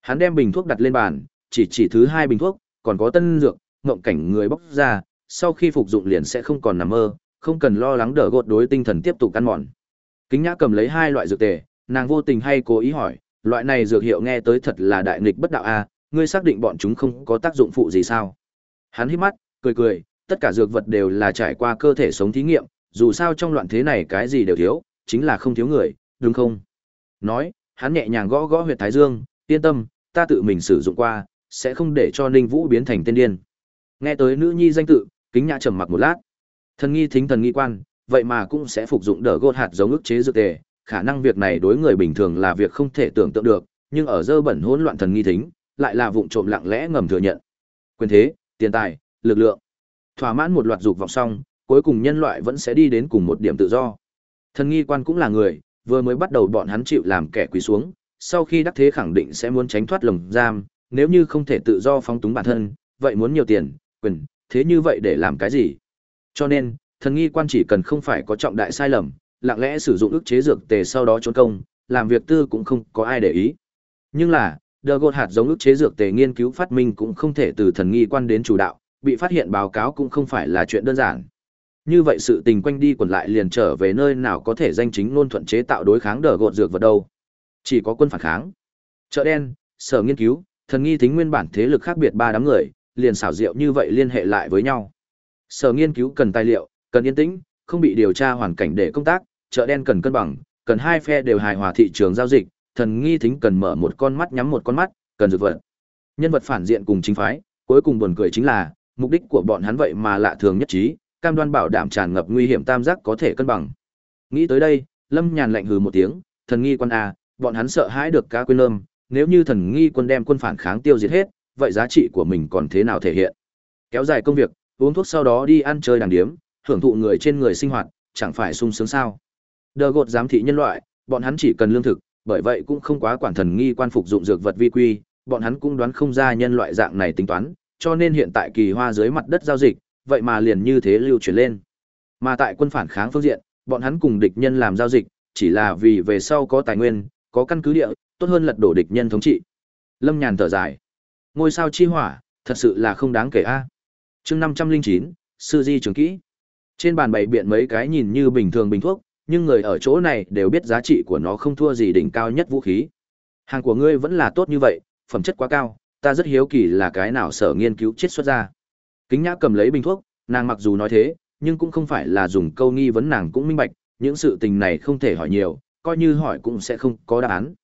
Hắn đem bình thuốc đặt lên bàn, chỉ chỉ thứ hai bình thuốc, còn có tân dược, ngộng cảnh người bóc ra, sau khi phục dụng liền sẽ không còn nằm mơ, không cần lo lắng đỡ gột đối tinh thần tiếp tục ăn mòn. Kính Nhã cầm lấy hai loại dược tề, nàng vô tình hay cố ý hỏi, loại này dược hiệu nghe tới thật là đại nghịch bất đạo a, ngươi xác định bọn chúng không có tác dụng phụ gì sao? Hắn hít mắt, cười cười, tất cả dược vật đều là trải qua cơ thể sống thí nghiệm, dù sao trong loạn thế này cái gì đều thiếu, chính là không thiếu người, đúng không? Nói, hắn nhẹ nhàng gõ gõ huyệt thái dương, yên tâm, ta tự mình sử dụng qua, sẽ không để cho Ninh Vũ biến thành tên điên. Nghe tới nữ nhi danh tự, kính nhã trầm mặc một lát. Thần nghi thính thần nghi quan, vậy mà cũng sẽ phục dụng đỡ gột hạt giống ức chế dược tề, khả năng việc này đối người bình thường là việc không thể tưởng tượng được, nhưng ở dơ bẩn hỗn loạn thần nghi thính, lại là vụng trộm lặng lẽ ngầm thừa nhận. Quyền thế, tiền tài, lực lượng. Thỏa mãn một loạt dục vọng xong, cuối cùng nhân loại vẫn sẽ đi đến cùng một điểm tự do. Thần nghi quan cũng là người, vừa mới bắt đầu bọn hắn chịu làm kẻ quỳ xuống, sau khi đắc thế khẳng định sẽ muốn tránh thoát lồng giam, nếu như không thể tự do phóng túng bản thân, vậy muốn nhiều tiền, quyền, thế như vậy để làm cái gì? Cho nên, thần nghi quan chỉ cần không phải có trọng đại sai lầm, lặng lẽ sử dụng ức chế dược tề sau đó trốn công, làm việc tư cũng không có ai để ý. Nhưng là, đờ gột hạt giống ức chế dược tề nghiên cứu phát minh cũng không thể từ thần nghi quan đến chủ đạo, bị phát hiện báo cáo cũng không phải là chuyện đơn giản. Như vậy sự tình quanh đi quẩn lại liền trở về nơi nào có thể danh chính ngôn thuận chế tạo đối kháng đờ gột dược vật đâu. Chỉ có quân phản kháng. Chợ đen, sở nghiên cứu, thần nghi thính nguyên bản thế lực khác biệt ba đám người, liền xảo diệu như vậy liên hệ lại với nhau. Sở nghiên cứu cần tài liệu, cần yên tĩnh, không bị điều tra hoàn cảnh để công tác, chợ đen cần cân bằng, cần hai phe đều hài hòa thị trường giao dịch, thần nghi thính cần mở một con mắt nhắm một con mắt, cần dược vật. Nhân vật phản diện cùng chính phái, cuối cùng buồn cười chính là, mục đích của bọn hắn vậy mà lạ thường nhất trí, cam đoan bảo đảm tràn ngập nguy hiểm tam giác có thể cân bằng. Nghĩ tới đây, Lâm Nhàn lạnh hừ một tiếng, thần nghi quân a, bọn hắn sợ hãi được cá quên lâm, nếu như thần nghi quân đem quân phản kháng tiêu diệt hết, vậy giá trị của mình còn thế nào thể hiện? Kéo dài công việc, uống thuốc sau đó đi ăn chơi đàng điếm, hưởng thụ người trên người sinh hoạt, chẳng phải sung sướng sao? Đờ gột giám thị nhân loại, bọn hắn chỉ cần lương thực, bởi vậy cũng không quá quản thần nghi quan phục dụng dược vật vi quy, bọn hắn cũng đoán không ra nhân loại dạng này tính toán, cho nên hiện tại kỳ hoa dưới mặt đất giao dịch, vậy mà liền như thế lưu chuyển lên. Mà tại quân phản kháng phương diện, bọn hắn cùng địch nhân làm giao dịch, chỉ là vì về sau có tài nguyên, có căn cứ địa, tốt hơn lật đổ địch nhân thống trị. Lâm Nhàn thở dài. Ngôi sao chi hỏa, thật sự là không đáng kể a. À. Chương 509, sư di trường kỹ. Trên bàn bày biện mấy cái nhìn như bình thường bình thuốc, nhưng người ở chỗ này đều biết giá trị của nó không thua gì đỉnh cao nhất vũ khí. Hàng của ngươi vẫn là tốt như vậy, phẩm chất quá cao, ta rất hiếu kỳ là cái nào sở nghiên cứu chết xuất ra. Kính Nhã cầm lấy bình thuốc, nàng mặc dù nói thế, nhưng cũng không phải là dùng câu nghi vấn nàng cũng minh bạch, những sự tình này không thể hỏi nhiều, coi như hỏi cũng sẽ không có đáp án.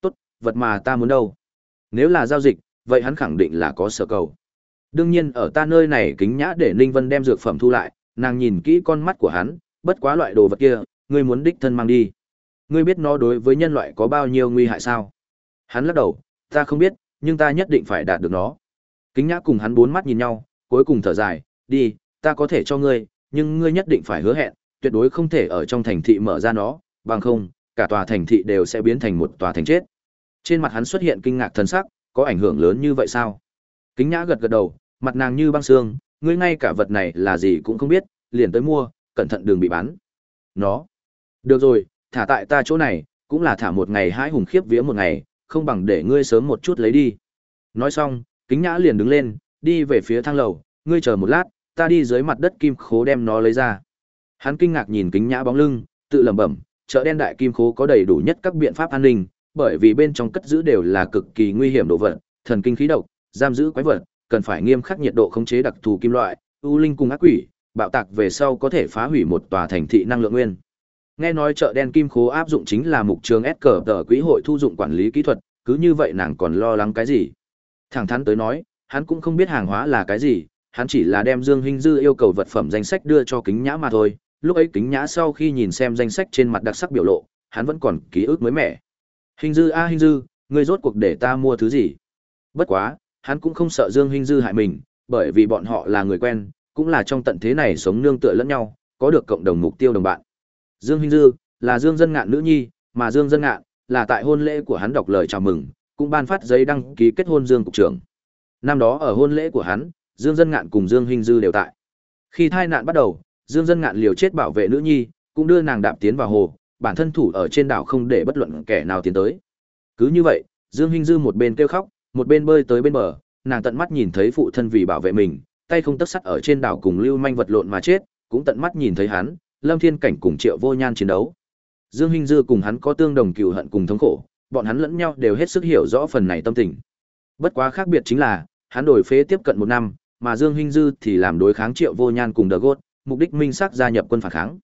Tốt, vật mà ta muốn đâu? Nếu là giao dịch, vậy hắn khẳng định là có sở cầu. Đương nhiên ở ta nơi này kính nhã để Ninh Vân đem dược phẩm thu lại, nàng nhìn kỹ con mắt của hắn, bất quá loại đồ vật kia, ngươi muốn đích thân mang đi. Ngươi biết nó đối với nhân loại có bao nhiêu nguy hại sao? Hắn lắc đầu, ta không biết, nhưng ta nhất định phải đạt được nó. Kính nhã cùng hắn bốn mắt nhìn nhau, cuối cùng thở dài, đi, ta có thể cho ngươi, nhưng ngươi nhất định phải hứa hẹn, tuyệt đối không thể ở trong thành thị mở ra nó, bằng không, cả tòa thành thị đều sẽ biến thành một tòa thành chết. Trên mặt hắn xuất hiện kinh ngạc thần sắc, có ảnh hưởng lớn như vậy sao? Kính Nhã gật gật đầu, mặt nàng như băng xương, ngươi ngay cả vật này là gì cũng không biết, liền tới mua, cẩn thận đường bị bán. Nó. Được rồi, thả tại ta chỗ này, cũng là thả một ngày hãi hùng khiếp vía một ngày, không bằng để ngươi sớm một chút lấy đi. Nói xong, Kính Nhã liền đứng lên, đi về phía thang lầu, ngươi chờ một lát, ta đi dưới mặt đất kim khố đem nó lấy ra. Hắn kinh ngạc nhìn Kính Nhã bóng lưng, tự lẩm bẩm, chợ đen đại kim khố có đầy đủ nhất các biện pháp an ninh, bởi vì bên trong cất giữ đều là cực kỳ nguy hiểm đồ vật, thần kinh khí độc, giam giữ quái vật, cần phải nghiêm khắc nhiệt độ khống chế đặc thù kim loại, u linh cùng ác quỷ, bạo tạc về sau có thể phá hủy một tòa thành thị năng lượng nguyên. Nghe nói chợ đen kim khố áp dụng chính là mục trường S cờ tờ quỹ hội thu dụng quản lý kỹ thuật, cứ như vậy nàng còn lo lắng cái gì? Thẳng thắn tới nói, hắn cũng không biết hàng hóa là cái gì, hắn chỉ là đem Dương Hinh Dư yêu cầu vật phẩm danh sách đưa cho Kính Nhã mà thôi. Lúc ấy Kính Nhã sau khi nhìn xem danh sách trên mặt đặc sắc biểu lộ, hắn vẫn còn ký ức mới mẻ. Hinh Dư a Hinh Dư, ngươi rốt cuộc để ta mua thứ gì? Bất quá, hắn cũng không sợ Dương Hinh Dư hại mình, bởi vì bọn họ là người quen, cũng là trong tận thế này sống nương tựa lẫn nhau, có được cộng đồng mục tiêu đồng bạn. Dương Hinh Dư là Dương Dân Ngạn nữ nhi, mà Dương Dân Ngạn là tại hôn lễ của hắn đọc lời chào mừng, cũng ban phát giấy đăng ký kết hôn Dương cục trưởng. Năm đó ở hôn lễ của hắn, Dương Dân Ngạn cùng Dương Hinh Dư đều tại. Khi tai nạn bắt đầu, Dương Dân Ngạn liều chết bảo vệ nữ nhi, cũng đưa nàng đạp tiến vào hồ, bản thân thủ ở trên đảo không để bất luận kẻ nào tiến tới. Cứ như vậy, Dương Hinh Dư một bên kêu khóc, một bên bơi tới bên bờ, nàng tận mắt nhìn thấy phụ thân vì bảo vệ mình, tay không tấc sắt ở trên đảo cùng Lưu Manh vật lộn mà chết, cũng tận mắt nhìn thấy hắn, Lâm Thiên Cảnh cùng Triệu Vô Nhan chiến đấu. Dương Hinh Dư cùng hắn có tương đồng cừu hận cùng thống khổ, bọn hắn lẫn nhau đều hết sức hiểu rõ phần này tâm tình. Bất quá khác biệt chính là, hắn đổi phế tiếp cận một năm, mà Dương Hinh Dư thì làm đối kháng Triệu Vô Nhan cùng Đờ Gốt, mục đích minh xác gia nhập quân phản kháng.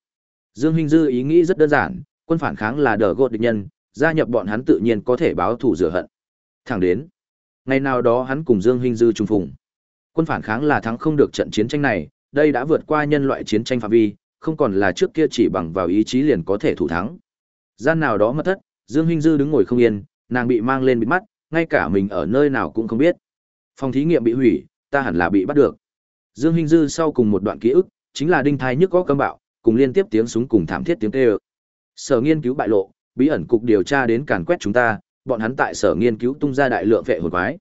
Dương Hinh Dư ý nghĩ rất đơn giản, quân phản kháng là Đờ Gốt địch nhân, gia nhập bọn hắn tự nhiên có thể báo thù rửa hận. Thẳng đến, ngày nào đó hắn cùng Dương Hinh Dư trùng phùng. Quân phản kháng là thắng không được trận chiến tranh này, đây đã vượt qua nhân loại chiến tranh phạm vi, không còn là trước kia chỉ bằng vào ý chí liền có thể thủ thắng. Gian nào đó mất thất, Dương Hinh Dư đứng ngồi không yên, nàng bị mang lên bịt mắt, ngay cả mình ở nơi nào cũng không biết. Phòng thí nghiệm bị hủy, ta hẳn là bị bắt được. Dương Hinh Dư sau cùng một đoạn ký ức, chính là đinh thai nhức có cấm bạo, cùng liên tiếp tiếng súng cùng thảm thiết tiếng kêu. Sở nghiên cứu bại lộ, bí ẩn cục điều tra đến càn quét chúng ta, bọn hắn tại sở nghiên cứu tung ra đại lượng vệ hồn quái.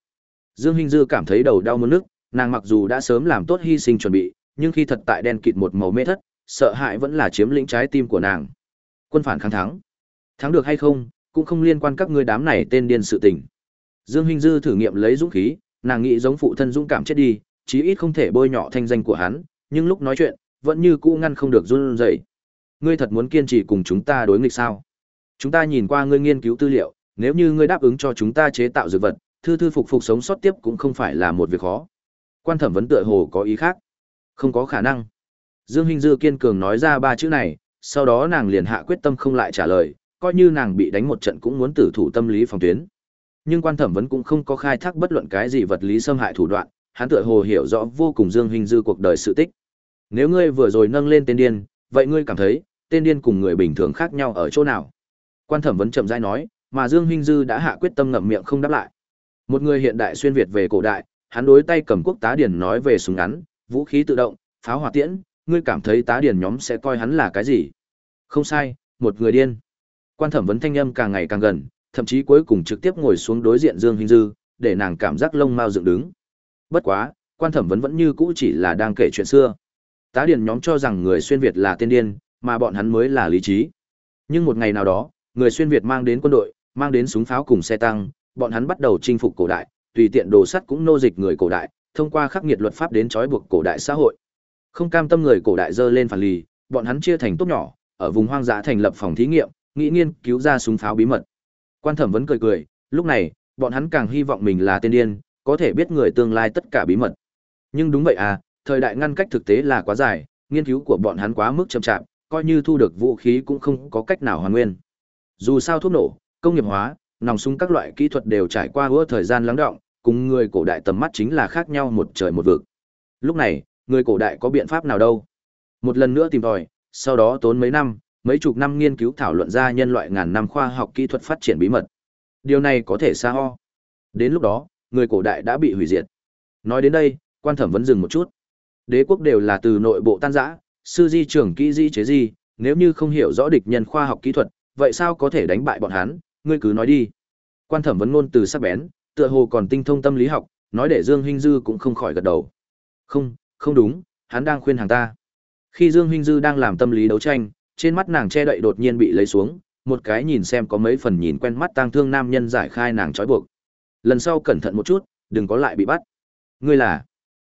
Dương Hinh Dư cảm thấy đầu đau muốn nức, nàng mặc dù đã sớm làm tốt hy sinh chuẩn bị, nhưng khi thật tại đen kịt một màu mê thất, sợ hãi vẫn là chiếm lĩnh trái tim của nàng. Quân phản kháng thắng. Thắng được hay không, cũng không liên quan các ngươi đám này tên điên sự tình. Dương Hinh Dư thử nghiệm lấy dũng khí, nàng nghĩ giống phụ thân dũng cảm chết đi, chí ít không thể bôi nhọ thanh danh của hắn, nhưng lúc nói chuyện, vẫn như cũ ngăn không được run rẩy. Ngươi thật muốn kiên trì cùng chúng ta đối nghịch sao? Chúng ta nhìn qua ngươi nghiên cứu tư liệu, nếu như ngươi đáp ứng cho chúng ta chế tạo dược vật, thư thư phục phục sống sót tiếp cũng không phải là một việc khó. Quan thẩm vấn tựa hồ có ý khác. Không có khả năng. Dương Hinh Dư kiên cường nói ra ba chữ này, sau đó nàng liền hạ quyết tâm không lại trả lời, coi như nàng bị đánh một trận cũng muốn tử thủ tâm lý phòng tuyến. Nhưng quan thẩm vấn cũng không có khai thác bất luận cái gì vật lý xâm hại thủ đoạn, hắn tựa hồ hiểu rõ vô cùng Dương Hình Dư cuộc đời sự tích. Nếu ngươi vừa rồi nâng lên tên điên, vậy ngươi cảm thấy, tên điên cùng người bình thường khác nhau ở chỗ nào? Quan thẩm vấn chậm rãi nói, mà Dương Hình Dư đã hạ quyết tâm ngậm miệng không đáp lại. Một người hiện đại xuyên việt về cổ đại, hắn đối tay cầm quốc tá điển nói về súng ngắn, vũ khí tự động, pháo hỏa tiễn, ngươi cảm thấy tá điển nhóm sẽ coi hắn là cái gì? Không sai, một người điên. Quan thẩm vấn thanh âm càng ngày càng gần, thậm chí cuối cùng trực tiếp ngồi xuống đối diện Dương Hinh Dư, để nàng cảm giác lông mao dựng đứng. Bất quá, quan thẩm vấn vẫn như cũ chỉ là đang kể chuyện xưa. Tá Điền nhóm cho rằng người xuyên Việt là tiên điên, mà bọn hắn mới là lý trí. Nhưng một ngày nào đó, người xuyên Việt mang đến quân đội, mang đến súng pháo cùng xe tăng, bọn hắn bắt đầu chinh phục cổ đại, tùy tiện đồ sắt cũng nô dịch người cổ đại, thông qua khắc nghiệt luật pháp đến trói buộc cổ đại xã hội. Không cam tâm người cổ đại dơ lên phản lì, bọn hắn chia thành tốt nhỏ, ở vùng hoang dã thành lập phòng thí nghiệm, nghĩ nghiên cứu ra súng pháo bí mật. Quan Thẩm vẫn cười cười, lúc này, bọn hắn càng hy vọng mình là tên điên, có thể biết người tương lai tất cả bí mật. Nhưng đúng vậy à, thời đại ngăn cách thực tế là quá dài, nghiên cứu của bọn hắn quá mức chậm chạp, coi như thu được vũ khí cũng không có cách nào hoàn nguyên. Dù sao thuốc nổ, công nghiệp hóa, nòng súng các loại kỹ thuật đều trải qua hứa thời gian lắng động, cùng người cổ đại tầm mắt chính là khác nhau một trời một vực. Lúc này, người cổ đại có biện pháp nào đâu? Một lần nữa tìm tòi, sau đó tốn mấy năm, mấy chục năm nghiên cứu thảo luận ra nhân loại ngàn năm khoa học kỹ thuật phát triển bí mật. Điều này có thể xa ho. Đến lúc đó, người cổ đại đã bị hủy diệt. Nói đến đây, quan thẩm vẫn dừng một chút. Đế quốc đều là từ nội bộ tan rã, sư di trưởng kỹ di chế di, nếu như không hiểu rõ địch nhân khoa học kỹ thuật, vậy sao có thể đánh bại bọn hắn, ngươi cứ nói đi. Quan thẩm vấn ngôn từ sắc bén, tựa hồ còn tinh thông tâm lý học, nói để Dương Hinh Dư cũng không khỏi gật đầu. Không, không đúng, hắn đang khuyên hàng ta. Khi Dương Hinh Dư đang làm tâm lý đấu tranh, trên mắt nàng che đậy đột nhiên bị lấy xuống, một cái nhìn xem có mấy phần nhìn quen mắt tang thương nam nhân giải khai nàng trói buộc. Lần sau cẩn thận một chút, đừng có lại bị bắt. Ngươi là?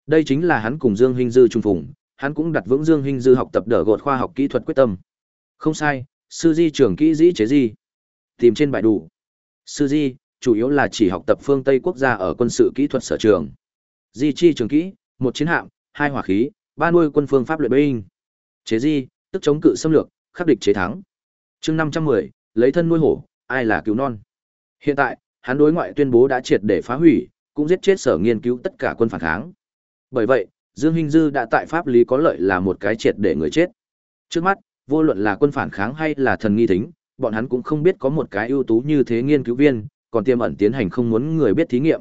Đây chính là hắn cùng Dương Hinh Dư trung phùng, hắn cũng đặt vững Dương Hinh Dư học tập đỡ gột khoa học kỹ thuật quyết tâm. Không sai, sư di trưởng kỹ dĩ chế di. Tìm trên bài đủ. Sư di, chủ yếu là chỉ học tập phương Tây quốc gia ở quân sự kỹ thuật sở trường. Di chi trường kỹ, một chiến hạm, hai hỏa khí, ba nuôi quân phương pháp luyện binh. Chế di, tức chống cự xâm lược, khắc địch chế thắng. Chương năm trăm mười lấy thân nuôi hổ, ai là cứu non. Hiện tại, hắn đối ngoại tuyên bố đã triệt để phá hủy, cũng giết chết sở nghiên cứu tất cả quân phản kháng. Bởi vậy, Dương Hinh Dư đã tại pháp lý có lợi là một cái triệt để người chết. Trước mắt, vô luận là quân phản kháng hay là thần nghi thính, bọn hắn cũng không biết có một cái ưu tú như thế nghiên cứu viên, còn tiềm ẩn tiến hành không muốn người biết thí nghiệm.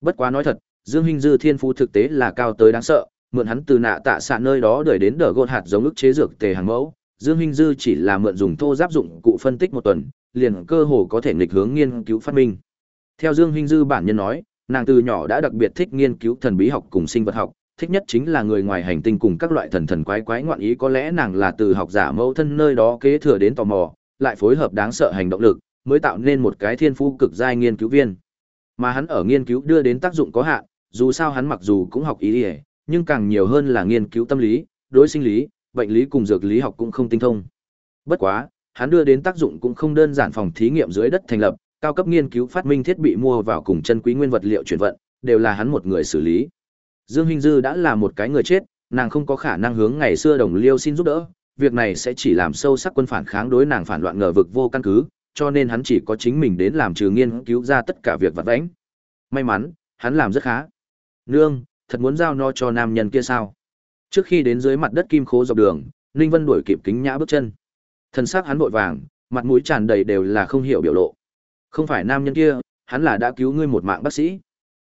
Bất quá nói thật, Dương Hinh Dư thiên phú thực tế là cao tới đáng sợ, mượn hắn từ nạ tạ xạ nơi đó đuổi đến đỡ gột hạt giống ức chế dược tề hàng mẫu. Dương Hinh Dư chỉ là mượn dùng thô giáp dụng cụ phân tích một tuần, liền cơ hồ có thể nghịch hướng nghiên cứu phát minh. Theo Dương Hinh Dư bản nhân nói, nàng từ nhỏ đã đặc biệt thích nghiên cứu thần bí học cùng sinh vật học, thích nhất chính là người ngoài hành tinh cùng các loại thần thần quái quái ngoạn ý có lẽ nàng là từ học giả mẫu thân nơi đó kế thừa đến tò mò, lại phối hợp đáng sợ hành động lực, mới tạo nên một cái thiên phú cực giai nghiên cứu viên. Mà hắn ở nghiên cứu đưa đến tác dụng có hạn, dù sao hắn mặc dù cũng học ý ỉa nhưng càng nhiều hơn là nghiên cứu tâm lý, đối sinh lý, bệnh lý cùng dược lý học cũng không tinh thông. Bất quá, hắn đưa đến tác dụng cũng không đơn giản phòng thí nghiệm dưới đất thành lập, cao cấp nghiên cứu phát minh thiết bị mua vào cùng chân quý nguyên vật liệu chuyển vận, đều là hắn một người xử lý. Dương Hinh Dư đã là một cái người chết, nàng không có khả năng hướng ngày xưa đồng liêu xin giúp đỡ, việc này sẽ chỉ làm sâu sắc quân phản kháng đối nàng phản loạn ngờ vực vô căn cứ, cho nên hắn chỉ có chính mình đến làm trừ nghiên cứu ra tất cả việc vặt vãnh. May mắn, hắn làm rất khá. Nương, thật muốn giao nó cho nam nhân kia sao? Trước khi đến dưới mặt đất kim khố dọc đường, Ninh Vân đuổi kịp kính nhã bước chân. Thân xác hắn vội vàng, mặt mũi tràn đầy đều là không hiểu biểu lộ. Không phải nam nhân kia, hắn là đã cứu ngươi một mạng bác sĩ.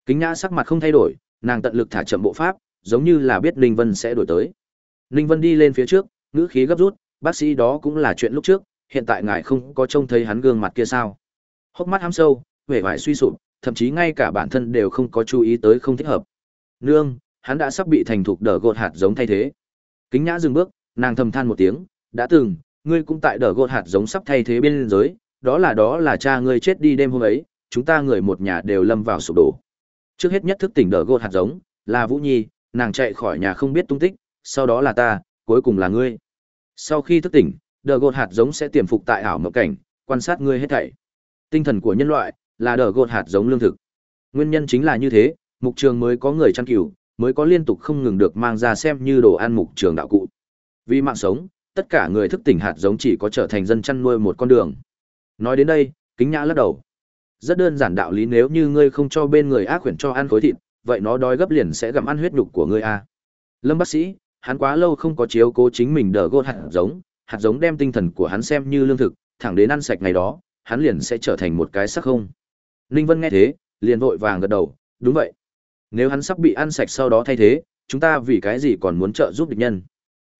Kính nhã sắc mặt không thay đổi, nàng tận lực thả chậm bộ pháp, giống như là biết Ninh Vân sẽ đổi tới. Ninh Vân đi lên phía trước, ngữ khí gấp rút, bác sĩ đó cũng là chuyện lúc trước, hiện tại ngài không có trông thấy hắn gương mặt kia sao? Hốc mắt ham sâu, vẻ vải suy sụp, thậm chí ngay cả bản thân đều không có chú ý tới không thích hợp. Nương, hắn đã sắp bị thành thục đỡ gột hạt giống thay thế. Kính Nhã dừng bước, nàng thầm than một tiếng, đã từng, ngươi cũng tại đỡ gột hạt giống sắp thay thế bên giới, đó là đó là cha ngươi chết đi đêm hôm ấy, chúng ta người một nhà đều lâm vào sụp đổ. Trước hết nhất thức tỉnh đỡ gột hạt giống, là Vũ Nhi, nàng chạy khỏi nhà không biết tung tích, sau đó là ta, cuối cùng là ngươi. Sau khi thức tỉnh, đờ gột hạt giống sẽ tiềm phục tại ảo mộng cảnh quan sát ngươi hết thảy tinh thần của nhân loại là đờ gột hạt giống lương thực nguyên nhân chính là như thế mục trường mới có người chăn cừu mới có liên tục không ngừng được mang ra xem như đồ ăn mục trường đạo cụ vì mạng sống tất cả người thức tỉnh hạt giống chỉ có trở thành dân chăn nuôi một con đường nói đến đây kính nhã lắc đầu Rất đơn giản đạo lý nếu như ngươi không cho bên người ác quyển cho ăn khối thịt, vậy nó đói gấp liền sẽ gặm ăn huyết nhục của ngươi a. À. Lâm bác sĩ, hắn quá lâu không có chiếu cố chính mình đỡ gột hạt giống, hạt giống đem tinh thần của hắn xem như lương thực, thẳng đến ăn sạch ngày đó, hắn liền sẽ trở thành một cái sắc không. Ninh Vân nghe thế, liền vội vàng gật đầu, đúng vậy. Nếu hắn sắp bị ăn sạch sau đó thay thế, chúng ta vì cái gì còn muốn trợ giúp địch nhân?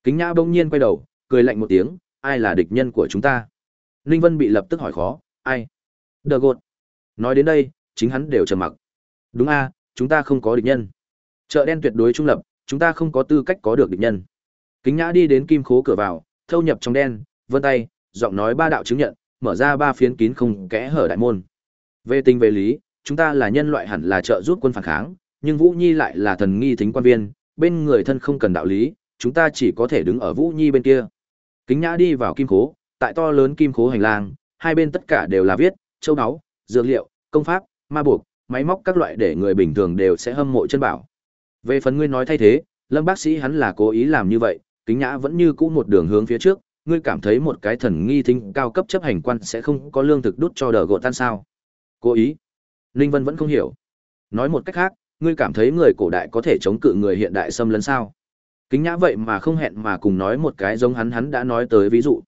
Kính Nhã bỗng nhiên quay đầu, cười lạnh một tiếng, ai là địch nhân của chúng ta? Ninh Vân bị lập tức hỏi khó, ai? Đờ gột. Nói đến đây, chính hắn đều trầm mặc. Đúng a, chúng ta không có địch nhân. Chợ đen tuyệt đối trung lập, chúng ta không có tư cách có được địch nhân. Kính Nhã đi đến kim khố cửa vào, thâu nhập trong đen, vân tay, giọng nói ba đạo chứng nhận, mở ra ba phiến kín không kẽ hở đại môn. Về tình về lý, chúng ta là nhân loại hẳn là trợ giúp quân phản kháng, nhưng Vũ Nhi lại là thần nghi thính quan viên, bên người thân không cần đạo lý, chúng ta chỉ có thể đứng ở Vũ Nhi bên kia. Kính Nhã đi vào kim khố, tại to lớn kim khố hành lang, hai bên tất cả đều là viết, châu báu, dược liệu, công pháp, ma buộc, máy móc các loại để người bình thường đều sẽ hâm mộ chân bảo. Về phần ngươi nói thay thế, Lâm bác sĩ hắn là cố ý làm như vậy, Kính Nhã vẫn như cũ một đường hướng phía trước, ngươi cảm thấy một cái thần nghi thính cao cấp chấp hành quan sẽ không có lương thực đút cho đờ gột tan sao? Cố ý. Ninh Vân vẫn không hiểu. Nói một cách khác, ngươi cảm thấy người cổ đại có thể chống cự người hiện đại xâm lấn sao? Kính Nhã vậy mà không hẹn mà cùng nói một cái giống hắn hắn đã nói tới ví dụ.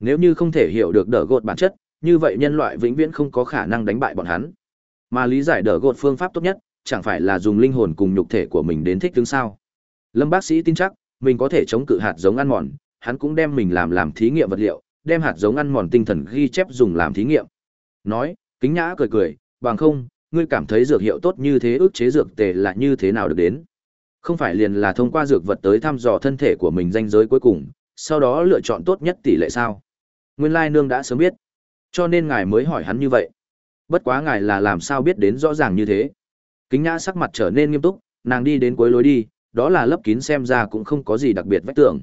Nếu như không thể hiểu được đỡ gột bản chất, như vậy nhân loại vĩnh viễn không có khả năng đánh bại bọn hắn. Mà lý giải đỡ gột phương pháp tốt nhất, chẳng phải là dùng linh hồn cùng nhục thể của mình đến thích ứng sao? Lâm bác sĩ tin chắc, mình có thể chống cự hạt giống ăn mòn, hắn cũng đem mình làm làm thí nghiệm vật liệu, đem hạt giống ăn mòn tinh thần ghi chép dùng làm thí nghiệm. Nói, kính nhã cười cười, bằng không, ngươi cảm thấy dược hiệu tốt như thế ức chế dược tề là như thế nào được đến. Không phải liền là thông qua dược vật tới thăm dò thân thể của mình danh giới cuối cùng, sau đó lựa chọn tốt nhất tỷ lệ sao. Nguyên lai nương đã sớm biết, cho nên ngài mới hỏi hắn như vậy. Bất quá ngài là làm sao biết đến rõ ràng như thế. Kính nhã sắc mặt trở nên nghiêm túc, nàng đi đến cuối lối đi, đó là lấp kín xem ra cũng không có gì đặc biệt vách tường.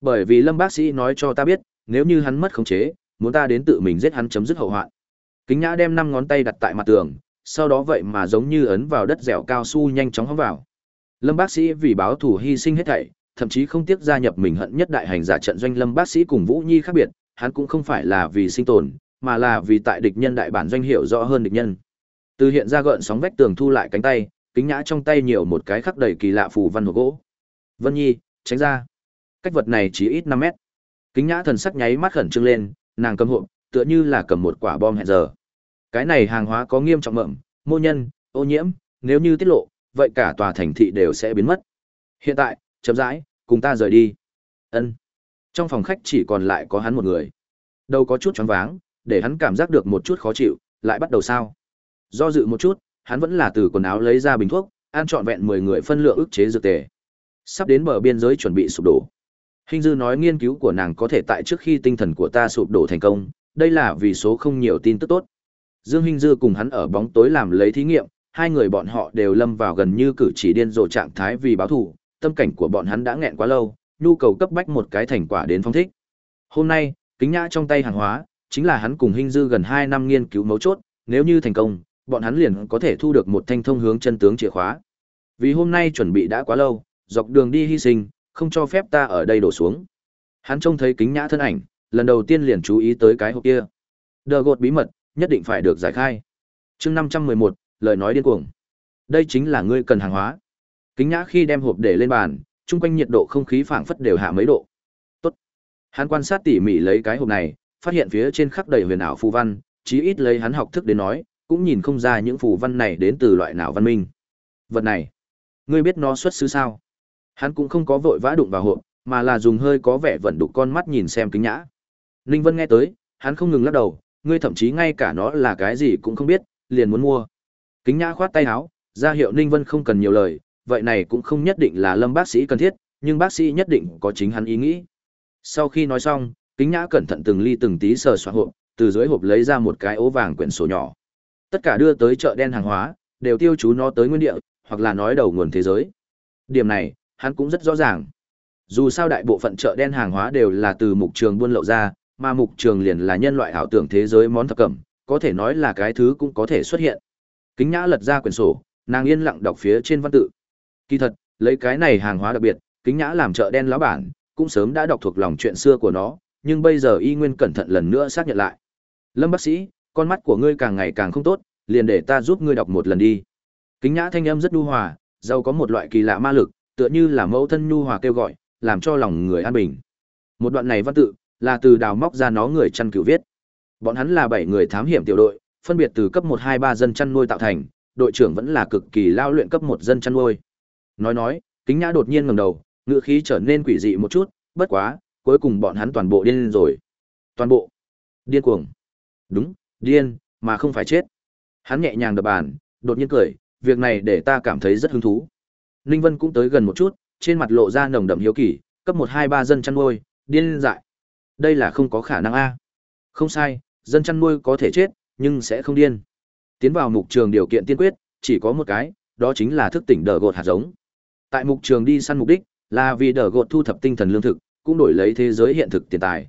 Bởi vì Lâm bác sĩ nói cho ta biết, nếu như hắn mất khống chế, muốn ta đến tự mình giết hắn chấm dứt hậu hoạn. Kính Nhã đem năm ngón tay đặt tại mặt tường, sau đó vậy mà giống như ấn vào đất dẻo cao su nhanh chóng hóng vào. Lâm bác sĩ vì báo thù hy sinh hết thảy, thậm chí không tiếc gia nhập mình hận nhất đại hành giả trận doanh Lâm bác sĩ cùng Vũ Nhi khác biệt, hắn cũng không phải là vì sinh tồn, mà là vì tại địch nhân đại bản doanh hiểu rõ hơn địch nhân. Từ hiện ra gợn sóng vách tường thu lại cánh tay, kính nhã trong tay nhiều một cái khắc đầy kỳ lạ phù văn gỗ. Vân Nhi, tránh ra. Cách vật này chỉ ít năm mét. Kính nhã thần sắc nháy mắt khẩn trương lên, nàng cầm hộp, tựa như là cầm một quả bom hẹn giờ. Cái này hàng hóa có nghiêm trọng mậm, mô nhân, ô nhiễm, nếu như tiết lộ, vậy cả tòa thành thị đều sẽ biến mất. Hiện tại, chậm rãi, cùng ta rời đi. Ân. Trong phòng khách chỉ còn lại có hắn một người. đâu có chút choáng váng, để hắn cảm giác được một chút khó chịu, lại bắt đầu sao? Do dự một chút, hắn vẫn là từ quần áo lấy ra bình thuốc, ăn trọn vẹn 10 người phân lượng ức chế dược tề. Sắp đến bờ biên giới chuẩn bị sụp đổ. Hình dư nói nghiên cứu của nàng có thể tại trước khi tinh thần của ta sụp đổ thành công, đây là vì số không nhiều tin tức tốt. Dương Hinh Dư cùng hắn ở bóng tối làm lấy thí nghiệm, hai người bọn họ đều lâm vào gần như cử chỉ điên rồ trạng thái vì báo thù, tâm cảnh của bọn hắn đã nghẹn quá lâu, nhu cầu cấp bách một cái thành quả đến phong thích. Hôm nay, kính nhã trong tay hàng hóa, chính là hắn cùng Hinh Dư gần 2 năm nghiên cứu mấu chốt, nếu như thành công, bọn hắn liền có thể thu được một thanh thông hướng chân tướng chìa khóa. Vì hôm nay chuẩn bị đã quá lâu, dọc đường đi hy sinh, không cho phép ta ở đây đổ xuống. Hắn trông thấy kính nhã thân ảnh, lần đầu tiên liền chú ý tới cái hộp kia. Đờ gột bí mật, nhất định phải được giải khai. chương 511, lời nói điên cuồng. Đây chính là ngươi cần hàng hóa. Kính nhã khi đem hộp để lên bàn, chung quanh nhiệt độ không khí phảng phất đều hạ mấy độ. Tốt. Hắn quan sát tỉ mỉ lấy cái hộp này, phát hiện phía trên khắc đầy huyền ảo phù văn, chí ít lấy hắn học thức đến nói, cũng nhìn không ra những phù văn này đến từ loại nào văn minh. Vật này, ngươi biết nó xuất xứ sao? Hắn cũng không có vội vã đụng vào hộp, mà là dùng hơi có vẻ vẫn đục con mắt nhìn xem kính nhã. Ninh Vân nghe tới, hắn không ngừng lắc đầu, ngươi thậm chí ngay cả nó là cái gì cũng không biết, liền muốn mua. Kính nhã khoát tay áo, ra hiệu Ninh Vân không cần nhiều lời, vậy này cũng không nhất định là lâm bác sĩ cần thiết, nhưng bác sĩ nhất định có chính hắn ý nghĩ. Sau khi nói xong, kính nhã cẩn thận từng ly từng tí sờ soạn hộp, từ dưới hộp lấy ra một cái ố vàng quyển sổ nhỏ. Tất cả đưa tới chợ đen hàng hóa, đều tiêu chú nó tới nguyên địa, hoặc là nói đầu nguồn thế giới. Điểm này, hắn cũng rất rõ ràng. Dù sao đại bộ phận chợ đen hàng hóa đều là từ mục trường buôn lậu ra, mà mục trường liền là nhân loại ảo tưởng thế giới món thập cẩm, có thể nói là cái thứ cũng có thể xuất hiện. Kính Nhã lật ra quyển sổ, nàng yên lặng đọc phía trên văn tự. Kỳ thật, lấy cái này hàng hóa đặc biệt, Kính Nhã làm chợ đen lão bản, cũng sớm đã đọc thuộc lòng chuyện xưa của nó, nhưng bây giờ y nguyên cẩn thận lần nữa xác nhận lại. Lâm bác sĩ, con mắt của ngươi càng ngày càng không tốt, liền để ta giúp ngươi đọc một lần đi. Kính nhã thanh âm rất nhu hòa, giàu có một loại kỳ lạ ma lực, tựa như là mẫu thân nhu hòa kêu gọi, làm cho lòng người an bình. Một đoạn này văn tự là từ đào móc ra nó người chăn cửu viết. Bọn hắn là bảy người thám hiểm tiểu đội, phân biệt từ cấp một hai ba dân chăn nuôi tạo thành, đội trưởng vẫn là cực kỳ lao luyện cấp một dân chăn nuôi. Nói nói, Kính Nhã đột nhiên ngẩng đầu, ngữ khí trở nên quỷ dị một chút, bất quá, cuối cùng bọn hắn toàn bộ điên lên rồi. Toàn bộ. Điên cuồng. Đúng, điên, mà không phải chết. Hắn nhẹ nhàng đập bàn, đột nhiên cười, việc này để ta cảm thấy rất hứng thú. Ninh Vân cũng tới gần một chút, trên mặt lộ ra nồng đậm hiếu kỳ, cấp một hai ba dân chăn nuôi, điên dại. Đây là không có khả năng a. Không sai, dân chăn nuôi có thể chết, nhưng sẽ không điên. Tiến vào mục trường điều kiện tiên quyết, chỉ có một cái, đó chính là thức tỉnh đờ gột hạt giống. Tại mục trường đi săn mục đích, là vì đờ gột thu thập tinh thần lương thực, cũng đổi lấy thế giới hiện thực tiền tài.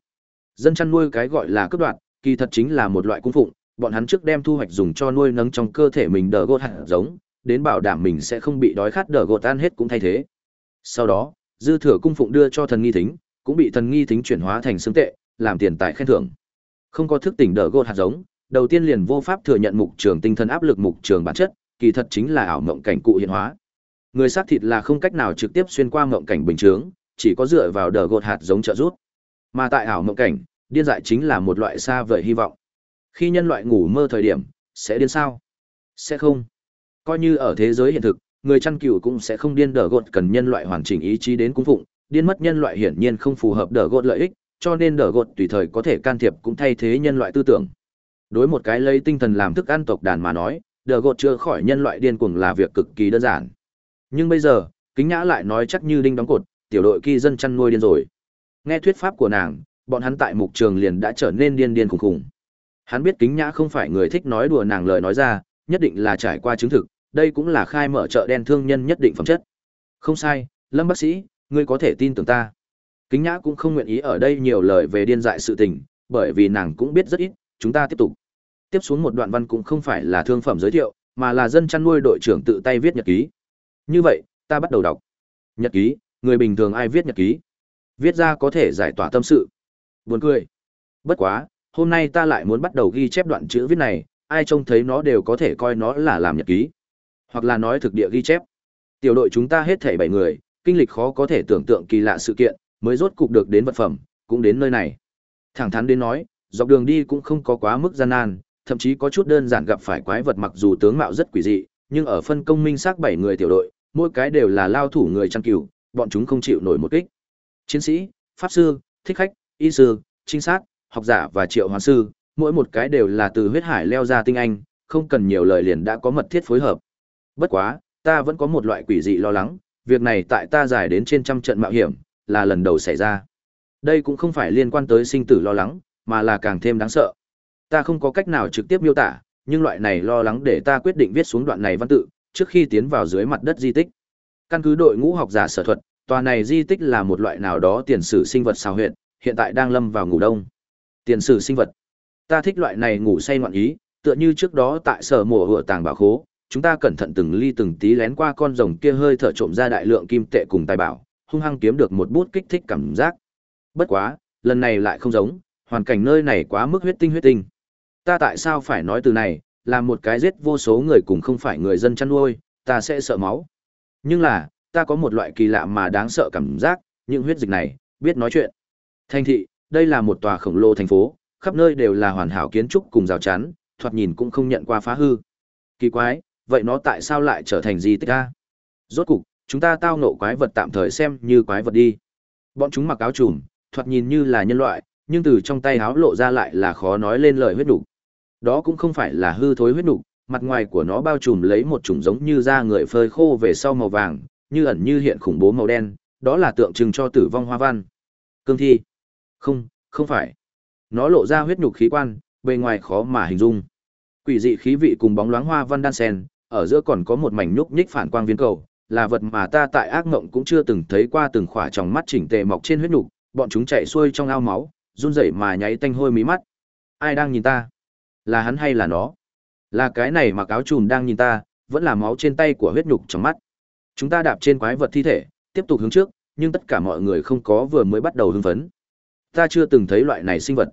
Dân chăn nuôi cái gọi là cướp đoạt, kỳ thật chính là một loại cung phụng, bọn hắn trước đem thu hoạch dùng cho nuôi nấng trong cơ thể mình đờ gột hạt giống, đến bảo đảm mình sẽ không bị đói khát đờ gột ăn hết cũng thay thế. Sau đó, dư thừa cung phụng đưa cho thần nghi thính, cũng bị thần nghi thính chuyển hóa thành xương tệ, làm tiền tài khen thưởng. Không có thức tỉnh đỡ gột hạt giống, đầu tiên liền vô pháp thừa nhận mục trường tinh thần áp lực mục trường bản chất, kỳ thật chính là ảo mộng cảnh cụ hiện hóa. Người xác thịt là không cách nào trực tiếp xuyên qua mộng cảnh bình thường, chỉ có dựa vào đỡ gột hạt giống trợ giúp. Mà tại ảo mộng cảnh, điên dại chính là một loại xa vời hy vọng. Khi nhân loại ngủ mơ thời điểm, sẽ điên sao? Sẽ không. Coi như ở thế giới hiện thực, người chăn cừu cũng sẽ không điên đỡ gột cần nhân loại hoàn chỉnh ý chí đến cung phụng, điên mất nhân loại hiển nhiên không phù hợp đờ gột lợi ích, cho nên đờ gột tùy thời có thể can thiệp cũng thay thế nhân loại tư tưởng. Đối một cái lấy tinh thần làm thức ăn tộc đàn mà nói, đờ gột chưa khỏi nhân loại điên cuồng là việc cực kỳ đơn giản. Nhưng bây giờ, kính nhã lại nói chắc như đinh đóng cột, tiểu đội kỳ dân chăn nuôi điên rồi. Nghe thuyết pháp của nàng, bọn hắn tại mục trường liền đã trở nên điên điên khủng khủng. Hắn biết kính nhã không phải người thích nói đùa nàng lời nói ra, nhất định là trải qua chứng thực, đây cũng là khai mở chợ đen thương nhân nhất định phẩm chất. Không sai, Lâm bác sĩ, ngươi có thể tin tưởng ta. Kính nhã cũng không nguyện ý ở đây nhiều lời về điên dại sự tình, bởi vì nàng cũng biết rất ít, chúng ta tiếp tục. Tiếp xuống một đoạn văn cũng không phải là thương phẩm giới thiệu, mà là dân chăn nuôi đội trưởng tự tay viết nhật ký. Như vậy, ta bắt đầu đọc. Nhật ký, người bình thường ai viết nhật ký? Viết ra có thể giải tỏa tâm sự. Buồn cười. Bất quá, hôm nay ta lại muốn bắt đầu ghi chép đoạn chữ viết này, ai trông thấy nó đều có thể coi nó là làm nhật ký. Hoặc là nói thực địa ghi chép. Tiểu đội chúng ta hết thảy bảy người, kinh lịch khó có thể tưởng tượng kỳ lạ sự kiện, mới rốt cục được đến vật phẩm, cũng đến nơi này. Thẳng thắn đến nói, dọc đường đi cũng không có quá mức gian nan, thậm chí có chút đơn giản gặp phải quái vật mặc dù tướng mạo rất quỷ dị, nhưng ở phân công minh xác bảy người tiểu đội, mỗi cái đều là lao thủ người chăn cừu, bọn chúng không chịu nổi một kích. Chiến sĩ, pháp sư, thích khách, y sư, trinh sát, học giả và triệu hoán sư, mỗi một cái đều là từ huyết hải leo ra tinh anh, không cần nhiều lời liền đã có mật thiết phối hợp. Bất quá, ta vẫn có một loại quỷ dị lo lắng, việc này tại ta giải đến trên trăm trận mạo hiểm, là lần đầu xảy ra. Đây cũng không phải liên quan tới sinh tử lo lắng, mà là càng thêm đáng sợ. Ta không có cách nào trực tiếp miêu tả, nhưng loại này lo lắng để ta quyết định viết xuống đoạn này văn tự, trước khi tiến vào dưới mặt đất di tích. Căn cứ đội ngũ học giả sở thuật, tòa này di tích là một loại nào đó tiền sử sinh vật xào huyện, hiện tại đang lâm vào ngủ đông. Tiền sử sinh vật. Ta thích loại này ngủ say ngoạn ý, tựa như trước đó tại sở mùa hựa tàng bảo khố, chúng ta cẩn thận từng ly từng tí lén qua con rồng kia hơi thở trộm ra đại lượng kim tệ cùng tài bảo, hung hăng kiếm được một bút kích thích cảm giác. Bất quá, lần này lại không giống, hoàn cảnh nơi này quá mức huyết tinh huyết tinh. Ta tại sao phải nói từ này, là một cái giết vô số người cùng không phải người dân chăn nuôi, ta sẽ sợ máu. Nhưng là, ta có một loại kỳ lạ mà đáng sợ cảm giác, những huyết dịch này, biết nói chuyện. Thành thị, đây là một tòa khổng lồ thành phố, khắp nơi đều là hoàn hảo kiến trúc cùng rào chắn, thoạt nhìn cũng không nhận qua phá hư. Kỳ quái, vậy nó tại sao lại trở thành di tích a? Rốt cục, chúng ta tao nộ quái vật tạm thời xem như quái vật đi. Bọn chúng mặc áo trùm, thoạt nhìn như là nhân loại, nhưng từ trong tay áo lộ ra lại là khó nói lên lời huyết đủ. Đó cũng không phải là hư thối huyết đủ, mặt ngoài của nó bao trùm lấy một chủng giống như da người phơi khô về sau màu vàng, như ẩn như hiện khủng bố màu đen, đó là tượng trưng cho tử vong hoa văn. Cương thi. Không, không phải. Nó lộ ra huyết nhục khí quan, bề ngoài khó mà hình dung. Quỷ dị khí vị cùng bóng loáng hoa văn đan sen, ở giữa còn có một mảnh nhúc nhích phản quang viên cầu, là vật mà ta tại ác ngộng cũng chưa từng thấy qua từng khỏa trong mắt chỉnh tề mọc trên huyết nhục, bọn chúng chạy xuôi trong ao máu, run rẩy mà nháy tanh hôi mí mắt. Ai đang nhìn ta? Là hắn hay là nó? Là cái này mà cáo trùm đang nhìn ta, vẫn là máu trên tay của huyết nhục trong mắt. Chúng ta đạp trên quái vật thi thể, tiếp tục hướng trước, nhưng tất cả mọi người không có vừa mới bắt đầu hưng phấn. Ta chưa từng thấy loại này sinh vật.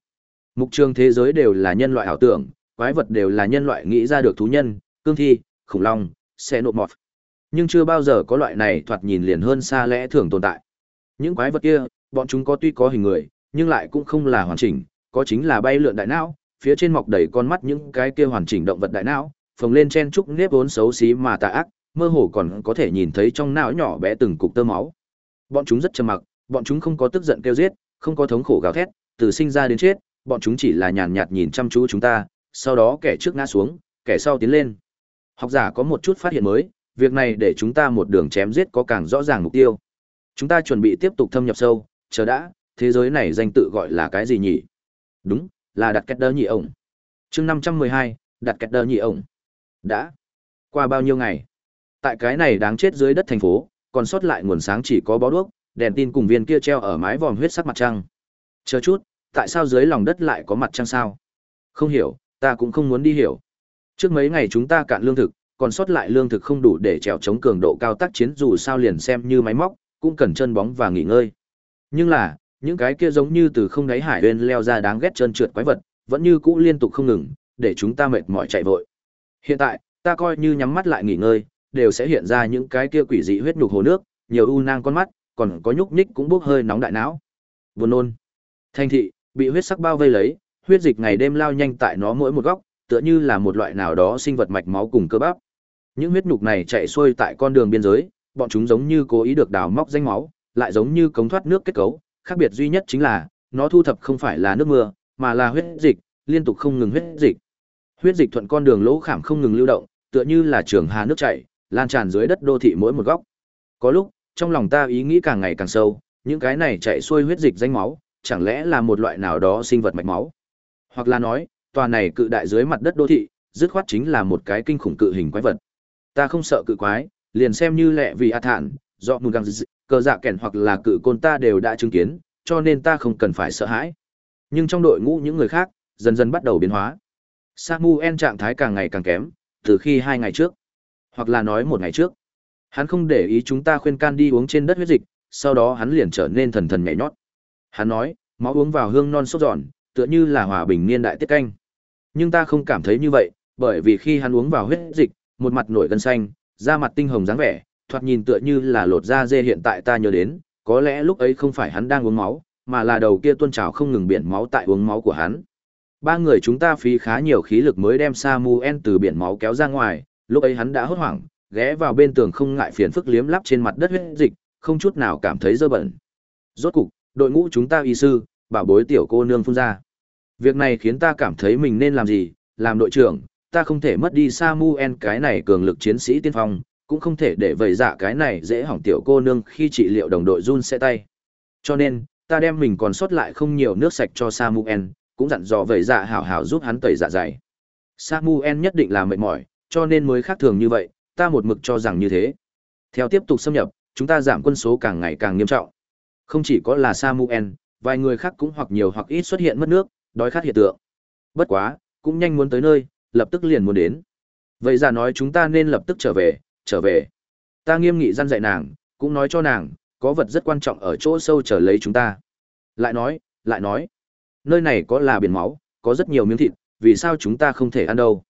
Mục trường thế giới đều là nhân loại ảo tưởng, quái vật đều là nhân loại nghĩ ra được thú nhân, cương thi, khủng long, xe nộ mọt. Nhưng chưa bao giờ có loại này thoạt nhìn liền hơn xa lẽ thường tồn tại. Những quái vật kia, bọn chúng có tuy có hình người, nhưng lại cũng không là hoàn chỉnh, có chính là bay lượn đại não, phía trên mọc đầy con mắt những cái kia hoàn chỉnh động vật đại não, phồng lên chen trúc nếp vốn xấu xí mà tà ác, mơ hồ còn có thể nhìn thấy trong não nhỏ bé từng cục tơ máu. Bọn chúng rất trầm mặc, bọn chúng không có tức giận kêu giết, không có thống khổ gào thét, từ sinh ra đến chết, bọn chúng chỉ là nhàn nhạt nhìn chăm chú chúng ta, sau đó kẻ trước ngã xuống, kẻ sau tiến lên. Học giả có một chút phát hiện mới, việc này để chúng ta một đường chém giết có càng rõ ràng mục tiêu. Chúng ta chuẩn bị tiếp tục thâm nhập sâu, chờ đã, thế giới này danh tự gọi là cái gì nhỉ? Đúng, là đặt kết đơ nhị ổng. chương 512, đặt kết đơ nhị ổng. Đã. Qua bao nhiêu ngày? Tại cái này đáng chết dưới đất thành phố, còn sót lại nguồn sáng chỉ có bó đuốc, đèn tin cùng viên kia treo ở mái vòm huyết sắc mặt trăng. Chờ chút, tại sao dưới lòng đất lại có mặt trăng sao? Không hiểu, ta cũng không muốn đi hiểu. Trước mấy ngày chúng ta cạn lương thực, còn sót lại lương thực không đủ để trèo chống cường độ cao tác chiến dù sao liền xem như máy móc, cũng cần chân bóng và nghỉ ngơi. Nhưng là, những cái kia giống như từ không đáy hải uyên leo ra đáng ghét trơn trượt quái vật, vẫn như cũ liên tục không ngừng, để chúng ta mệt mỏi chạy vội. Hiện tại, ta coi như nhắm mắt lại nghỉ ngơi, đều sẽ hiện ra những cái kia quỷ dị huyết nhục hồ nước, nhiều u nang con mắt, còn có nhúc nhích cũng bốc hơi nóng đại não. Buồn nôn. Thanh thị bị huyết sắc bao vây lấy, huyết dịch ngày đêm lao nhanh tại nó mỗi một góc, tựa như là một loại nào đó sinh vật mạch máu cùng cơ bắp. Những huyết nhục này chạy xuôi tại con đường biên giới, bọn chúng giống như cố ý được đào móc danh máu, lại giống như cống thoát nước kết cấu, khác biệt duy nhất chính là, nó thu thập không phải là nước mưa, mà là huyết dịch, liên tục không ngừng huyết dịch. Huyết dịch thuận con đường lỗ khảm không ngừng lưu động, tựa như là trường hà nước chảy, lan tràn dưới đất đô thị mỗi một góc. Có lúc, trong lòng ta ý nghĩ càng ngày càng sâu, những cái này chạy xuôi huyết dịch danh máu, chẳng lẽ là một loại nào đó sinh vật mạch máu? Hoặc là nói, tòa này cự đại dưới mặt đất đô thị, dứt khoát chính là một cái kinh khủng cự hình quái vật. Ta không sợ cự quái, liền xem như lẹ vì a thản, do mùn găng cờ dạ kèn hoặc là cự côn ta đều đã chứng kiến, cho nên ta không cần phải sợ hãi. Nhưng trong đội ngũ những người khác, dần dần bắt đầu biến hóa. Samuel trạng thái càng ngày càng kém, từ khi hai ngày trước, hoặc là nói một ngày trước. Hắn không để ý chúng ta khuyên can đi uống trên đất huyết dịch, sau đó hắn liền trở nên thần thần nhảy nhót. Hắn nói, máu uống vào hương non sốt giòn, tựa như là hòa bình niên đại tiết canh. Nhưng ta không cảm thấy như vậy, bởi vì khi hắn uống vào huyết dịch, một mặt nổi gân xanh, da mặt tinh hồng dáng vẻ, thoạt nhìn tựa như là lột da dê hiện tại ta nhớ đến, có lẽ lúc ấy không phải hắn đang uống máu, mà là đầu kia tuôn trào không ngừng biển máu tại uống máu của hắn. Ba người chúng ta phí khá nhiều khí lực mới đem Samuel từ biển máu kéo ra ngoài, lúc ấy hắn đã hốt hoảng, ghé vào bên tường không ngại phiền phức liếm lắp trên mặt đất huyết dịch, không chút nào cảm thấy dơ bẩn. Rốt cục, đội ngũ chúng ta y sư, bảo bối tiểu cô nương phun ra. Việc này khiến ta cảm thấy mình nên làm gì, làm đội trưởng, ta không thể mất đi Samuel cái này cường lực chiến sĩ tiên phong, cũng không thể để vầy dạ cái này dễ hỏng tiểu cô nương khi trị liệu đồng đội run sẽ tay. Cho nên, ta đem mình còn sót lại không nhiều nước sạch cho Samuel, cũng dặn dò vầy dạ hảo hảo giúp hắn tẩy dạ dày. Samuel nhất định là mệt mỏi, cho nên mới khác thường như vậy, ta một mực cho rằng như thế. Theo tiếp tục xâm nhập, chúng ta giảm quân số càng ngày càng nghiêm trọng. Không chỉ có là Samuel, vài người khác cũng hoặc nhiều hoặc ít xuất hiện mất nước, đói khát hiện tượng. Bất quá, cũng nhanh muốn tới nơi, lập tức liền muốn đến. Vậy ra nói chúng ta nên lập tức trở về, trở về. Ta nghiêm nghị răn dạy nàng, cũng nói cho nàng, có vật rất quan trọng ở chỗ sâu trở lấy chúng ta. Lại nói, lại nói, nơi này có là biển máu, có rất nhiều miếng thịt, vì sao chúng ta không thể ăn đâu.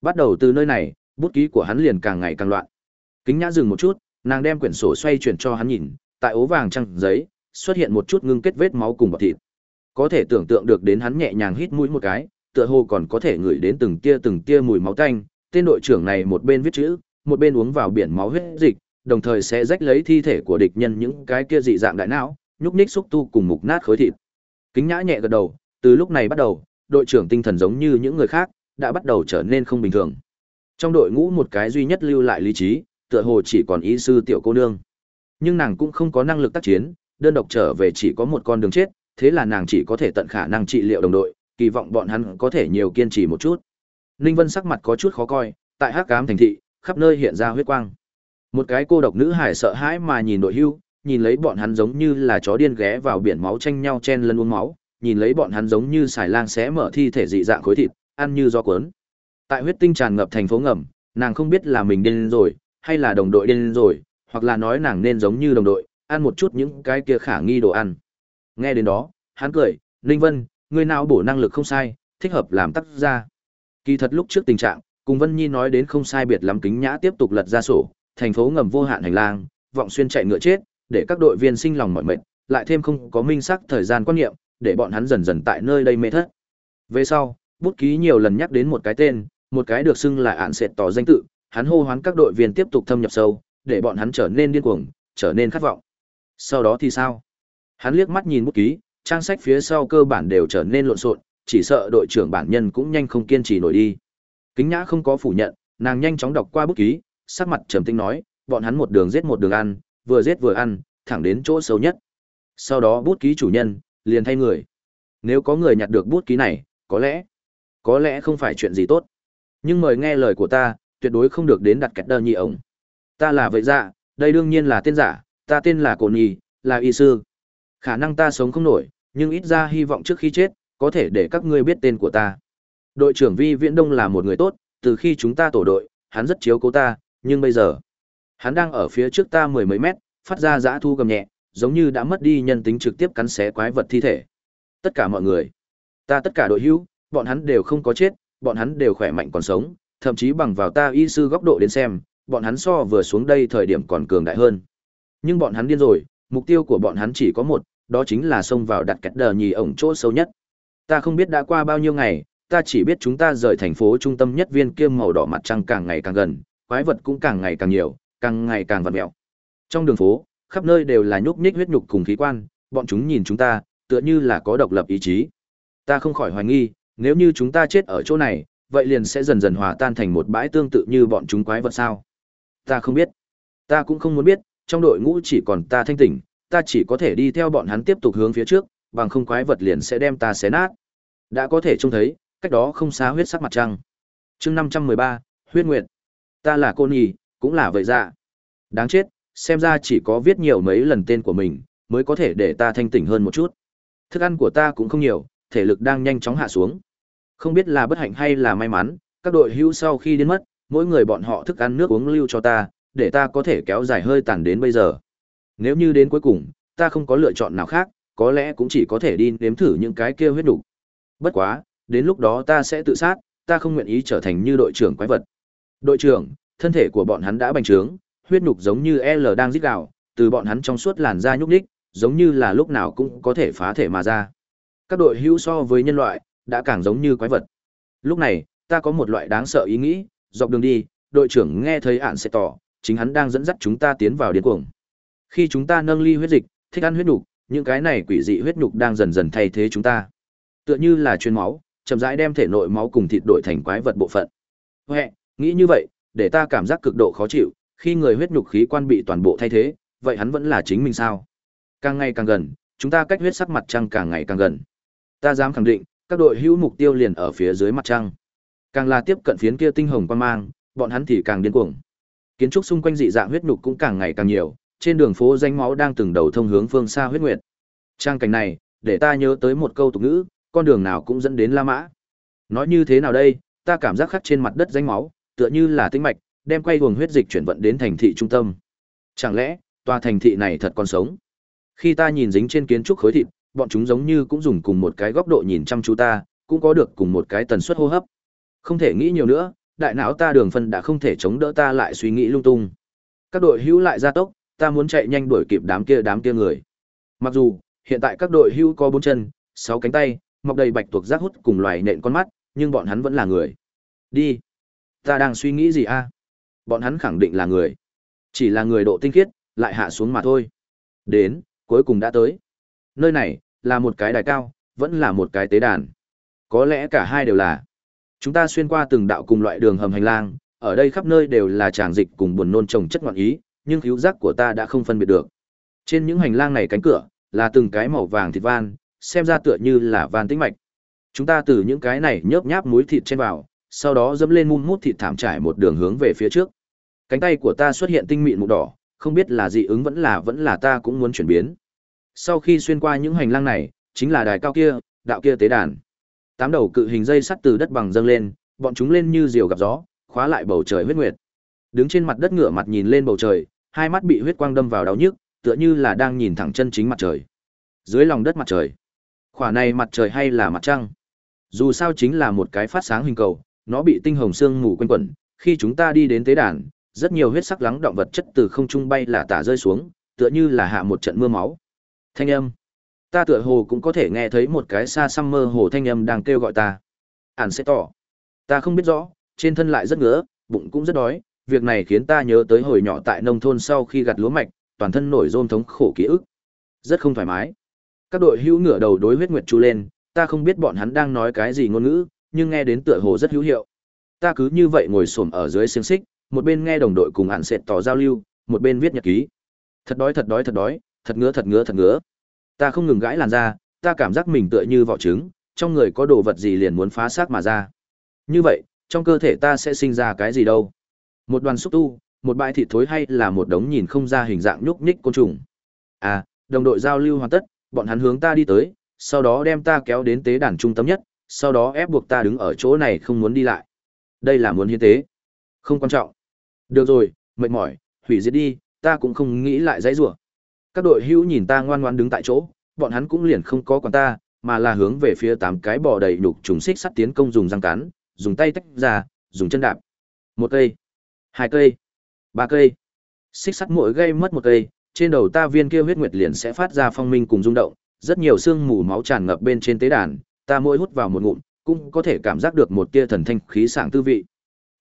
Bắt đầu từ nơi này, bút ký của hắn liền càng ngày càng loạn. Kính nhã dừng một chút, nàng đem quyển sổ xoay chuyển cho hắn nhìn, tại ố vàng trăng giấy, xuất hiện một chút ngưng kết vết máu cùng bọt thịt. Có thể tưởng tượng được đến hắn nhẹ nhàng hít mũi một cái, tựa hồ còn có thể ngửi đến từng tia từng tia mùi máu tanh, tên đội trưởng này một bên viết chữ, một bên uống vào biển máu huyết dịch, đồng thời sẽ rách lấy thi thể của địch nhân những cái kia dị dạng đại não, nhúc nhích xúc tu cùng mục nát khối thịt. Kính nhã nhẹ gật đầu, từ lúc này bắt đầu, đội trưởng tinh thần giống như những người khác, đã bắt đầu trở nên không bình thường. Trong đội ngũ một cái duy nhất lưu lại lý trí, tựa hồ chỉ còn ý sư tiểu cô nương. Nhưng nàng cũng không có năng lực tác chiến, đơn độc trở về chỉ có một con đường chết, thế là nàng chỉ có thể tận khả năng trị liệu đồng đội, kỳ vọng bọn hắn có thể nhiều kiên trì một chút. Ninh Vân sắc mặt có chút khó coi, tại Hắc Ám thành thị, khắp nơi hiện ra huyết quang. Một cái cô độc nữ hải sợ hãi mà nhìn đội hưu, nhìn lấy bọn hắn giống như là chó điên ghé vào biển máu tranh nhau chen lấn uống máu, nhìn lấy bọn hắn giống như xài lang xé mở thi thể dị dạng khối thịt, ăn như do cuốn. Tại huyết tinh tràn ngập thành phố ngầm, nàng không biết là mình điên rồi, hay là đồng đội điên rồi, hoặc là nói nàng nên giống như đồng đội, ăn một chút những cái kia khả nghi đồ ăn. Nghe đến đó, hắn cười, Ninh Vân, người nào bổ năng lực không sai, thích hợp làm tác gia. Kỳ thật lúc trước tình trạng, cùng Vân Nhi nói đến không sai biệt lắm kính nhã tiếp tục lật ra sổ, thành phố ngầm vô hạn hành lang, vọng xuyên chạy ngựa chết, để các đội viên sinh lòng mỏi mệt, lại thêm không có minh xác thời gian quan niệm, để bọn hắn dần dần tại nơi đây mê thất. Về sau, bút ký nhiều lần nhắc đến một cái tên, một cái được xưng là ạn sệt tỏ danh tự, hắn hô hoán các đội viên tiếp tục thâm nhập sâu, để bọn hắn trở nên điên cuồng, trở nên khát vọng. Sau đó thì sao? Hắn liếc mắt nhìn bút ký, trang sách phía sau cơ bản đều trở nên lộn xộn, chỉ sợ đội trưởng bản nhân cũng nhanh không kiên trì nổi đi. Kính Nhã không có phủ nhận, nàng nhanh chóng đọc qua bút ký, sắc mặt trầm tĩnh nói, bọn hắn một đường giết một đường ăn, vừa giết vừa ăn, thẳng đến chỗ xấu nhất. Sau đó bút ký chủ nhân liền thay người. Nếu có người nhặt được bút ký này, có lẽ, có lẽ không phải chuyện gì tốt. Nhưng mời nghe lời của ta, tuyệt đối không được đến đặt kẹt đơn nhị ổng. Ta là vậy dạ, đây đương nhiên là tên giả, ta tên là cổ Nhi, là y sư. Khả năng ta sống không nổi, nhưng ít ra hy vọng trước khi chết, có thể để các ngươi biết tên của ta. Đội trưởng Vi Viễn Đông là một người tốt, từ khi chúng ta tổ đội, hắn rất chiếu cố ta, nhưng bây giờ, hắn đang ở phía trước ta mười mấy mét, phát ra dã thu gầm nhẹ, giống như đã mất đi nhân tính trực tiếp cắn xé quái vật thi thể. Tất cả mọi người, ta tất cả đội hữu, bọn hắn đều không có chết, bọn hắn đều khỏe mạnh còn sống, thậm chí bằng vào ta y sư góc độ đến xem, bọn hắn so vừa xuống đây thời điểm còn cường đại hơn. Nhưng bọn hắn điên rồi, mục tiêu của bọn hắn chỉ có một, đó chính là xông vào đặt kẹt đờ nhì ổng chỗ sâu nhất. Ta không biết đã qua bao nhiêu ngày, ta chỉ biết chúng ta rời thành phố trung tâm nhất viên kia màu đỏ mặt trăng càng ngày càng gần, quái vật cũng càng ngày càng nhiều, càng ngày càng vặn mẹo. Trong đường phố, khắp nơi đều là nhúc nhích huyết nhục cùng khí quan, bọn chúng nhìn chúng ta, tựa như là có độc lập ý chí. Ta không khỏi hoài nghi, nếu như chúng ta chết ở chỗ này, vậy liền sẽ dần dần hòa tan thành một bãi tương tự như bọn chúng quái vật sao? Ta không biết. Ta cũng không muốn biết, trong đội ngũ chỉ còn ta thanh tỉnh, ta chỉ có thể đi theo bọn hắn tiếp tục hướng phía trước, bằng không quái vật liền sẽ đem ta xé nát. Đã có thể trông thấy, cách đó không xa huyết sắc mặt trăng. Chương 513, huyết nguyệt. Ta là cô nhì, cũng là vậy dạ. Đáng chết, xem ra chỉ có viết nhiều mấy lần tên của mình, mới có thể để ta thanh tỉnh hơn một chút. Thức ăn của ta cũng không nhiều, thể lực đang nhanh chóng hạ xuống. Không biết là bất hạnh hay là may mắn, các đội hữu sau khi đến mất, mỗi người bọn họ thức ăn nước uống lưu cho ta, để ta có thể kéo dài hơi tàn đến bây giờ. Nếu như đến cuối cùng, ta không có lựa chọn nào khác, có lẽ cũng chỉ có thể đi nếm thử những cái kia huyết đủ. Bất quá, đến lúc đó ta sẽ tự sát, ta không nguyện ý trở thành như đội trưởng quái vật. Đội trưởng, thân thể của bọn hắn đã bành trướng, huyết nhục giống như L đang rít gào, từ bọn hắn trong suốt làn da nhúc nhích, giống như là lúc nào cũng có thể phá thể mà ra. Các đội hữu so với nhân loại, đã càng giống như quái vật. Lúc này, ta có một loại đáng sợ ý nghĩ, dọc đường đi, đội trưởng nghe thấy ạn sẽ tỏ, chính hắn đang dẫn dắt chúng ta tiến vào điên cuồng. Khi chúng ta nâng ly huyết dịch, thích ăn huyết nhục, những cái này quỷ dị huyết nhục đang dần dần thay thế chúng ta. Tựa như là truyền máu, chậm rãi đem thể nội máu cùng thịt đổi thành quái vật bộ phận. Huệ, nghĩ như vậy, để ta cảm giác cực độ khó chịu, khi người huyết nhục khí quan bị toàn bộ thay thế, vậy hắn vẫn là chính mình sao? Càng ngày càng gần, chúng ta cách huyết sắc mặt trăng càng ngày càng gần. Ta dám khẳng định, các đội hữu mục tiêu liền ở phía dưới mặt trăng. Càng là tiếp cận phiến kia tinh hồng quan mang, bọn hắn thì càng điên cuồng. Kiến trúc xung quanh dị dạng huyết nhục cũng càng ngày càng nhiều, trên đường phố danh máu đang từng đầu thông hướng phương xa huyết nguyệt. Trang cảnh này, để ta nhớ tới một câu tục ngữ, con đường nào cũng dẫn đến La Mã. Nói như thế nào đây, ta cảm giác khắc trên mặt đất danh máu, tựa như là tinh mạch, đem quay luồng huyết dịch chuyển vận đến thành thị trung tâm. Chẳng lẽ, tòa thành thị này thật còn sống? Khi ta nhìn dính trên kiến trúc khối thịt, bọn chúng giống như cũng dùng cùng một cái góc độ nhìn chăm chú ta, cũng có được cùng một cái tần suất hô hấp. Không thể nghĩ nhiều nữa, đại não ta đường phân đã không thể chống đỡ ta lại suy nghĩ lung tung. Các đội hữu lại gia tốc, ta muốn chạy nhanh đuổi kịp đám kia đám kia người. Mặc dù, hiện tại các đội hưu có bốn chân, sáu cánh tay, mọc đầy bạch tuộc giác hút cùng loài nện con mắt, nhưng bọn hắn vẫn là người. Đi. Ta đang suy nghĩ gì a? Bọn hắn khẳng định là người. Chỉ là người độ tinh khiết, lại hạ xuống mà thôi. Đến, cuối cùng đã tới. Nơi này, là một cái đài cao, vẫn là một cái tế đàn. Có lẽ cả hai đều là. Chúng ta xuyên qua từng đạo cùng loại đường hầm hành lang, ở đây khắp nơi đều là tràng dịch cùng buồn nôn trồng chất ngoạn ý, nhưng cứu giác của ta đã không phân biệt được. Trên những hành lang này cánh cửa, là từng cái màu vàng thịt van, xem ra tựa như là van tĩnh mạch. Chúng ta từ những cái này nhớp nháp muối thịt trên vào, sau đó dẫm lên mum mút thịt thảm trải một đường hướng về phía trước. Cánh tay của ta xuất hiện tinh mịn màu đỏ, không biết là dị ứng vẫn là vẫn là ta cũng muốn chuyển biến. Sau khi xuyên qua những hành lang này, chính là đài cao kia, đạo kia tế đàn. Tám đầu cự hình dây sắt từ đất bằng dâng lên, bọn chúng lên như diều gặp gió, khóa lại bầu trời huyết nguyệt. Đứng trên mặt đất ngửa mặt nhìn lên bầu trời, hai mắt bị huyết quang đâm vào đau nhức, tựa như là đang nhìn thẳng chân chính mặt trời. Dưới lòng đất mặt trời. Khỏa này mặt trời hay là mặt trăng? Dù sao chính là một cái phát sáng hình cầu, nó bị tinh hồng xương mù quanh quẩn, khi chúng ta đi đến tế đàn, rất nhiều huyết sắc lắng động vật chất từ không trung bay là tả rơi xuống, tựa như là hạ một trận mưa máu. Thanh âm. Ta tựa hồ cũng có thể nghe thấy một cái xa xăm mơ hồ thanh âm đang kêu gọi ta. Ản sẽ tỏ. Ta không biết rõ, trên thân lại rất ngứa, bụng cũng rất đói, việc này khiến ta nhớ tới hồi nhỏ tại nông thôn sau khi gặt lúa mạch, toàn thân nổi rôm thống khổ ký ức. Rất không thoải mái. Các đội hữu ngửa đầu đối huyết nguyệt chu lên, ta không biết bọn hắn đang nói cái gì ngôn ngữ, nhưng nghe đến tựa hồ rất hữu hiệu. Ta cứ như vậy ngồi xổm ở dưới xiềng xích, một bên nghe đồng đội cùng hạn sệt tỏ giao lưu, một bên viết nhật ký. Thật đói thật đói thật đói, thật ngứa thật ngứa thật ngứa. Ta không ngừng gãi làn da, ta cảm giác mình tựa như vỏ trứng, trong người có đồ vật gì liền muốn phá xác mà ra. Như vậy, trong cơ thể ta sẽ sinh ra cái gì đâu? Một đoàn xúc tu, một bãi thịt thối hay là một đống nhìn không ra hình dạng nhúc nhích côn trùng. À, đồng đội giao lưu hoàn tất, bọn hắn hướng ta đi tới, sau đó đem ta kéo đến tế đàn trung tâm nhất, sau đó ép buộc ta đứng ở chỗ này không muốn đi lại. Đây là muốn hiến tế. Không quan trọng. Được rồi, mệt mỏi, hủy diệt đi, ta cũng không nghĩ lại dãy rủa. Các đội hữu nhìn ta ngoan ngoãn đứng tại chỗ, bọn hắn cũng liền không có quản ta, mà là hướng về phía tám cái bò đầy nhục trùng xích sắt tiến công dùng răng cắn, dùng tay tách ra, dùng chân đạp. Một cây, hai cây, ba cây. Xích sắt mỗi gây mất một cây, trên đầu ta viên kia huyết nguyệt liền sẽ phát ra phong minh cùng rung động, rất nhiều xương mù máu tràn ngập bên trên tế đàn, ta mỗi hút vào một ngụm, cũng có thể cảm giác được một tia thần thanh khí sảng tư vị.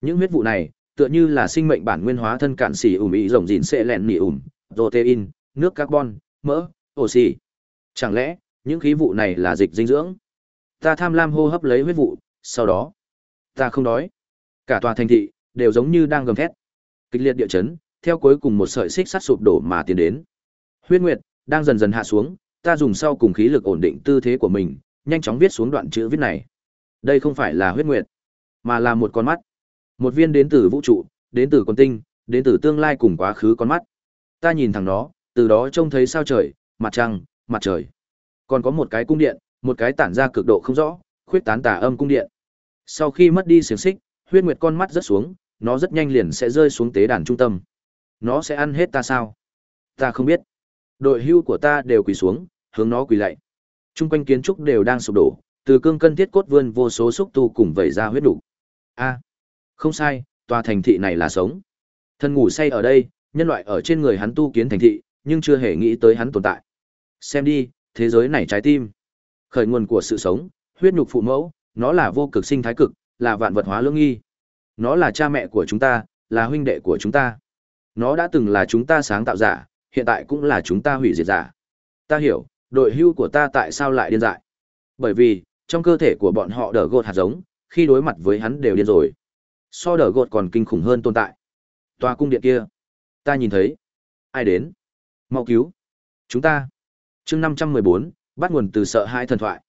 Những huyết vụ này, tựa như là sinh mệnh bản nguyên hóa thân cạn xỉ ủm ý rồng dịn sẽ lẹn nỉ ủm, protein, nước carbon, mỡ, oxy. Chẳng lẽ, những khí vụ này là dịch dinh dưỡng? Ta tham lam hô hấp lấy huyết vụ, sau đó, ta không đói. Cả tòa thành thị đều giống như đang gầm thét. Kịch liệt địa chấn, theo cuối cùng một sợi xích sắt sụp đổ mà tiến đến. Huyết Nguyệt đang dần dần hạ xuống, ta dùng sau cùng khí lực ổn định tư thế của mình, nhanh chóng viết xuống đoạn chữ viết này. Đây không phải là huyết nguyệt, mà là một con mắt. Một viên đến từ vũ trụ, đến từ con tinh, đến từ tương lai cùng quá khứ con mắt. Ta nhìn thẳng nó, từ đó trông thấy sao trời, mặt trăng, mặt trời. Còn có một cái cung điện, một cái tản ra cực độ không rõ, khuyết tán tà âm cung điện. Sau khi mất đi xiềng xích, huyết nguyệt con mắt rất xuống, nó rất nhanh liền sẽ rơi xuống tế đàn trung tâm. Nó sẽ ăn hết ta sao? Ta không biết. Đội hưu của ta đều quỳ xuống, hướng nó quỳ lạy. Trung quanh kiến trúc đều đang sụp đổ, từ cương cân thiết cốt vươn vô số xúc tu cùng vẩy ra huyết đủ. A, không sai, tòa thành thị này là sống. Thân ngủ say ở đây, nhân loại ở trên người hắn tu kiến thành thị, nhưng chưa hề nghĩ tới hắn tồn tại. Xem đi, thế giới này trái tim. Khởi nguồn của sự sống, huyết nhục phụ mẫu, nó là vô cực sinh thái cực, là vạn vật hóa lương nghi. Nó là cha mẹ của chúng ta, là huynh đệ của chúng ta. Nó đã từng là chúng ta sáng tạo giả, hiện tại cũng là chúng ta hủy diệt giả. Ta hiểu, đội hưu của ta tại sao lại điên dại. Bởi vì, trong cơ thể của bọn họ đỡ gột hạt giống, khi đối mặt với hắn đều điên rồi. So đỡ gột còn kinh khủng hơn tồn tại. Tòa cung điện kia. Ta nhìn thấy. Ai đến? Mau cứu. Chúng ta. chương năm trăm mười bốn bắt nguồn từ sợ hai thần thoại.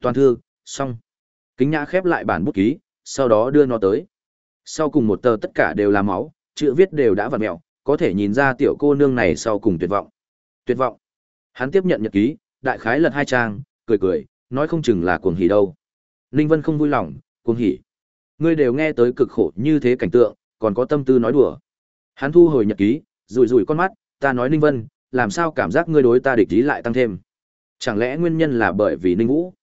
Toàn thư, xong. Kính nhã khép lại bản bút ký, sau đó đưa nó tới. Sau cùng một tờ tất cả đều là máu, chữ viết đều đã vặt mẹo, có thể nhìn ra tiểu cô nương này sau cùng tuyệt vọng. Tuyệt vọng. Hắn tiếp nhận nhật ký, đại khái lật hai trang, cười cười, nói không chừng là cuồng hỉ đâu. Ninh Vân không vui lòng, cuồng hỉ. Ngươi đều nghe tới cực khổ như thế cảnh tượng, còn có tâm tư nói đùa. Hắn thu hồi nhật ký, rủi rủi con mắt, ta nói Ninh Vân, làm sao cảm giác ngươi đối ta địch ý lại tăng thêm? Chẳng lẽ nguyên nhân là bởi vì Ninh Vũ?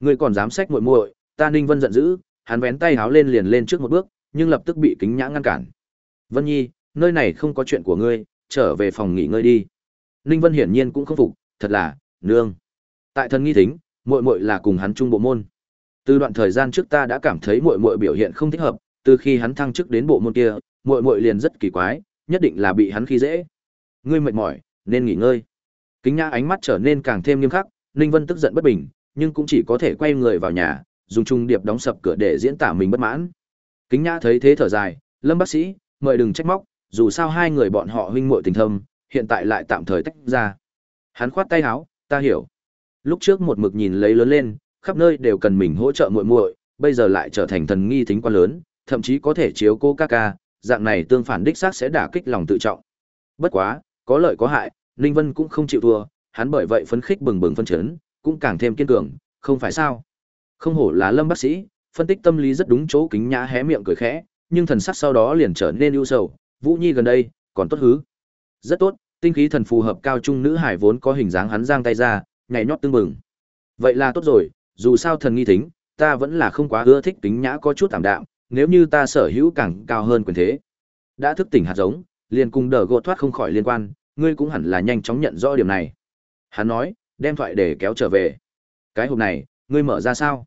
Ngươi còn dám sách muội muội, ta Ninh Vân giận dữ, hắn vén tay háo lên liền lên trước một bước, nhưng lập tức bị kính nhã ngăn cản. Vân Nhi, nơi này không có chuyện của ngươi, trở về phòng nghỉ ngơi đi. Ninh Vân hiển nhiên cũng không phục, thật là, nương. Tại thần nghi thính, muội muội là cùng hắn chung bộ môn. Từ đoạn thời gian trước ta đã cảm thấy muội muội biểu hiện không thích hợp, từ khi hắn thăng chức đến bộ môn kia, muội muội liền rất kỳ quái, nhất định là bị hắn khi dễ. Ngươi mệt mỏi, nên nghỉ ngơi. Kính Nhã ánh mắt trở nên càng thêm nghiêm khắc, Ninh Vân tức giận bất bình, nhưng cũng chỉ có thể quay người vào nhà, dùng trung điệp đóng sập cửa để diễn tả mình bất mãn. Kính Nhã thấy thế thở dài, "Lâm bác sĩ, mời đừng trách móc, dù sao hai người bọn họ huynh muội tình thâm, hiện tại lại tạm thời tách ra." Hắn khoát tay áo, "Ta hiểu." Lúc trước một mực nhìn lấy lớn lên, khắp nơi đều cần mình hỗ trợ muội muội, bây giờ lại trở thành thần nghi thính quan lớn, thậm chí có thể chiếu cô ca ca, dạng này tương phản đích xác sẽ đả kích lòng tự trọng. Bất quá, có lợi có hại, Ninh Vân cũng không chịu thua, hắn bởi vậy phấn khích bừng bừng phân chấn, cũng càng thêm kiên cường, không phải sao? Không hổ là Lâm bác sĩ, phân tích tâm lý rất đúng chỗ kính nhã hé miệng cười khẽ, nhưng thần sắc sau đó liền trở nên ưu sầu, Vũ Nhi gần đây, còn tốt hứ. Rất tốt, tinh khí thần phù hợp cao trung nữ hải vốn có hình dáng hắn giang tay ra, nhảy nhót tương mừng. Vậy là tốt rồi, dù sao thần nghi thính, ta vẫn là không quá ưa thích kính nhã có chút tảm đạm, nếu như ta sở hữu càng cao hơn quyền thế. Đã thức tỉnh hạt giống, liền cùng đờ gột thoát không khỏi liên quan, ngươi cũng hẳn là nhanh chóng nhận rõ điểm này. Hắn nói, đem thoại để kéo trở về. Cái hộp này, ngươi mở ra sao?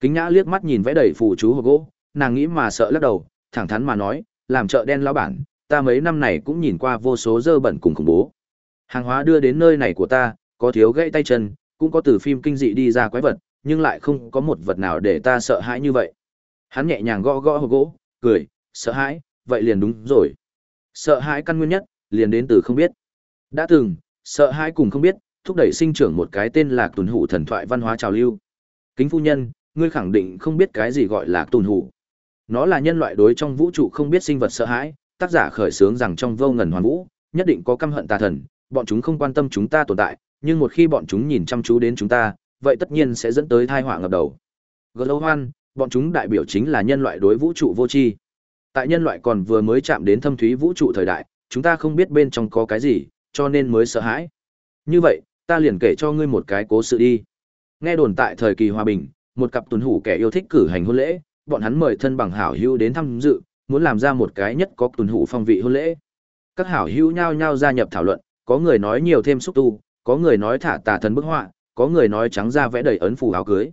Kính Nhã liếc mắt nhìn vẽ đầy phù chú hộp gỗ, nàng nghĩ mà sợ lắc đầu, thẳng thắn mà nói, làm chợ đen lão bản, ta mấy năm này cũng nhìn qua vô số dơ bẩn cùng khủng bố. Hàng hóa đưa đến nơi này của ta, có thiếu gãy tay chân, cũng có từ phim kinh dị đi ra quái vật, nhưng lại không có một vật nào để ta sợ hãi như vậy. Hắn nhẹ nhàng gõ gõ hộp gỗ, cười, sợ hãi, vậy liền đúng rồi. Sợ hãi căn nguyên nhất, liền đến từ không biết. Đã từng, sợ hãi cùng không biết, thúc đẩy sinh trưởng một cái tên là tuần hủ thần thoại văn hóa trào lưu. Kính phu nhân, ngươi khẳng định không biết cái gì gọi là tuần hủ. Nó là nhân loại đối trong vũ trụ không biết sinh vật sợ hãi, tác giả khởi sướng rằng trong vô ngần hoàn vũ, nhất định có căm hận tà thần, bọn chúng không quan tâm chúng ta tồn tại, nhưng một khi bọn chúng nhìn chăm chú đến chúng ta, vậy tất nhiên sẽ dẫn tới tai họa ngập đầu. Glow Hoan, bọn chúng đại biểu chính là nhân loại đối vũ trụ vô tri. Tại nhân loại còn vừa mới chạm đến thâm thúy vũ trụ thời đại, chúng ta không biết bên trong có cái gì, cho nên mới sợ hãi. Như vậy, ta liền kể cho ngươi một cái cố sự đi. Nghe đồn tại thời kỳ hòa bình, một cặp tuần hủ kẻ yêu thích cử hành hôn lễ, bọn hắn mời thân bằng hảo hữu đến tham dự, muốn làm ra một cái nhất có tuần hủ phong vị hôn lễ. Các hảo hữu nhao nhao gia nhập thảo luận, có người nói nhiều thêm xúc tu, có người nói thả tà thần bức họa, có người nói trắng ra vẽ đầy ấn phù áo cưới.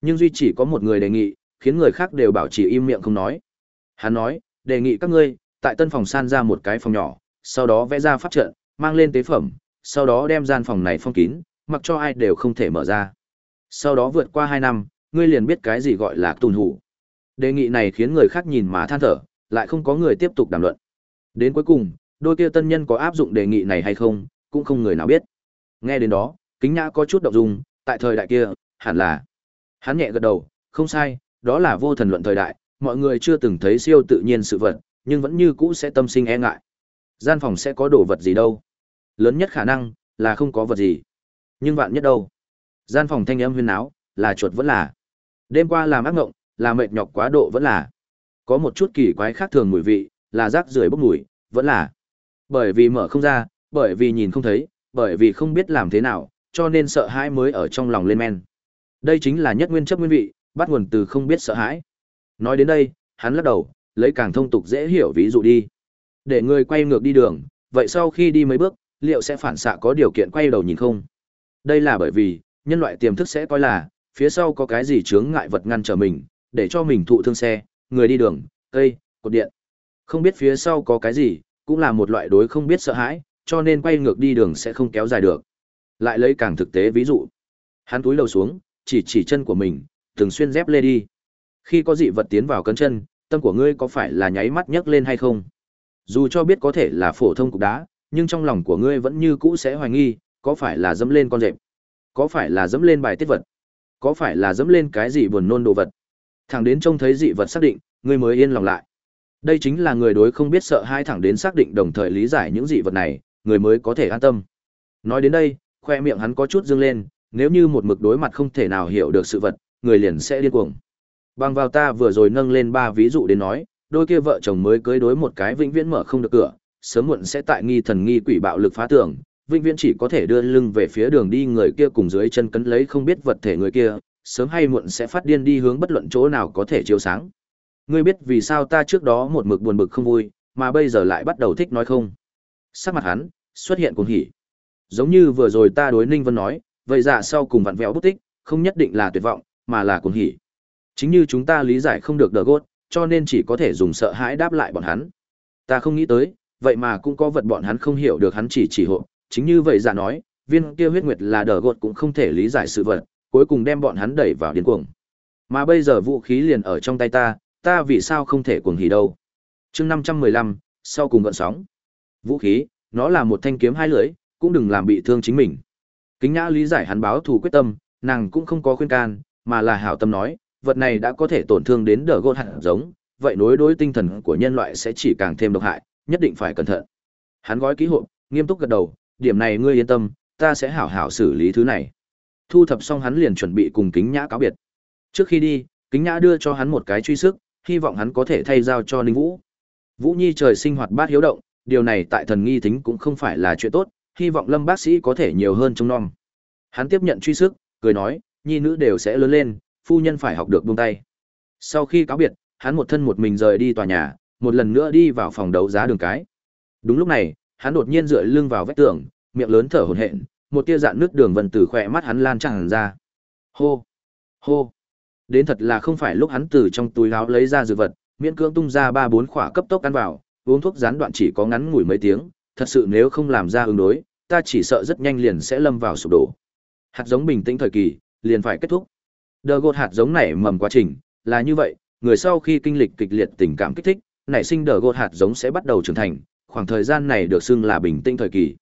Nhưng duy chỉ có một người đề nghị, khiến người khác đều bảo trì im miệng không nói. Hắn nói, đề nghị các ngươi, tại tân phòng san ra một cái phòng nhỏ, sau đó vẽ ra pháp trận, mang lên tế phẩm, sau đó đem gian phòng này phong kín, mặc cho ai đều không thể mở ra. Sau đó vượt qua hai năm, ngươi liền biết cái gì gọi là tùn hủ. Đề nghị này khiến người khác nhìn mà than thở, lại không có người tiếp tục đàm luận. Đến cuối cùng, đôi kia tân nhân có áp dụng đề nghị này hay không, cũng không người nào biết. Nghe đến đó, kính nhã có chút động dung, tại thời đại kia, hẳn là. Hắn nhẹ gật đầu, không sai, đó là vô thần luận thời đại, mọi người chưa từng thấy siêu tự nhiên sự vật, nhưng vẫn như cũ sẽ tâm sinh e ngại. Gian phòng sẽ có đồ vật gì đâu? Lớn nhất khả năng là không có vật gì. Nhưng vạn nhất đâu? Gian phòng thanh âm huyên náo, là chuột vẫn là. Đêm qua làm ác ngộng, là mệt nhọc quá độ vẫn là. Có một chút kỳ quái khác thường mùi vị, là rác rưởi bốc mùi, vẫn là. Bởi vì mở không ra, bởi vì nhìn không thấy, bởi vì không biết làm thế nào, cho nên sợ hãi mới ở trong lòng lên men. Đây chính là nhất nguyên chấp nguyên vị, bắt nguồn từ không biết sợ hãi. Nói đến đây, hắn lắc đầu, lấy càng thông tục dễ hiểu ví dụ đi. Để người quay ngược đi đường, vậy sau khi đi mấy bước, liệu sẽ phản xạ có điều kiện quay đầu nhìn không? Đây là bởi vì, nhân loại tiềm thức sẽ coi là, phía sau có cái gì chướng ngại vật ngăn trở mình, để cho mình thụ thương xe, người đi đường, cây, cột điện. Không biết phía sau có cái gì, cũng là một loại đối không biết sợ hãi, cho nên quay ngược đi đường sẽ không kéo dài được. Lại lấy càng thực tế ví dụ. Hắn túi đầu xuống, chỉ chỉ chân của mình, thường xuyên dép lê đi. Khi có dị vật tiến vào cấn chân, tâm của ngươi có phải là nháy mắt nhấc lên hay không? Dù cho biết có thể là phổ thông cục đá, nhưng trong lòng của ngươi vẫn như cũ sẽ hoài nghi, có phải là dẫm lên con rệp? Có phải là dẫm lên bài tiết vật? Có phải là dẫm lên cái gì buồn nôn đồ vật? Thẳng đến trông thấy dị vật xác định, ngươi mới yên lòng lại. Đây chính là người đối không biết sợ hai thẳng đến xác định đồng thời lý giải những dị vật này, người mới có thể an tâm. Nói đến đây, khoe miệng hắn có chút dương lên, nếu như một mực đối mặt không thể nào hiểu được sự vật, người liền sẽ điên cuồng. Bằng vào ta vừa rồi nâng lên ba ví dụ đến nói, đôi kia vợ chồng mới cưới đối một cái vĩnh viễn mở không được cửa, sớm muộn sẽ tại nghi thần nghi quỷ bạo lực phá tưởng vĩnh viễn chỉ có thể đưa lưng về phía đường đi người kia cùng dưới chân cấn lấy không biết vật thể người kia, sớm hay muộn sẽ phát điên đi hướng bất luận chỗ nào có thể chiếu sáng. Ngươi biết vì sao ta trước đó một mực buồn bực không vui, mà bây giờ lại bắt đầu thích nói không? Sắc mặt hắn xuất hiện cuồng hỉ. Giống như vừa rồi ta đối Ninh Vân nói, vậy dạ sau cùng vặn vẹo bút tích, không nhất định là tuyệt vọng, mà là cuồng hỉ. Chính như chúng ta lý giải không được đờ gốt, cho nên chỉ có thể dùng sợ hãi đáp lại bọn hắn. Ta không nghĩ tới, vậy mà cũng có vật bọn hắn không hiểu được hắn chỉ chỉ hộ, chính như vậy giả nói, viên kia huyết nguyệt là đờ gột cũng không thể lý giải sự vật, cuối cùng đem bọn hắn đẩy vào điên cuồng. Mà bây giờ vũ khí liền ở trong tay ta, ta vì sao không thể cuồng hỉ đâu? Chương 515, sau cùng gợn sóng. Vũ khí, nó là một thanh kiếm hai lưỡi, cũng đừng làm bị thương chính mình. Kính Nhã lý giải hắn báo thù quyết tâm, nàng cũng không có khuyên can, mà là hảo tâm nói, vật này đã có thể tổn thương đến đờ gột hạt giống, vậy nối đối tinh thần của nhân loại sẽ chỉ càng thêm độc hại, nhất định phải cẩn thận. Hắn gói ký hộp, nghiêm túc gật đầu, điểm này ngươi yên tâm, ta sẽ hảo hảo xử lý thứ này. Thu thập xong hắn liền chuẩn bị cùng Kính Nhã cáo biệt. Trước khi đi, Kính Nhã đưa cho hắn một cái truy sức, hy vọng hắn có thể thay giao cho Ninh Vũ. Vũ Nhi trời sinh hoạt bát hiếu động, điều này tại thần nghi tính cũng không phải là chuyện tốt, hy vọng Lâm bác sĩ có thể nhiều hơn trông non. Hắn tiếp nhận truy sức, cười nói, nhi nữ đều sẽ lớn lên, phu nhân phải học được buông tay. Sau khi cáo biệt, hắn một thân một mình rời đi tòa nhà, một lần nữa đi vào phòng đấu giá đường cái. Đúng lúc này, hắn đột nhiên dựa lưng vào vách tường, miệng lớn thở hổn hển, một tia dạn nước đường vân từ khỏe mắt hắn lan tràn ra. Hô, hô. Đến thật là không phải lúc hắn từ trong túi áo lấy ra dược vật, miễn cưỡng tung ra ba bốn khỏa cấp tốc ăn vào, uống thuốc gián đoạn chỉ có ngắn ngủi mấy tiếng, thật sự nếu không làm ra ứng đối, ta chỉ sợ rất nhanh liền sẽ lâm vào sụp đổ. Hạt giống bình tĩnh thời kỳ, liền phải kết thúc. Đờ gột hạt giống này mầm quá trình, là như vậy, người sau khi kinh lịch kịch liệt tình cảm kích thích, nảy sinh đờ gột hạt giống sẽ bắt đầu trưởng thành, khoảng thời gian này được xưng là bình tĩnh thời kỳ.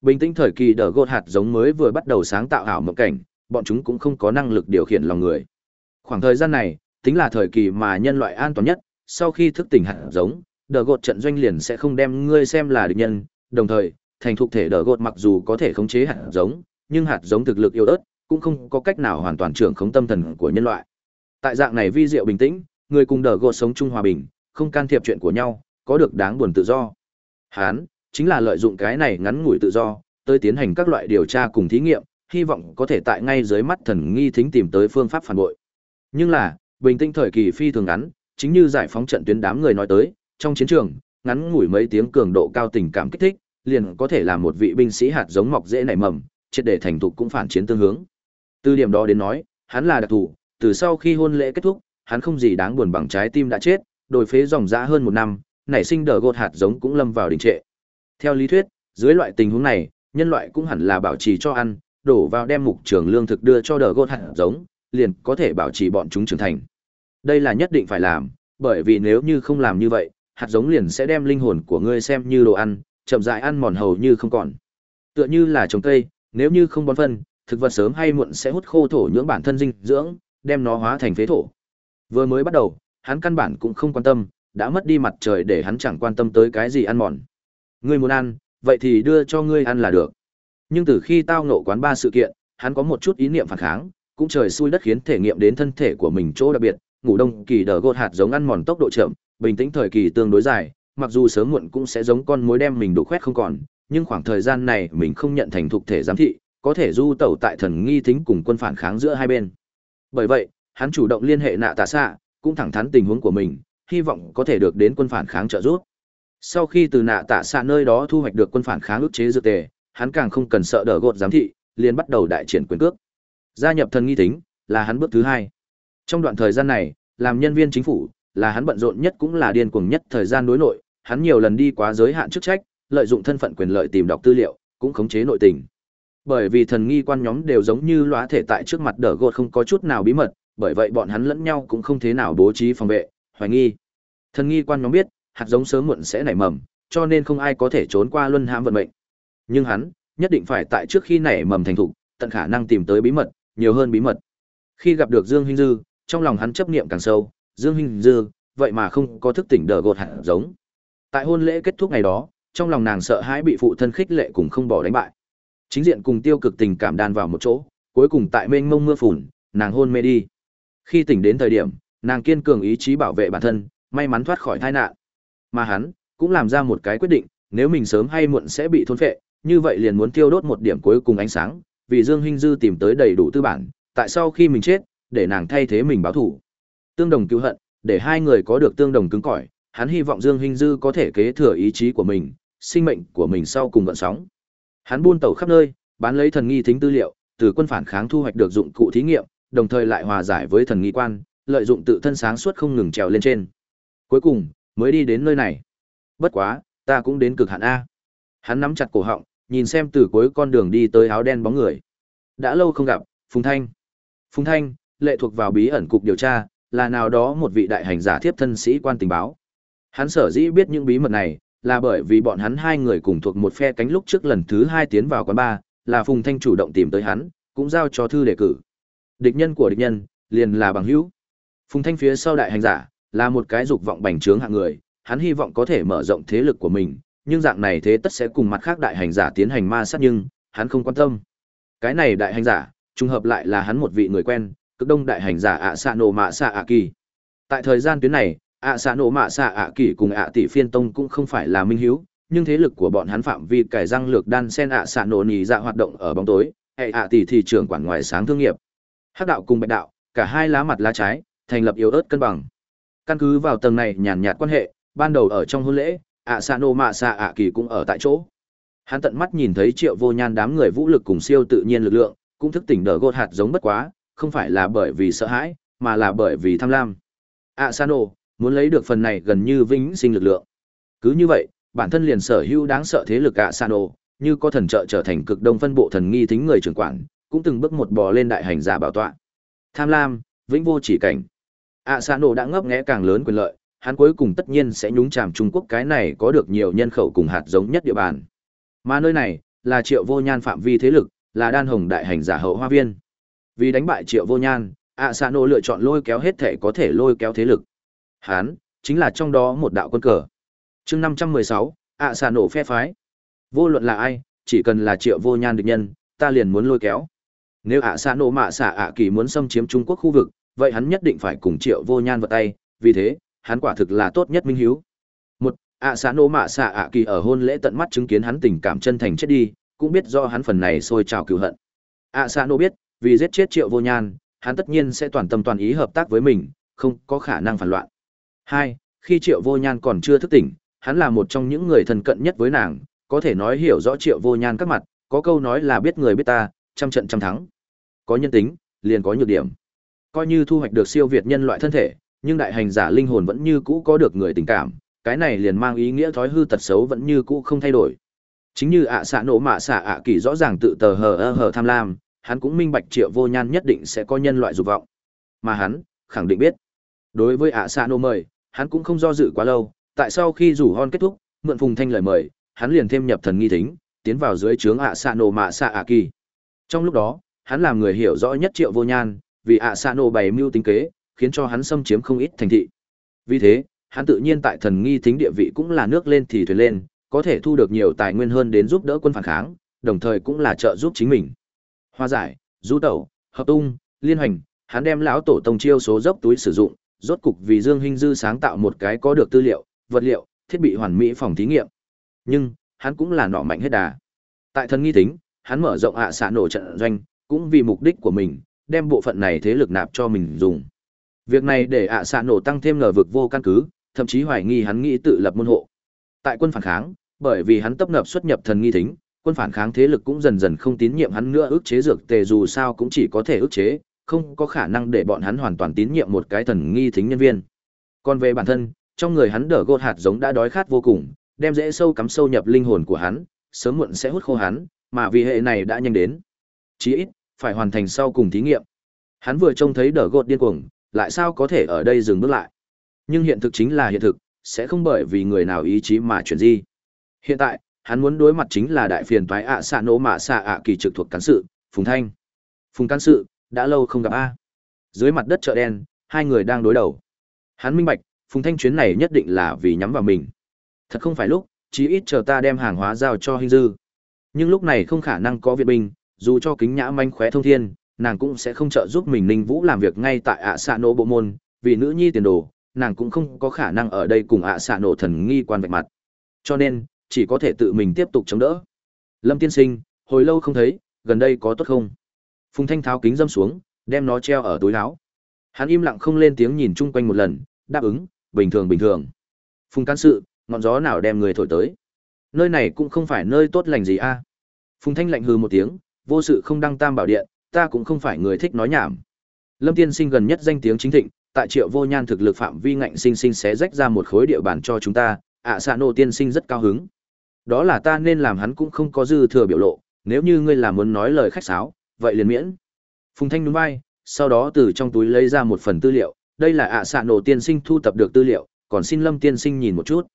Bình tĩnh thời kỳ đờ gột hạt giống mới vừa bắt đầu sáng tạo ảo mộng cảnh, bọn chúng cũng không có năng lực điều khiển lòng người. Khoảng thời gian này, tính là thời kỳ mà nhân loại an toàn nhất, sau khi thức tỉnh hạt giống, đờ gột trận doanh liền sẽ không đem ngươi xem là địch nhân, đồng thời, thành thục thể đờ gột mặc dù có thể khống chế hạt giống, nhưng hạt giống thực lực yếu ớt, cũng không có cách nào hoàn toàn trưởng khống tâm thần của nhân loại. Tại dạng này vi diệu bình tĩnh, người cùng đờ gột sống chung hòa bình, không can thiệp chuyện của nhau, có được đáng buồn tự do. Hán, chính là lợi dụng cái này ngắn ngủi tự do, tới tiến hành các loại điều tra cùng thí nghiệm, hy vọng có thể tại ngay dưới mắt thần nghi thính tìm tới phương pháp phản bội. Nhưng là, bình tĩnh thời kỳ phi thường ngắn, chính như giải phóng trận tuyến đám người nói tới, trong chiến trường, ngắn ngủi mấy tiếng cường độ cao tình cảm kích thích, liền có thể làm một vị binh sĩ hạt giống mọc dễ nảy mầm, triệt để thành thục cũng phản chiến tương hướng. Từ điểm đó đến nói, hắn là đặc thù, từ sau khi hôn lễ kết thúc, hắn không gì đáng buồn bằng trái tim đã chết, đổi phế dòng dã hơn một năm, nảy sinh đờ gột hạt giống cũng lâm vào đình trệ. Theo lý thuyết, dưới loại tình huống này, nhân loại cũng hẳn là bảo trì cho ăn, đổ vào đem mục trường lương thực đưa cho đờ gột hạt giống, liền có thể bảo trì bọn chúng trưởng thành. Đây là nhất định phải làm, bởi vì nếu như không làm như vậy, hạt giống liền sẽ đem linh hồn của ngươi xem như đồ ăn, chậm rãi ăn mòn hầu như không còn. Tựa như là trồng cây, nếu như không bón phân, thực vật sớm hay muộn sẽ hút khô thổ nhưỡng bản thân dinh dưỡng, đem nó hóa thành phế thổ. Vừa mới bắt đầu, hắn căn bản cũng không quan tâm, đã mất đi mặt trời để hắn chẳng quan tâm tới cái gì ăn mòn. Ngươi muốn ăn, vậy thì đưa cho ngươi ăn là được. Nhưng từ khi tao ngộ quán ba sự kiện, hắn có một chút ý niệm phản kháng, cũng trời xui đất khiến thể nghiệm đến thân thể của mình chỗ đặc biệt, ngủ đông kỳ đờ gột hạt giống ăn mòn tốc độ chậm, bình tĩnh thời kỳ tương đối dài, mặc dù sớm muộn cũng sẽ giống con mối đem mình đục khoét không còn, nhưng khoảng thời gian này mình không nhận thành thuộc thể giám thị, có thể du tẩu tại thần nghi thính cùng quân phản kháng giữa hai bên. Bởi vậy, hắn chủ động liên hệ nạ tạ xạ, cũng thẳng thắn tình huống của mình, hy vọng có thể được đến quân phản kháng trợ giúp. Sau khi từ nạ tạ xạ nơi đó thu hoạch được quân phản kháng ức chế dược tề, hắn càng không cần sợ đỡ gột giám thị, liền bắt đầu đại triển quyền cước. Gia nhập thần nghi tính, là hắn bước thứ hai. Trong đoạn thời gian này, làm nhân viên chính phủ, là hắn bận rộn nhất cũng là điên cuồng nhất thời gian đối nội, hắn nhiều lần đi quá giới hạn chức trách, lợi dụng thân phận quyền lợi tìm đọc tư liệu, cũng khống chế nội tình. Bởi vì thần nghi quan nhóm đều giống như lóa thể tại trước mặt đỡ gột không có chút nào bí mật, bởi vậy bọn hắn lẫn nhau cũng không thế nào bố trí phòng vệ, hoài nghi. Thần nghi quan nhóm biết, hạt giống sớm muộn sẽ nảy mầm, cho nên không ai có thể trốn qua luân hãm vận mệnh. Nhưng hắn, nhất định phải tại trước khi nảy mầm thành thục, tận khả năng tìm tới bí mật, nhiều hơn bí mật. Khi gặp được Dương Hinh Dư, trong lòng hắn chấp niệm càng sâu, Dương Hinh Dư, vậy mà không có thức tỉnh đỡ gột hạt giống. Tại hôn lễ kết thúc ngày đó, trong lòng nàng sợ hãi bị phụ thân khích lệ cùng không bỏ đánh bại. Chính diện cùng tiêu cực tình cảm đan vào một chỗ, cuối cùng tại mênh mông mưa phùn, nàng hôn mê đi. Khi tỉnh đến thời điểm, nàng kiên cường ý chí bảo vệ bản thân, may mắn thoát khỏi tai nạn. Mà hắn cũng làm ra một cái quyết định, nếu mình sớm hay muộn sẽ bị thôn phệ, như vậy liền muốn tiêu đốt một điểm cuối cùng ánh sáng, vì Dương Hinh Dư tìm tới đầy đủ tư bản, tại sau khi mình chết, để nàng thay thế mình báo thù. Tương đồng cứu hận, để hai người có được tương đồng cứng cỏi, hắn hy vọng Dương Hinh Dư có thể kế thừa ý chí của mình, sinh mệnh của mình sau cùng gợn sóng. Hắn buôn tẩu khắp nơi, bán lấy thần nghi thính tư liệu, từ quân phản kháng thu hoạch được dụng cụ thí nghiệm, đồng thời lại hòa giải với thần nghi quan, lợi dụng tự thân sáng suốt không ngừng trèo lên trên. Cuối cùng, mới đi đến nơi này. Bất quá, ta cũng đến cực hạn a. Hắn nắm chặt cổ họng, nhìn xem từ cuối con đường đi tới áo đen bóng người. Đã lâu không gặp, Phùng Thanh. Phùng Thanh, lệ thuộc vào bí ẩn cục điều tra, là nào đó một vị đại hành giả thiếp thân sĩ quan tình báo. Hắn sở dĩ biết những bí mật này, là bởi vì bọn hắn hai người cùng thuộc một phe cánh lúc trước lần thứ hai tiến vào quán bar, là Phùng Thanh chủ động tìm tới hắn, cũng giao cho thư đề cử. Địch nhân của địch nhân, liền là bằng hữu. Phùng Thanh phía sau đại hành giả, là một cái dục vọng bành trướng hạng người, hắn hy vọng có thể mở rộng thế lực của mình, nhưng dạng này thế tất sẽ cùng mặt khác đại hành giả tiến hành ma sát nhưng, hắn không quan tâm. Cái này đại hành giả, trùng hợp lại là hắn một vị người quen, cực đông đại hành giả ạ xạ nổ mạ xạ ạ kỳ. Tại thời gian tuyến này, ạ xạ nổ mạ xạ ạ kỳ cùng ạ tỷ phiên tông cũng không phải là minh hiếu, nhưng thế lực của bọn hắn phạm vi cải răng lược đan sen ạ xạ nổ nì dạ hoạt động ở bóng tối, hệ ạ tỷ thị trường quản ngoài sáng thương nghiệp. Hắc đạo cùng bạch đạo, cả hai lá mặt lá trái, thành lập yếu ớt cân bằng. Căn cứ vào tầng này nhàn nhạt quan hệ, ban đầu ở trong hôn lễ, ạ xạ nô mạ xạ ạ kỳ cũng ở tại chỗ. Hắn tận mắt nhìn thấy triệu vô nhan đám người vũ lực cùng siêu tự nhiên lực lượng, cũng thức tỉnh đờ gột hạt giống bất quá, không phải là bởi vì sợ hãi, mà là bởi vì tham lam. ạ xạ nô muốn lấy được phần này gần như vĩnh sinh lực lượng. Cứ như vậy, bản thân liền sở hữu đáng sợ thế lực ạ xạ nô như có thần trợ trở thành cực đông phân bộ thần nghi thính người trưởng quản, cũng từng bước một bò lên đại hành giả bảo tọa. Tham lam, vĩnh vô chỉ cảnh ạ xạ nổ đã ngấp nghé càng lớn quyền lợi, hắn cuối cùng tất nhiên sẽ nhúng chàm Trung Quốc cái này có được nhiều nhân khẩu cùng hạt giống nhất địa bàn. Mà nơi này là Triệu Vô Nhan phạm vi thế lực, là đan hồng đại hành giả hậu hoa viên. Vì đánh bại Triệu Vô Nhan, ạ xạ nổ lựa chọn lôi kéo hết thể có thể lôi kéo thế lực. Hắn chính là trong đó một đạo quân cờ. Chương 516, ạ xạ nổ phe phái. Vô luận là ai, chỉ cần là Triệu Vô Nhan địch nhân, ta liền muốn lôi kéo. Nếu ạ xạ nổ mạ xạ ạ kỳ muốn xâm chiếm Trung Quốc khu vực, vậy hắn nhất định phải cùng Triệu Vô Nhan vào tay, vì thế, hắn quả thực là tốt nhất minh hiếu. Một, ạ xã nô mạ xạ ạ kỳ ở hôn lễ tận mắt chứng kiến hắn tình cảm chân thành chết đi, cũng biết do hắn phần này sôi trào cựu hận. ạ xã nô biết, vì giết chết Triệu Vô Nhan, hắn tất nhiên sẽ toàn tâm toàn ý hợp tác với mình, không có khả năng phản loạn. Hai, khi Triệu Vô Nhan còn chưa thức tỉnh, hắn là một trong những người thân cận nhất với nàng, có thể nói hiểu rõ Triệu Vô Nhan các mặt, có câu nói là biết người biết ta, trăm trận trăm thắng. Có nhân tính, liền có nhược điểm. Coi như thu hoạch được siêu việt nhân loại thân thể, nhưng đại hành giả linh hồn vẫn như cũ có được người tình cảm, cái này liền mang ý nghĩa thói hư tật xấu vẫn như cũ không thay đổi. Chính như ạ xạ nổ mạ xạ ạ kỳ rõ ràng tự tờ hờ ơ hờ tham lam, hắn cũng minh bạch triệu vô nhan nhất định sẽ có nhân loại dục vọng. Mà hắn, khẳng định biết. Đối với ạ xạ nổ mời, hắn cũng không do dự quá lâu, tại sau khi rủ hon kết thúc, mượn phùng thanh lời mời, hắn liền thêm nhập thần nghi thính, tiến vào dưới trướng ạ xạ nổ mạ xạ ạ kỳ. Trong lúc đó, hắn làm người hiểu rõ nhất triệu vô nhan, vì ạ xạ nổ bày mưu tính kế, khiến cho hắn xâm chiếm không ít thành thị. Vì thế, hắn tự nhiên tại thần nghi thính địa vị cũng là nước lên thì thuyền lên, có thể thu được nhiều tài nguyên hơn đến giúp đỡ quân phản kháng, đồng thời cũng là trợ giúp chính mình. Hoa giải, du tẩu, hợp tung, liên hành, hắn đem lão tổ tông chiêu số dốc túi sử dụng, rốt cục vì Dương Hinh Dư sáng tạo một cái có được tư liệu, vật liệu, thiết bị hoàn mỹ phòng thí nghiệm. Nhưng, hắn cũng là nọ mạnh hết đà. Tại thần nghi tính hắn mở rộng hạ xạ nổ trận doanh, cũng vì mục đích của mình, đem bộ phận này thế lực nạp cho mình dùng. Việc này để ạ xạ nổ tăng thêm ngờ vực vô căn cứ, thậm chí hoài nghi hắn nghĩ tự lập môn hộ. Tại quân phản kháng, bởi vì hắn tập nập xuất nhập thần nghi thính, quân phản kháng thế lực cũng dần dần không tín nhiệm hắn nữa ức chế dược tề dù sao cũng chỉ có thể ức chế, không có khả năng để bọn hắn hoàn toàn tín nhiệm một cái thần nghi thính nhân viên. Còn về bản thân, trong người hắn đỡ gột hạt giống đã đói khát vô cùng, đem dễ sâu cắm sâu nhập linh hồn của hắn, sớm muộn sẽ hút khô hắn, mà vì hệ này đã nhanh đến. Chí ít, phải hoàn thành sau cùng thí nghiệm. Hắn vừa trông thấy đỡ gột điên cuồng, lại sao có thể ở đây dừng bước lại. Nhưng hiện thực chính là hiện thực, sẽ không bởi vì người nào ý chí mà chuyển di. Hiện tại, hắn muốn đối mặt chính là đại phiền toái ạ xạ nổ mạ xạ ạ kỳ trực thuộc cán sự, Phùng Thanh. Phùng cán sự, đã lâu không gặp A. Dưới mặt đất chợ đen, hai người đang đối đầu. Hắn minh bạch, Phùng Thanh chuyến này nhất định là vì nhắm vào mình. Thật không phải lúc, chí ít chờ ta đem hàng hóa giao cho Hình Dư. Nhưng lúc này không khả năng có viện binh, dù cho kính nhã manh khóe thông thiên, nàng cũng sẽ không trợ giúp mình ninh vũ làm việc ngay tại ạ xạ nổ bộ môn vì nữ nhi tiền đồ nàng cũng không có khả năng ở đây cùng ạ xạ nổ thần nghi quan vạch mặt. Cho nên chỉ có thể tự mình tiếp tục chống đỡ. Lâm tiên sinh hồi lâu không thấy gần đây có tốt không? Phùng thanh tháo kính dâm xuống đem nó treo ở túi áo. Hắn im lặng không lên tiếng nhìn chung quanh một lần đáp ứng bình thường bình thường. Phùng can sự ngọn gió nào đem người thổi tới? Nơi này cũng không phải nơi tốt lành gì a. Phùng thanh lạnh hừ một tiếng vô sự không đăng tam bảo điện ta cũng không phải người thích nói nhảm. Lâm Tiên Sinh gần nhất danh tiếng chính thịnh, tại Triệu Vô Nhan thực lực phạm vi ngạnh sinh sinh xé rách ra một khối địa bàn cho chúng ta, ạ à, Nô Tiên Sinh rất cao hứng. Đó là ta nên làm hắn cũng không có dư thừa biểu lộ, nếu như ngươi là muốn nói lời khách sáo, vậy liền miễn. Phùng Thanh nhún vai, sau đó từ trong túi lấy ra một phần tư liệu, đây là ạ à Nô Tiên Sinh thu tập được tư liệu, còn xin Lâm Tiên Sinh nhìn một chút.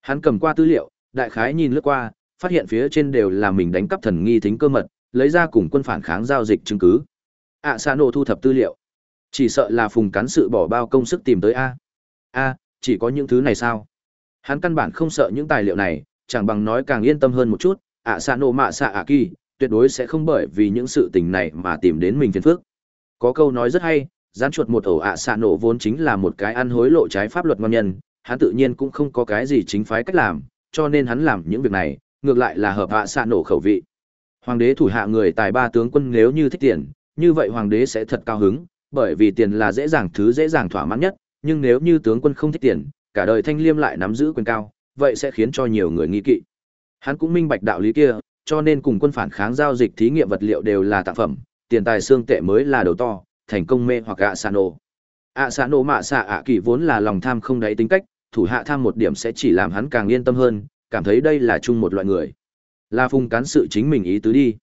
Hắn cầm qua tư liệu, đại khái nhìn lướt qua, phát hiện phía trên đều là mình đánh cắp thần nghi thính cơ mật, lấy ra cùng quân phản kháng giao dịch chứng cứ. Ạ xa nổ thu thập tư liệu. Chỉ sợ là phùng cán sự bỏ bao công sức tìm tới a. A, chỉ có những thứ này sao? Hắn căn bản không sợ những tài liệu này, chẳng bằng nói càng yên tâm hơn một chút. Ạ xa nổ mạ xạ ạ kỳ, tuyệt đối sẽ không bởi vì những sự tình này mà tìm đến mình phiền phước có câu nói rất hay, gián chuột một ổ ạ xạ nổ vốn chính là một cái ăn hối lộ trái pháp luật ngon nhân, hắn tự nhiên cũng không có cái gì chính phái cách làm, cho nên hắn làm những việc này, ngược lại là hợp ạ xạ nổ khẩu vị. Hoàng đế thủ hạ người tài ba tướng quân nếu như thích tiền, như vậy hoàng đế sẽ thật cao hứng, bởi vì tiền là dễ dàng thứ dễ dàng thỏa mãn nhất, nhưng nếu như tướng quân không thích tiền, cả đời Thanh Liêm lại nắm giữ quyền cao, vậy sẽ khiến cho nhiều người nghi kỵ. Hắn cũng minh bạch đạo lý kia, cho nên cùng quân phản kháng giao dịch thí nghiệm vật liệu đều là tặng phẩm, tiền tài xương tệ mới là đầu to, thành công mê hoặc ạ xà nổ. ạ xà nổ mạ xạ ạ kỳ vốn là lòng tham không đáy tính cách, thủ hạ tham một điểm sẽ chỉ làm hắn càng yên tâm hơn, cảm thấy đây là chung một loại người. Là phùng cán sự chính mình ý tứ đi.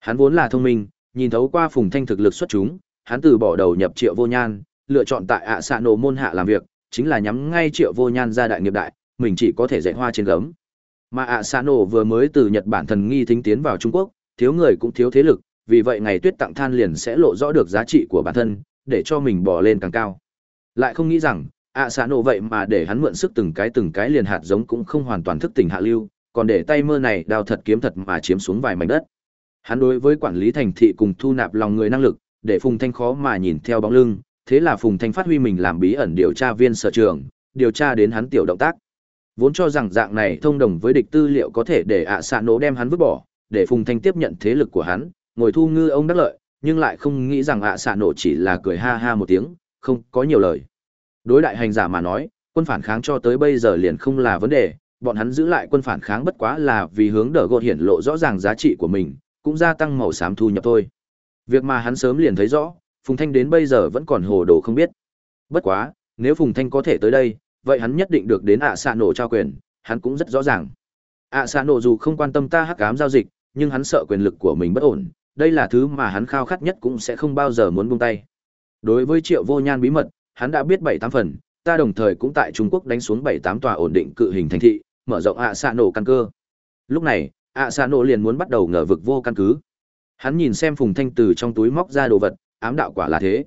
Hắn vốn là thông minh, nhìn thấu qua phùng thanh thực lực xuất chúng, hắn từ bỏ đầu nhập triệu vô nhan, lựa chọn tại ạ xạ nổ môn hạ làm việc, chính là nhắm ngay triệu vô nhan ra đại nghiệp đại, mình chỉ có thể dạy hoa trên gấm. Mà ạ xạ nổ vừa mới từ Nhật Bản thần nghi thính tiến vào Trung Quốc, thiếu người cũng thiếu thế lực, vì vậy ngày tuyết tặng than liền sẽ lộ rõ được giá trị của bản thân, để cho mình bỏ lên càng cao. Lại không nghĩ rằng, ạ xạ nổ vậy mà để hắn mượn sức từng cái từng cái liền hạt giống cũng không hoàn toàn thức tỉnh hạ lưu, còn để tay mơ này đào thật kiếm thật mà chiếm xuống vài mảnh đất. Hắn đối với quản lý thành thị cùng thu nạp lòng người năng lực, để Phùng Thanh khó mà nhìn theo bóng lưng, thế là Phùng Thanh phát huy mình làm bí ẩn điều tra viên sở trường, điều tra đến hắn tiểu động tác. Vốn cho rằng dạng này thông đồng với địch tư liệu có thể để ạ xạ nổ đem hắn vứt bỏ, để Phùng Thanh tiếp nhận thế lực của hắn, ngồi thu ngư ông đắc lợi, nhưng lại không nghĩ rằng ạ xạ nổ chỉ là cười ha ha một tiếng, không có nhiều lời. Đối đại hành giả mà nói, quân phản kháng cho tới bây giờ liền không là vấn đề, bọn hắn giữ lại quân phản kháng bất quá là vì hướng đỡ gột hiển lộ rõ ràng giá trị của mình, cũng gia tăng màu xám thu nhập thôi. Việc mà hắn sớm liền thấy rõ, Phùng Thanh đến bây giờ vẫn còn hồ đồ không biết. Bất quá, nếu Phùng Thanh có thể tới đây, vậy hắn nhất định được đến ạ xạ nổ trao quyền, hắn cũng rất rõ ràng. ạ xạ nổ dù không quan tâm ta hắc ám giao dịch, nhưng hắn sợ quyền lực của mình bất ổn, đây là thứ mà hắn khao khát nhất cũng sẽ không bao giờ muốn buông tay. Đối với Triệu Vô Nhan bí mật, hắn đã biết bảy tám phần, ta đồng thời cũng tại Trung Quốc đánh xuống bảy tám tòa ổn định cự hình thành thị, mở rộng ạ xạ nổ căn cơ. Lúc này, ạ xạ nổ liền muốn bắt đầu ngờ vực vô căn cứ. Hắn nhìn xem Phùng Thanh từ trong túi móc ra đồ vật, ám đạo quả là thế.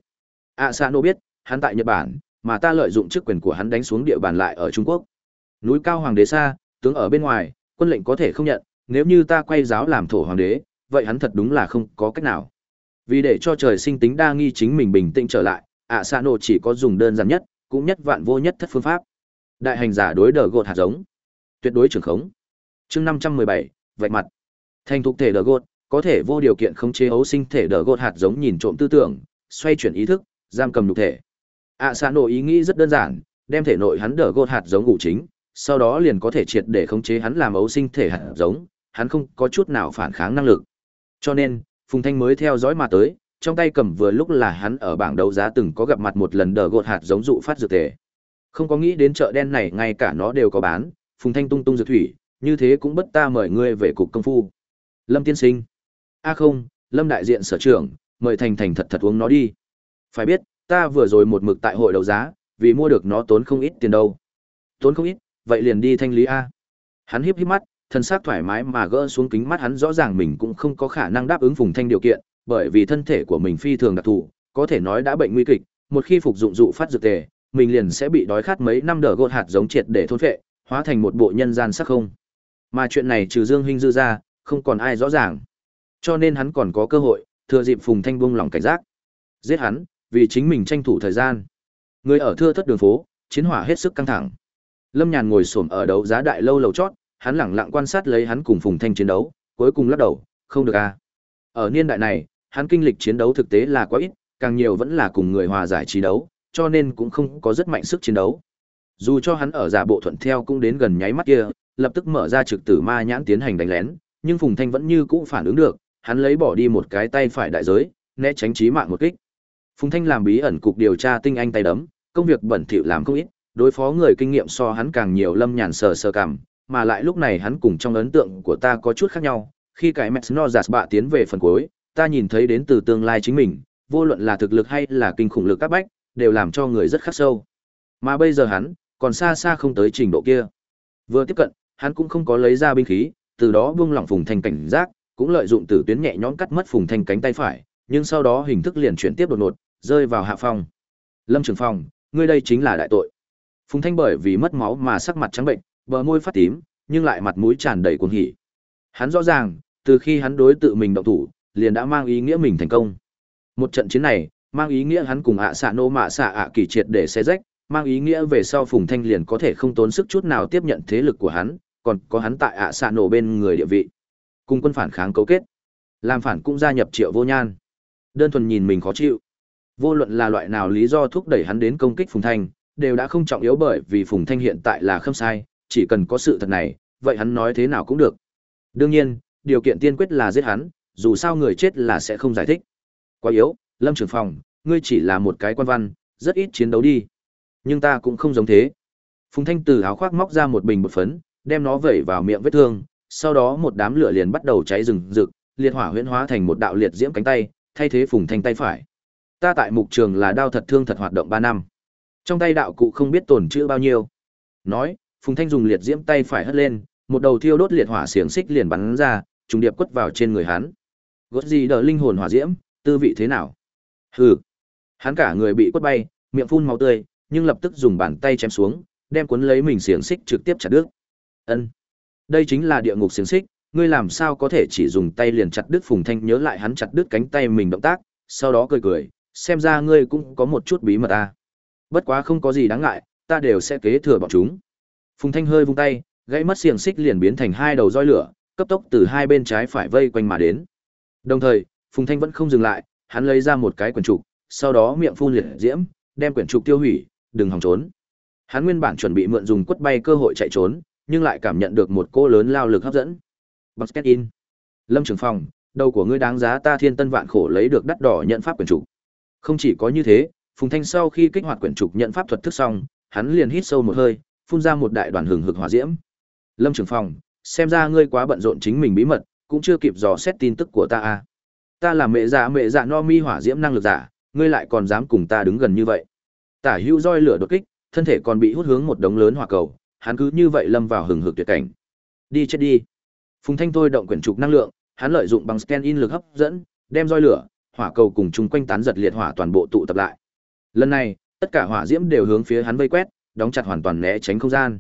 ạ xạ nổ biết, hắn tại Nhật Bản, mà ta lợi dụng chức quyền của hắn đánh xuống địa bàn lại ở Trung Quốc. Núi cao hoàng đế xa, tướng ở bên ngoài, quân lệnh có thể không nhận, nếu như ta quay giáo làm thổ hoàng đế, vậy hắn thật đúng là không có cách nào. Vì để cho trời sinh tính đa nghi chính mình bình tĩnh trở lại, ạ xạ nổ chỉ có dùng đơn giản nhất, cũng nhất vạn vô nhất thất phương pháp. Đại hành giả đối đờ gột hạt giống, tuyệt đối trưởng khống. Chương 517, vạch mặt. Thành thục thể đờ gột, có thể vô điều kiện khống chế ấu sinh thể đờ gột hạt giống nhìn trộm tư tưởng, xoay chuyển ý thức, giam cầm nhục thể ạ xạ nội ý nghĩ rất đơn giản đem thể nội hắn đỡ gột hạt giống ngủ chính sau đó liền có thể triệt để khống chế hắn làm ấu sinh thể hạt giống hắn không có chút nào phản kháng năng lực cho nên phùng thanh mới theo dõi mà tới trong tay cầm vừa lúc là hắn ở bảng đấu giá từng có gặp mặt một lần đỡ gột hạt giống dụ phát dược thể không có nghĩ đến chợ đen này ngay cả nó đều có bán phùng thanh tung tung dược thủy như thế cũng bất ta mời ngươi về cục công phu lâm tiên sinh a không lâm đại diện sở trưởng mời thành thành thật thật uống nó đi phải biết ta vừa rồi một mực tại hội đấu giá, vì mua được nó tốn không ít tiền đâu. Tốn không ít, vậy liền đi thanh lý A. Hắn hiếp hiếp mắt, thân xác thoải mái mà gỡ xuống kính mắt hắn rõ ràng mình cũng không có khả năng đáp ứng Phùng Thanh điều kiện, bởi vì thân thể của mình phi thường đặc thù, có thể nói đã bệnh nguy kịch, một khi phục dụng dụ phát dược tề, mình liền sẽ bị đói khát mấy năm đờ gột hạt giống triệt để thôn phệ, hóa thành một bộ nhân gian sắc không. Mà chuyện này trừ Dương Hinh dư ra, không còn ai rõ ràng. Cho nên hắn còn có cơ hội, thừa dịp Phùng Thanh buông lòng cảnh giác. Giết hắn, vì chính mình tranh thủ thời gian. Người ở thưa thất đường phố, chiến hỏa hết sức căng thẳng. Lâm Nhàn ngồi xổm ở đấu giá đại lâu lầu chót, hắn lẳng lặng quan sát lấy hắn cùng Phùng Thanh chiến đấu, cuối cùng lắc đầu, không được a. À. Ở niên đại này, hắn kinh lịch chiến đấu thực tế là quá ít, càng nhiều vẫn là cùng người hòa giải chiến đấu, cho nên cũng không có rất mạnh sức chiến đấu. Dù cho hắn ở giả bộ thuận theo cũng đến gần nháy mắt kia, lập tức mở ra trực tử ma nhãn tiến hành đánh lén, nhưng Phùng Thanh vẫn như cũ phản ứng được, hắn lấy bỏ đi một cái tay phải đại giới, né tránh chí mạng một kích. Phùng Thanh làm bí ẩn cục điều tra tinh anh tay đấm, công việc bẩn thỉu làm không ít, đối phó người kinh nghiệm so hắn càng nhiều lâm nhàn sờ sờ cảm, mà lại lúc này hắn cùng trong ấn tượng của ta có chút khác nhau, khi cái Mesnozas bạ tiến về phần cuối, ta nhìn thấy đến từ tương lai chính mình, vô luận là thực lực hay là kinh khủng lực các bách, đều làm cho người rất khắc sâu. Mà bây giờ hắn, còn xa xa không tới trình độ kia. Vừa tiếp cận, hắn cũng không có lấy ra binh khí, từ đó buông lỏng Phùng Thanh cảnh giác, cũng lợi dụng tử tuyến nhẹ nhõm cắt mất Phùng Thanh cánh tay phải, nhưng sau đó hình thức liền chuyển tiếp đột ngột, rơi vào hạ phong. Lâm Trường Phong, ngươi đây chính là đại tội. Phùng Thanh bởi vì mất máu mà sắc mặt trắng bệnh, bờ môi phát tím, nhưng lại mặt mũi tràn đầy cuồng hỉ. Hắn rõ ràng, từ khi hắn đối tự mình động thủ, liền đã mang ý nghĩa mình thành công. Một trận chiến này, mang ý nghĩa hắn cùng ạ xạ nô mạ xạ ạ kỳ triệt để xé rách, mang ý nghĩa về sau Phùng Thanh liền có thể không tốn sức chút nào tiếp nhận thế lực của hắn, còn có hắn tại ạ xạ nổ bên người địa vị. Cùng quân phản kháng cấu kết. Làm phản cũng gia nhập triệu vô nhan. Đơn thuần nhìn mình khó chịu. Vô luận là loại nào lý do thúc đẩy hắn đến công kích Phùng Thanh, đều đã không trọng yếu bởi vì Phùng Thanh hiện tại là không sai, chỉ cần có sự thật này, vậy hắn nói thế nào cũng được. Đương nhiên, điều kiện tiên quyết là giết hắn, dù sao người chết là sẽ không giải thích. Quá yếu, Lâm Trường Phòng, ngươi chỉ là một cái quan văn, rất ít chiến đấu đi. Nhưng ta cũng không giống thế. Phùng Thanh từ áo khoác móc ra một bình bột phấn, đem nó vẩy vào miệng vết thương, sau đó một đám lửa liền bắt đầu cháy rừng rực, liệt hỏa huyễn hóa thành một đạo liệt diễm cánh tay, thay thế Phùng Thanh tay phải. Ta tại mục trường là đao thật thương thật hoạt động 3 năm. Trong tay đạo cụ không biết tổn chữa bao nhiêu. Nói, Phùng Thanh dùng liệt diễm tay phải hất lên, một đầu thiêu đốt liệt hỏa xiềng xích liền bắn ra, trùng điệp quất vào trên người hắn. Gót gì đỡ linh hồn hỏa diễm, tư vị thế nào? Hừ. Hắn cả người bị quất bay, miệng phun máu tươi, nhưng lập tức dùng bàn tay chém xuống, đem cuốn lấy mình xiềng xích trực tiếp chặt đứt. Ân. Đây chính là địa ngục xiềng xích, ngươi làm sao có thể chỉ dùng tay liền chặt đứt Phùng Thanh nhớ lại hắn chặt đứt cánh tay mình động tác, sau đó cười cười, xem ra ngươi cũng có một chút bí mật à. Bất quá không có gì đáng ngại, ta đều sẽ kế thừa bọn chúng. Phùng Thanh hơi vung tay, gãy mất xiềng xích liền biến thành hai đầu roi lửa, cấp tốc từ hai bên trái phải vây quanh mà đến. Đồng thời, Phùng Thanh vẫn không dừng lại, hắn lấy ra một cái quyển trục, sau đó miệng phun liệt diễm, đem quyển trục tiêu hủy, đừng hòng trốn. Hắn nguyên bản chuẩn bị mượn dùng quất bay cơ hội chạy trốn, nhưng lại cảm nhận được một cô lớn lao lực hấp dẫn. Basket in. Lâm Trường Phong, đầu của ngươi đáng giá ta thiên tân vạn khổ lấy được đắt đỏ nhận pháp quyển trục. Không chỉ có như thế, Phùng Thanh sau khi kích hoạt quyển trục nhận pháp thuật thức xong, hắn liền hít sâu một hơi, phun ra một đại đoàn hừng hực hỏa diễm. Lâm Trường Phong, xem ra ngươi quá bận rộn chính mình bí mật, cũng chưa kịp dò xét tin tức của ta à. Ta là mẹ giả mẹ giả no mi hỏa diễm năng lực giả, ngươi lại còn dám cùng ta đứng gần như vậy. Tả hữu roi lửa đột kích, thân thể còn bị hút hướng một đống lớn hỏa cầu, hắn cứ như vậy lâm vào hừng hực tuyệt cảnh. Đi chết đi. Phùng Thanh thôi động quyển trục năng lượng, hắn lợi dụng bằng scan in lực hấp dẫn, đem roi lửa, hỏa cầu cùng chung quanh tán giật liệt hỏa toàn bộ tụ tập lại. Lần này, tất cả hỏa diễm đều hướng phía hắn vây quét, đóng chặt hoàn toàn né tránh không gian.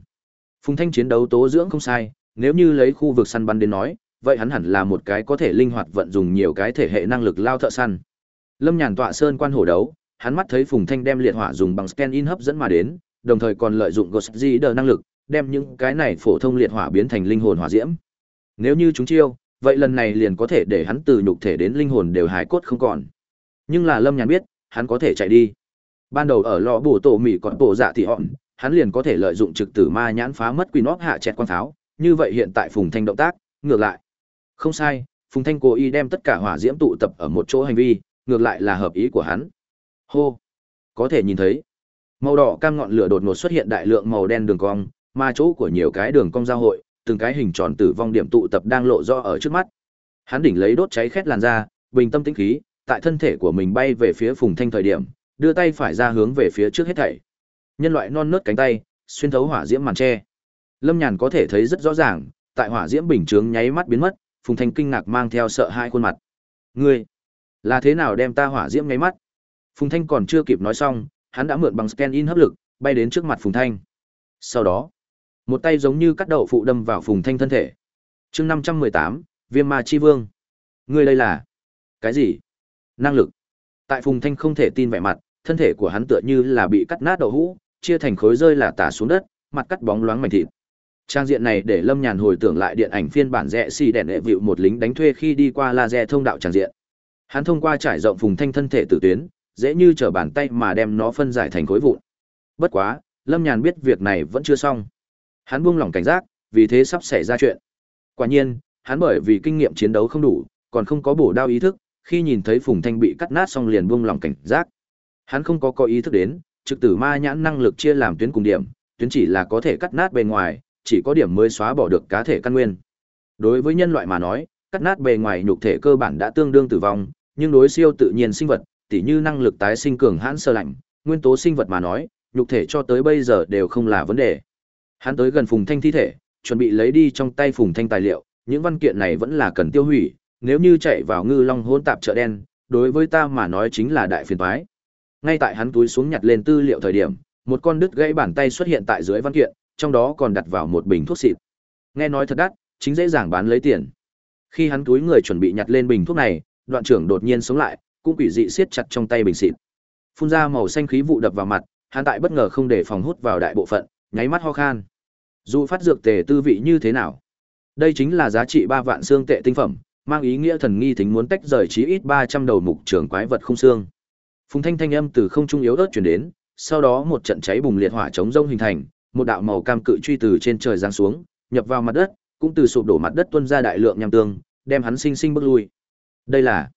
Phùng Thanh chiến đấu tố dưỡng không sai, nếu như lấy khu vực săn bắn đến nói, vậy hắn hẳn là một cái có thể linh hoạt vận dụng nhiều cái thể hệ năng lực lao thợ săn. Lâm Nhàn tọa sơn quan hổ đấu, hắn mắt thấy Phùng Thanh đem liệt hỏa dùng bằng scan in hấp dẫn mà đến, đồng thời còn lợi dụng Ghost Rider năng lực, đem những cái này phổ thông liệt hỏa biến thành linh hồn hỏa diễm. Nếu như chúng chiêu, vậy lần này liền có thể để hắn từ nhục thể đến linh hồn đều hài cốt không còn. Nhưng là Lâm Nhàn biết, hắn có thể chạy đi. Ban đầu ở lò bổ tổ mỉ còn bổ dạ thì họn, hắn liền có thể lợi dụng trực tử ma nhãn phá mất quy nóc hạ chẹt quang tháo, như vậy hiện tại Phùng Thanh động tác, ngược lại. Không sai, Phùng Thanh cố ý đem tất cả hỏa diễm tụ tập ở một chỗ hành vi, ngược lại là hợp ý của hắn. Hô, có thể nhìn thấy, màu đỏ cam ngọn lửa đột ngột xuất hiện đại lượng màu đen đường cong, mà chỗ của nhiều cái đường cong giao hội, từng cái hình tròn tử vong điểm tụ tập đang lộ rõ ở trước mắt. Hắn đỉnh lấy đốt cháy khét làn da, bình tâm tĩnh khí, tại thân thể của mình bay về phía Phùng Thanh thời điểm, đưa tay phải ra hướng về phía trước hết thảy. Nhân loại non nớt cánh tay, xuyên thấu hỏa diễm màn che. Lâm Nhàn có thể thấy rất rõ ràng, tại hỏa diễm bình chướng nháy mắt biến mất, Phùng Thanh kinh ngạc mang theo sợ hai khuôn mặt. "Ngươi, là thế nào đem ta hỏa diễm nháy mắt?" Phùng Thanh còn chưa kịp nói xong, hắn đã mượn bằng scan in hấp lực, bay đến trước mặt Phùng Thanh. Sau đó, một tay giống như cắt đậu phụ đâm vào Phùng Thanh thân thể. Chương năm trăm mười tám, Viêm Ma chi vương. Ngươi đây là cái gì? Năng lực. Tại Phùng Thanh không thể tin vẻ mặt, thân thể của hắn tựa như là bị cắt nát đậu hũ, chia thành khối rơi là tả xuống đất, mặt cắt bóng loáng mảnh thịt. Trang diện này để Lâm Nhàn hồi tưởng lại điện ảnh phiên bản rẻ xì đèn lệ vịu một lính đánh thuê khi đi qua laser thông đạo trang diện. Hắn thông qua trải rộng Phùng Thanh thân thể tử tuyến, dễ như trở bàn tay mà đem nó phân giải thành khối vụn. Bất quá, Lâm Nhàn biết việc này vẫn chưa xong. Hắn buông lỏng cảnh giác, vì thế sắp xảy ra chuyện. Quả nhiên, hắn bởi vì kinh nghiệm chiến đấu không đủ, còn không có bổ đao ý thức, khi nhìn thấy Phùng Thanh bị cắt nát xong liền buông lỏng cảnh giác. Hắn không có có ý thức đến, trực tử ma nhãn năng lực chia làm tuyến cùng điểm, tuyến chỉ là có thể cắt nát bề ngoài, chỉ có điểm mới xóa bỏ được cá thể căn nguyên. Đối với nhân loại mà nói, cắt nát bề ngoài nhục thể cơ bản đã tương đương tử vong, nhưng đối siêu tự nhiên sinh vật, tỉ như năng lực tái sinh cường hãn sơ lạnh, nguyên tố sinh vật mà nói, nhục thể cho tới bây giờ đều không là vấn đề. Hắn tới gần Phùng Thanh thi thể, chuẩn bị lấy đi trong tay Phùng Thanh tài liệu, những văn kiện này vẫn là cần tiêu hủy, nếu như chạy vào ngư long hỗn tạp chợ đen, đối với ta mà nói chính là đại phiền toái. Ngay tại hắn túi xuống nhặt lên tư liệu thời điểm, một con đứt gãy bàn tay xuất hiện tại dưới văn kiện, trong đó còn đặt vào một bình thuốc xịt. Nghe nói thật đắt, chính dễ dàng bán lấy tiền. Khi hắn túi người chuẩn bị nhặt lên bình thuốc này, đoạn trưởng đột nhiên sống lại, cũng quỷ dị siết chặt trong tay bình xịt. Phun ra màu xanh khí vụ đập vào mặt, hắn tại bất ngờ không để phòng hút vào đại bộ phận, nháy mắt ho khan. Dù phát dược tề tư vị như thế nào? Đây chính là giá trị ba vạn xương tệ tinh phẩm, mang ý nghĩa thần nghi thính muốn tách rời chí ít ba trăm đầu mục trưởng quái vật không xương. Phùng Thanh thanh âm từ không trung yếu ớt truyền đến, sau đó một trận cháy bùng liệt hỏa chống rông hình thành, một đạo màu cam cự truy từ trên trời giáng xuống, nhập vào mặt đất, cũng từ sụp đổ mặt đất tuôn ra đại lượng nham tương, đem hắn sinh sinh bước lui. Đây là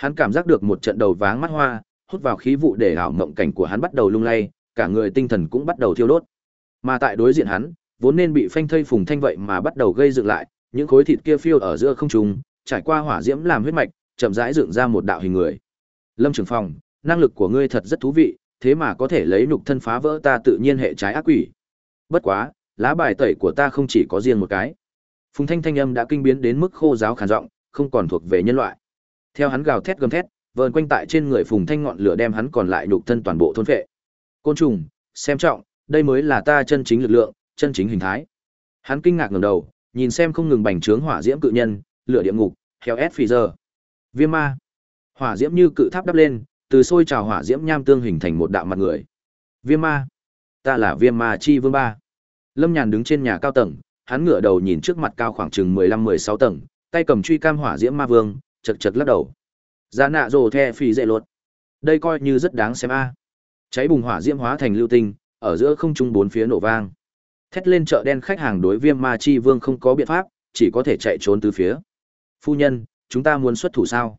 Hắn cảm giác được một trận đầu váng mắt hoa, hút vào khí vụ để ảo mộng cảnh của hắn bắt đầu lung lay, cả người tinh thần cũng bắt đầu thiêu đốt. Mà tại đối diện hắn, vốn nên bị phanh thây phùng thanh vậy mà bắt đầu gây dựng lại, những khối thịt kia phiêu ở giữa không trung, trải qua hỏa diễm làm huyết mạch, chậm rãi dựng ra một đạo hình người. Lâm Trường Phong, năng lực của ngươi thật rất thú vị, thế mà có thể lấy nhục thân phá vỡ ta tự nhiên hệ trái ác quỷ. Bất quá, lá bài tẩy của ta không chỉ có riêng một cái. Phùng Thanh thanh âm đã kinh biến đến mức khô giáo khàn giọng, không còn thuộc về nhân loại. Theo hắn gào thét gầm thét, vờn quanh tại trên người Phùng Thanh ngọn lửa đem hắn còn lại nhục thân toàn bộ thôn phệ. Côn trùng, xem trọng, đây mới là ta chân chính lực lượng, chân chính hình thái. Hắn kinh ngạc ngẩng đầu, nhìn xem không ngừng bành trướng hỏa diễm cự nhân, lửa địa ngục, heo S phi giờ. Viêm ma. Hỏa diễm như cự tháp đắp lên, từ sôi trào hỏa diễm nham tương hình thành một đạo mặt người. Viêm ma. Ta là Viêm ma chi vương ba. Lâm Nhàn đứng trên nhà cao tầng, hắn ngửa đầu nhìn trước mặt cao khoảng chừng 15-16 tầng, tay cầm truy cam hỏa diễm ma vương, chật chật lắc đầu. Giá nạ rồ the phi dễ lột. Đây coi như rất đáng xem a. Cháy bùng hỏa diễm hóa thành lưu tinh, ở giữa không trung bốn phía nổ vang. Thét lên chợ đen khách hàng đối viêm ma chi vương không có biện pháp, chỉ có thể chạy trốn từ phía. Phu nhân, chúng ta muốn xuất thủ sao?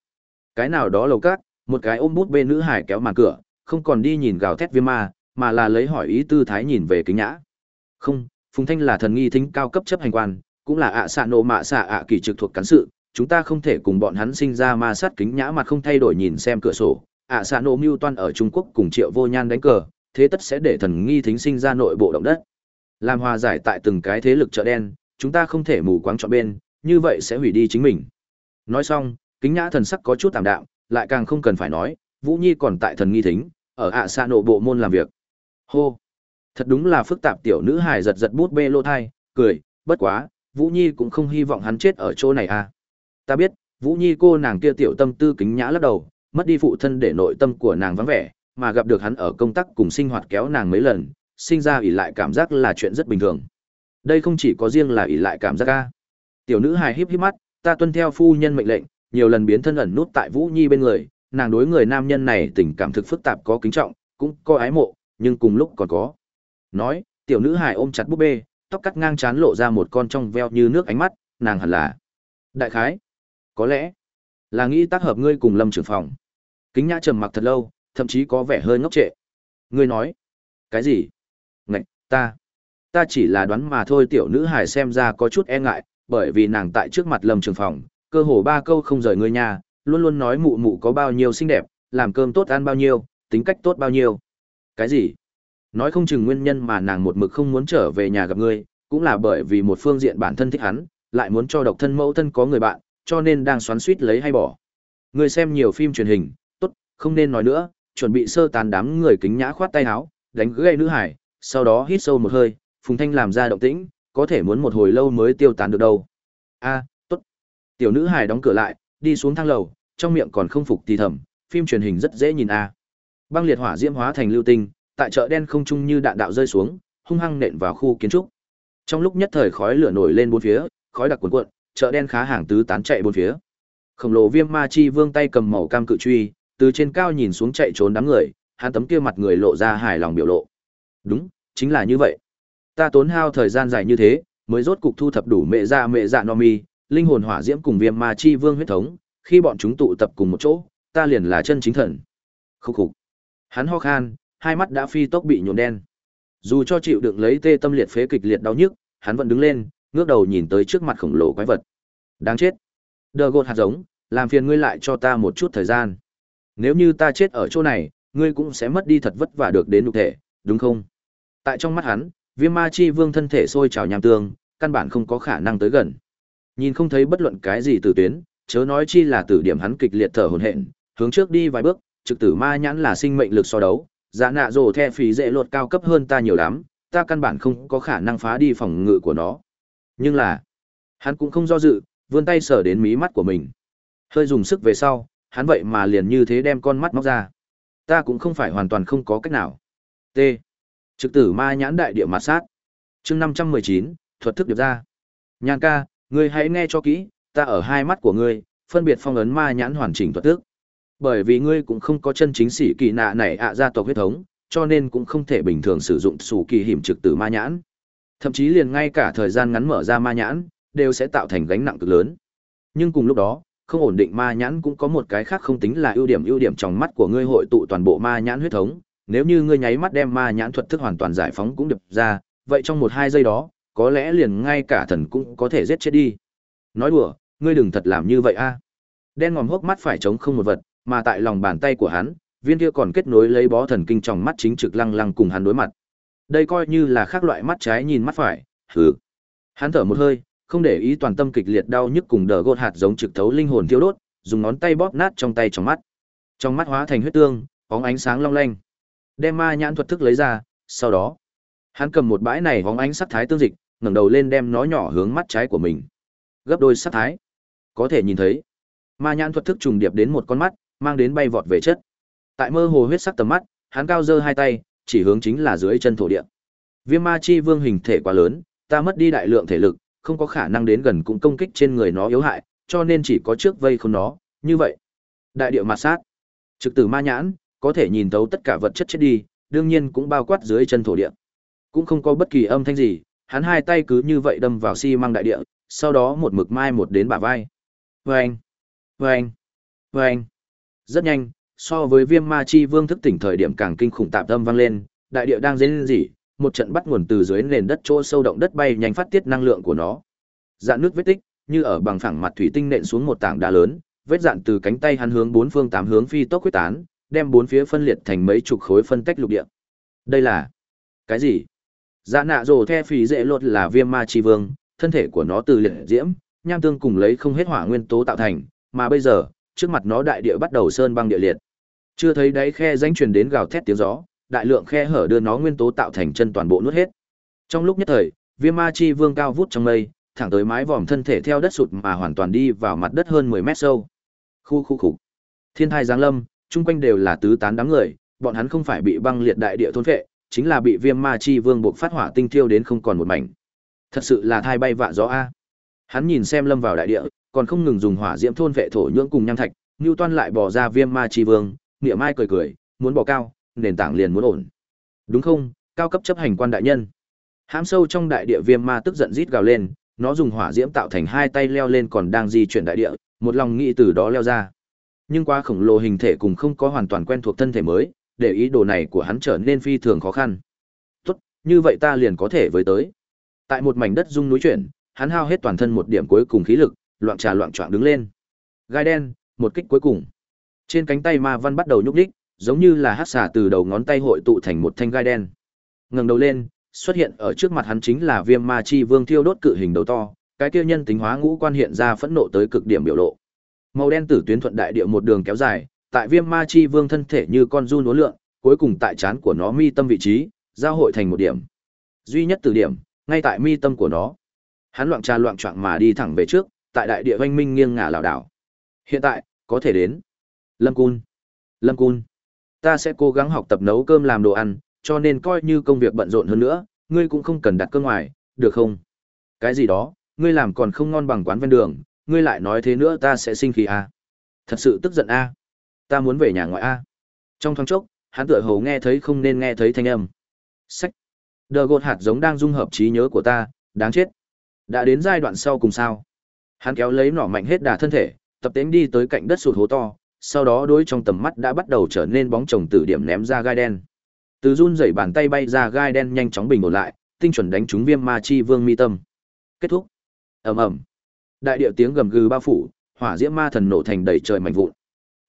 Cái nào đó lầu cát, một cái ôm bút bên nữ hải kéo màn cửa, không còn đi nhìn gào thét viêm ma, mà là lấy hỏi ý tư thái nhìn về kính nhã. Không, Phùng Thanh là thần nghi thính cao cấp chấp hành quan, cũng là ạ xạ nộ mạ xạ ạ kỳ trực thuộc cán sự, chúng ta không thể cùng bọn hắn sinh ra ma sát kính nhã mặt không thay đổi nhìn xem cửa sổ. Ạ xạ nổ mưu toan ở trung quốc cùng triệu vô nhan đánh cờ, thế tất sẽ để thần nghi thính sinh ra nội bộ động đất. Làm hòa giải tại từng cái thế lực chợ đen, chúng ta không thể mù quáng chọn bên, như vậy sẽ hủy đi chính mình. Nói xong, kính nhã thần sắc có chút tạm đạm, lại càng không cần phải nói, vũ nhi còn tại thần nghi thính, ở ạ xạ nổ bộ môn làm việc. Hô! Thật đúng là phức tạp tiểu nữ hài giật giật bút bê lô thai, cười, bất quá, vũ nhi cũng không hy vọng hắn chết ở chỗ này à. Ta biết, Vũ Nhi cô nàng kia tiểu tâm tư kính nhã lắc đầu, mất đi phụ thân để nội tâm của nàng vắng vẻ, mà gặp được hắn ở công tác cùng sinh hoạt kéo nàng mấy lần, sinh ra ỉ lại cảm giác là chuyện rất bình thường. Đây không chỉ có riêng là ỉ lại cảm giác ca. Tiểu nữ hài híp híp mắt, ta tuân theo phu nhân mệnh lệnh, nhiều lần biến thân ẩn nút tại Vũ Nhi bên người, nàng đối người nam nhân này tình cảm thực phức tạp có kính trọng, cũng có ái mộ, nhưng cùng lúc còn có. Nói, tiểu nữ hài ôm chặt búp bê, tóc cắt ngang chán lộ ra một con trong veo như nước ánh mắt, nàng hẳn là đại khái có lẽ là nghĩ tác hợp ngươi cùng lâm trưởng phòng. Kính nhã trầm mặc thật lâu, thậm chí có vẻ hơi ngốc trệ. Ngươi nói, cái gì? Ngạch, ta ta chỉ là đoán mà thôi tiểu nữ hải xem ra có chút e ngại, bởi vì nàng tại trước mặt lâm trường phòng, cơ hồ ba câu không rời ngươi nhà, luôn luôn nói mụ mụ có bao nhiêu xinh đẹp, làm cơm tốt ăn bao nhiêu, tính cách tốt bao nhiêu. Cái gì? Nói không chừng nguyên nhân mà nàng một mực không muốn trở về nhà gặp ngươi, cũng là bởi vì một phương diện bản thân thích hắn, lại muốn cho độc thân mẫu thân có người bạn cho nên đang xoắn suýt lấy hay bỏ. Người xem nhiều phim truyền hình, tốt, không nên nói nữa, chuẩn bị sơ tán đám người kính nhã khoát tay áo, đánh gây nữ hải, sau đó hít sâu một hơi, Phùng Thanh làm ra động tĩnh, có thể muốn một hồi lâu mới tiêu tán được đâu. A, à, tốt. Tiểu nữ hải đóng cửa lại, đi xuống thang lầu, trong miệng còn không phục thì thầm, phim truyền hình rất dễ nhìn a. Băng liệt hỏa diễm hóa thành lưu tinh, tại chợ đen không trung như đạn đạo rơi xuống, hung hăng nện vào khu kiến trúc. Trong lúc nhất thời khói lửa nổi lên bốn phía, khói đặc cuồn cuộn, chợ đen khá hàng tứ tán chạy bốn phía. Khổng lồ Viêm Ma Chi Vương tay cầm màu cam cự truy, từ trên cao nhìn xuống chạy trốn đám người, hắn tấm kia mặt người lộ ra hài lòng biểu lộ. Đúng, chính là như vậy. Ta tốn hao thời gian dài như thế, mới rốt cục thu thập đủ mẹ dạ mẹ dạ no mi, linh hồn hỏa diễm cùng Viêm Ma Chi Vương huyết thống, khi bọn chúng tụ tập cùng một chỗ, ta liền là chân chính thần. Khúc khục. Hắn ho khan, hai mắt đã phi tốc bị nhuộm đen. Dù cho chịu đựng lấy tê tâm liệt phế kịch liệt đau nhức, hắn vẫn đứng lên, ngước đầu nhìn tới trước mặt khổng lồ quái vật. Đáng chết. Đờ gột hạt giống, làm phiền ngươi lại cho ta một chút thời gian. Nếu như ta chết ở chỗ này, ngươi cũng sẽ mất đi thật vất vả được đến nhục thể, đúng không? Tại trong mắt hắn, Viêm Ma Chi Vương thân thể sôi trào nham tương, căn bản không có khả năng tới gần. Nhìn không thấy bất luận cái gì từ tuyến, chớ nói chi là từ điểm hắn kịch liệt thở hổn hển, hướng trước đi vài bước, trực tử ma nhãn là sinh mệnh lực so đấu, giá nạ rồ the phí dễ luật cao cấp hơn ta nhiều lắm, ta căn bản không có khả năng phá đi phòng ngự của nó. Nhưng là, hắn cũng không do dự, vươn tay sờ đến mí mắt của mình. Hơi dùng sức về sau, hắn vậy mà liền như thế đem con mắt móc ra. Ta cũng không phải hoàn toàn không có cách nào. T. Trực tử ma nhãn đại địa mặt sát. chương năm trăm mười chín thuật thức điệp ra. Nhàn ca, ngươi hãy nghe cho kỹ, ta ở hai mắt của ngươi, phân biệt phong ấn ma nhãn hoàn chỉnh thuật thức. Bởi vì ngươi cũng không có chân chính sĩ kỳ nạ này ạ gia tộc huyết thống, cho nên cũng không thể bình thường sử dụng sủ kỳ hiểm trực tử ma nhãn. Thậm chí liền ngay cả thời gian ngắn mở ra ma nhãn, đều sẽ tạo thành gánh nặng cực lớn. Nhưng cùng lúc đó, không ổn định ma nhãn cũng có một cái khác không tính là ưu điểm ưu điểm trong mắt của ngươi hội tụ toàn bộ ma nhãn huyết thống, nếu như ngươi nháy mắt đem ma nhãn thuật thức hoàn toàn giải phóng cũng được ra, vậy trong một hai giây đó, có lẽ liền ngay cả thần cũng có thể giết chết đi. Nói đùa, ngươi đừng thật làm như vậy a. Đen ngòm hốc mắt phải chống không một vật, mà tại lòng bàn tay của hắn, viên kia còn kết nối lấy bó thần kinh trong mắt chính trực lăng lăng cùng hắn đối mặt. Đây coi như là khác loại mắt trái nhìn mắt phải, hừ. Hắn thở một hơi, không để ý toàn tâm kịch liệt đau nhức cùng đờ gột hạt giống trực thấu linh hồn thiêu đốt, dùng ngón tay bóp nát trong tay trong mắt. Trong mắt hóa thành huyết tương, bóng ánh sáng long lanh. Đem ma nhãn thuật thức lấy ra, sau đó, hắn cầm một bãi này bóng ánh sắc thái tương dịch, ngẩng đầu lên đem nó nhỏ hướng mắt trái của mình. Gấp đôi sắc thái. Có thể nhìn thấy, ma nhãn thuật thức trùng điệp đến một con mắt, mang đến bay vọt về chất. Tại mơ hồ huyết sắc tầm mắt, hắn cao giơ hai tay, chỉ hướng chính là dưới chân thổ địa. Viêm ma chi vương hình thể quá lớn, ta mất đi đại lượng thể lực, không có khả năng đến gần cũng công kích trên người nó yếu hại, cho nên chỉ có trước vây không nó, như vậy. Đại địa ma sát, trực tử ma nhãn, có thể nhìn thấu tất cả vật chất chết đi, đương nhiên cũng bao quát dưới chân thổ địa. Cũng không có bất kỳ âm thanh gì, hắn hai tay cứ như vậy đâm vào xi si măng đại địa, sau đó một mực mai một đến bả vai. Vâng! Vâng! Vâng! Rất nhanh, so với viêm ma chi vương thức tỉnh thời điểm càng kinh khủng tạp âm vang lên, đại địa đang dên gì, một trận bắt nguồn từ dưới nền đất chỗ sâu động đất bay nhanh phát tiết năng lượng của nó. Dạn nước vết tích, như ở bằng phẳng mặt thủy tinh nện xuống một tảng đá lớn, vết dạn từ cánh tay hắn hướng bốn phương tám hướng phi tốc quyết tán, đem bốn phía phân liệt thành mấy chục khối phân tách lục địa. Đây là cái gì? Dạ nạ rồ the phì dễ lột là viêm ma chi vương, thân thể của nó từ liệt diễm, nham tương cùng lấy không hết hỏa nguyên tố tạo thành, mà bây giờ, trước mặt nó đại địa bắt đầu sơn băng địa liệt. Chưa thấy đáy khe danh truyền đến gào thét tiếng gió, đại lượng khe hở đưa nó nguyên tố tạo thành chân toàn bộ nuốt hết. Trong lúc nhất thời, Viêm Ma Chi Vương cao vút trong mây, thẳng tới mái vòm thân thể theo đất sụt mà hoàn toàn đi vào mặt đất hơn 10 mét sâu. Khu khu khủng. Thiên thai giáng lâm, chung quanh đều là tứ tán đám người, bọn hắn không phải bị băng liệt đại địa thôn phệ, chính là bị Viêm Ma Chi Vương buộc phát hỏa tinh thiêu đến không còn một mảnh. Thật sự là thai bay vạ gió a. Hắn nhìn xem lâm vào đại địa, còn không ngừng dùng hỏa diễm thôn vệ thổ nhưỡng cùng nham thạch, Nưu Toan lại bỏ ra Viêm Ma Chi Vương, nghĩa Mai cười cười, muốn bỏ cao, nền tảng liền muốn ổn. Đúng không, cao cấp chấp hành quan đại nhân. Hãm sâu trong đại địa viêm ma tức giận rít gào lên, nó dùng hỏa diễm tạo thành hai tay leo lên còn đang di chuyển đại địa, một lòng nghĩ từ đó leo ra. Nhưng qua khổng lồ hình thể cùng không có hoàn toàn quen thuộc thân thể mới, để ý đồ này của hắn trở nên phi thường khó khăn. Tốt, như vậy ta liền có thể với tới. Tại một mảnh đất rung núi chuyển, hắn hao hết toàn thân một điểm cuối cùng khí lực, loạn trà loạn choạng đứng lên. Gai đen, một kích cuối cùng. Trên cánh tay ma văn bắt đầu nhúc nhích, giống như là hắc xà từ đầu ngón tay hội tụ thành một thanh gai đen. Ngẩng đầu lên, xuất hiện ở trước mặt hắn chính là Viêm Ma Chi Vương thiêu đốt cự hình đầu to, cái kia nhân tính hóa ngũ quan hiện ra phẫn nộ tới cực điểm biểu lộ. Màu đen tử tuyến thuận đại địa một đường kéo dài, tại Viêm Ma Chi Vương thân thể như con du uốn lượn, cuối cùng tại trán của nó mi tâm vị trí, giao hội thành một điểm. Duy nhất từ điểm, ngay tại mi tâm của nó. Hắn loạn trà loạn choạng mà đi thẳng về trước, tại đại địa oanh minh nghiêng ngả lảo đảo. Hiện tại, có thể đến. Lâm Cun. Lâm Cun ta sẽ cố gắng học tập nấu cơm làm đồ ăn, cho nên coi như công việc bận rộn hơn nữa, ngươi cũng không cần đặt cơ ngoài, được không? Cái gì đó, ngươi làm còn không ngon bằng quán ven đường, ngươi lại nói thế nữa ta sẽ sinh khí à? Thật sự tức giận a. À? Ta muốn về nhà ngoại a. À? Trong thoáng chốc, hắn tựa hồ nghe thấy không nên nghe thấy thanh âm. Sách. Đờ gột hạt giống đang dung hợp trí nhớ của ta, đáng chết. Đã đến giai đoạn sau cùng sao? Hắn kéo lấy nỏ mạnh hết đà thân thể, tập tính đi tới cạnh đất sụt hố to, sau đó đối trong tầm mắt đã bắt đầu trở nên bóng chồng từ điểm ném ra gai đen. Từ run rẩy bàn tay bay ra gai đen nhanh chóng bình ổn lại, tinh chuẩn đánh trúng Viêm Ma Chi Vương mi tâm. Kết thúc. Ầm ầm. Đại điệu tiếng gầm gừ bao phủ, hỏa diễm ma thần nổ thành đầy trời mảnh vụn.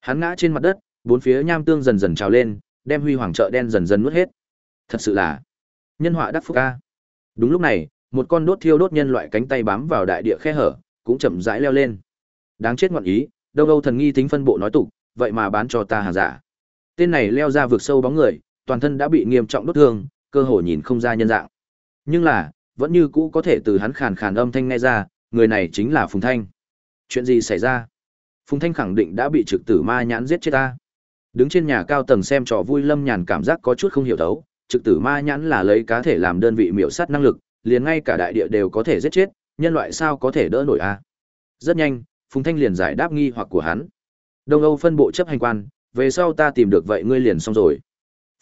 Hắn ngã trên mặt đất, bốn phía nham tương dần dần trào lên, đem huy hoàng trợ đen dần dần nuốt hết. Thật sự là nhân họa đắc phúc a. Đúng lúc này, một con đốt thiêu đốt nhân loại cánh tay bám vào đại địa khe hở, cũng chậm rãi leo lên. Đáng chết ngoạn ý, đông âu thần nghi tính phân bộ nói tục, vậy mà bán cho ta hàng giả. Tên này leo ra vượt sâu bóng người, toàn thân đã bị nghiêm trọng đốt thương, cơ hồ nhìn không ra nhân dạng. Nhưng là, vẫn như cũ có thể từ hắn khàn khàn âm thanh nghe ra, người này chính là phùng thanh. Chuyện gì xảy ra? Phùng thanh khẳng định đã bị trực tử ma nhãn giết chết ta. Đứng trên nhà cao tầng xem trò vui lâm nhàn cảm giác có chút không hiểu thấu, trực tử ma nhãn là lấy cá thể làm đơn vị miểu sát năng lực, liền ngay cả đại địa đều có thể giết chết, nhân loại sao có thể đỡ nổi a? Rất nhanh Phùng Thanh liền giải đáp nghi hoặc của hắn. Đông Âu phân bộ chấp hành quan, về sau ta tìm được vậy ngươi liền xong rồi.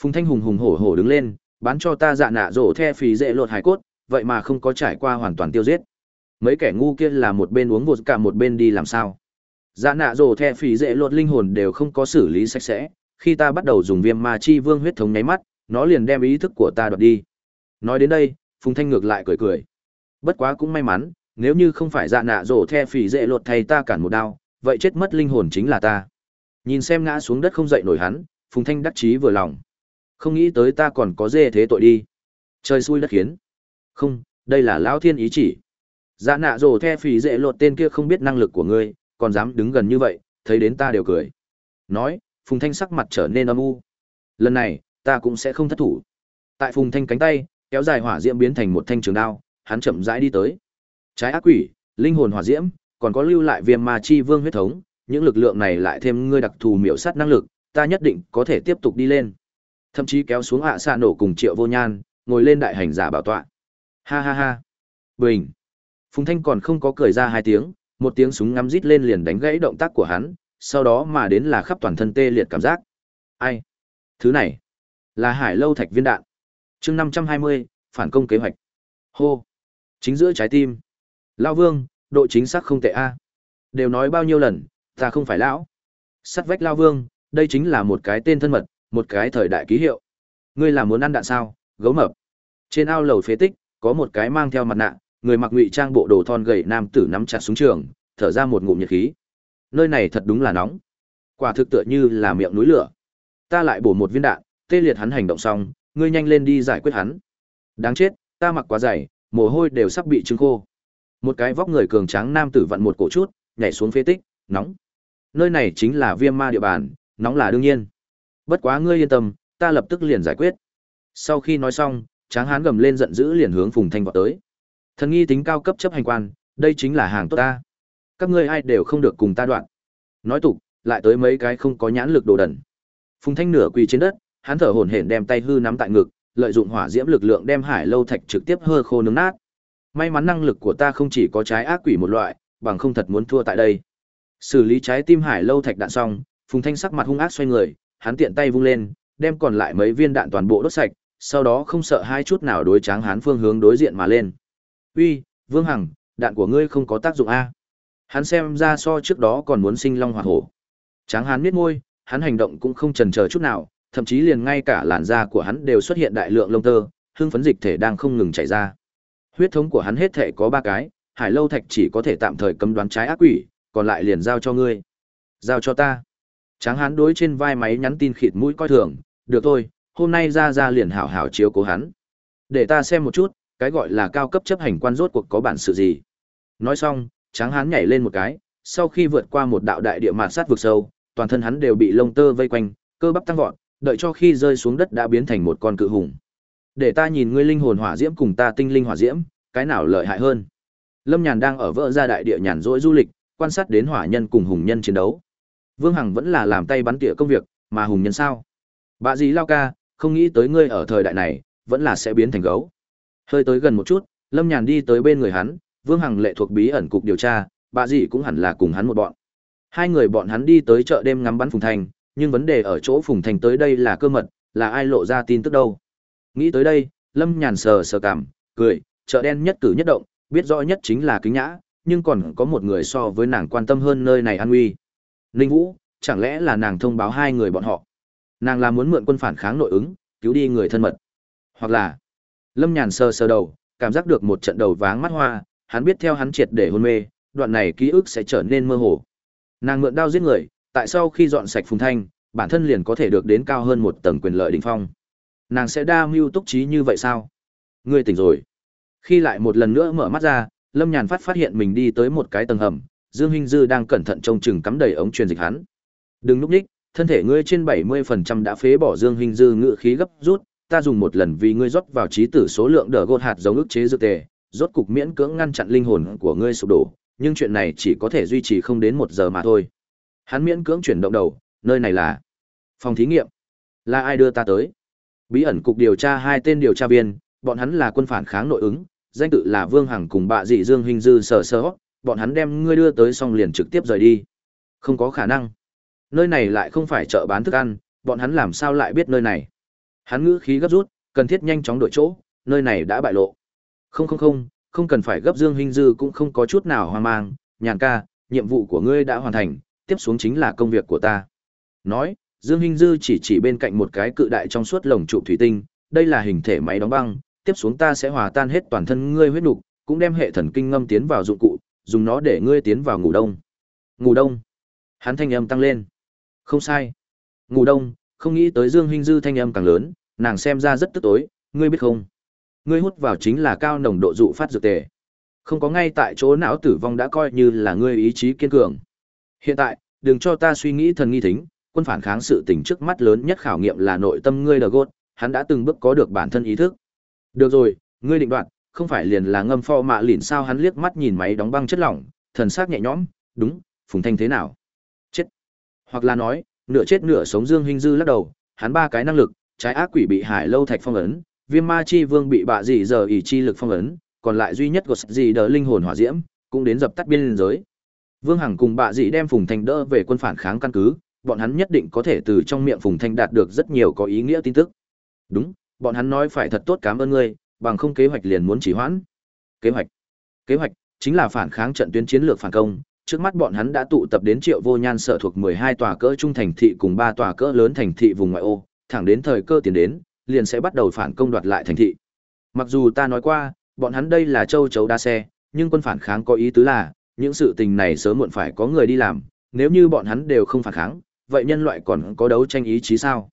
Phùng Thanh hùng hùng hổ hổ đứng lên, bán cho ta dạ nạ rổ the phí dễ lột hải cốt, vậy mà không có trải qua hoàn toàn tiêu diệt. Mấy kẻ ngu kia là một bên uống vột cả một bên đi làm sao. Dạ nạ rổ the phí dễ lột linh hồn đều không có xử lý sạch sẽ, khi ta bắt đầu dùng viêm ma chi vương huyết thống nháy mắt, nó liền đem ý thức của ta đoạt đi. Nói đến đây, Phùng Thanh ngược lại cười cười. Bất quá cũng may mắn, nếu như không phải dạ nạ rổ the phì dễ lột thay ta cản một đao, vậy chết mất linh hồn chính là ta. Nhìn xem ngã xuống đất không dậy nổi hắn, Phùng Thanh đắc chí vừa lòng. Không nghĩ tới ta còn có dê thế tội đi. Trời xui đất khiến. Không, đây là lão thiên ý chỉ. Dạ nạ rổ the phì dễ lột tên kia không biết năng lực của ngươi, còn dám đứng gần như vậy, thấy đến ta đều cười. Nói, Phùng Thanh sắc mặt trở nên âm u. Lần này, ta cũng sẽ không thất thủ. Tại Phùng Thanh cánh tay, kéo dài hỏa diễm biến thành một thanh trường đao, hắn chậm rãi đi tới. Trái ác quỷ, linh hồn hỏa diễm, còn có lưu lại viêm ma chi vương huyết thống, những lực lượng này lại thêm ngươi đặc thù miểu sát năng lực, ta nhất định có thể tiếp tục đi lên. Thậm chí kéo xuống hạ xa nổ cùng Triệu Vô Nhan, ngồi lên đại hành giả bảo tọa. Ha ha ha. Bình. Phùng Thanh còn không có cười ra hai tiếng, một tiếng súng ngắm rít lên liền đánh gãy động tác của hắn, sau đó mà đến là khắp toàn thân tê liệt cảm giác. Ai? Thứ này là Hải Lâu Thạch viên đạn. Chương 520, phản công kế hoạch. Hô. Chính giữa trái tim. Lão Vương, độ chính xác không tệ a. Đều nói bao nhiêu lần, ta không phải lão. Sắt vách Lão Vương, đây chính là một cái tên thân mật, một cái thời đại ký hiệu. Ngươi là muốn ăn đạn sao? Gấu mập. Trên ao lầu phế tích, có một cái mang theo mặt nạ, người mặc ngụy trang bộ đồ thon gầy nam tử nắm chặt súng trường, thở ra một ngụm nhiệt khí. Nơi này thật đúng là nóng. Quả thực tựa như là miệng núi lửa. Ta lại bổ một viên đạn, tê liệt hắn hành động xong, ngươi nhanh lên đi giải quyết hắn. Đáng chết, ta mặc quá dày, mồ hôi đều sắp bị trứng khô. Một cái vóc người cường tráng nam tử vặn một cổ chút, nhảy xuống phế tích, nóng. Nơi này chính là viêm ma địa bàn, nóng là đương nhiên. Bất quá ngươi yên tâm, ta lập tức liền giải quyết. Sau khi nói xong, Tráng Hán gầm lên giận dữ liền hướng Phùng Thanh vọt tới. Thần nghi tính cao cấp chấp hành quan, đây chính là hàng tốt ta. Các ngươi ai đều không được cùng ta đoạn. Nói tục, lại tới mấy cái không có nhãn lực đồ đần. Phùng Thanh nửa quỳ trên đất, hắn thở hổn hển đem tay hư nắm tại ngực, lợi dụng hỏa diễm lực lượng đem Hải Lâu Thạch trực tiếp hơ khô nướng nát. May mắn năng lực của ta không chỉ có trái ác quỷ một loại, bằng không thật muốn thua tại đây. Xử lý trái tim Hải Lâu Thạch đạn xong, Phùng Thanh sắc mặt hung ác xoay người, hắn tiện tay vung lên, đem còn lại mấy viên đạn toàn bộ đốt sạch, sau đó không sợ hai chút nào đối tráng hán phương hướng đối diện mà lên. Uy, Vương Hằng, đạn của ngươi không có tác dụng a. Hắn xem ra so trước đó còn muốn sinh long hỏa hổ. Tráng hán miết môi, hắn hành động cũng không chần chờ chút nào, thậm chí liền ngay cả làn da của hắn đều xuất hiện đại lượng lông tơ, hương phấn dịch thể đang không ngừng chảy ra. Huyết thống của hắn hết thể có ba cái, Hải Lâu Thạch chỉ có thể tạm thời cấm đoán trái ác quỷ, còn lại liền giao cho ngươi. Giao cho ta. Tráng hán đối trên vai máy nhắn tin khịt mũi coi thường, được thôi, hôm nay ra ra liền hảo hảo chiếu cố hắn. Để ta xem một chút, cái gọi là cao cấp chấp hành quan rốt cuộc có bản sự gì. Nói xong, tráng hán nhảy lên một cái, sau khi vượt qua một đạo đại địa mạt sát vực sâu, toàn thân hắn đều bị lông tơ vây quanh, cơ bắp tăng vọt, đợi cho khi rơi xuống đất đã biến thành một con cự hùng. Để ta nhìn ngươi linh hồn hỏa diễm cùng ta tinh linh hỏa diễm, cái nào lợi hại hơn. Lâm Nhàn đang ở vỡ ra đại địa nhàn rỗi du lịch, quan sát đến hỏa nhân cùng hùng nhân chiến đấu. Vương Hằng vẫn là làm tay bắn tỉa công việc, mà hùng nhân sao? Bà dì lao ca, không nghĩ tới ngươi ở thời đại này, vẫn là sẽ biến thành gấu. Hơi tới gần một chút, Lâm Nhàn đi tới bên người hắn, Vương Hằng lệ thuộc bí ẩn cục điều tra, bà dì cũng hẳn là cùng hắn một bọn. Hai người bọn hắn đi tới chợ đêm ngắm bắn Phùng Thành, nhưng vấn đề ở chỗ Phùng Thành tới đây là cơ mật, là ai lộ ra tin tức đâu. Nghĩ tới đây, Lâm Nhàn sờ sờ cảm, cười, chợ đen nhất cử nhất động, biết rõ nhất chính là kính nhã, nhưng còn có một người so với nàng quan tâm hơn nơi này an nguy. Ninh Vũ, chẳng lẽ là nàng thông báo hai người bọn họ? Nàng là muốn mượn quân phản kháng nội ứng, cứu đi người thân mật. Hoặc là, Lâm Nhàn sờ sờ đầu, cảm giác được một trận đầu váng mắt hoa, hắn biết theo hắn triệt để hôn mê, đoạn này ký ức sẽ trở nên mơ hồ. Nàng mượn đao giết người, tại sau khi dọn sạch phùng thanh, bản thân liền có thể được đến cao hơn một tầng quyền lợi đỉnh phong. Nàng sẽ đa mưu túc trí như vậy sao? Ngươi tỉnh rồi. Khi lại một lần nữa mở mắt ra, Lâm Nhàn phát phát hiện mình đi tới một cái tầng hầm, Dương Hinh Dư đang cẩn thận trông chừng cắm đầy ống truyền dịch hắn. Đừng núp ních thân thể ngươi trên 70% đã phế bỏ Dương Hinh Dư ngự khí gấp rút, ta dùng một lần vì ngươi rót vào trí tử số lượng đờ gột hạt giống ức chế dược tề, rốt cục miễn cưỡng ngăn chặn linh hồn của ngươi sụp đổ, nhưng chuyện này chỉ có thể duy trì không đến một giờ mà thôi. Hắn miễn cưỡng chuyển động đầu, nơi này là phòng thí nghiệm. Là ai đưa ta tới? Bí ẩn cục điều tra hai tên điều tra viên, bọn hắn là quân phản kháng nội ứng, danh tự là Vương Hằng cùng bạ dị Dương Hinh Dư sở sơ, bọn hắn đem ngươi đưa tới xong liền trực tiếp rời đi. Không có khả năng. Nơi này lại không phải chợ bán thức ăn, bọn hắn làm sao lại biết nơi này? Hắn ngữ khí gấp rút, cần thiết nhanh chóng đổi chỗ, nơi này đã bại lộ. Không không không, không cần phải gấp Dương Hinh Dư cũng không có chút nào hoang mang, nhàn ca, nhiệm vụ của ngươi đã hoàn thành, tiếp xuống chính là công việc của ta. Nói, Dương Hinh Dư chỉ chỉ bên cạnh một cái cự đại trong suốt lồng trụ thủy tinh, đây là hình thể máy đóng băng, tiếp xuống ta sẽ hòa tan hết toàn thân ngươi huyết nục, cũng đem hệ thần kinh ngâm tiến vào dụng cụ, dùng nó để ngươi tiến vào ngủ đông. Ngủ đông. Hắn thanh âm tăng lên. Không sai. Ngủ đông, không nghĩ tới Dương Hinh Dư thanh âm càng lớn, nàng xem ra rất tức tối, ngươi biết không? Ngươi hút vào chính là cao nồng độ dụ phát dược tề. Không có ngay tại chỗ não tử vong đã coi như là ngươi ý chí kiên cường. Hiện tại, đừng cho ta suy nghĩ thần nghi thính, quân phản kháng sự tình trước mắt lớn nhất khảo nghiệm là nội tâm ngươi đờ gốt, hắn đã từng bước có được bản thân ý thức. Được rồi, ngươi định đoạt, không phải liền là ngâm pho mạ lỉn sao hắn liếc mắt nhìn máy đóng băng chất lỏng, thần sắc nhẹ nhõm, đúng, Phùng Thanh thế nào? Chết. Hoặc là nói, nửa chết nửa sống Dương Hinh Dư lắc đầu, hắn ba cái năng lực, trái ác quỷ bị Hải Lâu Thạch phong ấn, Viêm Ma Chi Vương bị bạ dị giờ ỷ chi lực phong ấn, còn lại duy nhất của gì đỡ linh hồn hỏa diễm, cũng đến dập tắt biên giới. Vương Hằng cùng bạ dị đem Phùng thành đỡ về quân phản kháng căn cứ, bọn hắn nhất định có thể từ trong miệng Phùng Thanh đạt được rất nhiều có ý nghĩa tin tức. Đúng, bọn hắn nói phải thật tốt cảm ơn ngươi, bằng không kế hoạch liền muốn chỉ hoãn. Kế hoạch? Kế hoạch chính là phản kháng trận tuyến chiến lược phản công, trước mắt bọn hắn đã tụ tập đến Triệu Vô Nhan sở thuộc 12 tòa cỡ trung thành thị cùng 3 tòa cỡ lớn thành thị vùng ngoại ô, thẳng đến thời cơ tiến đến, liền sẽ bắt đầu phản công đoạt lại thành thị. Mặc dù ta nói qua, bọn hắn đây là châu chấu đa xe, nhưng quân phản kháng có ý tứ là, những sự tình này sớm muộn phải có người đi làm, nếu như bọn hắn đều không phản kháng, vậy nhân loại còn có đấu tranh ý chí sao?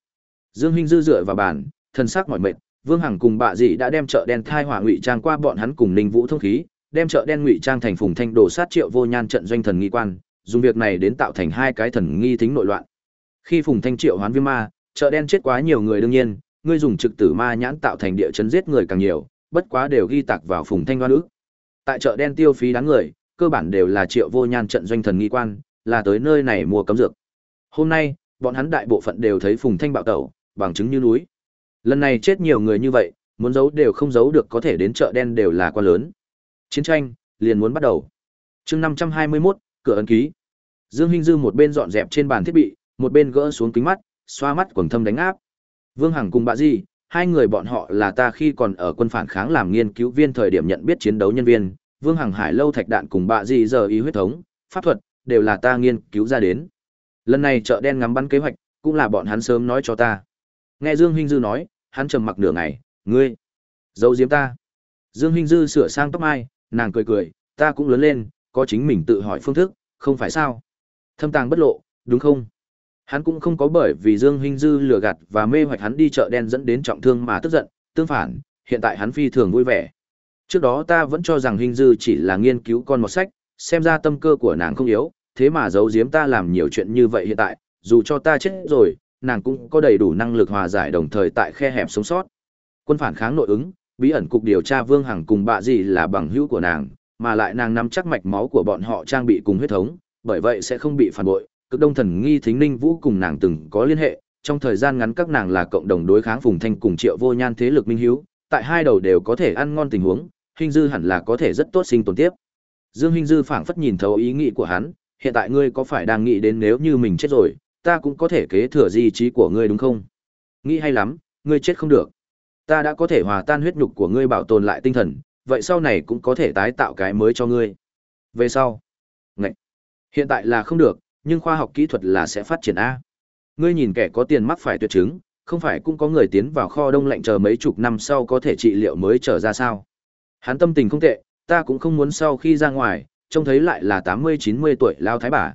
Dương Hinh dư dựa vào bàn, thân xác mỏi mệt, Vương Hằng cùng bạ dì đã đem chợ đen thai hỏa ngụy trang qua bọn hắn cùng Ninh Vũ thông khí, đem chợ đen ngụy trang thành phùng thanh đồ sát triệu vô nhan trận doanh thần nghi quan, dùng việc này đến tạo thành hai cái thần nghi thính nội loạn. Khi phùng thanh triệu hoán viêm ma, chợ đen chết quá nhiều người đương nhiên, ngươi dùng trực tử ma nhãn tạo thành địa chấn giết người càng nhiều, bất quá đều ghi tạc vào phùng thanh đoan ước. Tại chợ đen tiêu phí đáng người, cơ bản đều là triệu vô nhan trận doanh thần nghi quan, là tới nơi này mua cấm dược. Hôm nay, bọn hắn đại bộ phận đều thấy phùng thanh bạo tẩu, bằng chứng như núi. Lần này chết nhiều người như vậy, muốn giấu đều không giấu được có thể đến chợ đen đều là quá lớn. Chiến tranh liền muốn bắt đầu. Chương 521, cửa ấn ký. Dương Hinh Dư một bên dọn dẹp trên bàn thiết bị, một bên gỡ xuống kính mắt, xoa mắt quầng thâm đánh áp. Vương Hằng cùng bà Di, hai người bọn họ là ta khi còn ở quân phản kháng làm nghiên cứu viên thời điểm nhận biết chiến đấu nhân viên, Vương Hằng Hải lâu thạch đạn cùng bà Di giờ ý huyết thống, pháp thuật đều là ta nghiên cứu ra đến. Lần này chợ đen ngắm bắn kế hoạch, cũng là bọn hắn sớm nói cho ta. Nghe Dương Hinh Dư nói, hắn trầm mặc nửa ngày, "Ngươi giấu giếm ta?" Dương Hinh Dư sửa sang tóc mai, nàng cười cười, "Ta cũng lớn lên, có chính mình tự hỏi phương thức, không phải sao?" Thâm tàng bất lộ, đúng không? Hắn cũng không có bởi vì Dương Hinh Dư lừa gạt và mê hoặc hắn đi chợ đen dẫn đến trọng thương mà tức giận, tương phản, hiện tại hắn phi thường vui vẻ. Trước đó ta vẫn cho rằng Hinh Dư chỉ là nghiên cứu con một sách, xem ra tâm cơ của nàng không yếu, thế mà giấu giếm ta làm nhiều chuyện như vậy hiện tại, dù cho ta chết rồi, nàng cũng có đầy đủ năng lực hòa giải đồng thời tại khe hẹp sống sót. Quân phản kháng nội ứng, bí ẩn cục điều tra Vương Hằng cùng bạ gì là bằng hữu của nàng, mà lại nàng nắm chắc mạch máu của bọn họ trang bị cùng huyết thống, bởi vậy sẽ không bị phản bội. Cực Đông Thần Nghi Thính Ninh Vũ cùng nàng từng có liên hệ, trong thời gian ngắn các nàng là cộng đồng đối kháng Phùng Thanh cùng Triệu Vô Nhan thế lực minh hiếu, tại hai đầu đều có thể ăn ngon tình huống, Hình Dư hẳn là có thể rất tốt sinh tồn tiếp. Dương Hình Dư phảng phất nhìn thấu ý nghĩ của hắn, hiện tại ngươi có phải đang nghĩ đến nếu như mình chết rồi, ta cũng có thể kế thừa di trí của ngươi đúng không? Nghĩ hay lắm, ngươi chết không được. Ta đã có thể hòa tan huyết nhục của ngươi bảo tồn lại tinh thần, vậy sau này cũng có thể tái tạo cái mới cho ngươi. Về sau, Ngậy. hiện tại là không được, nhưng khoa học kỹ thuật là sẽ phát triển a. Ngươi nhìn kẻ có tiền mắc phải tuyệt chứng, không phải cũng có người tiến vào kho đông lạnh chờ mấy chục năm sau có thể trị liệu mới trở ra sao? Hắn tâm tình không tệ, ta cũng không muốn sau khi ra ngoài, trông thấy lại là tám mươi chín mươi tuổi lao thái bà.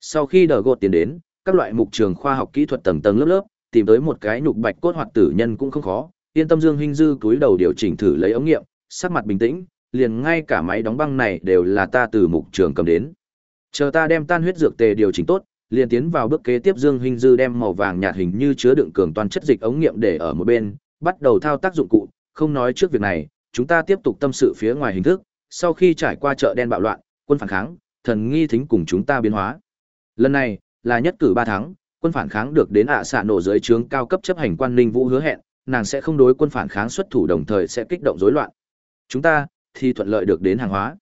Sau khi đờ gột tiền đến, các loại mục trường khoa học kỹ thuật tầng tầng lớp lớp, tìm tới một cái nhục bạch cốt hoạt tử nhân cũng không khó. Yên tâm Dương Hinh Dư túi đầu điều chỉnh thử lấy ống nghiệm, sắc mặt bình tĩnh, liền ngay cả máy đóng băng này đều là ta từ mục trường cầm đến. Chờ ta đem tan huyết dược tề điều chỉnh tốt, liền tiến vào bước kế tiếp Dương Hinh Dư đem màu vàng nhạt hình như chứa đựng cường toàn chất dịch ống nghiệm để ở một bên, bắt đầu thao tác dụng cụ, không nói trước việc này, chúng ta tiếp tục tâm sự phía ngoài hình thức, sau khi trải qua chợ đen bạo loạn, quân phản kháng, thần nghi thính cùng chúng ta biến hóa. Lần này, là nhất cử ba tháng, quân phản kháng được đến ạ à xạ nổ dưới trướng cao cấp chấp hành quan Ninh Vũ hứa hẹn, nàng sẽ không đối quân phản kháng xuất thủ đồng thời sẽ kích động rối loạn. Chúng ta thì thuận lợi được đến hàng hóa.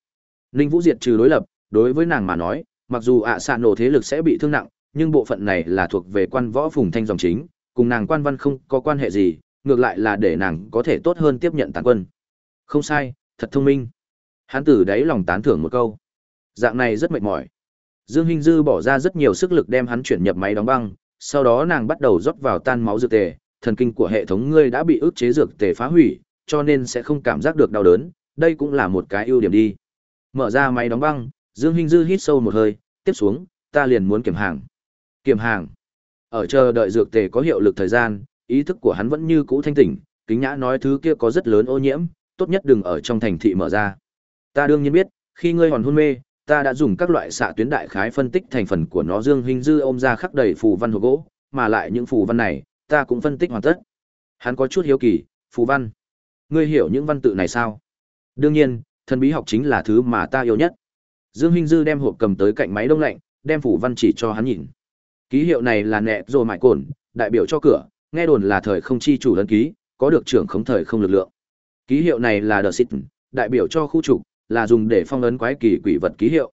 Ninh Vũ diệt trừ đối lập, đối với nàng mà nói, mặc dù ạ à xạ nổ thế lực sẽ bị thương nặng, nhưng bộ phận này là thuộc về quan võ phùng thanh dòng chính, cùng nàng quan văn không có quan hệ gì, ngược lại là để nàng có thể tốt hơn tiếp nhận tàn quân. Không sai, thật thông minh. Hán tử đáy lòng tán thưởng một câu. Dạng này rất mệt mỏi. Dương Hinh Dư bỏ ra rất nhiều sức lực đem hắn chuyển nhập máy đóng băng, sau đó nàng bắt đầu rót vào tan máu dược tề, thần kinh của hệ thống ngươi đã bị ức chế dược tề phá hủy, cho nên sẽ không cảm giác được đau đớn, đây cũng là một cái ưu điểm đi. Mở ra máy đóng băng, Dương Hinh Dư hít sâu một hơi, tiếp xuống, ta liền muốn kiểm hàng. Kiểm hàng. Ở chờ đợi dược tề có hiệu lực thời gian, ý thức của hắn vẫn như cũ thanh tỉnh, kính nhã nói thứ kia có rất lớn ô nhiễm, tốt nhất đừng ở trong thành thị mở ra. Ta đương nhiên biết, khi ngươi còn hôn mê, ta đã dùng các loại xạ tuyến đại khái phân tích thành phần của nó Dương Hinh Dư ôm ra khắc đầy phù văn hộp gỗ, mà lại những phù văn này, ta cũng phân tích hoàn tất. Hắn có chút hiếu kỳ, phù văn. Ngươi hiểu những văn tự này sao? Đương nhiên, thần bí học chính là thứ mà ta yêu nhất. Dương Hinh Dư đem hộp cầm tới cạnh máy đông lạnh, đem phù văn chỉ cho hắn nhìn. Ký hiệu này là nẹ rồi mại cồn, đại biểu cho cửa, nghe đồn là thời không chi chủ ấn ký, có được trưởng khống thời không lực lượng. Ký hiệu này là đờ xịt đại biểu cho khu trục, là dùng để phong ấn quái kỳ quỷ vật ký hiệu.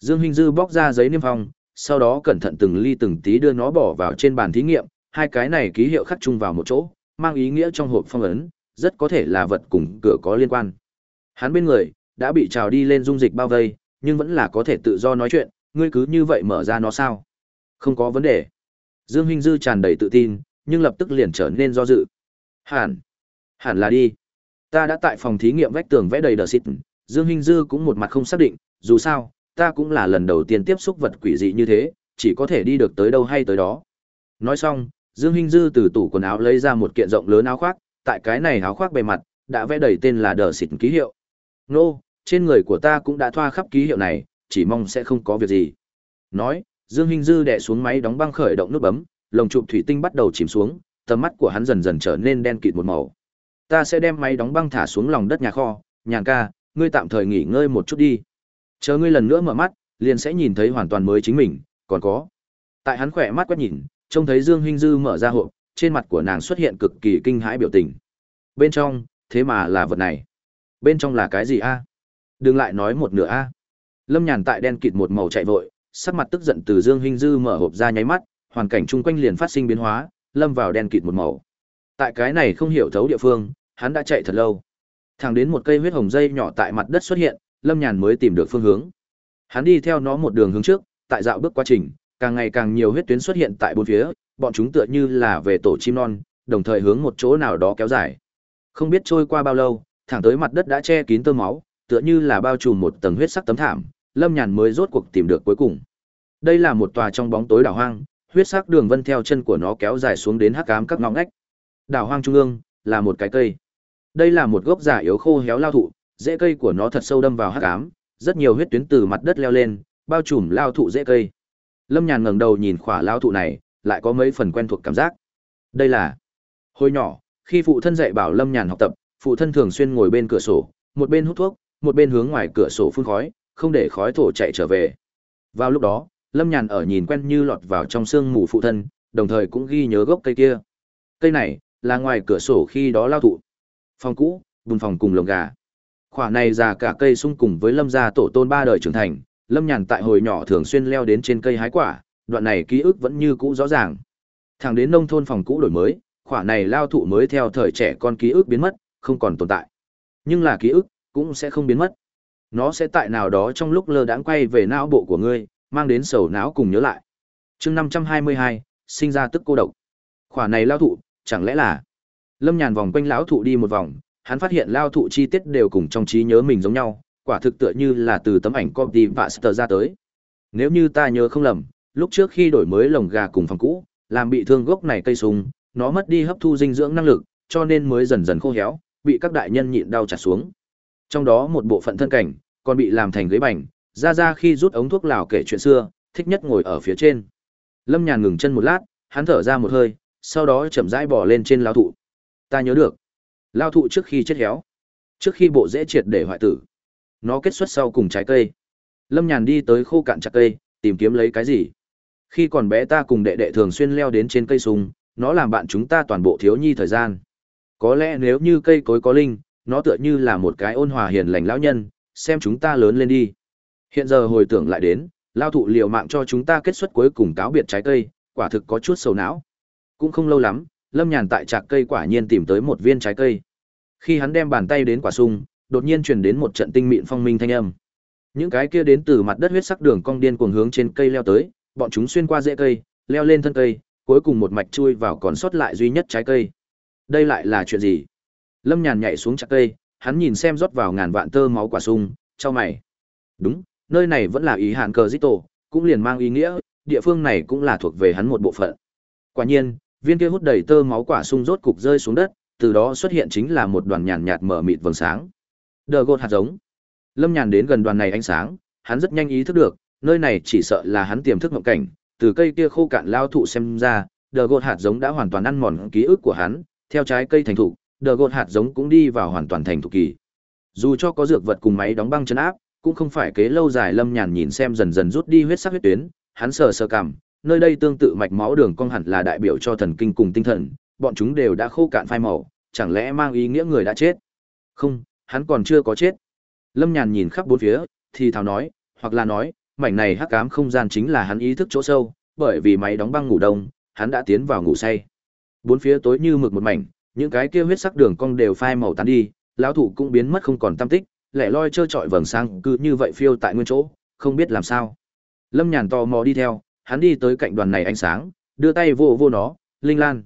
Dương Hinh Dư bóc ra giấy niêm phong, sau đó cẩn thận từng ly từng tí đưa nó bỏ vào trên bàn thí nghiệm, hai cái này ký hiệu khắc chung vào một chỗ, mang ý nghĩa trong hộp phong ấn, rất có thể là vật cùng cửa có liên quan. Hắn bên người đã bị trào đi lên dung dịch bao vây, nhưng vẫn là có thể tự do nói chuyện, ngươi cứ như vậy mở ra nó sao? Không có vấn đề. Dương Hinh Dư tràn đầy tự tin, nhưng lập tức liền trở nên do dự. Hẳn, hẳn là đi. Ta đã tại phòng thí nghiệm vách tường vẽ đầy đờ xịt, Dương Hinh Dư cũng một mặt không xác định, dù sao, ta cũng là lần đầu tiên tiếp xúc vật quỷ dị như thế, chỉ có thể đi được tới đâu hay tới đó. Nói xong, Dương Hinh Dư từ tủ quần áo lấy ra một kiện rộng lớn áo khoác, tại cái này áo khoác bề mặt, đã vẽ đầy tên là đờ xịt ký hiệu. Nô, trên người của ta cũng đã thoa khắp ký hiệu này, chỉ mong sẽ không có việc gì. Nói, Dương Hinh Dư đè xuống máy đóng băng khởi động nút bấm, lồng chụp thủy tinh bắt đầu chìm xuống, tầm mắt của hắn dần dần trở nên đen kịt một màu. Ta sẽ đem máy đóng băng thả xuống lòng đất nhà kho, nhàn ca, ngươi tạm thời nghỉ ngơi một chút đi. Chờ ngươi lần nữa mở mắt, liền sẽ nhìn thấy hoàn toàn mới chính mình, còn có. Tại hắn khỏe mắt quét nhìn, trông thấy Dương Hinh Dư mở ra hộp, trên mặt của nàng xuất hiện cực kỳ kinh hãi biểu tình. Bên trong, thế mà là vật này. Bên trong là cái gì a? Đừng lại nói một nửa a. Lâm Nhàn tại đen kịt một màu chạy vội, sắc mặt tức giận từ Dương Hinh Dư mở hộp ra nháy mắt, hoàn cảnh chung quanh liền phát sinh biến hóa, lâm vào đen kịt một màu. Tại cái này không hiểu thấu địa phương, hắn đã chạy thật lâu. Thẳng đến một cây huyết hồng dây nhỏ tại mặt đất xuất hiện, Lâm Nhàn mới tìm được phương hướng. Hắn đi theo nó một đường hướng trước, tại dạo bước quá trình, càng ngày càng nhiều huyết tuyến xuất hiện tại bốn phía, bọn chúng tựa như là về tổ chim non, đồng thời hướng một chỗ nào đó kéo dài. Không biết trôi qua bao lâu, thẳng tới mặt đất đã che kín tơ máu, tựa như là bao trùm một tầng huyết sắc tấm thảm, Lâm Nhàn mới rốt cuộc tìm được cuối cùng. Đây là một tòa trong bóng tối đảo hoang, huyết sắc đường vân theo chân của nó kéo dài xuống đến hắc ám các ngõ ngách. Đảo hoang trung ương là một cái cây. Đây là một gốc giả yếu khô héo lao thụ, rễ cây của nó thật sâu đâm vào hắc ám, rất nhiều huyết tuyến từ mặt đất leo lên, bao trùm lao thụ rễ cây. Lâm Nhàn ngẩng đầu nhìn khỏa lao thụ này, lại có mấy phần quen thuộc cảm giác. Đây là Hồi nhỏ, khi phụ thân dạy bảo Lâm Nhàn học tập, phụ thân thường xuyên ngồi bên cửa sổ, một bên hút thuốc, một bên hướng ngoài cửa sổ phun khói, không để khói thổ chạy trở về. Vào lúc đó, Lâm Nhàn ở nhìn quen như lọt vào trong sương mù phụ thân, đồng thời cũng ghi nhớ gốc cây kia. Cây này là ngoài cửa sổ khi đó lao thụ. Phòng cũ, bùn phòng cùng lồng gà. Khỏa này già cả cây sung cùng với Lâm gia tổ tôn ba đời trưởng thành, Lâm Nhàn tại hồi nhỏ thường xuyên leo đến trên cây hái quả, đoạn này ký ức vẫn như cũ rõ ràng. Thẳng đến nông thôn phòng cũ đổi mới, khỏa này lao thụ mới theo thời trẻ con ký ức biến mất, không còn tồn tại. Nhưng là ký ức cũng sẽ không biến mất. Nó sẽ tại nào đó trong lúc lơ đãng quay về não bộ của ngươi, mang đến sầu não cùng nhớ lại. chương 522, sinh ra tức cô độc. Khỏa này lao thụ, chẳng lẽ là... Lâm Nhàn vòng quanh lão thụ đi một vòng, hắn phát hiện lao thụ chi tiết đều cùng trong trí nhớ mình giống nhau, quả thực tựa như là từ tấm ảnh copy và sờ ra tới. Nếu như ta nhớ không lầm, lúc trước khi đổi mới lồng gà cùng phòng cũ, làm bị thương gốc này cây sung, nó mất đi hấp thu dinh dưỡng năng lực, cho nên mới dần dần khô héo, bị các đại nhân nhịn đau chặt xuống. Trong đó một bộ phận thân cảnh, còn bị làm thành ghế bành, ra ra khi rút ống thuốc lào kể chuyện xưa, thích nhất ngồi ở phía trên. Lâm Nhàn ngừng chân một lát, hắn thở ra một hơi, sau đó chậm rãi bò lên trên lao thụ. Ta nhớ được, lao thụ trước khi chết héo, trước khi bộ dễ triệt để hoại tử, nó kết xuất sau cùng trái cây. Lâm Nhàn đi tới khô cạn chặt cây, tìm kiếm lấy cái gì. Khi còn bé ta cùng đệ đệ thường xuyên leo đến trên cây sung, nó làm bạn chúng ta toàn bộ thiếu nhi thời gian. Có lẽ nếu như cây cối có linh, nó tựa như là một cái ôn hòa hiền lành lão nhân, xem chúng ta lớn lên đi. Hiện giờ hồi tưởng lại đến, lao thụ liều mạng cho chúng ta kết xuất cuối cùng cáo biệt trái cây, quả thực có chút sầu não. Cũng không lâu lắm, Lâm Nhàn tại trạc cây quả nhiên tìm tới một viên trái cây. Khi hắn đem bàn tay đến quả sung, đột nhiên truyền đến một trận tinh mịn phong minh thanh âm. Những cái kia đến từ mặt đất huyết sắc đường cong điên cuồng hướng trên cây leo tới, bọn chúng xuyên qua rễ cây, leo lên thân cây, cuối cùng một mạch chui vào còn sót lại duy nhất trái cây. Đây lại là chuyện gì? Lâm Nhàn nhảy xuống chặt cây, hắn nhìn xem rót vào ngàn vạn tơ máu quả sung, cho mày. Đúng, nơi này vẫn là ý hạn cờ dít tổ, cũng liền mang ý nghĩa, địa phương này cũng là thuộc về hắn một bộ phận. Quả nhiên, viên kia hút đầy tơ máu quả sung rốt cục rơi xuống đất, từ đó xuất hiện chính là một đoàn nhàn nhạt mở mịt vầng sáng. Đờ gột hạt giống. Lâm Nhàn đến gần đoàn này ánh sáng, hắn rất nhanh ý thức được, nơi này chỉ sợ là hắn tiềm thức ngộng cảnh, từ cây kia khô cạn lao thụ xem ra, đờ gột hạt giống đã hoàn toàn ăn mòn ký ức của hắn, theo trái cây thành thụ, đờ gột hạt giống cũng đi vào hoàn toàn thành thụ kỳ. Dù cho có dược vật cùng máy đóng băng chân áp, cũng không phải kế lâu dài Lâm Nhàn nhìn xem dần dần rút đi huyết sắc huyết tuyến, hắn sờ sờ cảm, nơi đây tương tự mạch máu đường cong hẳn là đại biểu cho thần kinh cùng tinh thần, bọn chúng đều đã khô cạn phai màu, chẳng lẽ mang ý nghĩa người đã chết? Không, hắn còn chưa có chết. Lâm Nhàn nhìn khắp bốn phía, thì thào nói, hoặc là nói, mảnh này hắc ám không gian chính là hắn ý thức chỗ sâu, bởi vì máy đóng băng ngủ đông, hắn đã tiến vào ngủ say. Bốn phía tối như mực một mảnh, những cái kia huyết sắc đường cong đều phai màu tán đi, lão thủ cũng biến mất không còn tăm tích, lẻ loi trơ trọi vầng sáng cứ như vậy phiêu tại nguyên chỗ, không biết làm sao. Lâm Nhàn tò mò đi theo, hắn đi tới cạnh đoàn này ánh sáng, đưa tay vô vô nó, linh lan.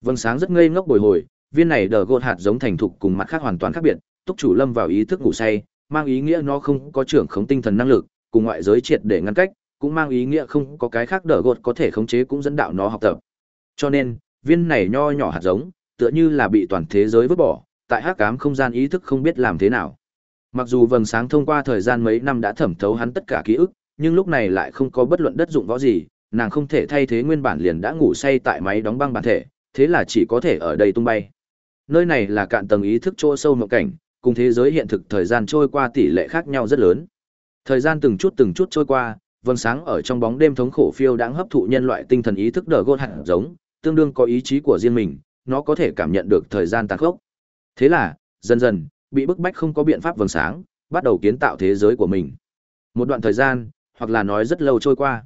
Vầng sáng rất ngây ngốc bồi hồi, viên này đờ gột hạt giống thành thục cùng mặt khác hoàn toàn khác biệt, túc chủ lâm vào ý thức ngủ say, mang ý nghĩa nó không có trưởng khống tinh thần năng lực, cùng ngoại giới triệt để ngăn cách, cũng mang ý nghĩa không có cái khác đờ gột có thể khống chế cũng dẫn đạo nó học tập. Cho nên, viên này nho nhỏ hạt giống, tựa như là bị toàn thế giới vứt bỏ, tại hắc ám không gian ý thức không biết làm thế nào. Mặc dù vầng sáng thông qua thời gian mấy năm đã thẩm thấu hắn tất cả ký ức, nhưng lúc này lại không có bất luận đất dụng võ gì, nàng không thể thay thế nguyên bản liền đã ngủ say tại máy đóng băng bản thể, thế là chỉ có thể ở đây tung bay. Nơi này là cạn tầng ý thức chỗ sâu mộng cảnh, cùng thế giới hiện thực thời gian trôi qua tỷ lệ khác nhau rất lớn. Thời gian từng chút từng chút trôi qua, vầng sáng ở trong bóng đêm thống khổ phiêu đang hấp thụ nhân loại tinh thần ý thức đỡ gôn hạt giống, tương đương có ý chí của riêng mình, nó có thể cảm nhận được thời gian tàn khốc. Thế là, dần dần, bị bức bách không có biện pháp vầng sáng, bắt đầu kiến tạo thế giới của mình. Một đoạn thời gian, hoặc là nói rất lâu trôi qua.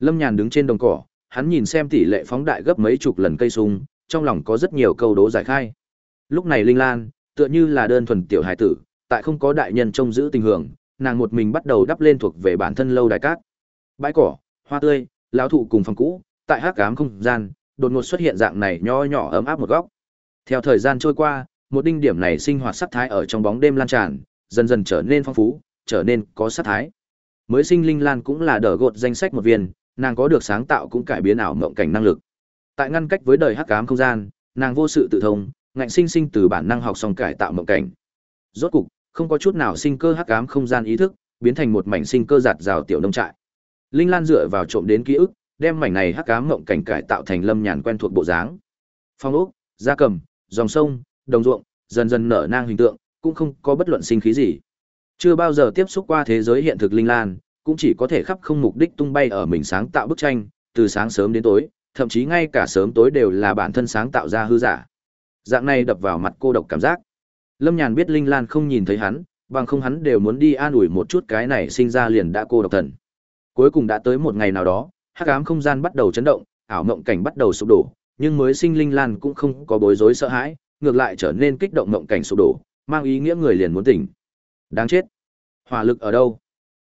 Lâm Nhàn đứng trên đồng cỏ, hắn nhìn xem tỷ lệ phóng đại gấp mấy chục lần cây sung, trong lòng có rất nhiều câu đố giải khai. Lúc này Linh Lan, tựa như là đơn thuần tiểu hải tử, tại không có đại nhân trông giữ tình hưởng, nàng một mình bắt đầu đắp lên thuộc về bản thân lâu đài cát. Bãi cỏ, hoa tươi, lão thụ cùng phòng cũ, tại hắc ám không gian, đột ngột xuất hiện dạng này nho nhỏ ấm áp một góc. Theo thời gian trôi qua, một đinh điểm này sinh hoạt sắc thái ở trong bóng đêm lan tràn, dần dần trở nên phong phú, trở nên có sắc thái. Mới sinh linh lan cũng là đỡ gột danh sách một viên, nàng có được sáng tạo cũng cải biến ảo mộng cảnh năng lực. Tại ngăn cách với đời hắc ám không gian, nàng vô sự tự thông, ngạnh sinh sinh từ bản năng học xong cải tạo mộng cảnh. Rốt cục, không có chút nào sinh cơ hắc ám không gian ý thức, biến thành một mảnh sinh cơ giạt rào tiểu nông trại. Linh Lan dựa vào trộm đến ký ức, đem mảnh này hắc ám mộng cảnh cải tạo thành lâm nhàn quen thuộc bộ dáng. Phong ốc, gia cầm, dòng sông, đồng ruộng, dần dần nở nang hình tượng, cũng không có bất luận sinh khí gì. Chưa bao giờ tiếp xúc qua thế giới hiện thực linh lan, cũng chỉ có thể khắp không mục đích tung bay ở mình sáng tạo bức tranh, từ sáng sớm đến tối, thậm chí ngay cả sớm tối đều là bản thân sáng tạo ra hư giả. Dạng này đập vào mặt cô độc cảm giác. Lâm Nhàn biết Linh Lan không nhìn thấy hắn, bằng không hắn đều muốn đi an ủi một chút cái này sinh ra liền đã cô độc thần. Cuối cùng đã tới một ngày nào đó, hắc ám không gian bắt đầu chấn động, ảo mộng cảnh bắt đầu sụp đổ, nhưng mới sinh Linh Lan cũng không có bối rối sợ hãi, ngược lại trở nên kích động mộng cảnh sụp đổ, mang ý nghĩa người liền muốn tỉnh. Đáng chết. Hỏa lực ở đâu?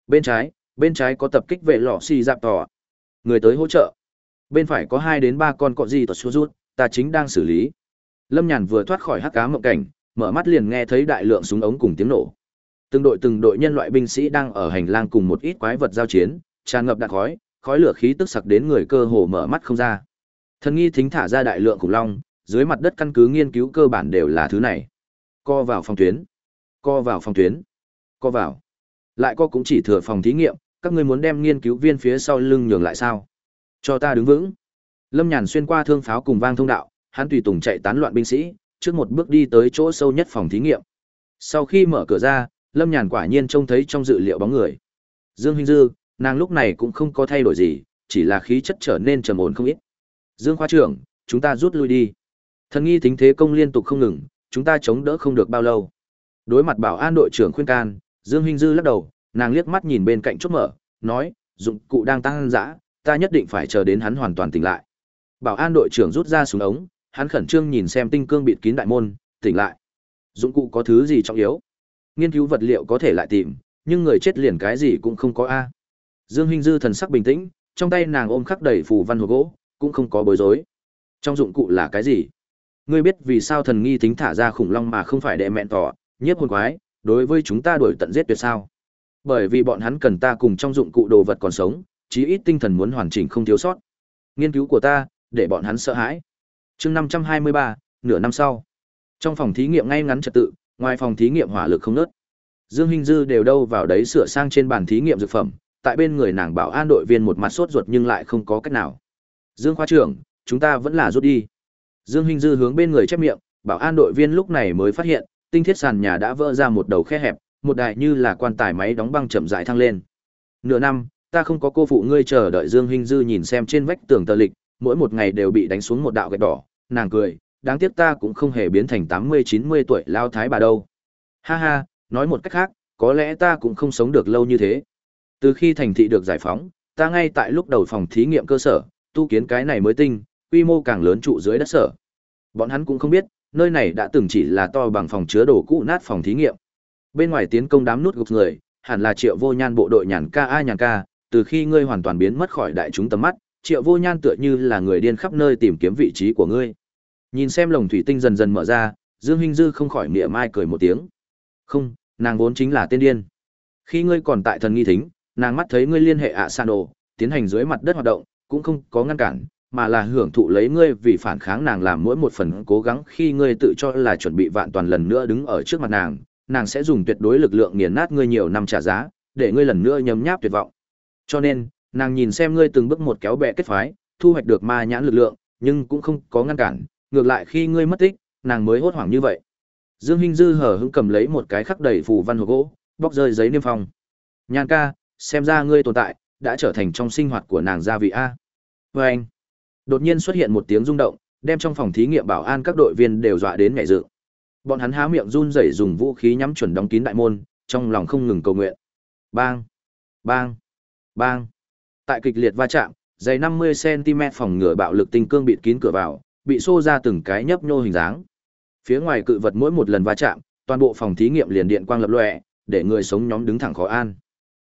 Bên trái, bên trái có tập kích vệ lọ xì dạp tỏ. Người tới hỗ trợ. Bên phải có hai đến ba con cọ gì tỏ xuống, rút, ta chính đang xử lý. Lâm Nhàn vừa thoát khỏi hắc cá mộng cảnh, mở mắt liền nghe thấy đại lượng súng ống cùng tiếng nổ. Từng đội từng đội nhân loại binh sĩ đang ở hành lang cùng một ít quái vật giao chiến, tràn ngập đạn khói, khói lửa khí tức sặc đến người cơ hồ mở mắt không ra. Thần nghi thính thả ra đại lượng khủng long, dưới mặt đất căn cứ nghiên cứu cơ bản đều là thứ này. Co vào phòng tuyến, co vào phòng tuyến, co vào. Lại co cũng chỉ thừa phòng thí nghiệm, các ngươi muốn đem nghiên cứu viên phía sau lưng nhường lại sao? Cho ta đứng vững. Lâm Nhàn xuyên qua thương pháo cùng vang thông đạo, hắn tùy tùng chạy tán loạn binh sĩ, trước một bước đi tới chỗ sâu nhất phòng thí nghiệm. Sau khi mở cửa ra, Lâm Nhàn quả nhiên trông thấy trong dự liệu bóng người. Dương Hinh Dư, nàng lúc này cũng không có thay đổi gì, chỉ là khí chất trở nên trầm ổn không ít. Dương khoa trưởng, chúng ta rút lui đi. Thần nghi tính thế công liên tục không ngừng, chúng ta chống đỡ không được bao lâu. Đối mặt bảo an đội trưởng khuyên can, Dương Hinh Dư lắc đầu, nàng liếc mắt nhìn bên cạnh chốt mở, nói, dụng cụ đang tăng dã, ta nhất định phải chờ đến hắn hoàn toàn tỉnh lại. Bảo an đội trưởng rút ra súng ống, hắn khẩn trương nhìn xem tinh cương bịt kín đại môn, tỉnh lại. Dụng cụ có thứ gì trọng yếu? Nghiên cứu vật liệu có thể lại tìm, nhưng người chết liền cái gì cũng không có a. Dương Hinh Dư thần sắc bình tĩnh, trong tay nàng ôm khắc đầy phù văn hồ gỗ, cũng không có bối rối. Trong dụng cụ là cái gì? Ngươi biết vì sao thần nghi tính thả ra khủng long mà không phải đệ mẹn tỏ, nhiếp hồn quái, đối với chúng ta đổi tận giết tuyệt sao? Bởi vì bọn hắn cần ta cùng trong dụng cụ đồ vật còn sống, chí ít tinh thần muốn hoàn chỉnh không thiếu sót. Nghiên cứu của ta, để bọn hắn sợ hãi. Chương 523, nửa năm sau. Trong phòng thí nghiệm ngay ngắn trật tự, ngoài phòng thí nghiệm hỏa lực không ngớt. Dương Hinh Dư đều đâu vào đấy sửa sang trên bàn thí nghiệm dược phẩm, tại bên người nàng bảo an đội viên một mặt sốt ruột nhưng lại không có cách nào. Dương khoa trưởng, chúng ta vẫn là rút đi. Dương Hinh Dư hướng bên người chép miệng, bảo an đội viên lúc này mới phát hiện, tinh thiết sàn nhà đã vỡ ra một đầu khe hẹp, một đại như là quan tài máy đóng băng chậm rãi thăng lên. Nửa năm, ta không có cô phụ ngươi chờ đợi Dương Hinh Dư nhìn xem trên vách tường tờ lịch, mỗi một ngày đều bị đánh xuống một đạo gạch đỏ, nàng cười, đáng tiếc ta cũng không hề biến thành tám mươi chín mươi tuổi lao thái bà đâu. Ha ha, nói một cách khác, có lẽ ta cũng không sống được lâu như thế. Từ khi thành thị được giải phóng, ta ngay tại lúc đầu phòng thí nghiệm cơ sở, tu kiến cái này mới tinh, quy mô càng lớn trụ dưới đất sở. Bọn hắn cũng không biết, nơi này đã từng chỉ là to bằng phòng chứa đồ cũ nát phòng thí nghiệm. Bên ngoài tiến công đám nút gục người, hẳn là Triệu Vô Nhan bộ đội nhàn ca a nhàn ca, từ khi ngươi hoàn toàn biến mất khỏi đại chúng tầm mắt, Triệu Vô Nhan tựa như là người điên khắp nơi tìm kiếm vị trí của ngươi. Nhìn xem lồng thủy tinh dần dần mở ra, Dương Hinh Dư không khỏi mỉa mai cười một tiếng. Không, nàng vốn chính là tên điên. Khi ngươi còn tại thần nghi thính, nàng mắt thấy ngươi liên hệ ạ Sano, tiến hành dưới mặt đất hoạt động, cũng không có ngăn cản, mà là hưởng thụ lấy ngươi vì phản kháng nàng làm mỗi một phần cố gắng khi ngươi tự cho là chuẩn bị vạn toàn lần nữa đứng ở trước mặt nàng, nàng sẽ dùng tuyệt đối lực lượng nghiền nát ngươi nhiều năm trả giá, để ngươi lần nữa nhấm nháp tuyệt vọng. Cho nên, nàng nhìn xem ngươi từng bước một kéo bè kết phái, thu hoạch được ma nhãn lực lượng, nhưng cũng không có ngăn cản, ngược lại khi ngươi mất tích, nàng mới hốt hoảng như vậy. Dương Hinh Dư hở hững cầm lấy một cái khắc đầy phù văn hồ gỗ, bóc rơi giấy niêm phong. Nhan ca, xem ra ngươi tồn tại, đã trở thành trong sinh hoạt của nàng gia vị A. Và anh, đột nhiên xuất hiện một tiếng rung động, đem trong phòng thí nghiệm bảo an các đội viên đều dọa đến nhảy dựng. Bọn hắn há miệng run rẩy dùng vũ khí nhắm chuẩn đóng kín đại môn, trong lòng không ngừng cầu nguyện. Bang, bang, bang. Tại kịch liệt va chạm, dày 50 cm phòng ngừa bạo lực tinh cương bịt kín cửa vào, bị xô ra từng cái nhấp nhô hình dáng. Phía ngoài cự vật mỗi một lần va chạm, toàn bộ phòng thí nghiệm liền điện quang lập lòe, để người sống nhóm đứng thẳng khó an.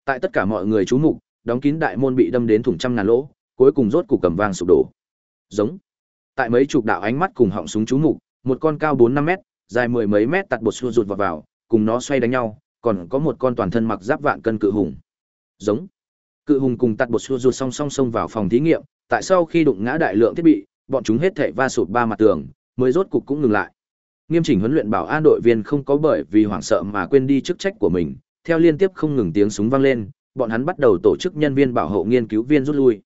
Tại tất cả mọi người chú mục, đóng kín đại môn bị đâm đến thủng trăm ngàn lỗ, cuối cùng rốt cục cầm vang sụp đổ. Giống. Tại mấy chục đạo ánh mắt cùng họng súng chú mục, một con cao 4 5 mét, dài mười mấy mét tạt bột xua rụt vào vào, cùng nó xoay đánh nhau, còn có một con toàn thân mặc giáp vạn cân cự hùng. Giống. Cự hùng cùng tạt bột xua rụt song song xông vào phòng thí nghiệm, tại sau khi đụng ngã đại lượng thiết bị, bọn chúng hết thảy va sụp ba mặt tường, mới rốt cục cũng ngừng lại. Nghiêm chỉnh huấn luyện bảo an đội viên không có bởi vì hoảng sợ mà quên đi chức trách của mình, theo liên tiếp không ngừng tiếng súng vang lên, bọn hắn bắt đầu tổ chức nhân viên bảo hộ nghiên cứu viên rút lui.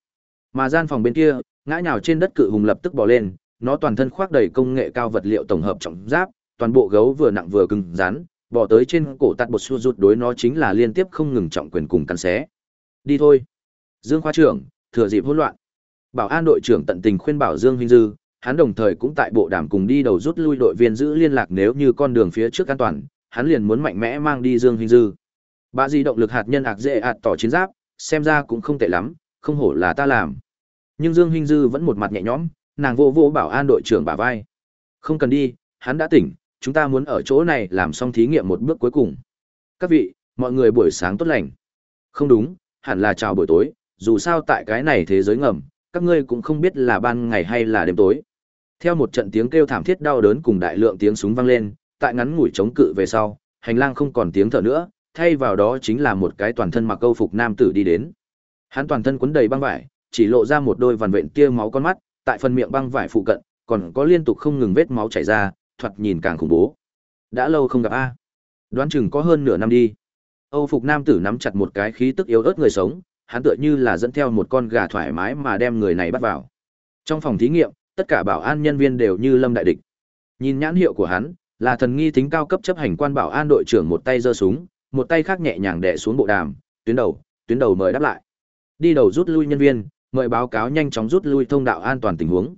Mà gian phòng bên kia, ngã nhào trên đất cự hùng lập tức bò lên, nó toàn thân khoác đầy công nghệ cao vật liệu tổng hợp trọng giáp, toàn bộ gấu vừa nặng vừa cứng rắn, bò tới trên cổ tạt bột xua rụt đối nó chính là liên tiếp không ngừng trọng quyền cùng cắn xé. Đi thôi. Dương khoa trưởng, thừa dịp hỗn loạn. Bảo an đội trưởng tận tình khuyên bảo Dương Vinh Dư, hắn đồng thời cũng tại bộ đàm cùng đi đầu rút lui đội viên giữ liên lạc nếu như con đường phía trước an toàn, hắn liền muốn mạnh mẽ mang đi Dương Vinh Dư. Bà di động lực hạt nhân ạc dễ ạt tỏ chiến giáp, xem ra cũng không tệ lắm, không hổ là ta làm. Nhưng Dương Hinh Dư vẫn một mặt nhẹ nhõm, nàng vô vô bảo an đội trưởng bả vai. Không cần đi, hắn đã tỉnh, chúng ta muốn ở chỗ này làm xong thí nghiệm một bước cuối cùng. Các vị, mọi người buổi sáng tốt lành. Không đúng, hẳn là chào buổi tối, dù sao tại cái này thế giới ngầm, các ngươi cũng không biết là ban ngày hay là đêm tối. Theo một trận tiếng kêu thảm thiết đau đớn cùng đại lượng tiếng súng vang lên, tại ngắn ngủi chống cự về sau, hành lang không còn tiếng thở nữa, thay vào đó chính là một cái toàn thân mặc câu phục nam tử đi đến. Hắn toàn thân quấn đầy băng vải, chỉ lộ ra một đôi vằn vện tia máu con mắt, tại phần miệng băng vải phụ cận, còn có liên tục không ngừng vết máu chảy ra, thoạt nhìn càng khủng bố. Đã lâu không gặp a. Đoán chừng có hơn nửa năm đi. Âu phục nam tử nắm chặt một cái khí tức yếu ớt người sống, hắn tựa như là dẫn theo một con gà thoải mái mà đem người này bắt vào. Trong phòng thí nghiệm, tất cả bảo an nhân viên đều như lâm đại địch. Nhìn nhãn hiệu của hắn, là thần nghi tính cao cấp chấp hành quan bảo an đội trưởng một tay giơ súng, một tay khác nhẹ nhàng đè xuống bộ đàm, tuyến đầu, tuyến đầu mời đáp lại. Đi đầu rút lui nhân viên, mời báo cáo nhanh chóng rút lui thông đạo an toàn tình huống.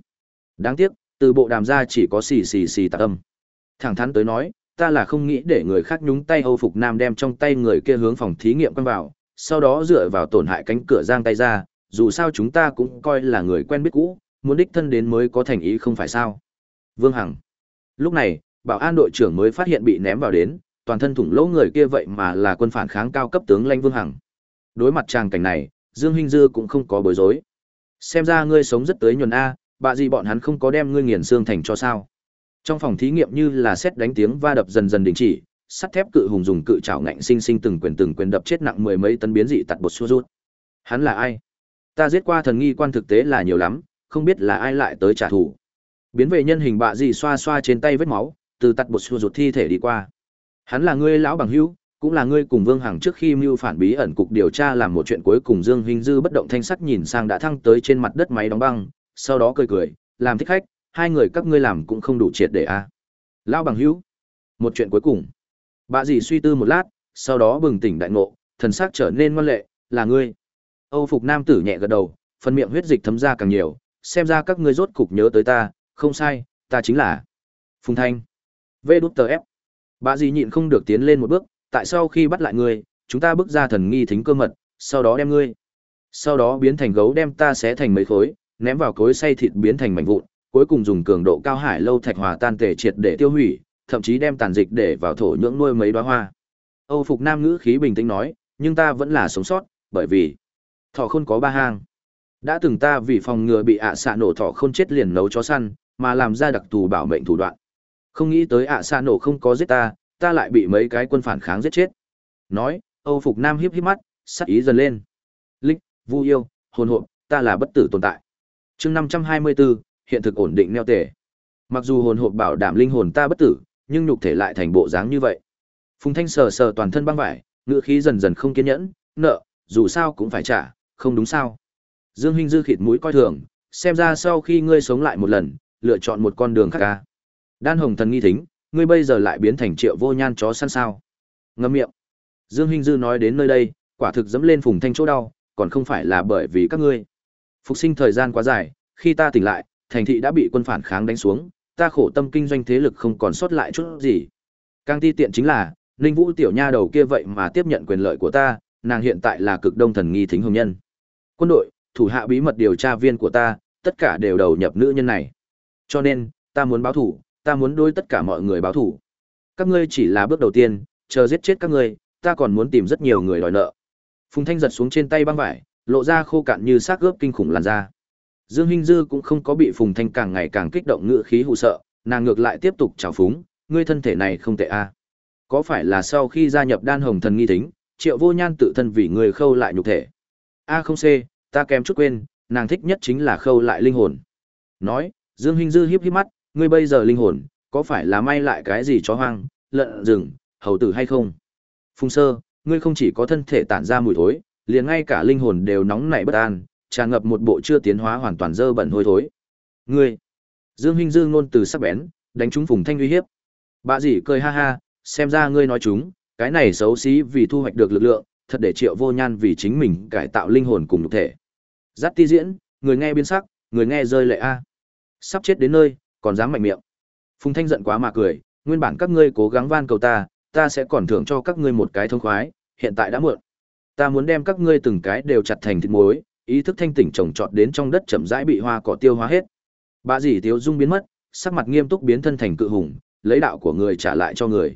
Đáng tiếc, từ bộ đàm ra chỉ có xì xì xì tạc âm. Thẳng thắn tới nói, ta là không nghĩ để người khác nhúng tay Âu phục nam đem trong tay người kia hướng phòng thí nghiệm quăng vào, sau đó dựa vào tổn hại cánh cửa giang tay ra, dù sao chúng ta cũng coi là người quen biết cũ, muốn đích thân đến mới có thành ý không phải sao. Vương Hằng. Lúc này, bảo an đội trưởng mới phát hiện bị ném vào đến, toàn thân thủng lỗ người kia vậy mà là quân phản kháng cao cấp tướng lãnh Vương Hằng. Đối mặt tràng cảnh này, Dương Hinh Dư cũng không có bối rối. Xem ra ngươi sống rất tới nhuần a, bạ gì bọn hắn không có đem ngươi nghiền xương thành cho sao? Trong phòng thí nghiệm như là xét đánh tiếng va đập dần dần đình chỉ, sắt thép cự hùng dùng cự chảo ngạnh sinh sinh từng quyền từng quyền đập chết nặng mười mấy tấn biến dị tặt bột xua rút. Hắn là ai? Ta giết qua thần nghi quan thực tế là nhiều lắm, không biết là ai lại tới trả thù. Biến về nhân hình bạ gì xoa xoa trên tay vết máu, từ tặt bột xua rút thi thể đi qua. Hắn là ngươi lão bằng hữu, cũng là ngươi cùng Vương Hằng trước khi mưu phản bí ẩn cục điều tra làm một chuyện cuối cùng Dương Hinh Dư bất động thanh sắc nhìn sang đã thăng tới trên mặt đất máy đóng băng, sau đó cười cười, làm thích khách, hai người các ngươi làm cũng không đủ triệt để a. À. Lão bằng hữu, một chuyện cuối cùng. Bà dì suy tư một lát, sau đó bừng tỉnh đại ngộ, thần sắc trở nên ngoan lệ, là ngươi. Âu phục nam tử nhẹ gật đầu, phần miệng huyết dịch thấm ra càng nhiều, xem ra các ngươi rốt cục nhớ tới ta, không sai, ta chính là Phùng Thanh. Vê đút tờ ép. Bà dì nhịn không được tiến lên một bước, tại sau khi bắt lại ngươi, chúng ta bước ra thần nghi thính cơ mật, sau đó đem ngươi. Sau đó biến thành gấu đem ta xé thành mấy khối, ném vào cối xay thịt biến thành mảnh vụn, cuối cùng dùng cường độ cao hải lâu thạch hòa tan tề triệt để tiêu hủy, thậm chí đem tàn dịch để vào thổ nhưỡng nuôi mấy đóa hoa. Âu Phục Nam ngữ khí bình tĩnh nói, nhưng ta vẫn là sống sót, bởi vì thỏ khôn có ba hang. Đã từng ta vì phòng ngừa bị ạ xạ nổ thỏ khôn chết liền nấu chó săn, mà làm ra đặc thù bảo mệnh thủ đoạn. Không nghĩ tới ạ xạ nổ không có giết ta, ta lại bị mấy cái quân phản kháng giết chết. Nói, Âu Phục Nam hiếp hiếp mắt, sắc ý dần lên. Linh, Vu yêu, hồn hộp, ta là bất tử tồn tại. Chương 524, hiện thực ổn định neo tề. Mặc dù hồn hộp bảo đảm linh hồn ta bất tử, nhưng nhục thể lại thành bộ dáng như vậy. Phùng Thanh sờ sờ toàn thân băng vải, ngựa khí dần dần không kiên nhẫn, nợ, dù sao cũng phải trả, không đúng sao? Dương Hinh dư khịt mũi coi thường, xem ra sau khi ngươi sống lại một lần, lựa chọn một con đường khác ca. Đan Hồng Thần nghi thính, ngươi bây giờ lại biến thành triệu vô nhan chó săn sao? Ngâm miệng. Dương Hinh dư nói đến nơi đây, quả thực dẫm lên Phùng Thanh chỗ đau, còn không phải là bởi vì các ngươi. Phục sinh thời gian quá dài, khi ta tỉnh lại, thành thị đã bị quân phản kháng đánh xuống, ta khổ tâm kinh doanh thế lực không còn sót lại chút gì. Càng ti tiện chính là, Ninh Vũ tiểu nha đầu kia vậy mà tiếp nhận quyền lợi của ta, nàng hiện tại là cực đông thần nghi thính hồng nhân. Quân đội, thủ hạ bí mật điều tra viên của ta, tất cả đều đầu nhập nữ nhân này. Cho nên, ta muốn báo thủ, ta muốn đối tất cả mọi người báo thủ. Các ngươi chỉ là bước đầu tiên, chờ giết chết các ngươi, ta còn muốn tìm rất nhiều người đòi nợ. Phùng Thanh giật xuống trên tay băng vải, lộ ra khô cạn như xác gớp kinh khủng làn da. Dương Hinh Dư cũng không có bị Phùng Thanh càng ngày càng kích động ngựa khí hù sợ, nàng ngược lại tiếp tục chào phúng, ngươi thân thể này không tệ a. À. Có phải là sau khi gia nhập đan hồng thần nghi tính, triệu vô nhan tự thân vì người khâu lại nhục thể? A không C, ta kém chút quên, nàng thích nhất chính là khâu lại linh hồn. Nói, Dương Hinh Dư hiếp hiếp mắt, ngươi bây giờ linh hồn, có phải là may lại cái gì chó hoang, lợn rừng, hầu tử hay không? Phùng sơ, ngươi không chỉ có thân thể tản ra mùi thối, liền ngay cả linh hồn đều nóng nảy bất an, tràn ngập một bộ chưa tiến hóa hoàn toàn dơ bẩn hôi thối. Ngươi, Dương Hinh Dương ngôn từ sắc bén, đánh trúng Phùng Thanh uy hiếp. Bà dì cười ha ha, xem ra ngươi nói chúng, cái này xấu xí vì thu hoạch được lực lượng, thật để Triệu Vô Nhan vì chính mình cải tạo linh hồn cùng nhục thể. Dắt ti diễn, người nghe biến sắc, người nghe rơi lệ a. Sắp chết đến nơi, còn dám mạnh miệng. Phùng Thanh giận quá mà cười, nguyên bản các ngươi cố gắng van cầu ta, ta sẽ còn thưởng cho các ngươi một cái thông khoái, hiện tại đã muộn. Ta muốn đem các ngươi từng cái đều chặt thành thịt muối, ý thức thanh tỉnh trồng trọt đến trong đất chậm rãi bị hoa cỏ tiêu hóa hết. Bà dì Tiếu Dung biến mất, sắc mặt nghiêm túc biến thân thành cự hùng, lấy đạo của người trả lại cho người.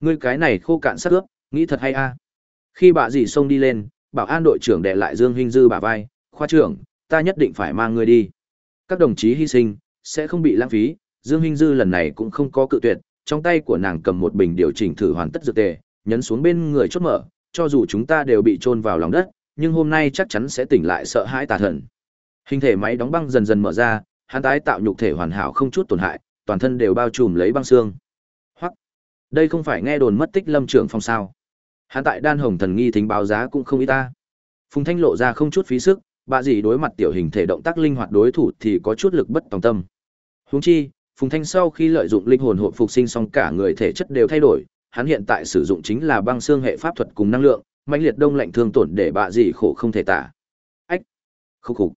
Ngươi cái này khô cạn sát ướp, nghĩ thật hay a. Khi bà dì xông đi lên, bảo an đội trưởng đệ lại Dương Hinh Dư bả vai, khoa trưởng, ta nhất định phải mang ngươi đi. Các đồng chí hy sinh, sẽ không bị lãng phí, Dương Hinh Dư lần này cũng không có cự tuyệt, trong tay của nàng cầm một bình điều chỉnh thử hoàn tất dược tề, nhấn xuống bên người chốt mở, cho dù chúng ta đều bị chôn vào lòng đất, nhưng hôm nay chắc chắn sẽ tỉnh lại sợ hãi tà thần. Hình thể máy đóng băng dần dần mở ra, hắn tái tạo nhục thể hoàn hảo không chút tổn hại, toàn thân đều bao trùm lấy băng xương. Hoặc, đây không phải nghe đồn mất tích Lâm trưởng phong sao? Hắn tại Đan Hồng Thần nghi thính báo giá cũng không ít ta. Phùng Thanh lộ ra không chút phí sức, bà dì đối mặt tiểu hình thể động tác linh hoạt đối thủ thì có chút lực bất tòng tâm. Huống chi, Phùng Thanh sau khi lợi dụng linh hồn hộp phục sinh xong cả người thể chất đều thay đổi, hắn hiện tại sử dụng chính là băng xương hệ pháp thuật cùng năng lượng, mãnh liệt đông lạnh thương tổn để bà dì khổ không thể tả. Ách, khúc khục.